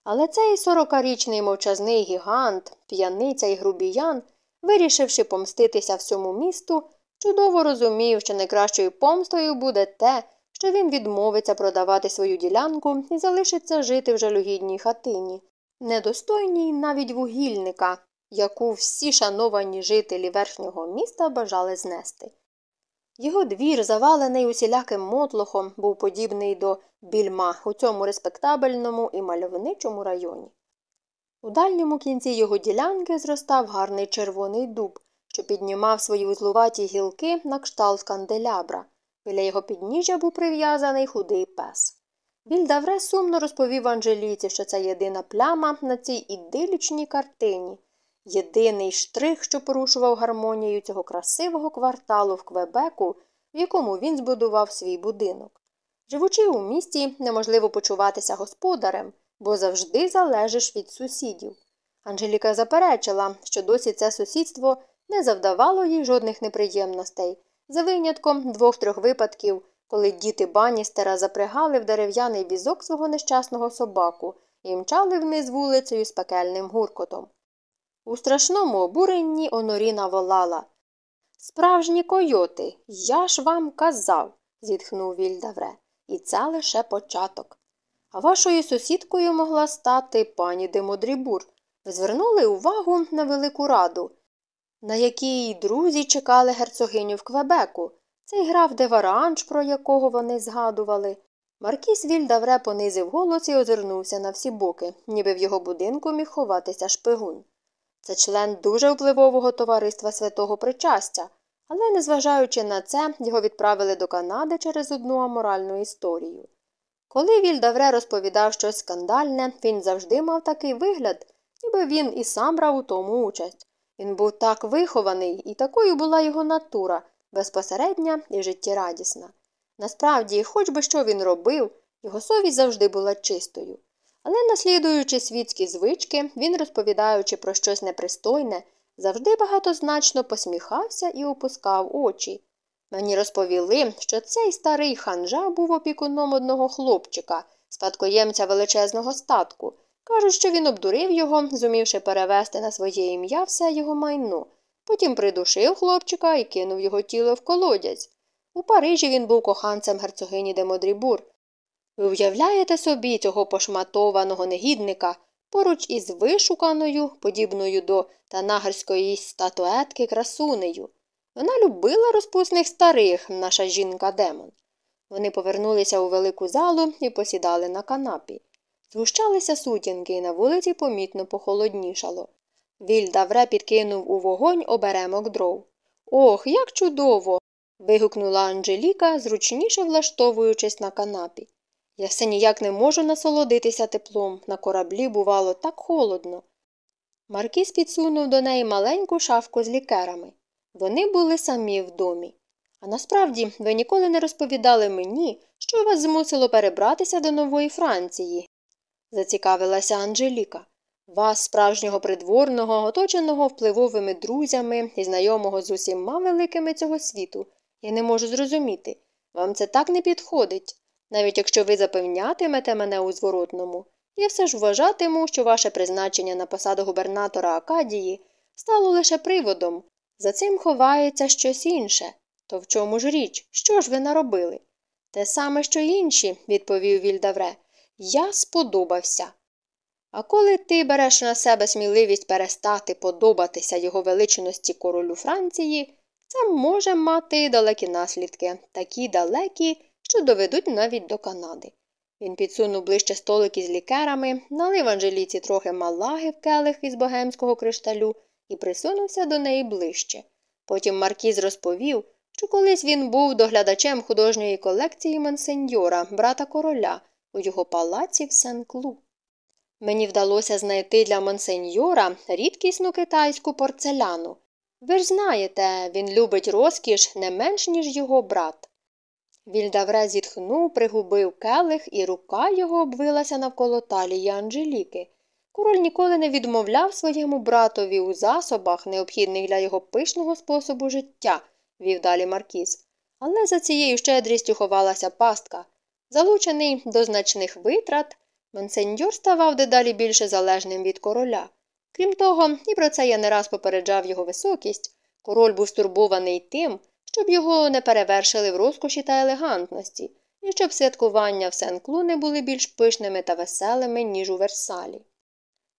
Але цей сорокарічний мовчазний гігант, п'яниця і грубіян, вирішивши помститися всьому місту, чудово розумів, що найкращою помстою буде те, що він відмовиться продавати свою ділянку і залишиться жити в жалюгідній хатині, недостойній навіть вугільника, яку всі шановані жителі верхнього міста бажали знести. Його двір, завалений усіляким мотлохом, був подібний до більма у цьому респектабельному і мальовничому районі. У дальньому кінці його ділянки зростав гарний червоний дуб, що піднімав свої узлуваті гілки на кшталт канделябра. Біля його підніжжя був прив'язаний худий пес. Вільдавре сумно розповів Анжеліці, що це єдина пляма на цій ідилічній картині, єдиний штрих, що порушував гармонію цього красивого кварталу в Квебеку, в якому він збудував свій будинок. Живучи у місті, неможливо почуватися господарем, бо завжди залежиш від сусідів. Анжеліка заперечила, що досі це сусідство не завдавало їй жодних неприємностей, за винятком двох-трьох випадків, коли діти баністера запрягали в дерев'яний візок свого нещасного собаку і мчали вниз вулицею з пекельним гуркотом. У страшному обуренні Оноріна волала Справжні койоти, я ж вам казав, зітхнув Вільдавре, і це лише початок. А вашою сусідкою могла стати пані Демодрібур. Звернули увагу на велику раду, на якій друзі чекали герцогиню в Квебеку. Цей граф Деваранж, про якого вони згадували. Маркіс Вільдавре понизив голос і озирнувся на всі боки, ніби в його будинку міг ховатися шпигун. Це член дуже впливового товариства святого причастя, але, незважаючи на це, його відправили до Канади через одну аморальну історію. Коли Вільдавре розповідав щось скандальне, він завжди мав такий вигляд, ніби він і сам брав у тому участь. Він був так вихований, і такою була його натура, безпосередня і життєрадісна. Насправді, хоч би що він робив, його совість завжди була чистою. Але, наслідуючи світські звички, він, розповідаючи про щось непристойне, завжди багатозначно посміхався і опускав очі. Мені розповіли, що цей старий ханжа був опікуном одного хлопчика, спадкоємця величезного статку. Кажуть, що він обдурив його, зумівши перевести на своє ім'я все його майно. Потім придушив хлопчика і кинув його тіло в колодязь. У Парижі він був коханцем герцогині де Модрібур. Ви уявляєте собі цього пошматованого негідника поруч із вишуканою, подібною до танагерської статуетки красунею. Вона любила розпусних старих, наша жінка демон. Вони повернулися у велику залу і посідали на канапі. Згущалися сутінки, і на вулиці помітно похолоднішало. Вільдавре підкинув у вогонь оберемок дров. Ох, як чудово. вигукнула Анжеліка, зручніше влаштовуючись на канапі. Я все ніяк не можу насолодитися теплом. На кораблі бувало так холодно. Маркіз підсунув до неї маленьку шафку з лікерами. Вони були самі в домі. А насправді ви ніколи не розповідали мені, що вас змусило перебратися до нової Франції, зацікавилася Анжеліка. Вас, справжнього придворного, оточеного впливовими друзями і знайомого з усіма великими цього світу, я не можу зрозуміти. Вам це так не підходить. Навіть якщо ви запевнятимете мене у зворотному, я все ж вважатиму, що ваше призначення на посаду губернатора Акадії стало лише приводом. За цим ховається щось інше. То в чому ж річ? Що ж ви наробили? Те саме, що інші, відповів Вільдавре. Я сподобався. А коли ти береш на себе сміливість перестати подобатися його величності королю Франції, це може мати далекі наслідки, такі далекі, що доведуть навіть до Канади. Він підсунув ближче столик із лікерами, налив Анжеліці трохи малаги в келих із богемського кришталю і присунувся до неї ближче. Потім Маркіз розповів, що колись він був доглядачем художньої колекції Монсеньора, брата короля, у його палаці в Сен-Клу. Мені вдалося знайти для монсеньора рідкісну китайську порцеляну. Ви ж знаєте, він любить розкіш не менш, ніж його брат. Вільдавре зітхнув, пригубив келих, і рука його обвилася навколо талії Анжеліки. Король ніколи не відмовляв своєму братові у засобах, необхідних для його пишного способу життя, вів далі Маркіз. Але за цією щедрістю ховалася пастка. Залучений до значних витрат, монсеньор ставав дедалі більше залежним від короля. Крім того, і про це я не раз попереджав його високість, король був стурбований тим, щоб його не перевершили в розкоші та елегантності, і щоб святкування в Сен-Клу не були більш пишними та веселими, ніж у Версалі.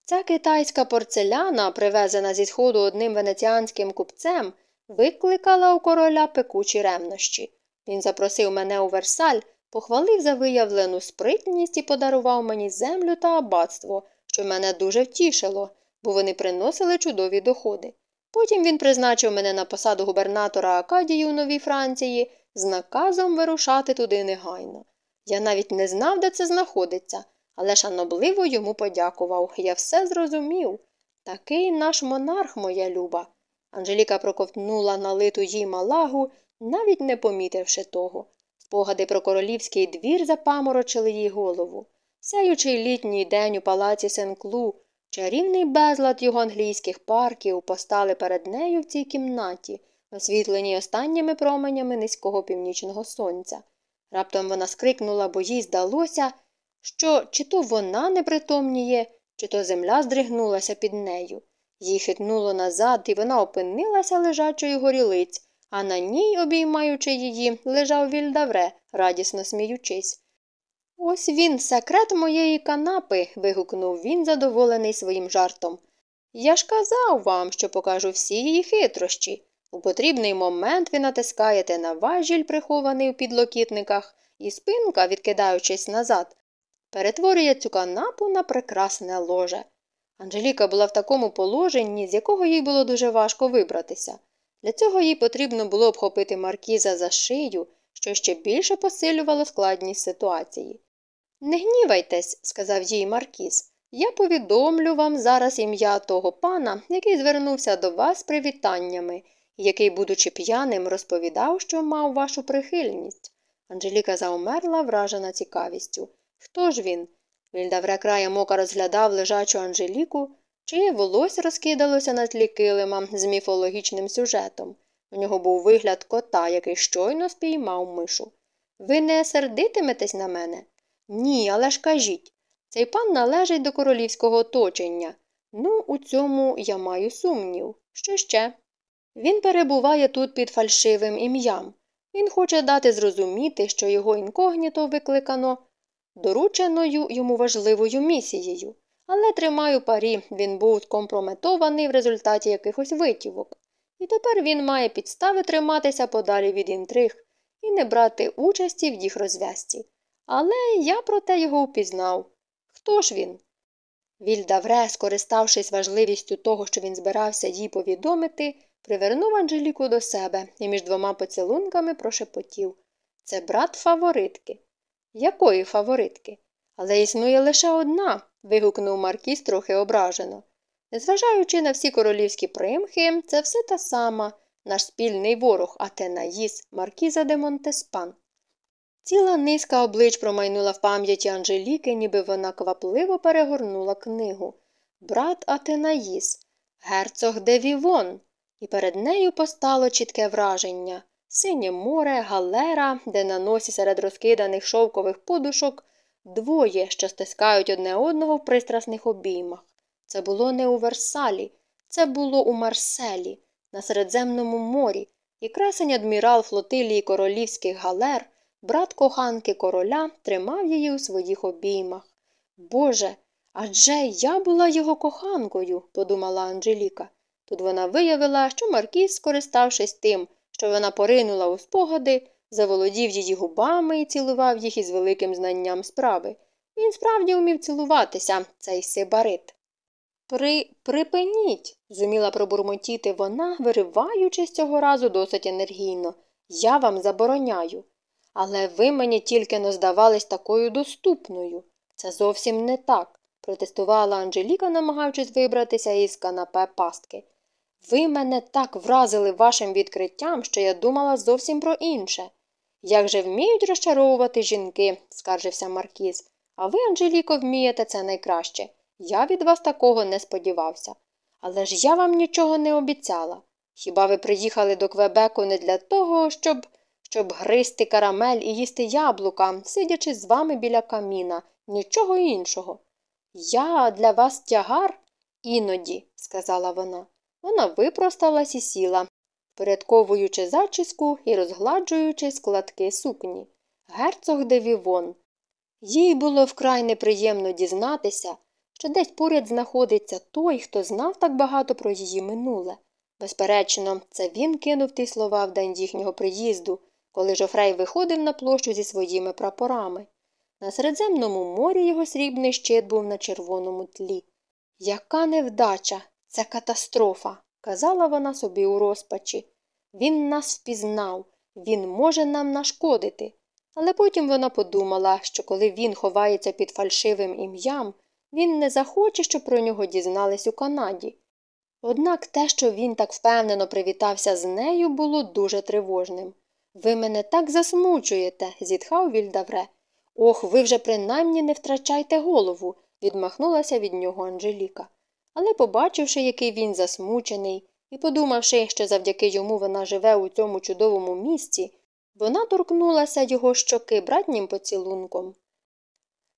Ця китайська порцеляна, привезена зі сходу одним венеціанським купцем, викликала у короля пекучі ревнощі. Він запросив мене у Версаль, похвалив за виявлену спритність і подарував мені землю та аббатство, що мене дуже втішило, бо вони приносили чудові доходи. Потім він призначив мене на посаду губернатора Акадії у Новій Франції з наказом вирушати туди негайно. Я навіть не знав, де це знаходиться, але шанобливо йому подякував. Я все зрозумів. Такий наш монарх, моя люба. Анжеліка проковтнула налиту їй малагу, навіть не помітивши того. Спогади про королівський двір запаморочили їй голову. Сяючий літній день у палаці Сен-Клу, чарівний безлад його англійських парків постали перед нею в цій кімнаті, освітленій останніми променями низького північного сонця. Раптом вона скрикнула, бо їй здалося, що чи то вона не притомніє, чи то земля здригнулася під нею. Їй хитнуло назад, і вона опинилася лежачою горілиць, а на ній, обіймаючи її, лежав Вільдавре, радісно сміючись. Ось він, секрет моєї канапи. вигукнув він, задоволений своїм жартом. Я ж казав вам, що покажу всі її хитрощі. У потрібний момент ви натискаєте на важіль, прихований у підлокітниках, і спинка, відкидаючись назад, перетворює цю канапу на прекрасне ложе. Анжеліка була в такому положенні, з якого їй було дуже важко вибратися. Для цього їй потрібно було обхопити маркіза за шию, що ще більше посилювало складність ситуації. Не гнівайтесь, сказав їй Маркіз. Я повідомлю вам зараз ім'я того пана, який звернувся до вас з привітаннями, який, будучи п'яним, розповідав, що мав вашу прихильність. Анжеліка заумерла, вражена цікавістю. Хто ж він? Вільдавре краєм ока розглядав лежачу Анжеліку, чиє волосся розкидалося на тлі килима з міфологічним сюжетом. У нього був вигляд кота, який щойно спіймав мишу. Ви не сердитиметесь на мене? Ні, але ж кажіть. Цей пан належить до королівського оточення. Ну, у цьому я маю сумнів. Що ще? Він перебуває тут під фальшивим ім'ям. Він хоче дати зрозуміти, що його інкогніто викликано дорученою йому важливою місією. Але тримаю парі, він був скомпрометований в результаті якихось витівок. І тепер він має підстави триматися подалі від інтриг і не брати участі в їх розв'язці. Але я проте його впізнав. Хто ж він? Вільдавре, скориставшись важливістю того, що він збирався їй повідомити, привернув Анжеліку до себе і між двома поцілунками прошепотів Це брат фаворитки. Якої фаворитки? Але існує лише одна. вигукнув Маркіс трохи ображено. Незважаючи на всі королівські примхи, це все та сама, наш спільний ворог Атенаїс, Маркіза де Монтеспан. Ціла низка облич промайнула в пам'яті Анжеліки, ніби вона квапливо перегорнула книгу. Брат Атенаїс, герцог де Вівон. І перед нею постало чітке враження синє море, галера, де на носі серед розкиданих шовкових подушок двоє, що стискають одне одного в пристрасних обіймах. Це було не у Версалі, це було у Марселі, на Середземному морі, і красень адмірал флотилії королівських галер, брат коханки короля, тримав її у своїх обіймах. Боже, адже я була його коханкою, подумала Анжеліка. Тут вона виявила, що Маркіз, скориставшись тим, що вона поринула у спогади, заволодів її губами і цілував їх із великим знанням справи. Він справді умів цілуватися, цей сибарит. При припиніть, зуміла пробурмотіти вона, вириваючись цього разу досить енергійно. Я вам забороняю. Але ви мені тільки не здавались такою доступною. Це зовсім не так, протестувала Анжеліка, намагаючись вибратися із канапе пастки. Ви мене так вразили вашим відкриттям, що я думала зовсім про інше. Як же вміють розчаровувати жінки, скаржився Маркіз. А ви, Анжеліко, вмієте це найкраще. Я від вас такого не сподівався. Але ж я вам нічого не обіцяла. Хіба ви приїхали до Квебеку не для того, щоб щоб гристи карамель і їсти яблука, сидячи з вами біля каміна, нічого іншого. Я для вас тягар? Іноді, сказала вона. Вона випросталась і сіла, впорядковуючи зачіску і розгладжуючи складки сукні. Герцог де Вівон. Їй було вкрай неприємно дізнатися, що десь поряд знаходиться той, хто знав так багато про її минуле. Безперечно, це він кинув ті слова в день їхнього приїзду, коли Жофрей виходив на площу зі своїми прапорами. На Середземному морі його срібний щит був на червоному тлі. Яка невдача, це катастрофа, казала вона собі у розпачі. Він нас впізнав, він може нам нашкодити. Але потім вона подумала, що коли він ховається під фальшивим ім'ям, він не захоче, щоб про нього дізнались у Канаді. Однак те, що він так впевнено привітався з нею, було дуже тривожним. Ви мене так засмучуєте, зітхав Вільдавре. Ох, ви вже принаймні не втрачайте голову, відмахнулася від нього Анжеліка. Але, побачивши, який він засмучений, і подумавши, що завдяки йому вона живе у цьому чудовому місці, вона торкнулася його щоки братнім поцілунком.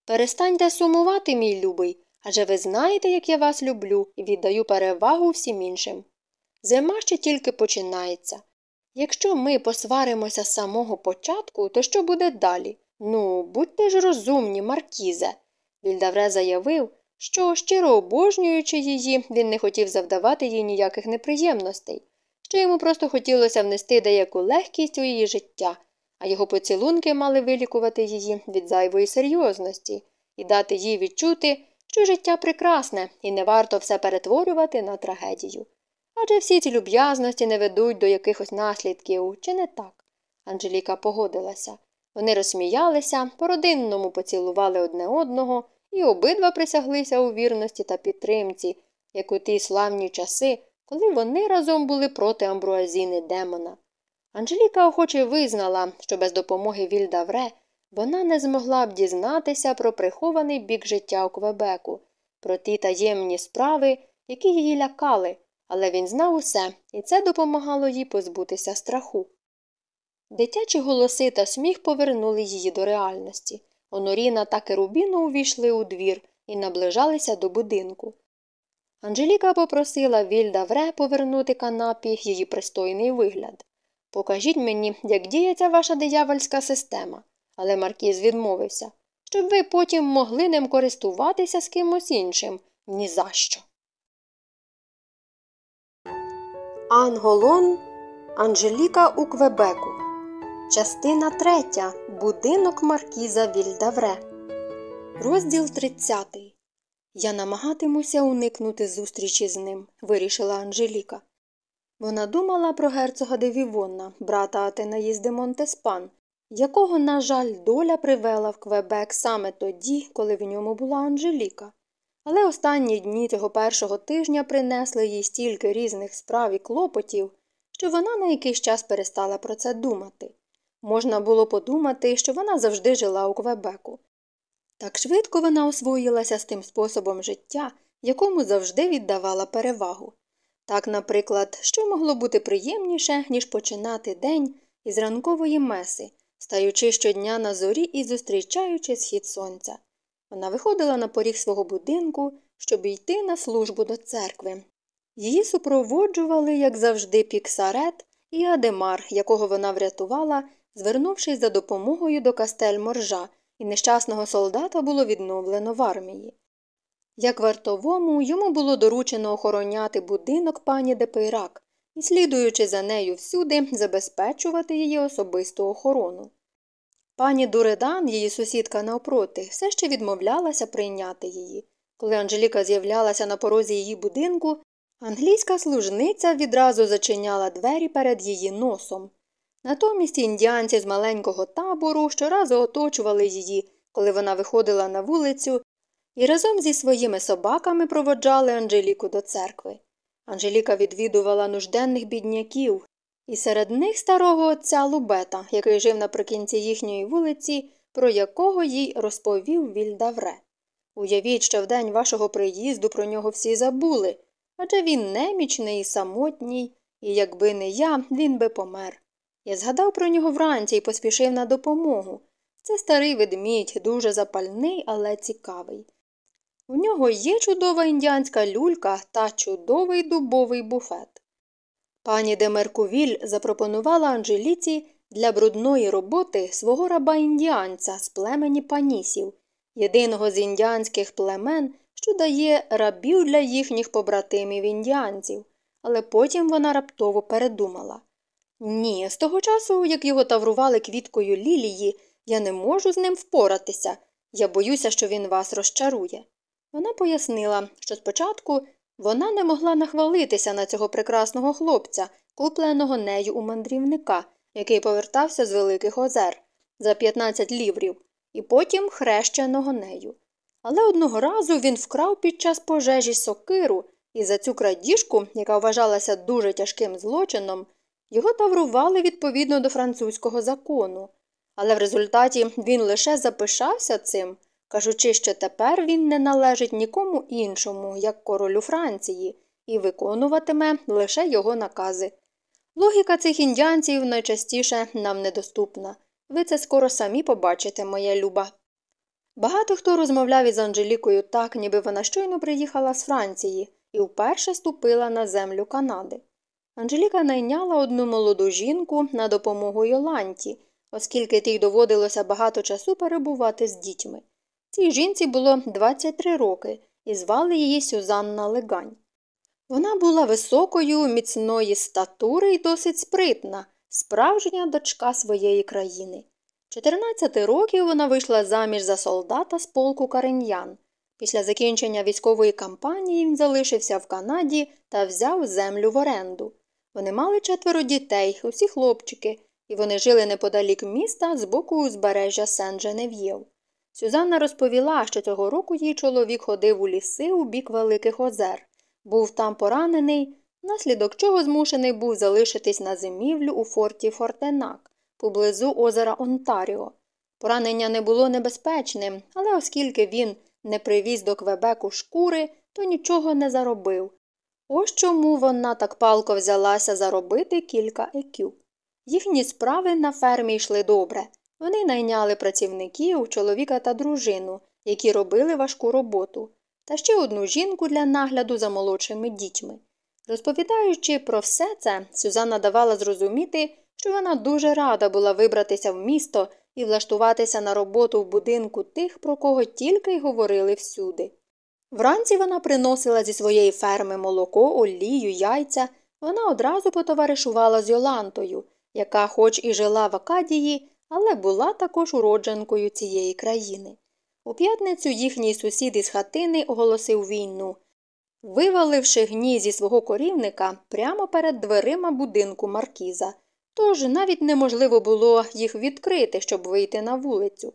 Перестаньте сумувати, мій любий, адже ви знаєте, як я вас люблю і віддаю перевагу всім іншим. Зима ще тільки починається. Якщо ми посваримося з самого початку, то що буде далі? Ну, будьте ж розумні, Маркізе. Вільдавре заявив, що, щиро обожнюючи її, він не хотів завдавати їй ніяких неприємностей, що йому просто хотілося внести деяку легкість у її життя, а його поцілунки мали вилікувати її від зайвої серйозності і дати їй відчути, що життя прекрасне і не варто все перетворювати на трагедію. Адже всі ці люб'язності не ведуть до якихось наслідків, чи не так? Анжеліка погодилася. Вони розсміялися, по родинному поцілували одне одного і обидва присяглися у вірності та підтримці, як у ті славні часи, коли вони разом були проти амбруазіни демона. Анжеліка охоче визнала, що без допомоги Вільдавре вона не змогла б дізнатися про прихований бік життя у Квебеку, про ті таємні справи, які її лякали, але він знав усе, і це допомагало їй позбутися страху. Дитячі голоси та сміх повернули її до реальності. Оноріна та Керубіно увійшли у двір і наближалися до будинку. Анжеліка попросила Вільда Вре повернути канапі її пристойний вигляд. Покажіть мені, як діється ваша диявольська система, але Маркіз відмовився, щоб ви потім могли ним користуватися з кимось іншим Ні за що. Анголон Анжеліка у Квебеку. Частина третя. Будинок Маркіза Вільдавре. Розділ 30. Я намагатимуся уникнути зустрічі з ним, вирішила Анжеліка. Вона думала про герцога де Вівонна, брата Атенаїзди Монтеспан, якого, на жаль, доля привела в Квебек саме тоді, коли в ньому була Анжеліка. Але останні дні цього першого тижня принесли їй стільки різних справ і клопотів, що вона на якийсь час перестала про це думати. Можна було подумати, що вона завжди жила у Квебеку. Так швидко вона освоїлася з тим способом життя, якому завжди віддавала перевагу. Так, наприклад, що могло бути приємніше, ніж починати день із ранкової меси, стаючи щодня на зорі і зустрічаючи схід сонця. Вона виходила на поріг свого будинку, щоб йти на службу до церкви. Її супроводжували, як завжди, Піксарет і Адемар, якого вона врятувала, звернувшись за допомогою до Кастель-Моржа, і нещасного солдата було відновлено в армії. Як вартовому йому було доручено охороняти будинок пані Депейрак і, слідуючи за нею всюди, забезпечувати її особисту охорону. Пані Дуредан, її сусідка навпроти, все ще відмовлялася прийняти її. Коли Анжеліка з'являлася на порозі її будинку, англійська служниця відразу зачиняла двері перед її носом. Натомість індіанці з маленького табору щоразу оточували її, коли вона виходила на вулицю, і разом зі своїми собаками проводжали Анжеліку до церкви. Анжеліка відвідувала нужденних бідняків, і серед них старого отця Лубета, який жив наприкінці їхньої вулиці, про якого їй розповів Вільдавре. Уявіть, що в день вашого приїзду про нього всі забули, адже він немічний і самотній, і якби не я, він би помер. Я згадав про нього вранці і поспішив на допомогу. Це старий ведмідь, дуже запальний, але цікавий. У нього є чудова індіанська люлька та чудовий дубовий буфет. Пані Демеркувіль запропонувала Анжеліці для брудної роботи свого раба індіанця з племені панісів, єдиного з індіанських племен, що дає рабів для їхніх побратимів індіанців, але потім вона раптово передумала. Ні, з того часу, як його таврували квіткою лілії, я не можу з ним впоратися. Я боюся, що він вас розчарує. Вона пояснила, що спочатку вона не могла нахвалитися на цього прекрасного хлопця, купленого нею у мандрівника, який повертався з Великих Озер за 15 ліврів, і потім хрещеного нею. Але одного разу він вкрав під час пожежі сокиру, і за цю крадіжку, яка вважалася дуже тяжким злочином, його таврували відповідно до французького закону. Але в результаті він лише запишався цим кажучи, що тепер він не належить нікому іншому, як королю Франції, і виконуватиме лише його накази. Логіка цих індіанців найчастіше нам недоступна. Ви це скоро самі побачите, моя люба. Багато хто розмовляв із Анжелікою так, ніби вона щойно приїхала з Франції і вперше ступила на землю Канади. Анжеліка найняла одну молоду жінку на допомогу Йоланті, оскільки тій доводилося багато часу перебувати з дітьми. Цій жінці було 23 роки, і звали її Сюзанна Легань. Вона була високою, міцної статури і досить спритна, справжня дочка своєї країни. 14 років вона вийшла заміж за солдата з полку Кареньян. Після закінчення військової кампанії він залишився в Канаді та взяв землю в оренду. Вони мали четверо дітей, усі хлопчики, і вони жили неподалік міста з боку узбережжя сен женевєв Сюзанна розповіла, що цього року її чоловік ходив у ліси у бік Великих Озер, був там поранений, наслідок чого змушений був залишитись на зимівлю у форті Фортенак поблизу озера Онтаріо. Поранення не було небезпечним, але оскільки він не привіз до Квебеку шкури, то нічого не заробив. Ось чому вона так палко взялася заробити кілька екю. Їхні справи на фермі йшли добре. Вони найняли працівників, чоловіка та дружину, які робили важку роботу, та ще одну жінку для нагляду за молодшими дітьми. Розповідаючи про все це, Сюзанна давала зрозуміти, що вона дуже рада була вибратися в місто і влаштуватися на роботу в будинку тих, про кого тільки й говорили всюди. Вранці вона приносила зі своєї ферми молоко, олію, яйця. Вона одразу потоваришувала з Йолантою, яка, хоч і жила в Акадії, але була також уродженкою цієї країни. У п'ятницю їхній сусід із хатини оголосив війну, виваливши гні зі свого корівника прямо перед дверима будинку маркіза. Тож навіть неможливо було їх відкрити, щоб вийти на вулицю.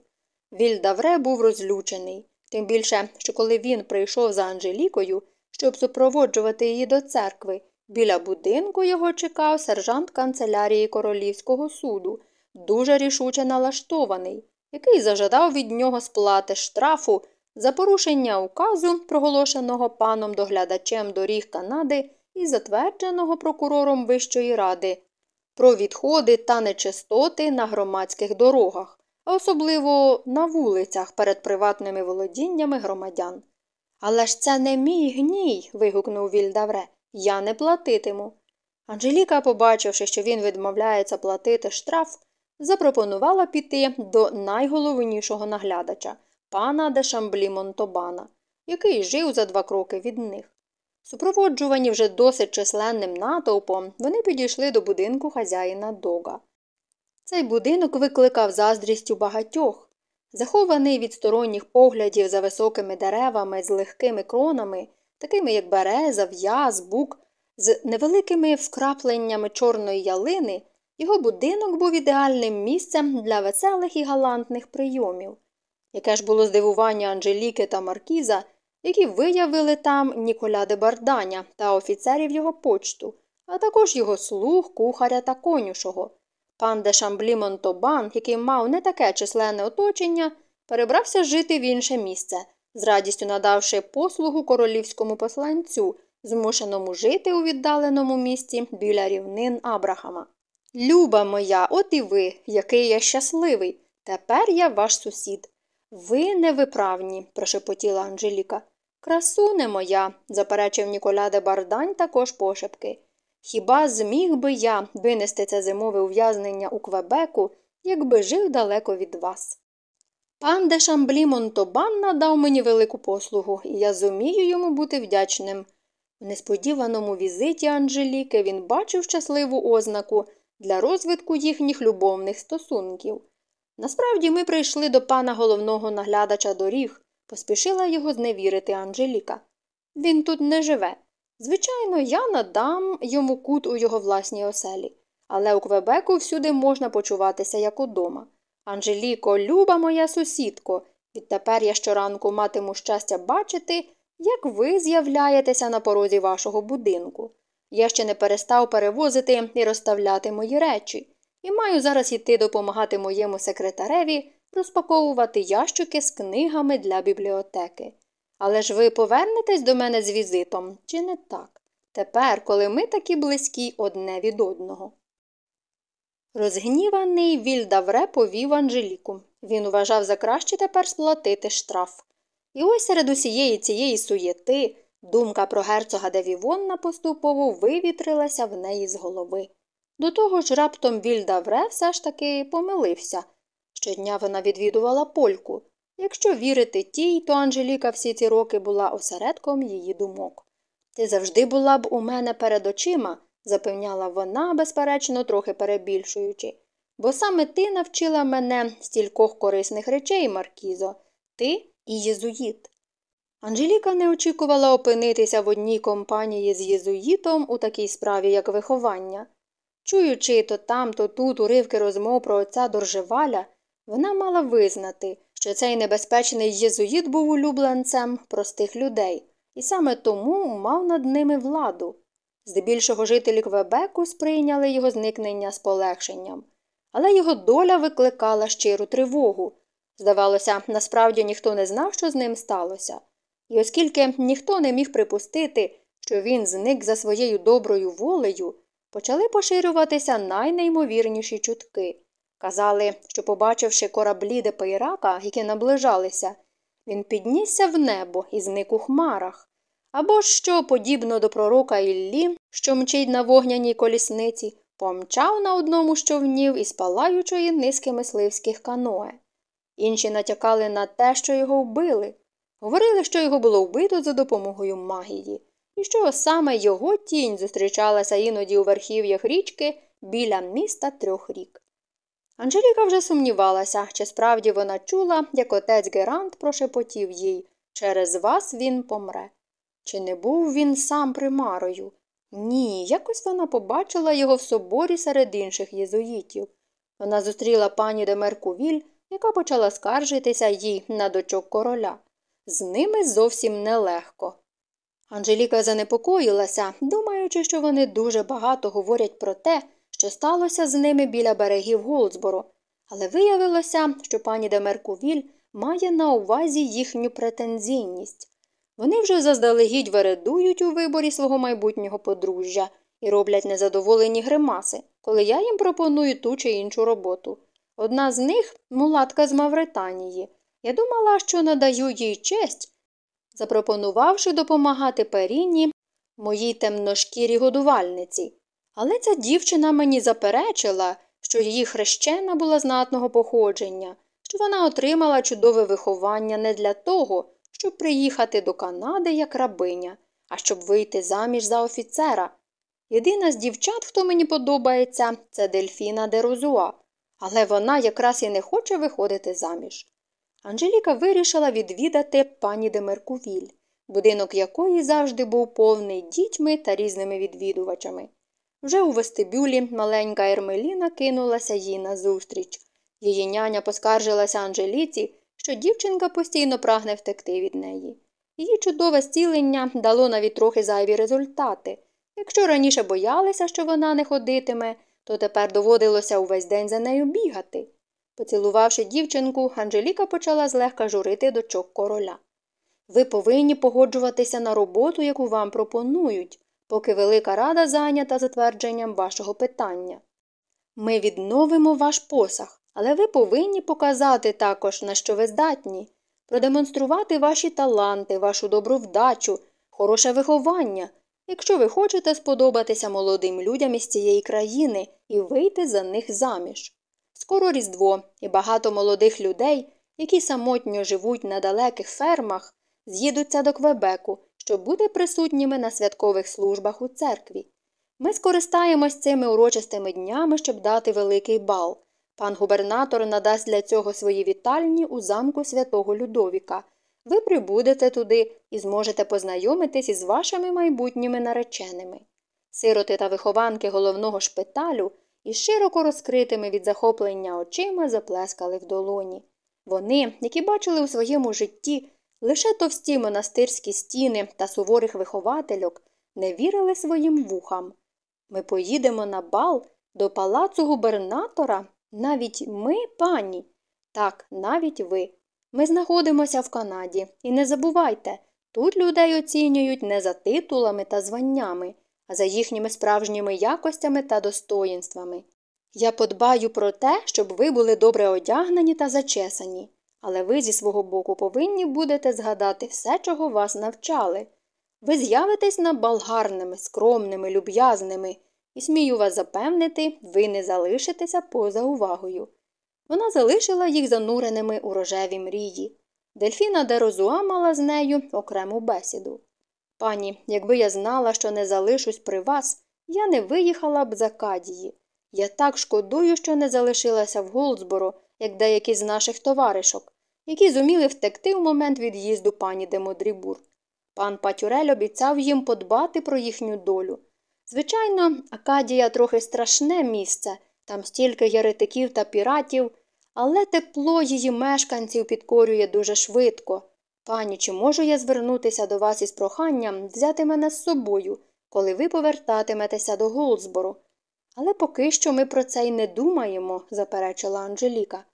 Вільдавре був розлючений, тим більше, що коли він прийшов за Анжелікою, щоб супроводжувати її до церкви, біля будинку його чекав сержант канцелярії королівського суду, дуже рішуче налаштований, який зажадав від нього сплати штрафу за порушення указу, проголошеного паном доглядачем доріг Канади і затвердженого прокурором Вищої ради про відходи та нечистоти на громадських дорогах, а особливо на вулицях перед приватними володіннями громадян. Але ж це не мій гній. вигукнув Вільдавре. Я не платитиму. Анжеліка, побачивши, що він відмовляється платити штраф, запропонувала піти до найголовнішого наглядача, пана Дешамблі Монтобана, який жив за два кроки від них. Супроводжувані вже досить численним натовпом, вони підійшли до будинку хазяїна дога. Цей будинок викликав заздрість у багатьох. Захований від сторонніх поглядів за високими деревами з легкими кронами, такими як береза, в'яз, бук, з невеликими вкрапленнями чорної ялини, його будинок був ідеальним місцем для веселих і галантних прийомів. Яке ж було здивування Анжеліки та Маркіза, які виявили там Ніколя де Барданя та офіцерів його почту, а також його слуг, кухаря та конюшого. Пан де Шамблі Монтобан, який мав не таке численне оточення, перебрався жити в інше місце, з радістю надавши послугу королівському посланцю, змушеному жити у віддаленому місті біля рівнин Абрахама. Люба моя, от і ви, який я щасливий. Тепер я ваш сусід. Ви невиправні, прошепотіла Анжеліка. Красуне моя, заперечив Ніколя де Бардань також пошепки. Хіба зміг би я винести це зимове ув'язнення у Квебеку, якби жив далеко від вас? Пан де Шамблі Монтобан надав мені велику послугу, і я зумію йому бути вдячним. В несподіваному візиті Анжеліки він бачив щасливу ознаку для розвитку їхніх любовних стосунків. Насправді ми прийшли до пана головного наглядача доріг, поспішила його зневірити Анжеліка. Він тут не живе. Звичайно, я надам йому кут у його власній оселі, але у Квебеку всюди можна почуватися як удома. Анжеліко, люба моя сусідко, відтепер я щоранку матиму щастя бачити, як ви з'являєтеся на порозі вашого будинку. Я ще не перестав перевозити і розставляти мої речі, і маю зараз іти допомагати моєму секретареві розпаковувати ящики з книгами для бібліотеки. Але ж ви повернетесь до мене з візитом, чи не так? Тепер, коли ми такі близькі одне від одного. Розгніваний Вільдавре повів Анжеліку. Він вважав за краще тепер сплатити штраф. І ось серед усієї цієї суєти, Думка про герцога де Вівонна поступово вивітрилася в неї з голови. До того ж раптом Вільдавре все ж таки помилився. Щодня вона відвідувала польку. Якщо вірити тій, то Анжеліка всі ці роки була осередком її думок. Ти завжди була б у мене перед очима, запевняла вона, безперечно, трохи перебільшуючи. Бо саме ти навчила мене стількох корисних речей, Маркізо, ти і єзуїт. Анжеліка не очікувала опинитися в одній компанії з єзуїтом у такій справі, як виховання. Чуючи то там, то тут уривки розмов про отця Доржеваля, вона мала визнати, що цей небезпечний єзуїт був улюбленцем простих людей, і саме тому мав над ними владу. Здебільшого жителі Квебеку сприйняли його зникнення з полегшенням, але його доля викликала щиру тривогу. Здавалося, насправді ніхто не знав, що з ним сталося. І оскільки ніхто не міг припустити, що він зник за своєю доброю волею, почали поширюватися найнеймовірніші чутки. Казали, що, побачивши кораблі Депейрака, які наближалися, він піднісся в небо і зник у хмарах. Або що, подібно до пророка Іллі, що мчить на вогняній колісниці, помчав на одному з човнів із палаючої низки мисливських каное. Інші натякали на те, що його вбили. Говорили, що його було вбито за допомогою магії, і що саме його тінь зустрічалася іноді у верхів'ях річки біля міста трьох рік. Анжеліка вже сумнівалася, чи справді вона чула, як отець Герант прошепотів їй через вас він помре. Чи не був він сам примарою? Ні, якось вона побачила його в соборі серед інших єзуїтів. Вона зустріла пані Демеркувіль, яка почала скаржитися їй на дочок короля. З ними зовсім нелегко. Анжеліка занепокоїлася, думаючи, що вони дуже багато говорять про те, що сталося з ними біля берегів Голдсборо, але виявилося, що пані Демеркувіль має на увазі їхню претензійність. Вони вже заздалегідь вередують у виборі свого майбутнього подружжя і роблять незадоволені гримаси, коли я їм пропоную ту чи іншу роботу. Одна з них мулатка з Мавританії. Я думала, що надаю їй честь, запропонувавши допомагати Періні, моїй темношкірій годувальниці. Але ця дівчина мені заперечила, що її хрещена була знатного походження, що вона отримала чудове виховання не для того, щоб приїхати до Канади як рабиня, а щоб вийти заміж за офіцера. Єдина з дівчат, хто мені подобається, це Дельфіна де Розуа, але вона якраз і не хоче виходити заміж. Анжеліка вирішила відвідати пані Демеркувіль, будинок якої завжди був повний дітьми та різними відвідувачами. Вже у вестибюлі маленька Ермеліна кинулася їй назустріч. Її няня поскаржилася Анжеліці, що дівчинка постійно прагне втекти від неї. Її чудове зцілення дало навіть трохи зайві результати. Якщо раніше боялися, що вона не ходитиме, то тепер доводилося увесь день за нею бігати. Поцілувавши дівчинку, Анжеліка почала злегка журити дочок короля. Ви повинні погоджуватися на роботу, яку вам пропонують, поки Велика Рада зайнята затвердженням вашого питання. Ми відновимо ваш посаг, але ви повинні показати також, на що ви здатні, продемонструвати ваші таланти, вашу добру вдачу, хороше виховання, якщо ви хочете сподобатися молодим людям із цієї країни і вийти за них заміж. Скоро Різдво і багато молодих людей, які самотньо живуть на далеких фермах, з'їдуться до Квебеку, щоб бути присутніми на святкових службах у церкві. Ми скористаємось цими урочистими днями, щоб дати великий бал. Пан губернатор надасть для цього свої вітальні у замку святого Людовіка. Ви прибудете туди і зможете познайомитись із вашими майбутніми нареченими. Сироти та вихованки головного шпиталю із широко розкритими від захоплення очима заплескали в долоні. Вони, які бачили у своєму житті лише товсті монастирські стіни та суворих виховательок, не вірили своїм вухам. Ми поїдемо на бал до палацу губернатора, навіть ми, пані. Так, навіть ви. Ми знаходимося в Канаді, і не забувайте, тут людей оцінюють не за титулами та званнями, а за їхніми справжніми якостями та достоїнствами. Я подбаю про те, щоб ви були добре одягнені та зачесані, але ви зі свого боку повинні будете згадати все, чого вас навчали. Ви з'явитесь на бал скромними, люб'язними, і смію вас запевнити, ви не залишитеся поза увагою. Вона залишила їх зануреними у рожеві мрії. Дельфіна де Розуа мала з нею окрему бесіду. Пані, якби я знала, що не залишусь при вас, я не виїхала б за Кадії. Я так шкодую, що не залишилася в Голдсборо, як деякі з наших товаришок, які зуміли втекти у момент від'їзду пані де Модрібур. Пан Патюрель обіцяв їм подбати про їхню долю. Звичайно, Акадія трохи страшне місце, там стільки єретиків та піратів, але тепло її мешканців підкорює дуже швидко. Пані, чи можу я звернутися до вас із проханням взяти мене з собою, коли ви повертатиметеся до Голдсбору? Але поки що ми про це й не думаємо, заперечила Анжеліка.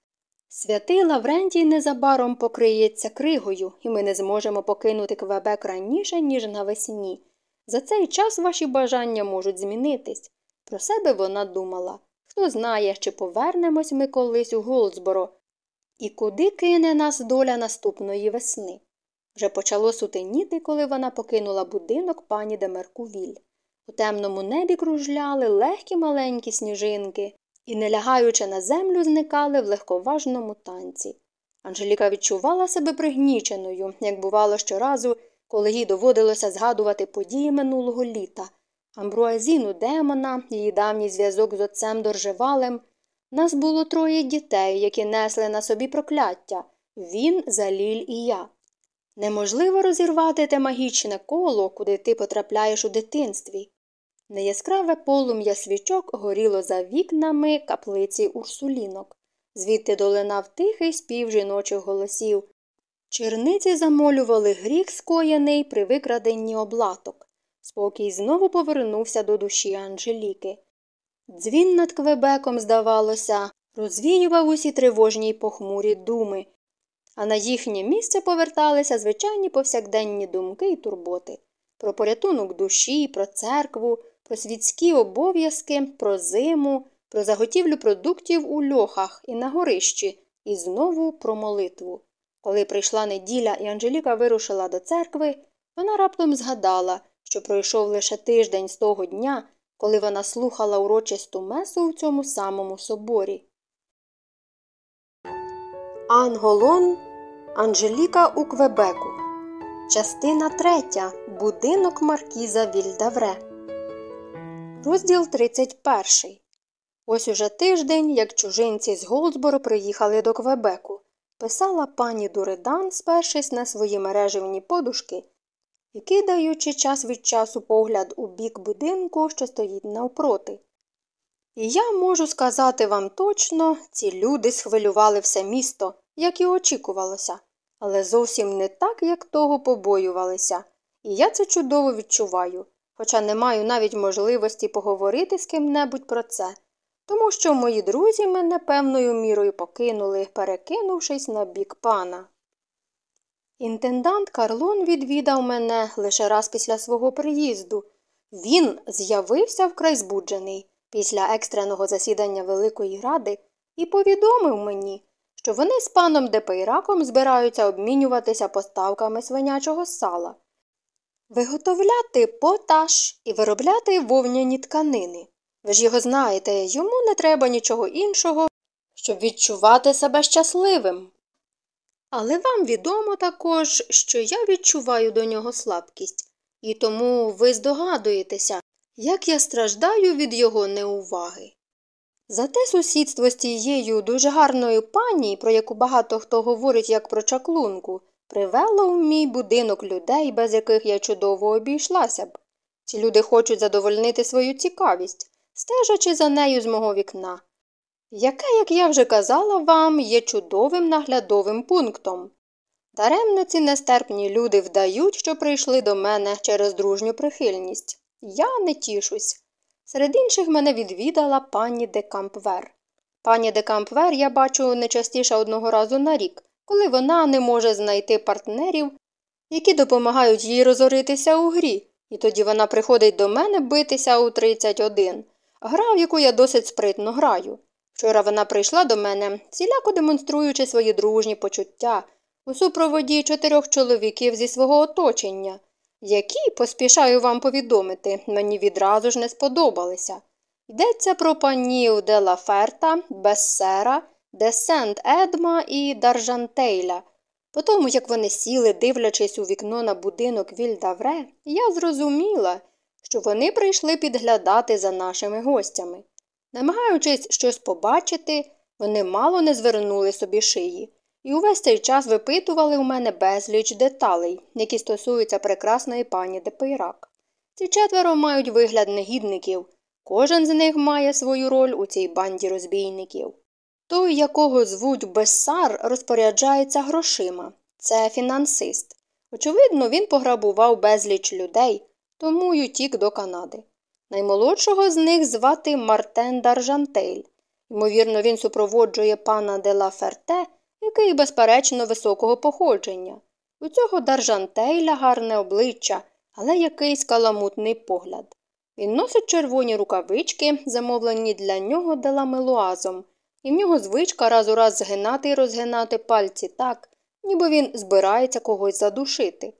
Святий Лаврентій незабаром покриється кригою, і ми не зможемо покинути Квебек раніше, ніж навесні. За цей час ваші бажання можуть змінитись. Про себе вона думала. Хто знає, чи повернемось ми колись у Голдсборо, і куди кине нас доля наступної весни. Вже почало сутеніти, коли вона покинула будинок пані Демеркувіль. У темному небі кружляли легкі маленькі сніжинки і, не лягаючи на землю, зникали в легковажному танці. Анжеліка відчувала себе пригніченою, як бувало щоразу, коли їй доводилося згадувати події минулого літа. Амбруазіну демона, її давній зв'язок з отцем Доржевалем. Нас було троє дітей, які несли на собі прокляття він, Заліль і я. Неможливо розірвати те магічне коло, куди ти потрапляєш у дитинстві. Неяскраве полум'я свічок горіло за вікнами каплиці урсулінок, звідти долинав тихий спів жіночих голосів. Черниці замолювали гріх, скоєний при викраденні облаток. Спокій знову повернувся до душі Анжеліки. Дзвін над Квебеком, здавалося, розвіював усі тривожні й похмурі думи, а на їхнє місце поверталися звичайні повсякденні думки і турботи про порятунок душі, про церкву, про світські обов'язки, про зиму, про заготівлю продуктів у льохах і на горищі, і знову про молитву. Коли прийшла неділя і Анжеліка вирушила до церкви, вона раптом згадала, що пройшов лише тиждень з того дня, коли вона слухала урочисту месу у цьому самому соборі. Анголон Анжеліка у Квебеку. Частина третя. Будинок Маркіза Вільдавре. Розділ 31. Ось уже тиждень, як чужинці з Голдсбору приїхали до Квебеку. Писала пані Дуридан, спершись на свої мереживні подушки і кидаючи час від часу погляд у бік будинку, що стоїть навпроти. І я можу сказати вам точно, ці люди схвилювали все місто, як і очікувалося, але зовсім не так, як того побоювалися, і я це чудово відчуваю, хоча не маю навіть можливості поговорити з ким-небудь про це, тому що мої друзі мене певною мірою покинули, перекинувшись на бік пана. Інтендант Карлон відвідав мене лише раз після свого приїзду. Він з'явився вкрай збуджений після екстреного засідання Великої Ради і повідомив мені, що вони з паном Депейраком збираються обмінюватися поставками свинячого сала, виготовляти поташ і виробляти вовняні тканини. Ви ж його знаєте, йому не треба нічого іншого, щоб відчувати себе щасливим. Але вам відомо також, що я відчуваю до нього слабкість, і тому ви здогадуєтеся, як я страждаю від його неуваги. Зате сусідство з тією дуже гарною пані, про яку багато хто говорить як про чаклунку, привело у мій будинок людей, без яких я чудово обійшлася б. Ці люди хочуть задовольнити свою цікавість, стежачи за нею з мого вікна яке, як я вже казала вам, є чудовим наглядовим пунктом. Даремно ці нестерпні люди вдають, що прийшли до мене через дружню прихильність. Я не тішусь. Серед інших мене відвідала пані де Кампвер. Пані де Кампвер я бачу не частіше одного разу на рік, коли вона не може знайти партнерів, які допомагають їй розоритися у грі, і тоді вона приходить до мене битися у 31, гра, в яку я досить спритно граю. Вчора вона прийшла до мене, всіляко демонструючи свої дружні почуття у супроводі чотирьох чоловіків зі свого оточення. які, поспішаю вам повідомити, мені відразу ж не сподобалися. Йдеться про панів де Лаферта, Бессера, де Сент Едма і Даржантейля. По тому, як вони сіли, дивлячись у вікно на будинок Вільдавре, я зрозуміла, що вони прийшли підглядати за нашими гостями. Намагаючись щось побачити, вони мало не звернули собі шиї, і увесь цей час випитували у мене безліч деталей, які стосуються прекрасної пані Депейрак. Ці четверо мають вигляд негідників, кожен з них має свою роль у цій банді розбійників. Той, якого звуть Бессар, розпоряджається грошима. Це фінансист. Очевидно, він пограбував безліч людей, тому й утік до Канади. Наймолодшого з них звати Мартен Даржантель. Ймовірно, він супроводжує пана де ла Ферте, який, безперечно, високого походження. У цього Даржантейля гарне обличчя, але якийсь каламутний погляд. Він носить червоні рукавички, замовлені для нього деламелуазом, і в нього звичка раз у раз згинати і розгинати пальці так, ніби він збирається когось задушити.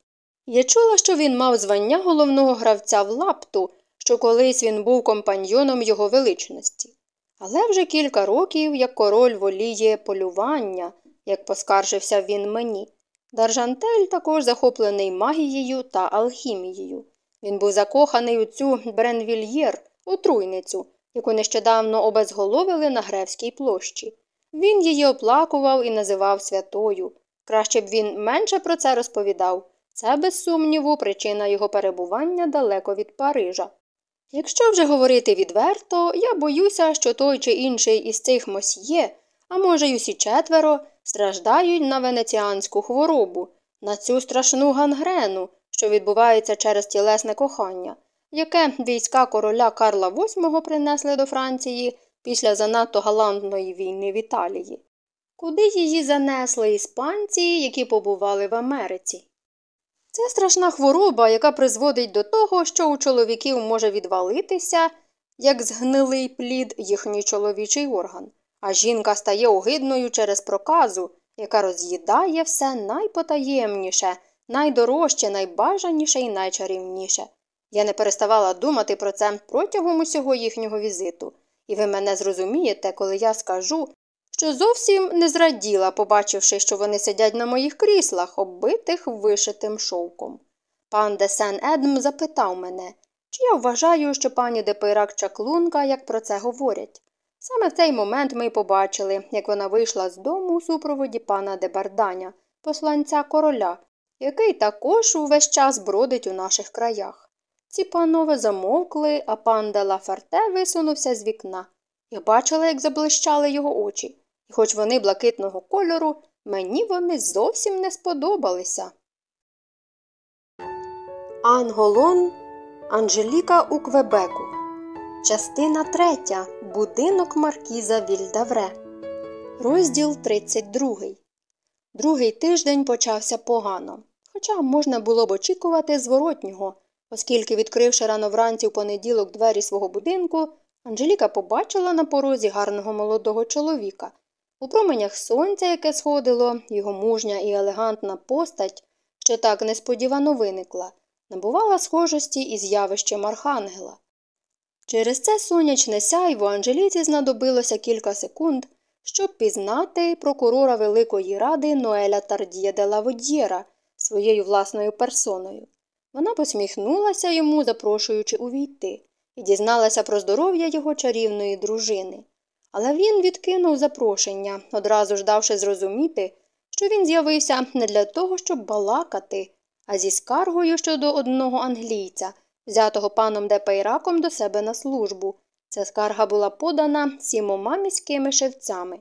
Я чула, що він мав звання головного гравця в лапту, що колись він був компаньйоном його величності. Але вже кілька років, як король воліє полювання, як поскаржився він мені. Даржантель також захоплений магією та алхімією. Він був закоханий у цю Бренвільєр, отруйницю, яку нещодавно обезголовили на Гревській площі. Він її оплакував і називав святою. Краще б він менше про це розповідав. Це, без сумніву, причина його перебування далеко від Парижа. Якщо вже говорити відверто, я боюся, що той чи інший із цих мосьє, а може й усі четверо, страждають на венеціанську хворобу, на цю страшну гангрену, що відбувається через тілесне кохання, яке війська короля Карла VIII принесли до Франції після занадто галантної війни в Італії, куди її занесли іспанці, які побували в Америці. Це страшна хвороба, яка призводить до того, що у чоловіків може відвалитися, як згнилий плід їхній чоловічий орган, а жінка стає огидною через проказу, яка роз'їдає все найпотаємніше, найдорожче, найбажаніше і найчарівніше. Я не переставала думати про це протягом усього їхнього візиту, і ви мене зрозумієте, коли я скажу, що зовсім не зраділа, побачивши, що вони сидять на моїх кріслах, оббитих вишитим шовком. Пан де Сен Едм запитав мене, чи я вважаю, що пані Депирак чаклунка, як про це говорять. Саме в цей момент ми й побачили, як вона вийшла з дому у супроводі пана Дебарданя, посланця короля, який також увесь час бродить у наших краях. Ці панове замовкли, а пан де Лаферте висунувся з вікна. Я бачила, як заблищали його очі і хоч вони блакитного кольору, мені вони зовсім не сподобалися. Анголон Анжеліка у Квебеку. Частина третя. Будинок Маркіза Вільдавре. Розділ 32. Другий тиждень почався погано. Хоча можна було б очікувати зворотнього, оскільки, відкривши рано вранці в понеділок двері свого будинку, Анжеліка побачила на порозі гарного молодого чоловіка, у променях сонця, яке сходило, його мужня і елегантна постать, що так несподівано виникла, набувала схожості із явищем архангела. Через це сонячне сяйво Анжеліці знадобилося кілька секунд, щоб пізнати прокурора Великої Ради Ноеля Тардія де Лаводьєра своєю власною персоною. Вона посміхнулася йому, запрошуючи увійти, і дізналася про здоров'я його чарівної дружини. Але він відкинув запрошення, одразу ж давши зрозуміти, що він з'явився не для того, щоб балакати, а зі скаргою щодо одного англійця, взятого паном Депейраком до себе на службу. Ця скарга була подана сімома міськими шевцями.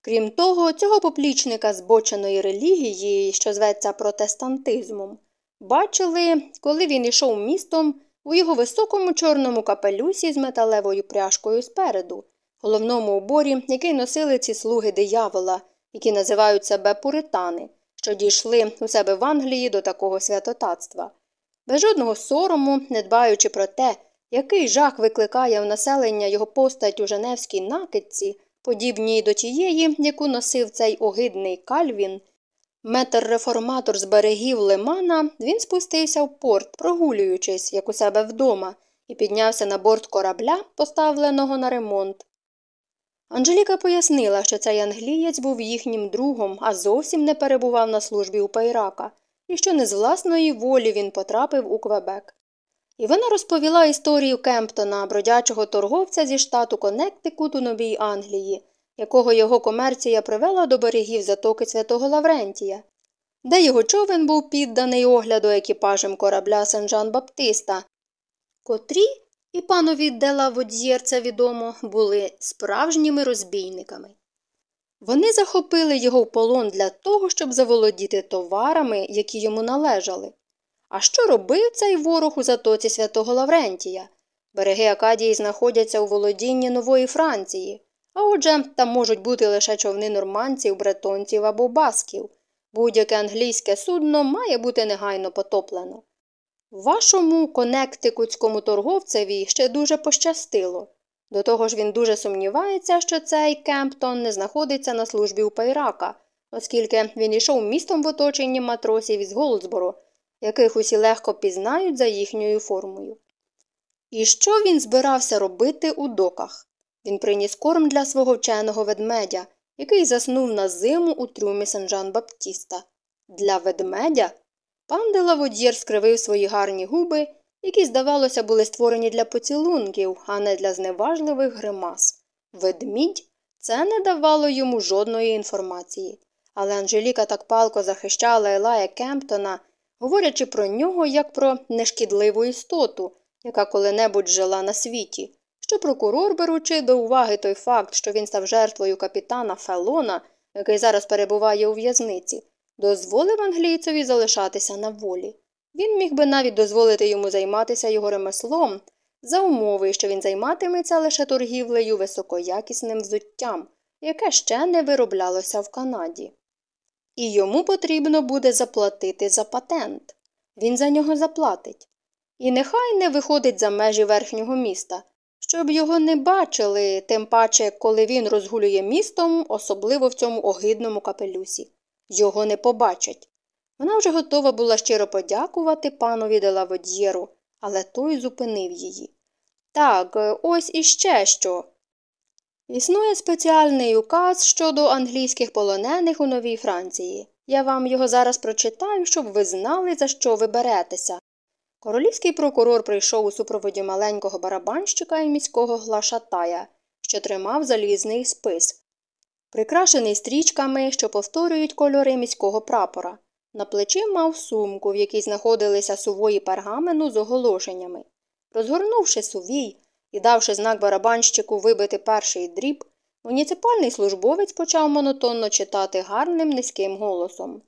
Крім того, цього поплічника збоченої релігії, що зветься протестантизмом, бачили, коли він йшов містом у його високому чорному капелюсі з металевою пряжкою спереду головному уборі, який носили ці слуги диявола, які називають себе пуритани, що дійшли у себе в Англії до такого святотатства. Без жодного сорому, не дбаючи про те, який жах викликає в населення його постать у Женевській накидці, подібній до тієї, яку носив цей огидний кальвін, Метр-реформатор з берегів лимана, він спустився в порт, прогулюючись, як у себе вдома, і піднявся на борт корабля, поставленого на ремонт. Анжеліка пояснила, що цей англієць був їхнім другом, а зовсім не перебував на службі у Пайрака, і що не з власної волі він потрапив у Квебек. І вона розповіла історію Кемптона, бродячого торговця зі штату Коннектикут у Новій Англії, якого його комерція привела до берегів затоки Святого Лаврентія, де його човен був підданий огляду екіпажем корабля Сен-Жан Баптиста, котрі, і панові Дела Водьєр це відомо, були справжніми розбійниками. Вони захопили його в полон для того, щоб заволодіти товарами, які йому належали. А що робив цей ворог у затоці святого Лаврентія? Береги Акадії знаходяться у володінні Нової Франції, а отже, там можуть бути лише човни нормандців, бретонців або басків. Будь-яке англійське судно має бути негайно потоплено. Вашому конектикутському торговцеві ще дуже пощастило. До того ж він дуже сумнівається, що цей Кемптон не знаходиться на службі у Пайрака, оскільки він йшов містом в оточенні матросів із Голдсборо, яких усі легко пізнають за їхньою формою. І що він збирався робити у доках? Він приніс корм для свого вченого ведмедя, який заснув на зиму у трюмі Сен-Жан Баптіста. Для ведмедя? Пан Делаводьєр скривив свої гарні губи, які, здавалося, були створені для поцілунків, а не для зневажливих гримас. Ведмідь це не давало йому жодної інформації. Але Анжеліка так палко захищала Елая Кемптона, говорячи про нього як про нешкідливу істоту, яка коли-небудь жила на світі, що прокурор, беручи до уваги той факт, що він став жертвою капітана Фелона, який зараз перебуває у в'язниці, дозволив англійцеві залишатися на волі. Він міг би навіть дозволити йому займатися його ремеслом за умови, що він займатиметься лише торгівлею високоякісним взуттям, яке ще не вироблялося в Канаді. І йому потрібно буде заплатити за патент. Він за нього заплатить. І нехай не виходить за межі верхнього міста, щоб його не бачили, тим паче, коли він розгулює містом, особливо в цьому огидному капелюсі. Його не побачать. Вона вже готова була щиро подякувати панові Делаводьєру, але той зупинив її. Так, ось іще що. Існує спеціальний указ щодо англійських полонених у Новій Франції. Я вам його зараз прочитаю, щоб ви знали, за що ви беретеся. Королівський прокурор прийшов у супроводі маленького барабанщика і міського глашатая, що тримав залізний спис, прикрашений стрічками, що повторюють кольори міського прапора. На плечі мав сумку, в якій знаходилися сувої пергамену з оголошеннями. Розгорнувши сувій і давши знак барабанщику вибити перший дріб, муніципальний службовець почав монотонно читати гарним низьким голосом.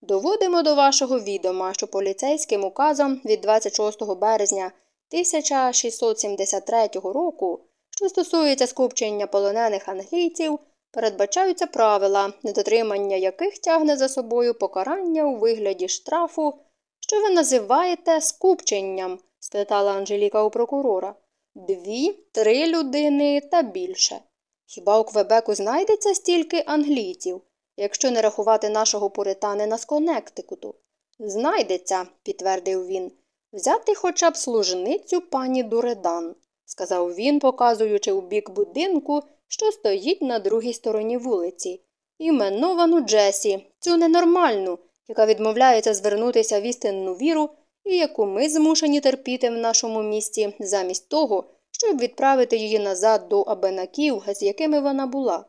Доводимо до вашого відома, що поліцейським указом від 26 березня 1673 року, що стосується скупчення полонених англійців, передбачаються правила, недотримання яких тягне за собою покарання у вигляді штрафу, що ви називаєте скупченням? спитала Анжеліка у прокурора. Дві, три людини та більше. Хіба у Квебеку знайдеться стільки англійців? якщо не рахувати нашого пуританина з Коннектикуту. Знайдеться, підтвердив він, взяти хоча б служницю пані Дуредан, сказав він, показуючи у бік будинку, що стоїть на другій стороні вулиці. Іменовану Джесі, цю ненормальну, яка відмовляється звернутися в істинну віру і яку ми змушені терпіти в нашому місті, замість того, щоб відправити її назад до абенаків, з якими вона була.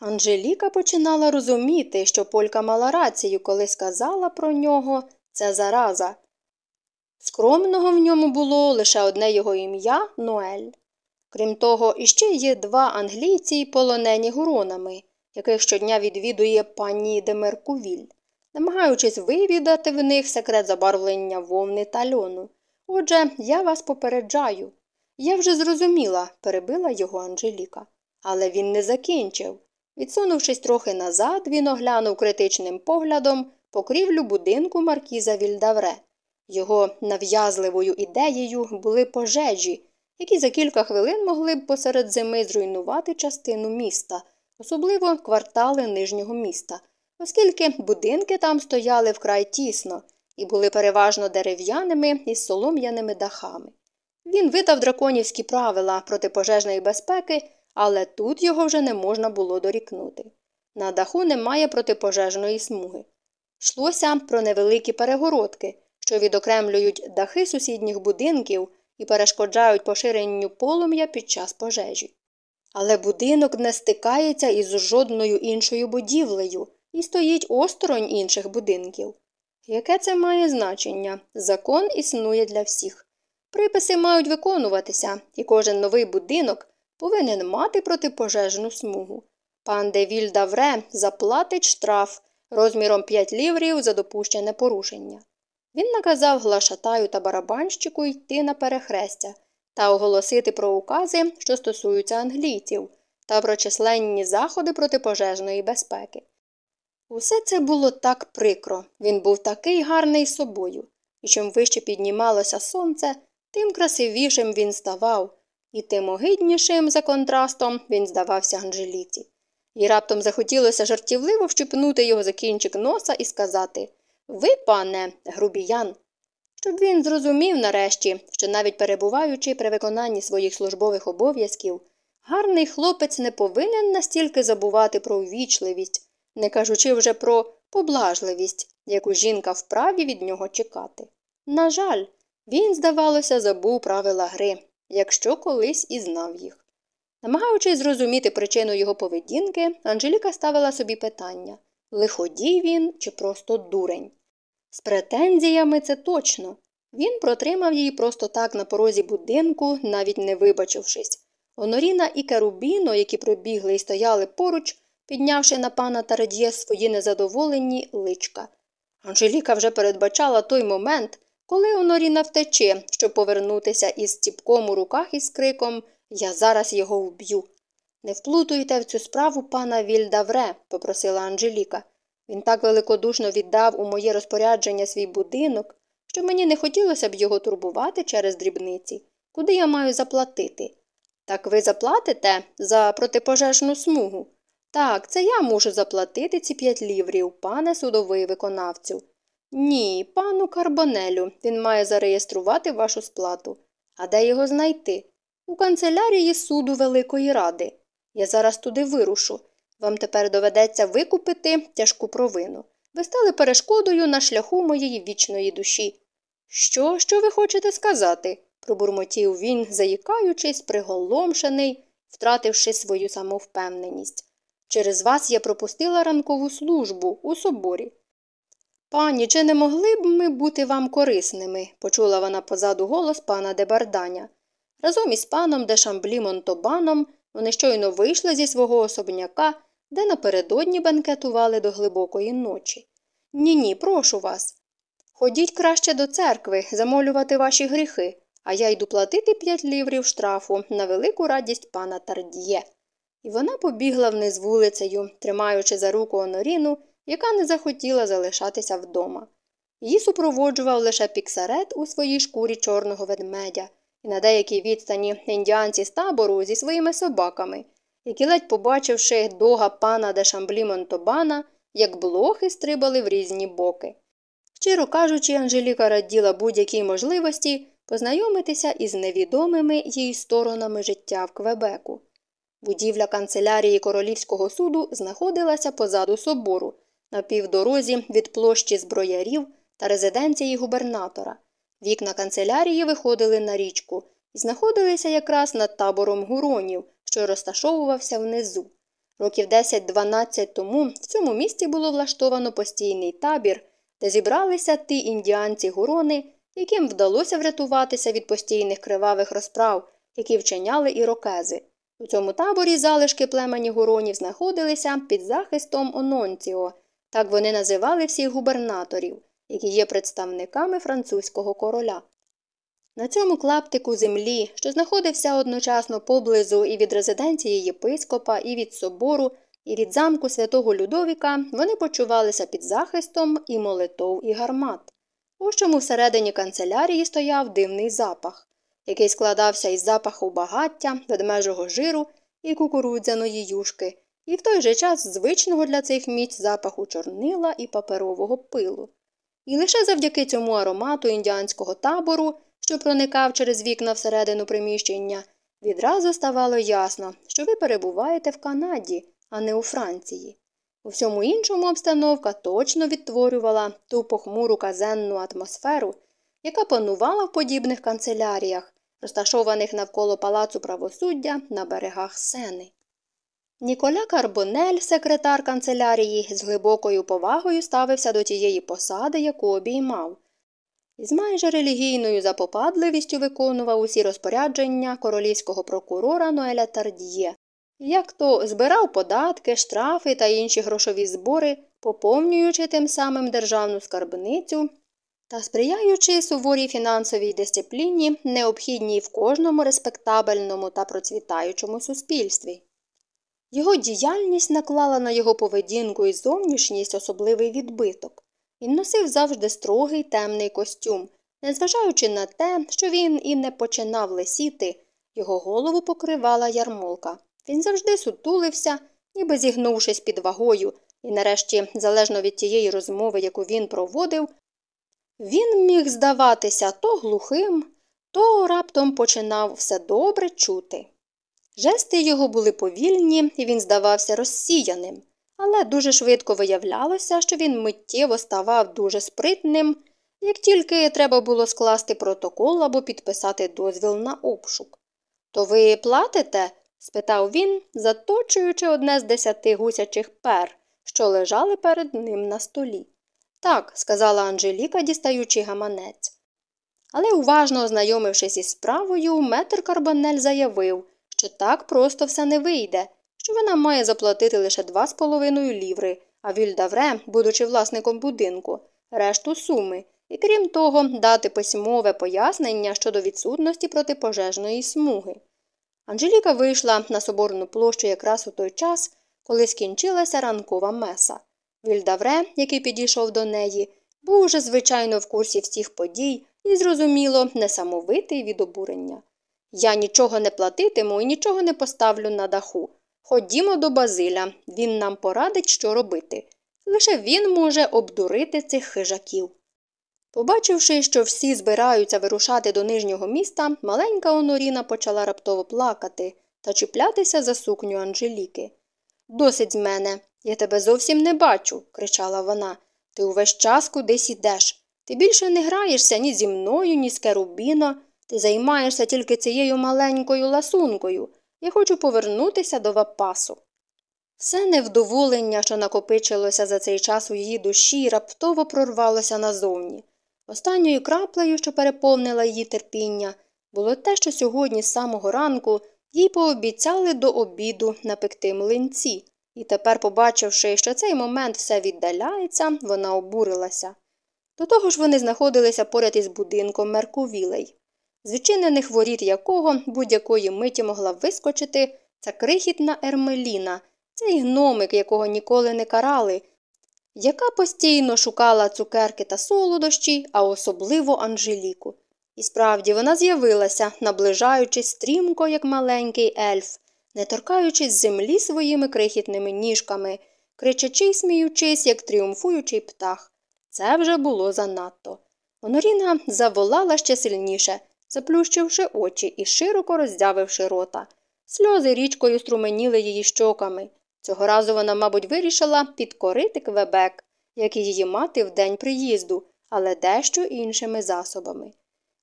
Анжеліка починала розуміти, що Полька мала рацію, коли сказала про нього це зараза. Скромного в ньому було лише одне його ім'я Ноель. Крім того, іще є два англійці, полонені гуронами, яких щодня відвідує пані Демеркувіль, намагаючись вивідати в них секрет забарвлення вовни та льону. Отже, я вас попереджаю. Я вже зрозуміла, перебила його Анжеліка. Але він не закінчив. Відсунувшись трохи назад, він оглянув критичним поглядом покрівлю будинку маркіза Вільдавре. Його нав'язливою ідеєю були пожежі, які за кілька хвилин могли б посеред зими зруйнувати частину міста, особливо квартали нижнього міста, оскільки будинки там стояли вкрай тісно і були переважно дерев'яними із солом'яними дахами. Він видав драконівські правила протипожежної безпеки, але тут його вже не можна було дорікнути. На даху немає протипожежної смуги. Йшлося про невеликі перегородки, що відокремлюють дахи сусідніх будинків і перешкоджають поширенню полум'я під час пожежі. Але будинок не стикається із жодною іншою будівлею і стоїть осторонь інших будинків. Яке це має значення? Закон існує для всіх. Приписи мають виконуватися, і кожен новий будинок повинен мати протипожежну смугу. Пан Девіль Давре заплатить штраф розміром 5 ліврів за допущене порушення. Він наказав глашатаю та барабанщику йти на перехрестя та оголосити про укази, що стосуються англійців, та про численні заходи протипожежної безпеки. Усе це було так прикро, він був такий гарний собою, і чим вище піднімалося сонце, тим красивішим він ставав, і тим огиднішим за контрастом він здавався Анжеліці. І раптом захотілося жартівливо вщипнути його за кінчик носа і сказати Ви, пане, грубіян. Щоб він зрозумів нарешті, що навіть перебуваючи при виконанні своїх службових обов'язків, гарний хлопець не повинен настільки забувати про увічливість, не кажучи вже про поблажливість, яку жінка вправі від нього чекати. На жаль, він, здавалося, забув правила гри, якщо колись і знав їх. Намагаючись зрозуміти причину його поведінки, Анжеліка ставила собі питання лиходій він чи просто дурень. З претензіями це точно. Він протримав її просто так на порозі будинку, навіть не вибачившись. Оноріна і Керубіно, які прибігли і стояли поруч, піднявши на пана Тарадіє свої незадоволені личка. Анжеліка вже передбачала той момент, коли Оноріна втече, щоб повернутися із ціпком у руках із криком Я зараз його вб'ю. Не вплутуйте в цю справу пана Вільдавре, попросила Анжеліка. Він так великодушно віддав у моє розпорядження свій будинок, що мені не хотілося б його турбувати через дрібниці. Куди я маю заплатити? Так ви заплатите за протипожежну смугу? Так, це я можу заплатити ці п'ять ліврів, пане судовий виконавцю. Ні, пану Карбонелю, він має зареєструвати вашу сплату. А де його знайти? У канцелярії суду Великої Ради. Я зараз туди вирушу. Вам тепер доведеться викупити тяжку провину. Ви стали перешкодою на шляху моєї вічної душі. Що, що ви хочете сказати? пробурмотів він, заїкаючись, приголомшений, втративши свою самовпевненість. Через вас я пропустила ранкову службу у соборі. Пані, чи не могли б ми бути вам корисними? почула вона позаду голос пана Дебарданя. Разом із паном Дешамблі Монтобаном вони щойно вийшли зі свого особняка, де напередодні бенкетували до глибокої ночі. Ні, ні, прошу вас. Ходіть краще до церкви, замолювати ваші гріхи, а я йду платити п'ять ліврів штрафу на велику радість пана Тардіє. І вона побігла вниз вулицею, тримаючи за руку Оноріну, яка не захотіла залишатися вдома. Її супроводжував лише піксарет у своїй шкурі чорного ведмедя, і на деякій відстані індіанці з табору зі своїми собаками, які, ледь побачивши дога пана де Шамблі Монтобана, як блохи стрибали в різні боки. Щиро кажучи, Анжеліка раділа будь-якій можливості познайомитися із невідомими їй сторонами життя в Квебеку. Будівля канцелярії королівського суду знаходилася позаду собору, на півдорозі від площі зброярів та резиденції губернатора. Вікна канцелярії виходили на річку і знаходилися якраз над табором гуронів, що розташовувався внизу. Років 10-12 тому в цьому місті було влаштовано постійний табір, де зібралися ті індіанці гурони, яким вдалося врятуватися від постійних кривавих розправ, які вчиняли ірокези. У цьому таборі залишки племені гуронів знаходилися під захистом Ононціо, так вони називали всіх губернаторів, які є представниками французького короля. На цьому клаптику землі, що знаходився одночасно поблизу і від резиденції єпископа, і від собору, і від замку святого Людовіка, вони почувалися під захистом і молитов, і гармат. Ось чому всередині канцелярії стояв дивний запах, який складався із запаху багаття, ведмежого жиру і кукурудзяної юшки, і в той же час звичного для цих місць запаху чорнила і паперового пилу. І лише завдяки цьому аромату індіанського табору, що проникав через вікна всередину приміщення, відразу ставало ясно, що ви перебуваєте в Канаді, а не у Франції. У всьому іншому обстановка точно відтворювала ту похмуру казенну атмосферу, яка панувала в подібних канцеляріях, розташованих навколо палацу правосуддя на берегах Сени. Ніколя Карбонель, секретар канцелярії, з глибокою повагою ставився до тієї посади, яку обіймав, і з майже релігійною запопадливістю виконував усі розпорядження королівського прокурора Ноеля Тардіє, як то збирав податки, штрафи та інші грошові збори, поповнюючи тим самим державну скарбницю та сприяючи суворій фінансовій дисципліні, необхідній в кожному респектабельному та процвітаючому суспільстві. Його діяльність наклала на його поведінку і зовнішність особливий відбиток. Він носив завжди строгий темний костюм, незважаючи на те, що він і не починав лисіти, його голову покривала ярмолка. Він завжди сутулився, ніби зігнувшись під вагою, і нарешті, залежно від тієї розмови, яку він проводив, він міг здаватися то глухим, то раптом починав все добре чути. Жести його були повільні, і він здавався розсіяним, але дуже швидко виявлялося, що він миттєво ставав дуже спритним, як тільки треба було скласти протокол або підписати дозвіл на обшук. То ви платите? спитав він, заточуючи одне з десяти гусячих пер, що лежали перед ним на столі. Так, сказала Анжеліка, дістаючи гаманець. Але, уважно ознайомившись із справою, метр Карбонель заявив, що так просто все не вийде, що вона має заплатити лише два з половиною ліври, а Вільдавре, будучи власником будинку, решту суми, і крім того, дати письмове пояснення щодо відсутності протипожежної смуги. Анжеліка вийшла на соборну площу якраз у той час, коли скінчилася ранкова меса. Вільдавре, який підійшов до неї, був уже звичайно в курсі всіх подій і, зрозуміло, несамовитий від обурення. Я нічого не платитиму і нічого не поставлю на даху. Ходімо до Базиля, він нам порадить, що робити. Лише він може обдурити цих хижаків. Побачивши, що всі збираються вирушати до нижнього міста, маленька Оноріна почала раптово плакати та чіплятися за сукню Анжеліки. Досить з мене, я тебе зовсім не бачу, кричала вона. Ти увесь час кудись ідеш. Ти більше не граєшся ні зі мною, ні з Керубіно. Ти займаєшся тільки цією маленькою ласункою. Я хочу повернутися до вапасу. Все невдоволення, що накопичилося за цей час у її душі, раптово прорвалося назовні. Останньою краплею, що переповнила її терпіння, було те, що сьогодні з самого ранку їй пообіцяли до обіду напекти млинці, і тепер, побачивши, що цей момент все віддаляється, вона обурилася. До того ж вони знаходилися поряд із будинком Меркувілей, з відчинених воріт якого будь-якої миті могла вискочити ця крихітна Ермеліна, цей гномик, якого ніколи не карали, яка постійно шукала цукерки та солодощі, а особливо Анжеліку. І справді вона з'явилася, наближаючись стрімко, як маленький ельф, не торкаючись землі своїми крихітними ніжками, кричачи й сміючись, як тріумфуючий птах. Це вже було занадто. Оноріна заволала ще сильніше, заплющивши очі і широко роздявивши рота. Сльози річкою струменіли її щоками. Цього разу вона, мабуть, вирішила підкорити Квебек, як її мати в день приїзду, але дещо іншими засобами.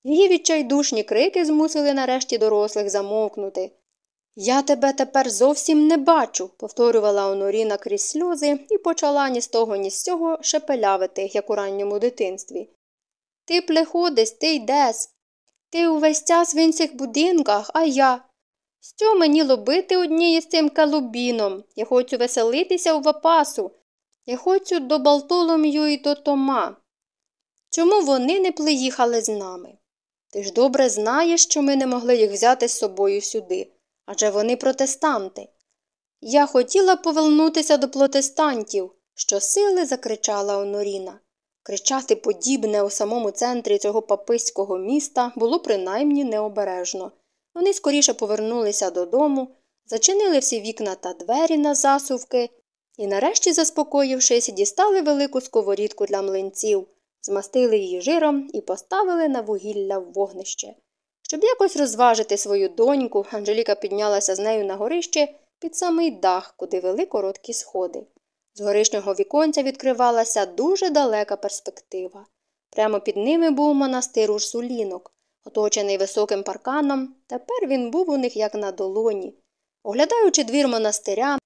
Її відчайдушні крики змусили нарешті дорослих замовкнути. Я тебе тепер зовсім не бачу, повторювала Оноріна крізь сльози і почала ні з того, ні з цього шепелявити, як у ранньому дитинстві. Ти плеходиш, ти йдеш. Ти увесь час в інших будинках, а я. Що мені лобити однією з цим калубіном? Я хочу веселитися у вапасу. Я хочу до Балтолом'ю і до Тома. Чому вони не приїхали з нами? Ти ж добре знаєш, що ми не могли їх взяти з собою сюди, адже вони протестанти. Я хотіла повернутися до протестантів, щосили закричала Оноріна. Кричати подібне у самому центрі цього паписького міста було принаймні необережно. Вони скоріше повернулися додому, зачинили всі вікна та двері на засувки і, нарешті, заспокоївшись, дістали велику сковорідку для млинців, змастили її жиром і поставили на вугілля в вогнище. Щоб якось розважити свою доньку, Анжеліка піднялася з нею на горище під самий дах, куди вели короткі сходи. З горишнього віконця відкривалася дуже далека перспектива. Прямо під ними був монастир Урсулінок, оточений високим парканом, тепер він був у них як на долоні. Оглядаючи двір монастиря,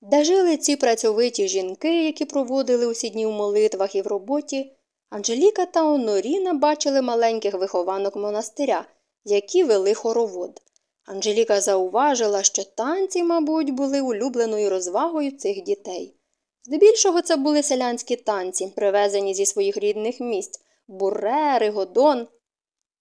де жили ці працьовиті жінки, які проводили усі дні в молитвах і в роботі, Анжеліка та Оноріна бачили маленьких вихованок монастиря, які вели хоровод. Анжеліка зауважила, що танці, мабуть, були улюбленою розвагою цих дітей. Здебільшого це були селянські танці, привезені зі своїх рідних місць буре, ригодон.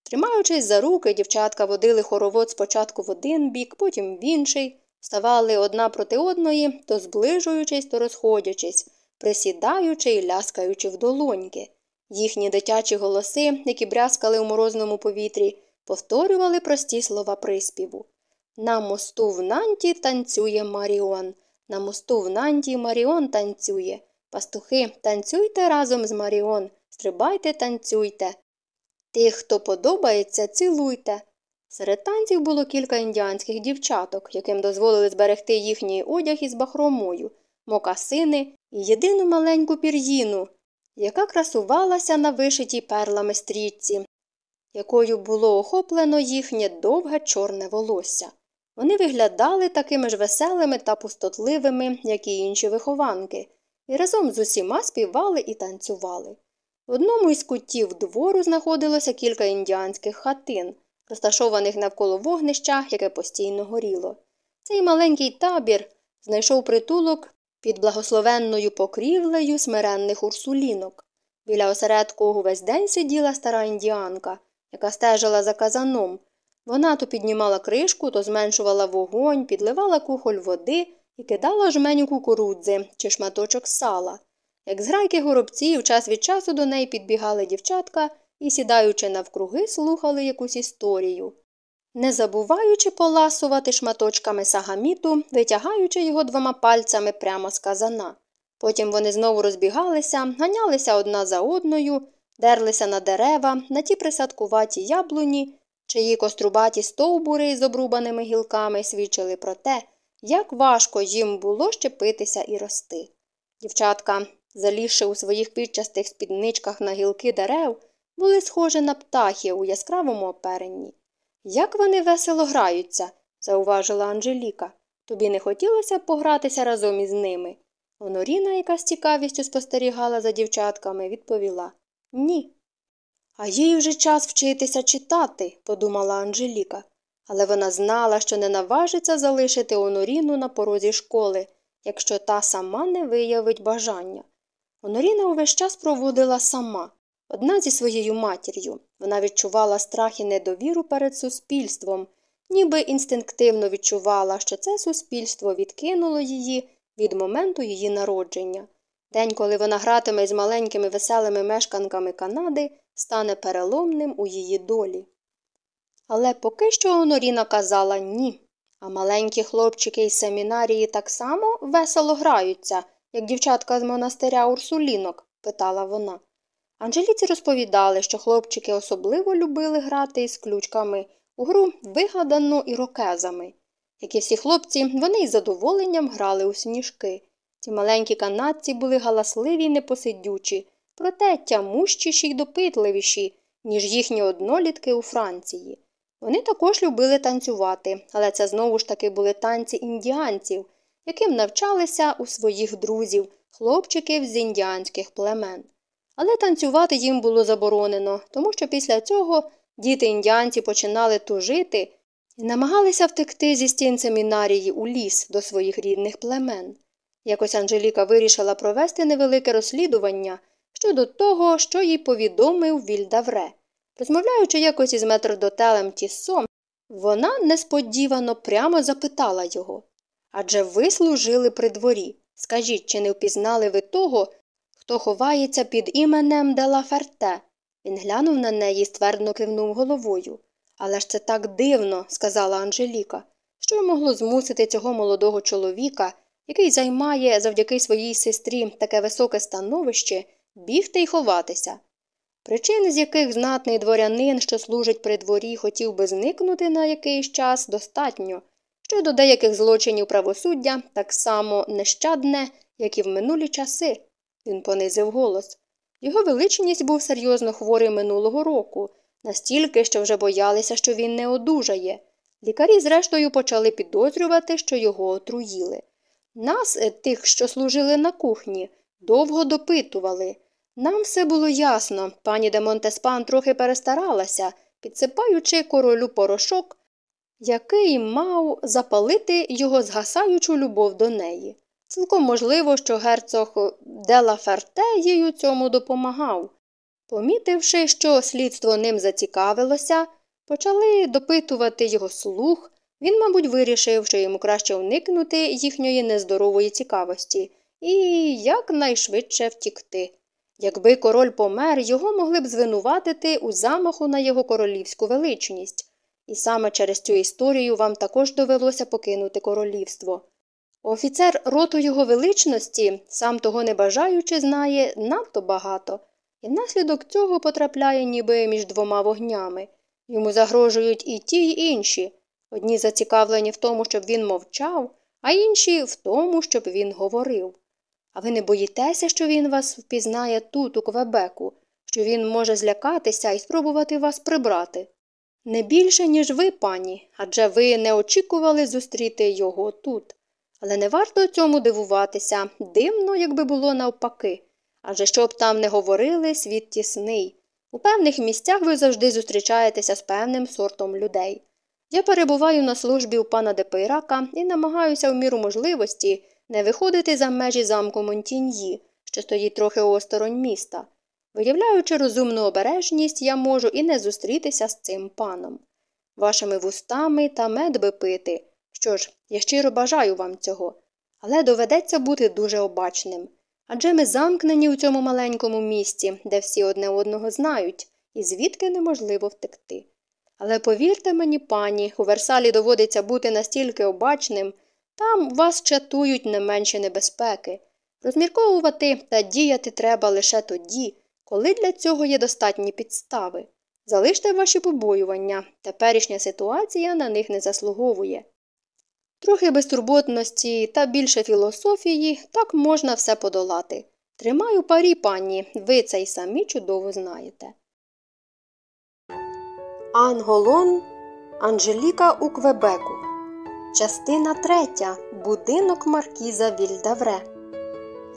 Тримаючись за руки, дівчатка водили хоровод спочатку в один бік, потім в інший, ставали одна проти одної, то зближуючись, то розходячись, присідаючи і ляскаючи в долоньки. Їхні дитячі голоси, які брязкали у морозному повітрі, повторювали прості слова приспіву. На мосту в Нанті танцює Маріон. На мосту в Нанті Маріон танцює. Пастухи, танцюйте разом з Маріон, стрибайте, танцюйте. Тих, хто подобається, цілуйте. Серед танців було кілька індіанських дівчаток, яким дозволили зберегти їхній одяг із бахромою, мокасини і єдину маленьку пір'їну, яка красувалася на вишитій перлами стрічці, якою було охоплено їхнє довге чорне волосся. Вони виглядали такими ж веселими та пустотливими, як і інші вихованки, і разом з усіма співали і танцювали. В одному із кутів двору знаходилося кілька індіанських хатин, розташованих навколо вогнища, яке постійно горіло. Цей маленький табір знайшов притулок під благословенною покрівлею смиренних урсулінок. Біля осередку увесь день сиділа стара індіанка, яка стежила за казаном. Вона то піднімала кришку, то зменшувала вогонь, підливала кухоль води і кидала жменю кукурудзи чи шматочок сала. Як зграйки горобців, час від часу до неї підбігали дівчатка і, сідаючи навкруги, слухали якусь історію, не забуваючи поласувати шматочками сагаміту, витягаючи його двома пальцями прямо з казана. Потім вони знову розбігалися, ганялися одна за одною, дерлися на дерева, на ті присадкуваті яблуні, чиї кострубаті стовбури з обрубаними гілками свідчили про те, як важко їм було щепитися і рости. Дівчатка, залізши у своїх підчастих спідничках на гілки дерев, були схожі на птахи у яскравому оперенні. Як вони весело граються, зауважила Анжеліка. Тобі не хотілося погратися разом із ними. Оноріна, яка з цікавістю спостерігала за дівчатками, відповіла Ні. А їй вже час вчитися читати, подумала Анжеліка, але вона знала, що не наважиться залишити Оноріну на порозі школи, якщо та сама не виявить бажання. Оноріна увесь час проводила сама, одна зі своєю матір'ю. Вона відчувала страх і недовіру перед суспільством, ніби інстинктивно відчувала, що це суспільство відкинуло її від моменту її народження. День, коли вона гратиме з маленькими веселими мешканками Канади, стане переломним у її долі. Але поки що Оноріна казала ні. А маленькі хлопчики із семінарії так само весело граються, як дівчатка з монастиря Урсулінок? питала вона. Анжеліці розповідали, що хлопчики особливо любили грати із ключками у гру вигадану ірокезами. Як і всі хлопці, вони із задоволенням грали у сніжки. Ці маленькі канадці були галасливі й непосидючі, проте тямущіші й допитливіші, ніж їхні однолітки у Франції. Вони також любили танцювати, але це знову ж таки були танці індіанців, яким навчалися у своїх друзів, хлопчиків з індіанських племен. Але танцювати їм було заборонено, тому що після цього діти індіанці починали тужити і намагалися втекти зі стін семінарії у ліс до своїх рідних племен. Якось Анжеліка вирішила провести невелике розслідування щодо того, що їй повідомив Вільдавре. Розмовляючи якось із метрдотелем Тіссом, вона несподівано прямо запитала його Адже ви служили при дворі. Скажіть, чи не впізнали ви того, хто ховається під іменем Дела Ферте? Він глянув на неї і ствердно кивнув головою. Але ж це так дивно, сказала Анжеліка. що могло змусити цього молодого чоловіка, який займає завдяки своїй сестрі таке високе становище, бігти й ховатися. Причин, з яких знатний дворянин, що служить при дворі, хотів би зникнути на якийсь час, достатньо. Щодо деяких злочинів правосуддя так само нещадне, як і в минулі часи. Він понизив голос. Його величність був серйозно хворий минулого року, настільки, що вже боялися, що він не одужає. Лікарі, зрештою, почали підозрювати, що його отруїли. Нас, е, тих, що служили на кухні, довго допитували. Нам все було ясно, пані де Монтеспан трохи перестаралася, підсипаючи королю порошок, який мав запалити його згасаючу любов до неї. Цілком можливо, що герцог Дела Ферте цьому допомагав. Помітивши, що слідство ним зацікавилося, почали допитувати його слух, він, мабуть, вирішив, що йому краще уникнути їхньої нездорової цікавості і якнайшвидше втікти. Якби король помер, його могли б звинуватити у замаху на його королівську величність, і саме через цю історію вам також довелося покинути королівство. Офіцер роту його величності, сам того не бажаючи, знає надто багато, і внаслідок цього потрапляє ніби між двома вогнями. Йому загрожують і ті, й інші. Одні зацікавлені в тому, щоб він мовчав, а інші в тому, щоб він говорив. А ви не боїтеся, що він вас впізнає тут, у Квебеку, що він може злякатися і спробувати вас прибрати? Не більше, ніж ви, пані, адже ви не очікували зустріти його тут. Але не варто цьому дивуватися, дивно, якби було навпаки. Адже щоб там не говорили, світ тісний. У певних місцях ви завжди зустрічаєтеся з певним сортом людей. Я перебуваю на службі у пана Депейрака і намагаюся в міру можливості не виходити за межі замку Монтіньї, що стоїть трохи осторонь міста. Виявляючи розумну обережність, я можу і не зустрітися з цим паном. Вашими вустами та мед би пити. Що ж, я щиро бажаю вам цього, але доведеться бути дуже обачним. Адже ми замкнені у цьому маленькому місті, де всі одне одного знають, і звідки неможливо втекти. Але повірте мені, пані, у Версалі доводиться бути настільки обачним, там вас чатують не менші небезпеки. Розмірковувати та діяти треба лише тоді, коли для цього є достатні підстави. Залиште ваші побоювання, теперішня ситуація на них не заслуговує. Трохи безтурботності та більше філософії так можна все подолати. Тримаю парі, пані, ви це й самі чудово знаєте. Анголон Анжеліка у Квебеку. Частина третя. Будинок Маркіза Вільдавре.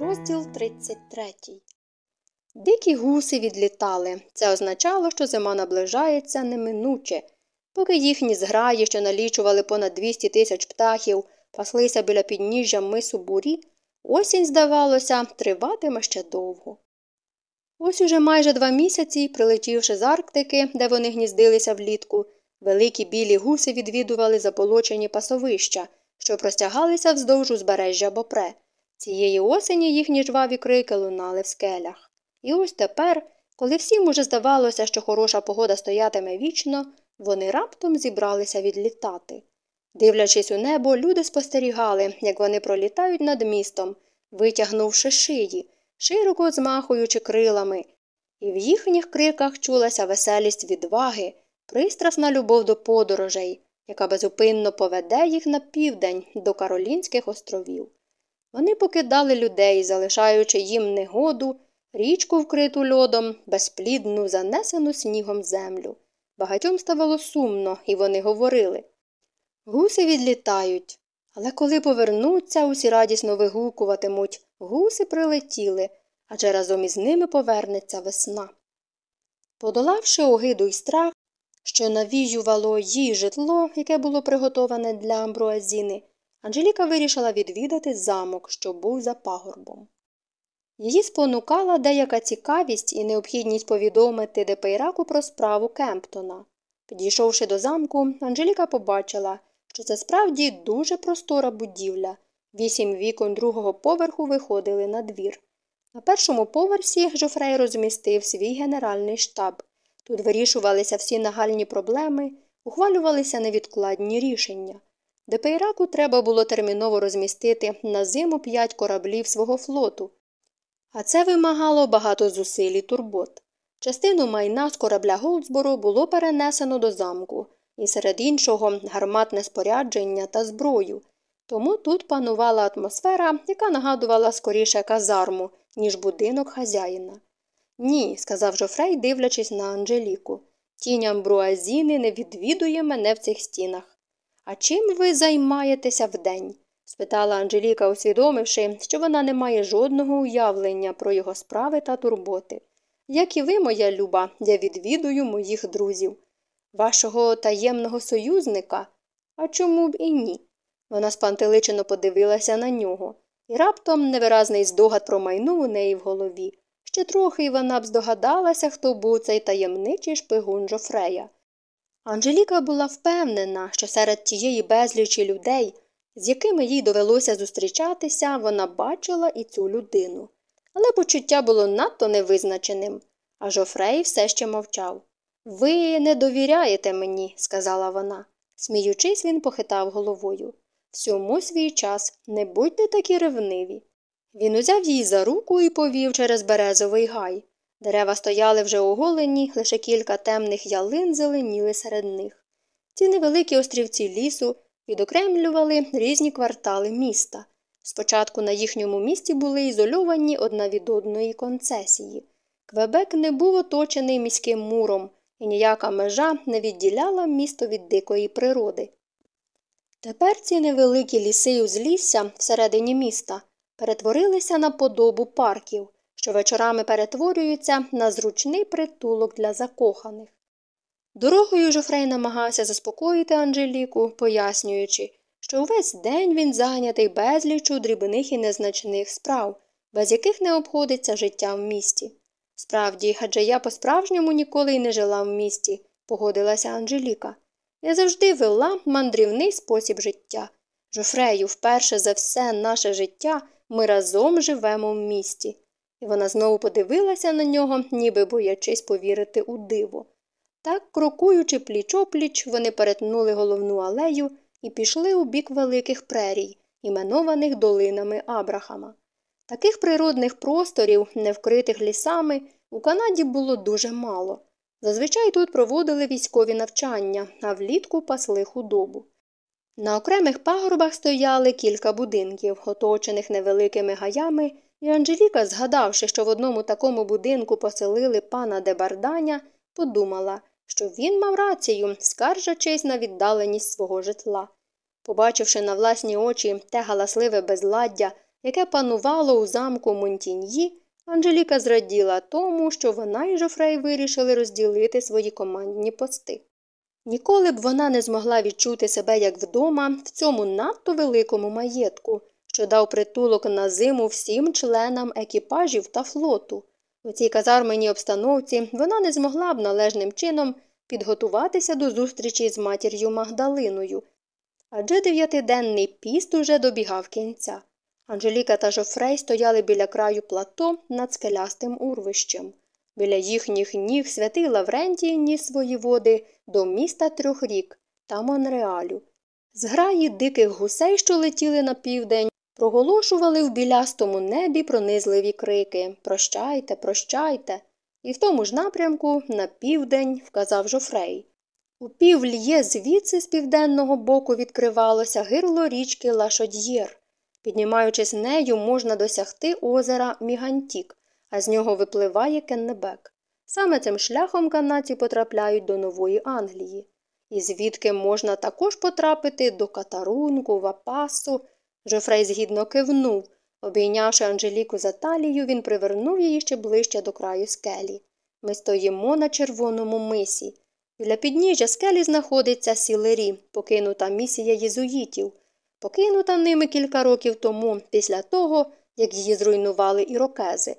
Розділ 33. Дикі гуси відлітали. Це означало, що зима наближається неминуче. Поки їхні зграї, що налічували понад 200 тисяч птахів, паслися біля підніжжя мису бурі, осінь, здавалося, триватиме ще довго. Ось уже майже два місяці, прилетівши з Арктики, де вони гніздилися влітку, великі білі гуси відвідували заполочені пасовища, що простягалися вздовж узбережжя Бопре. Цієї осені їхні жваві крики лунали в скелях. І ось тепер, коли всім уже здавалося, що хороша погода стоятиме вічно, вони раптом зібралися відлітати. Дивлячись у небо, люди спостерігали, як вони пролітають над містом, витягнувши шиї, широко змахуючи крилами, і в їхніх криках чулася веселість відваги, пристрасна любов до подорожей, яка безупинно поведе їх на південь до Каролінських островів. Вони покидали людей, залишаючи їм негоду, річку, вкриту льодом, безплідну, занесену снігом землю. Багатьом ставало сумно, і вони говорили Гуси відлітають. Але коли повернуться, усі радісно вигукуватимуть гуси прилетіли, адже разом із ними повернеться весна. Подолавши огиду й страх, що навіювало їй житло, яке було приготоване для амбруазіни, Анжеліка вирішила відвідати замок, що був за пагорбом. Її спонукала деяка цікавість і необхідність повідомити Депейраку про справу Кемптона. Підійшовши до замку, Анжеліка побачила, що це справді дуже простора будівля. Вісім вікон другого поверху виходили на двір. На першому поверсі Жофрей розмістив свій генеральний штаб. Тут вирішувалися всі нагальні проблеми, ухвалювалися невідкладні рішення. До Пейраку треба було терміново розмістити на зиму п'ять кораблів свого флоту, а це вимагало багато зусиль і турбот. Частину майна з корабля Голдсбору було перенесено до замку, і серед іншого гарматне спорядження та зброю. Тому тут панувала атмосфера, яка нагадувала скоріше казарму, ніж будинок хазяїна. Ні, сказав Жофрей, дивлячись на Анжеліку. Тінь Амбруазіни не відвідує мене в цих стінах. А чим ви займаєтеся вдень? спитала Анжеліка, усвідомивши, що вона не має жодного уявлення про його справи та турботи. Як і ви, моя люба, я відвідую моїх друзів. Вашого таємного союзника? А чому б і ні? Вона спантеличено подивилася на нього, і раптом невиразний здогад промайнув у неї в голові. Ще трохи і вона б здогадалася, хто був цей таємничий шпигун Жофрея. Анжеліка була впевнена, що серед тієї безлічі людей, з якими їй довелося зустрічатися, вона бачила і цю людину. Але почуття було надто невизначеним, а Жофрей все ще мовчав. Ви не довіряєте мені, сказала вона. Сміючись, він похитав головою. Всьому свій час не будьте такі ревниві. Він узяв її за руку і повів через березовий гай. Дерева стояли вже оголені, лише кілька темних ялин зеленіли серед них. Ці невеликі острівці лісу відокремлювали різні квартали міста. Спочатку на їхньому місці були ізольовані одна від одної концесії. Квебек не був оточений міським муром, і ніяка межа не відділяла місто від дикої природи. Тепер ці невеликі ліси узлісся всередині міста перетворилися на подобу парків, що вечорами перетворюються на зручний притулок для закоханих. Дорогою Жофрей намагався заспокоїти Анжеліку, пояснюючи, що увесь день він зайнятий безлічу дрібних і незначних справ, без яких не обходиться життя в місті. Справді, адже я по справжньому ніколи й не жила в місті, погодилася Анжеліка. Я завжди вела мандрівний спосіб життя. Жофрею, вперше за все наше життя ми разом живемо в місті. І вона знову подивилася на нього, ніби боячись повірити у диво. Так, крокуючи пліч опліч, вони перетнули головну алею і пішли у бік великих прерій, іменованих долинами Абрахама. Таких природних просторів, не вкритих лісами, у Канаді було дуже мало. Зазвичай тут проводили військові навчання, а влітку пасли худобу. На окремих пагорбах стояли кілька будинків, оточених невеликими гаями, і Анжеліка, згадавши, що в одному такому будинку поселили пана Дебарданя, подумала, що він мав рацію, скаржачись на віддаленість свого житла. Побачивши на власні очі те галасливе безладдя, яке панувало у замку Монтіньї, Анжеліка зраділа тому, що вона і Жофрей вирішили розділити свої командні пости. Ніколи б вона не змогла відчути себе як вдома в цьому надто великому маєтку, що дав притулок на зиму всім членам екіпажів та флоту. У цій казарменій обстановці вона не змогла б належним чином підготуватися до зустрічі з матір'ю Магдалиною, адже дев'ятиденний піст уже добігав кінця. Анжеліка та Жофрей стояли біля краю плато над скелястим урвищем. Біля їхніх ніг святий Лаврентій ніс свої води до міста трьох рік та Монреалю. Зграї диких гусей, що летіли на південь, проголошували в білястому небі пронизливі крики Прощайте, прощайте. І в тому ж напрямку на південь вказав Жофрей. У пів льє звідси з південного боку відкривалося гирло річки Лашодьєр. Піднімаючись нею, можна досягти озера Мегантік, а з нього випливає Кеннебек. Саме цим шляхом канадці потрапляють до Нової Англії, і звідки можна також потрапити до Катарунку, Вапасу. Жофрей згідно кивнув. Обійнявши Анжеліку за талію, він привернув її ще ближче до краю скелі. Ми стоїмо на червоному мисі. Біля підніжжя скелі знаходиться сілері, покинута місія єзуїтів, покинута ними кілька років тому, після того, як її зруйнували ірокези.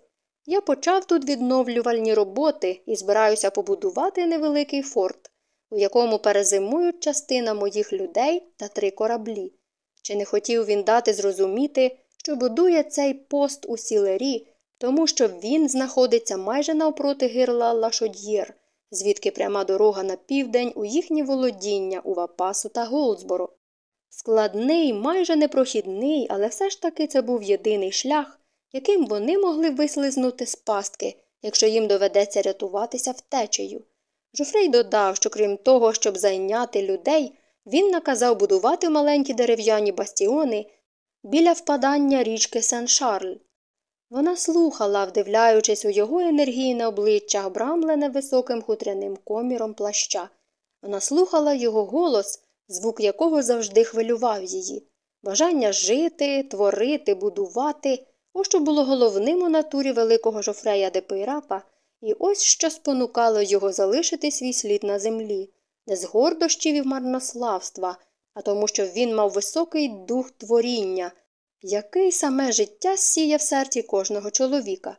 Я почав тут відновлювальні роботи і збираюся побудувати невеликий форт, у якому перезимують частина моїх людей та три кораблі. Чи не хотів він дати зрозуміти, що будує цей пост у сілері, тому що він знаходиться майже навпроти гирла Лашод'єр, звідки пряма дорога на південь у їхні володіння у Вапасу та Голдсборо. Складний, майже непрохідний, але все ж таки це був єдиний шлях, яким вони могли вислизнути з пастки, якщо їм доведеться рятуватися втечею. Жофрей додав, що крім того, щоб зайняти людей, він наказав будувати маленькі дерев'яні бастіони біля впадання річки Сен-Шарль. Вона слухала, вдивляючись у його енергійне обличчя, обрамлене високим хутряним коміром плаща. Вона слухала його голос, звук якого завжди хвилював її. Бажання жити, творити, будувати ось що було головним у натурі великого жофрея де Пейрапа, і ось що спонукало його залишити свій слід на землі, не з гордощів і марнославства, а тому, що він мав високий дух творіння, який саме життя сіє в серці кожного чоловіка.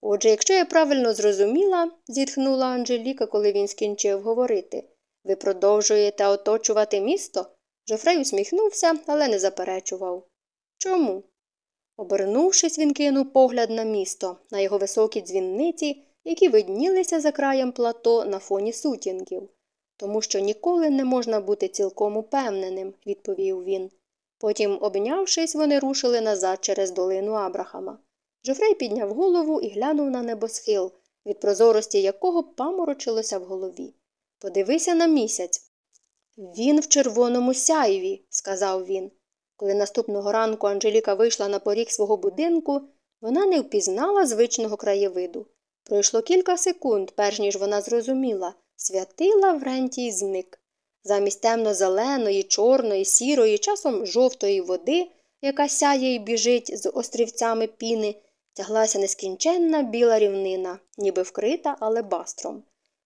Отже, якщо я правильно зрозуміла, зітхнула Анжеліка, коли він скінчив говорити, ви продовжуєте оточувати місто? Жофрей усміхнувся, але не заперечував. Чому? Обернувшись, він кинув погляд на місто, на його високі дзвінниці, які виднілися за краєм плато на фоні сутінків. Тому що ніколи не можна бути цілком упевненим, відповів він. Потім, обнявшись, вони рушили назад через долину Абрахама. Жофрей підняв голову і глянув на небосхил, від прозорості якого паморочилося в голові. Подивися на місяць. Він в червоному сяйві, сказав він. Коли наступного ранку Анжеліка вийшла на поріг свого будинку, вона не впізнала звичного краєвиду. Пройшло кілька секунд, перш ніж вона зрозуміла святий Лаврентій зник. Замість темно-зеленої, чорної, сірої, часом жовтої води, яка сяє і біжить з острівцями піни, тяглася нескінченна біла рівнина, ніби вкрита алебастром.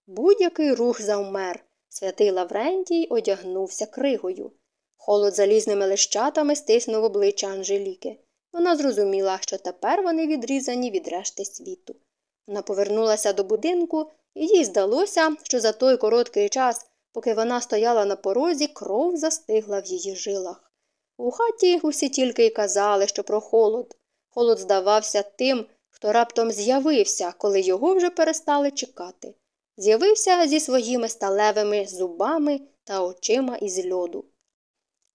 Будь-який рух завмер. Святий Лаврентій одягнувся кригою. Холод залізними лещатами стиснув обличчя Анжеліки. Вона зрозуміла, що тепер вони відрізані від решти світу. Вона повернулася до будинку, і їй здалося, що за той короткий час, поки вона стояла на порозі, кров застигла в її жилах. У хаті усі тільки й казали, що про холод. Холод здавався тим, хто раптом з'явився, коли його вже перестали чекати. З'явився зі своїми сталевими зубами та очима із льоду.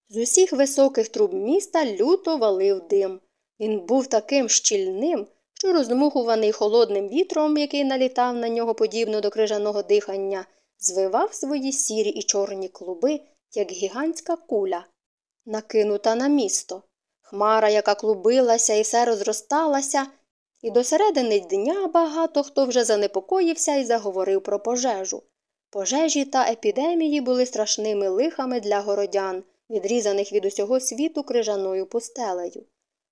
З усіх високих труб міста люто валив дим. Він був таким щільним, що роздмухуваний холодним вітром, який налітав на нього подібно до крижаного дихання, звивав свої сірі і чорні клуби, як гігантська куля, накинута на місто. Хмара, яка клубилася і все розросталася, і до середини дня багато хто вже занепокоївся і заговорив про пожежу. Пожежі та епідемії були страшними лихами для городян, відрізаних від усього світу крижаною пустелею.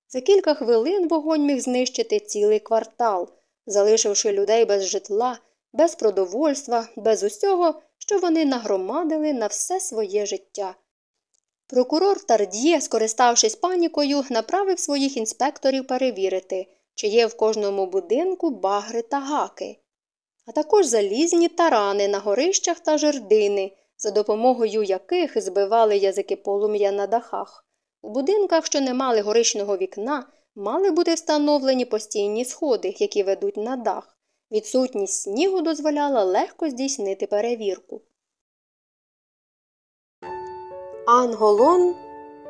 За кілька хвилин вогонь міг знищити цілий квартал, залишивши людей без житла, без продовольства, без усього, що вони нагромадили на все своє життя. Прокурор Тард'є, скориставшись панікою, направив своїх інспекторів перевірити, чи є в кожному будинку багри та гаки, а також залізні тарани на горищах та жердини, за допомогою яких збивали язики полум'я на дахах. У будинках, що не мали горичного вікна, мали бути встановлені постійні сходи, які ведуть на дах. Відсутність снігу дозволяла легко здійснити перевірку. Анголон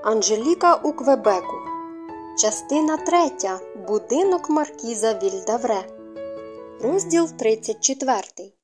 Анжеліка у Квебеку. Частина 3. Будинок Маркіза Вільдавре. Розділ 34.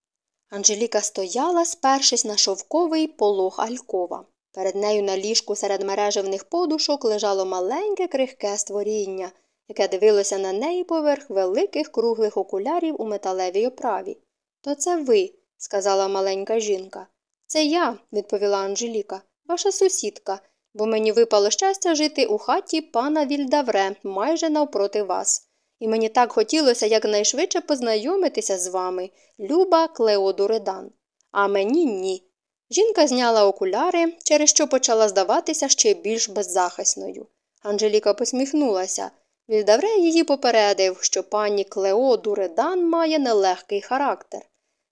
Анжеліка стояла, спершись на шовковий полог Алькова. Перед нею на ліжку серед мережевних подушок лежало маленьке крихке створіння, яке дивилося на неї поверх великих круглих окулярів у металевій оправі. То це ви, сказала маленька жінка. Це я, відповіла Анжеліка, ваша сусідка, бо мені випало щастя жити у хаті пана Вільдавре майже навпроти вас. І мені так хотілося якнайшвидше познайомитися з вами, Люба Клеоду Редан. А мені ні. Жінка зняла окуляри, через що почала здаватися ще більш беззахисною. Анжеліка посміхнулася. Вільдавре її попередив, що пані Клео Дуредан має нелегкий характер.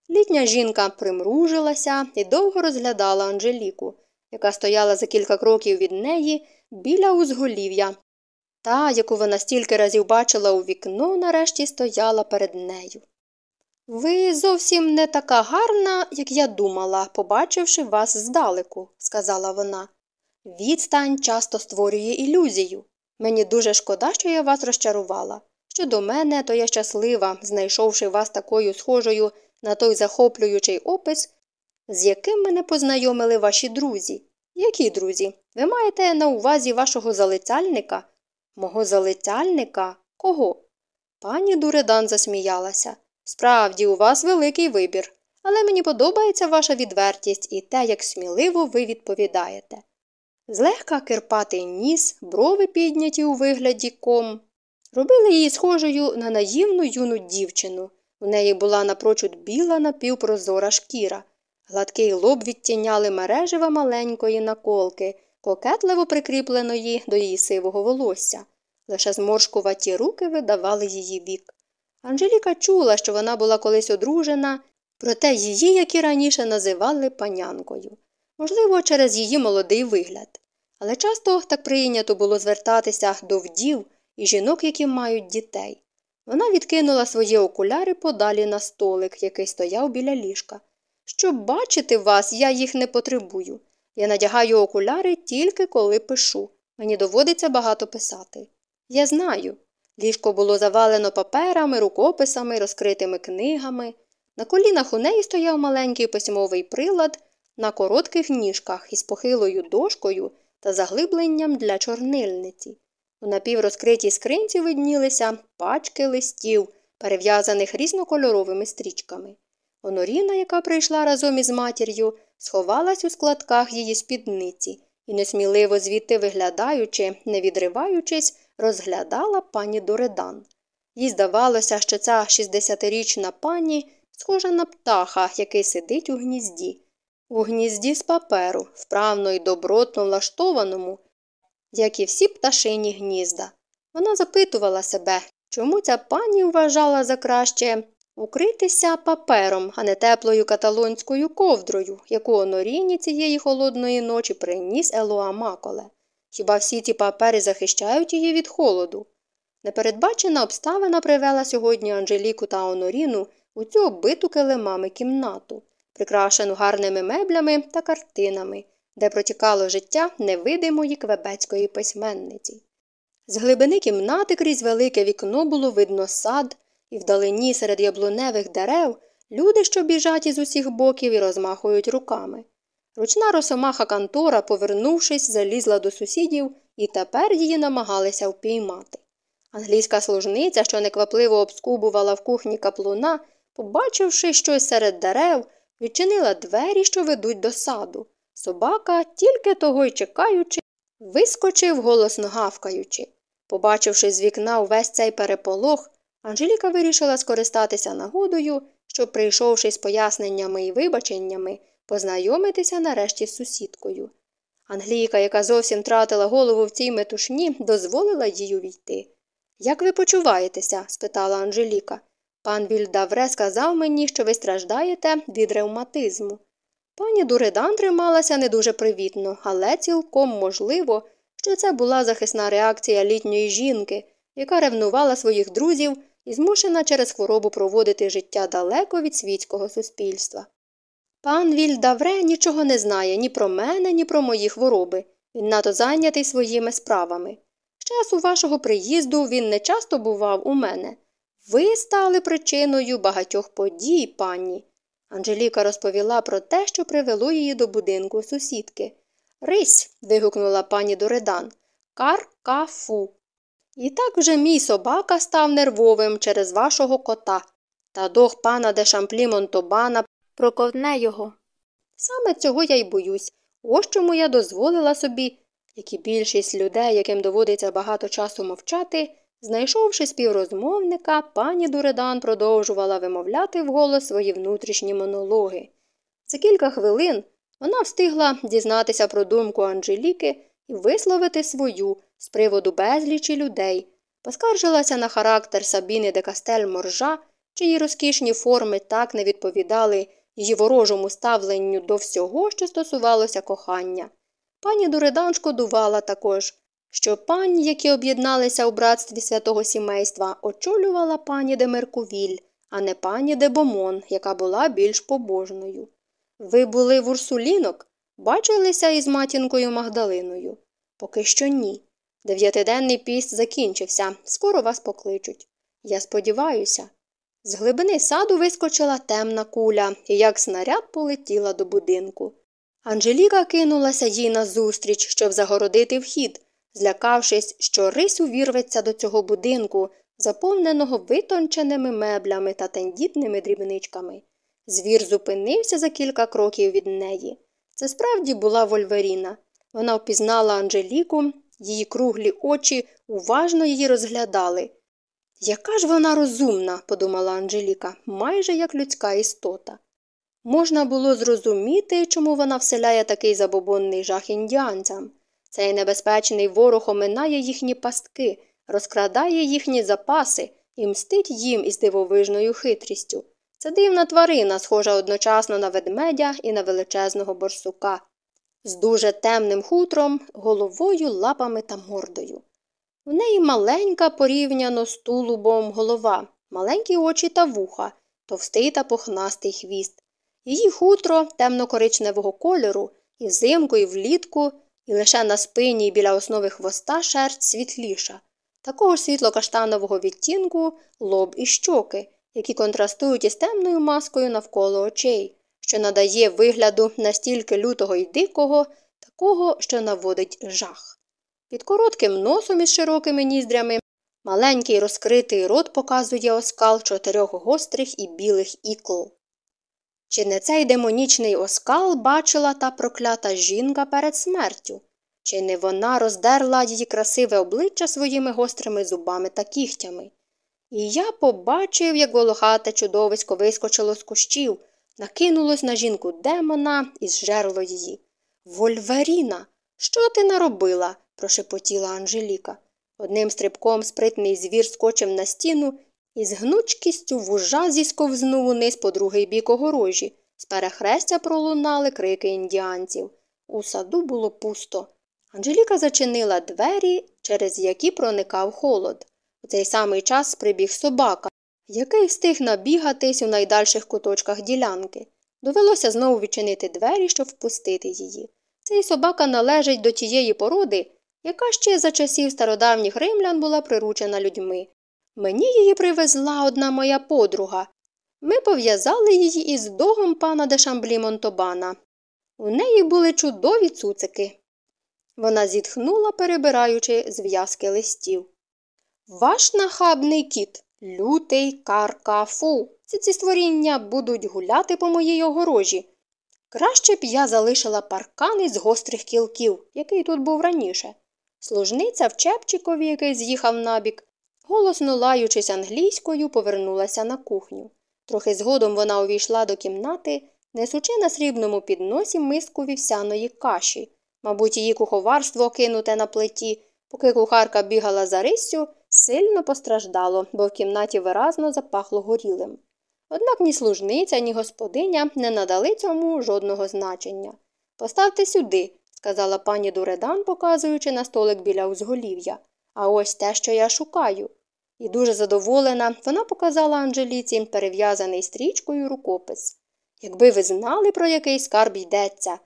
Літня жінка примружилася і довго розглядала Анжеліку, яка стояла за кілька кроків від неї біля узголів'я. Та, яку вона стільки разів бачила у вікно, нарешті стояла перед нею. Ви зовсім не така гарна, як я думала, побачивши вас здалеку, сказала вона. Відстань часто створює ілюзію. Мені дуже шкода, що я вас розчарувала. Щодо мене, то я щаслива, знайшовши вас такою схожою на той захоплюючий опис, з яким мене познайомили ваші друзі. Які друзі? Ви маєте на увазі вашого залицяльника? Мого залицяльника? Кого? Пані Дуредан засміялася. Справді, у вас великий вибір, але мені подобається ваша відвертість і те, як сміливо ви відповідаєте. Злегка кирпатий ніс, брови підняті у вигляді ком, робили її схожою на наївну юну дівчину. У неї була напрочуд біла напівпрозора шкіра, гладкий лоб відтіняли мережева маленької наколки, кокетливо прикріпленої до її сивого волосся. Лише зморшкуваті руки видавали її вік. Анжеліка чула, що вона була колись одружена, проте її, як і раніше, називали панянкою. Можливо, через її молодий вигляд. Але часто так прийнято було звертатися до вдів і жінок, які мають дітей. Вона відкинула свої окуляри подалі на столик, який стояв біля ліжка. Щоб бачити вас, я їх не потребую. Я надягаю окуляри тільки коли пишу. Мені доводиться багато писати. Я знаю. Ліжко було завалено паперами, рукописами, розкритими книгами. На колінах у неї стояв маленький письмовий прилад на коротких ніжках із похилою дошкою та заглибленням для чорнильниці. У напіврозкритій скринці виднілися пачки листів, перев'язаних різнокольоровими стрічками. Оноріна, яка прийшла разом із матір'ю, сховалась у складках її спідниці і, несміливо звідти виглядаючи, не відриваючись, розглядала пані Доредан. Їй здавалося, що ця 60-річна пані схожа на птаха, який сидить у гнізді. У гнізді з паперу, вправно і добротно влаштованому, як і всі пташині гнізда. Вона запитувала себе, чому ця пані вважала за краще укритися папером, а не теплою каталонською ковдрою, яку оноріні цієї холодної ночі приніс Елоа Маколе. Хіба всі ці папери захищають її від холоду? Непередбачена обставина привела сьогодні Анжеліку та Оноріну у цю оббиту килимами кімнату, прикрашену гарними меблями та картинами, де протікало життя невидимої квебецької письменниці. З глибини кімнати крізь велике вікно було видно сад, і вдалині серед яблуневих дерев люди, що біжать із усіх боків і розмахують руками. Ручна росомаха Кантора, повернувшись, залізла до сусідів, і тепер її намагалися впіймати. Англійська служниця, що неквапливо обскубувала в кухні каплуна, побачивши щось серед дерев, відчинила двері, що ведуть до саду. Собака, тільки того й чекаючи, вискочив, голосно гавкаючи. Побачивши з вікна увесь цей переполох, Анжеліка вирішила скористатися нагодою, щоб, прийшовши з поясненнями і вибаченнями, познайомитися нарешті з сусідкою. Англійка, яка зовсім тратила голову в цій метушні, дозволила їй увійти. Як ви почуваєтеся? спитала Анжеліка. Пан Вільдавре сказав мені, що ви страждаєте від ревматизму. Пані Дуредан трималася не дуже привітно, але цілком можливо, що це була захисна реакція літньої жінки, яка ревнувала своїх друзів і змушена через хворобу проводити життя далеко від світського суспільства. Пан Вільдавре нічого не знає ні про мене, ні про мої хвороби. Він надто зайнятий своїми справами. З часу вашого приїзду він не часто бував у мене. Ви стали причиною багатьох подій, пані. Анжеліка розповіла про те, що привело її до будинку сусідки. Рись. вигукнула пані Доредан. Кар-ка-фу. І так вже мій собака став нервовим через вашого кота. Та дох пана де Шамплі Монтобана проковне його. Саме цього я й боюсь. Ось чому я дозволила собі, як і більшість людей, яким доводиться багато часу мовчати, знайшовши співрозмовника, пані Дуредан продовжувала вимовляти вголос свої внутрішні монологи. За кілька хвилин вона встигла дізнатися про думку Анжеліки і висловити свою з приводу безлічі людей, поскаржилася на характер Сабіни де Кастель Моржа, чиї розкішні форми так не відповідали її ворожому ставленню до всього, що стосувалося кохання. Пані Дуредан шкодувала також, що пані, які об'єдналися у братстві святого сімейства, очолювала пані де Меркувіль, а не пані де Бомон, яка була більш побожною. Ви були в Урсулінок? Бачилися із матінкою Магдалиною? Поки що ні. Дев'ятиденний піст закінчився, скоро вас покличуть. Я сподіваюся. З глибини саду вискочила темна куля і як снаряд полетіла до будинку. Анжеліка кинулася їй назустріч, щоб загородити вхід, злякавшись, що рись увірветься до цього будинку, заповненого витонченими меблями та тендітними дрібничками. Звір зупинився за кілька кроків від неї. Це справді була Вольверіна. Вона впізнала Анжеліку, її круглі очі уважно її розглядали. Яка ж вона розумна, подумала Анжеліка, майже як людська істота. Можна було зрозуміти, чому вона вселяє такий забобонний жах індіанцям. Цей небезпечний ворог оминає їхні пастки, розкрадає їхні запаси і мстить їм із дивовижною хитрістю. Це дивна тварина, схожа одночасно на ведмедя і на величезного борсука, з дуже темним хутром, головою, лапами та мордою. В неї маленька порівняно з тулубом голова, маленькі очі та вуха, товстий та пухнастий хвіст. Її хутро темно-коричневого кольору, і взимку, і влітку, і лише на спині і біля основи хвоста шерсть світліша, такого ж світло-каштанового відтінку лоб і щоки, які контрастують із темною маскою навколо очей, що надає вигляду настільки лютого і дикого, такого, що наводить жах. Під коротким носом із широкими ніздрями маленький розкритий рот показує оскал чотирьох гострих і білих ікл. Чи не цей демонічний оскал бачила та проклята жінка перед смертю? Чи не вона роздерла її красиве обличчя своїми гострими зубами та кігтями? І я побачив, як волохате чудовисько вискочило з кущів, накинулось на жінку демона і зжерло її. Вольверіна, що ти наробила? прошепотіла Анжеліка. Одним стрибком спритний звір скочив на стіну і з гнучкістю вужа зісковзнув униз по другий бік огорожі. З перехрестя пролунали крики індіанців. У саду було пусто. Анжеліка зачинила двері, через які проникав холод. У цей самий час прибіг собака, який встиг набігатись у найдальших куточках ділянки. Довелося знову відчинити двері, щоб впустити її. Цей собака належить до тієї породи, яка ще за часів стародавніх римлян була приручена людьми. Мені її привезла одна моя подруга. Ми пов'язали її із догом пана Дешамблі Монтобана. У неї були чудові цуцики. Вона зітхнула, перебираючи зв'язки листів. Ваш нахабний кіт, лютий каркафу. Ці ці створіння будуть гуляти по моїй огорожі. Краще б я залишила паркан із гострих кілків, який тут був раніше. Служниця в Чепчикові, який з'їхав набік, голосно лаючись англійською, повернулася на кухню. Трохи згодом вона увійшла до кімнати, несучи на срібному підносі миску вівсяної каші. Мабуть, її куховарство кинуте на плиті, поки кухарка бігала за риссю, сильно постраждало, бо в кімнаті виразно запахло горілим. Однак ні служниця, ні господиня не надали цьому жодного значення. Поставте сюди, сказала пані Дуредан, показуючи на столик біля узголів'я. А ось те, що я шукаю. І дуже задоволена, вона показала Анжеліці перев'язаний стрічкою рукопис. Якби ви знали, про який скарб йдеться.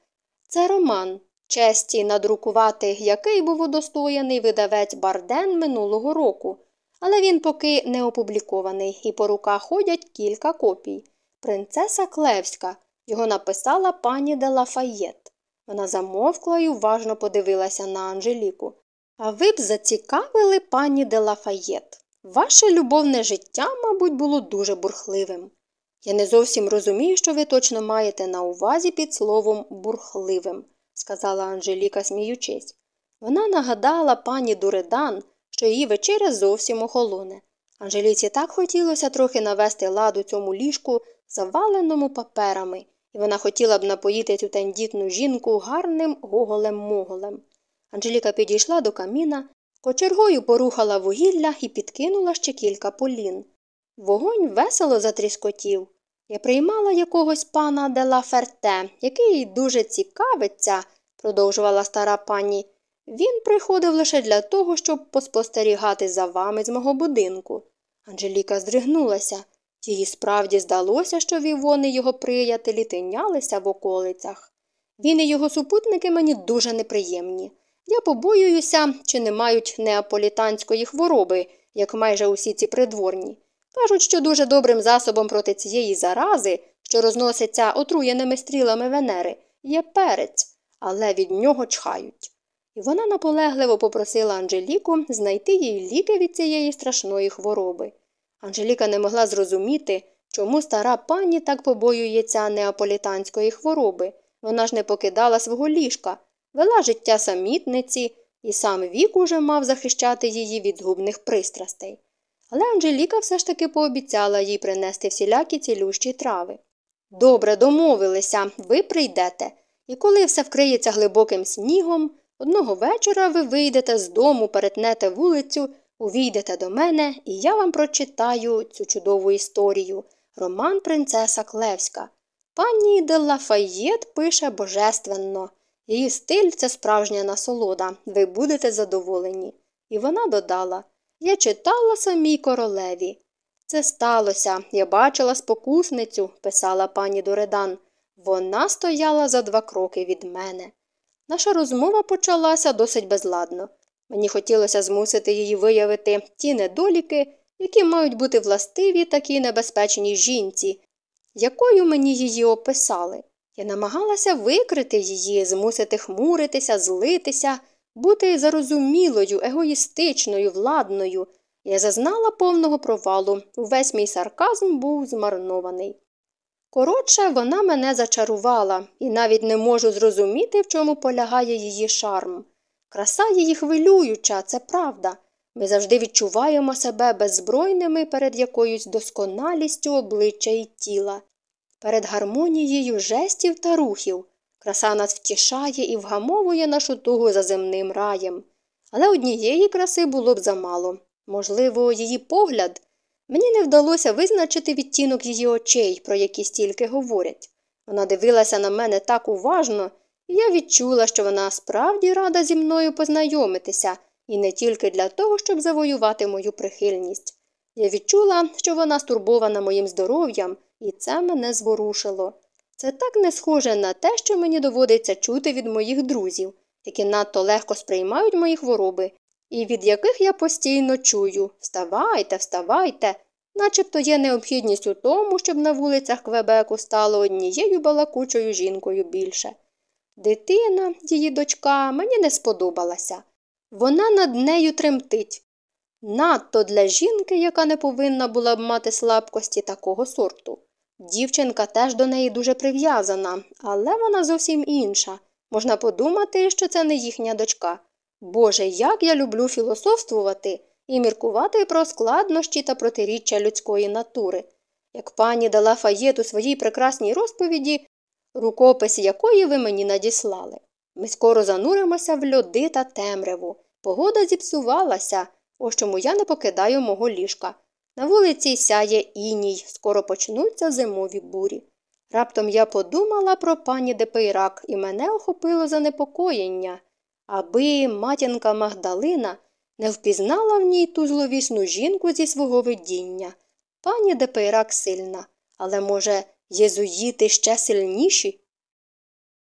Це роман, честі надрукувати, який був удостоєний видавець Барден минулого року, але він поки не опублікований, і по руках ходять кілька копій. Принцеса Клевська. Його написала пані де Лафаєт. Вона замовкла і уважно подивилася на Анжеліку. А ви б зацікавили пані де Лафаєт. Ваше любовне життя, мабуть, було дуже бурхливим. Я не зовсім розумію, що ви точно маєте на увазі під словом бурхливим, сказала Анжеліка, сміючись. Вона нагадала пані Дуредан, що її вечеря зовсім охолоне. Анжеліці так хотілося трохи навести лад у цьому ліжку, заваленому паперами, і вона хотіла б напоїти цю тендітну жінку гарним гоголем-моголем. Анжеліка підійшла до каміна, кочергою порухала вугілля і підкинула ще кілька полін. Вогонь весело затріскотів. Я приймала якогось пана Дела Ферте, який дуже цікавиться, продовжувала стара пані. Він приходив лише для того, щоб поспостерігати за вами з мого будинку. Анжеліка здригнулася. Їй справді здалося, що вівони його приятелі тинялися в околицях. Він і його супутники мені дуже неприємні. Я побоююся, чи не мають неаполітанської хвороби, як майже усі ці придворні. Кажуть, що дуже добрим засобом проти цієї зарази, що розноситься отруєними стрілами Венери, є перець, але від нього чхають. І вона наполегливо попросила Анжеліку знайти їй ліки від цієї страшної хвороби. Анжеліка не могла зрозуміти, чому стара пані так побоюється неаполітанської хвороби. Вона ж не покидала свого ліжка, вела життя самітниці, і сам вік уже мав захищати її від згубних пристрастей. Але Анжеліка все ж таки пообіцяла їй принести всілякі цілющі трави. Добре, домовилися, ви прийдете, і коли все вкриється глибоким снігом, одного вечора ви вийдете з дому, перетнете вулицю, увійдете до мене, і я вам прочитаю цю чудову історію роман Принцеса Клевська. Пані де Лафаєт пише божественно. Її стиль це справжня насолода, ви будете задоволені. І вона додала Я читала самій королеві. Це сталося. Я бачила спокусницю, писала пані Доредан. Вона стояла за два кроки від мене. Наша розмова почалася досить безладно. Мені хотілося змусити її виявити ті недоліки, які мають бути властиві такій небезпечній жінці, якою мені її описали. Я намагалася викрити її, змусити хмуритися, злитися, бути зарозумілою, егоїстичною, владною. Я зазнала повного провалу, увесь мій сарказм був змарнований. Коротше, вона мене зачарувала, і навіть не можу зрозуміти, в чому полягає її шарм. Краса її хвилююча, це правда. Ми завжди відчуваємо себе беззбройними перед якоюсь досконалістю обличчя і тіла, перед гармонією жестів та рухів. Краса нас втішає і вгамовує нашу тугу за земним раєм. Але однієї краси було б замало. Можливо, її погляд. Мені не вдалося визначити відтінок її очей, про які стільки говорять. Вона дивилася на мене так уважно, і я відчула, що вона справді рада зі мною познайомитися, і не тільки для того, щоб завоювати мою прихильність. Я відчула, що вона стурбована моїм здоров'ям, і це мене зворушило. Це так не схоже на те, що мені доводиться чути від моїх друзів, які надто легко сприймають мої хвороби, і від яких я постійно чую Вставайте, вставайте, начебто є необхідність у тому, щоб на вулицях Квебеку стало однією балакучою жінкою більше. Дитина, її дочка, мені не сподобалася. Вона над нею тремтить. Надто для жінки, яка не повинна була б мати слабкості такого сорту. Дівчинка теж до неї дуже прив'язана, але вона зовсім інша. Можна подумати, що це не їхня дочка. Боже, як я люблю філософствувати і міркувати про складнощі та протиріччя людської натури. Як пані дала фаєт у своїй прекрасній розповіді, рукопис якої ви мені надіслали. Ми скоро зануримося в льоди та темряву. Погода зіпсувалася, ось чому я не покидаю мого ліжка. На вулиці сяє іній, скоро почнуться зимові бурі. Раптом я подумала про пані Депейрак, і мене охопило занепокоєння, аби матінка Магдалина не впізнала в ній ту зловісну жінку зі свого видіння. Пані Депейрак сильна, але, може, єзуїти ще сильніші?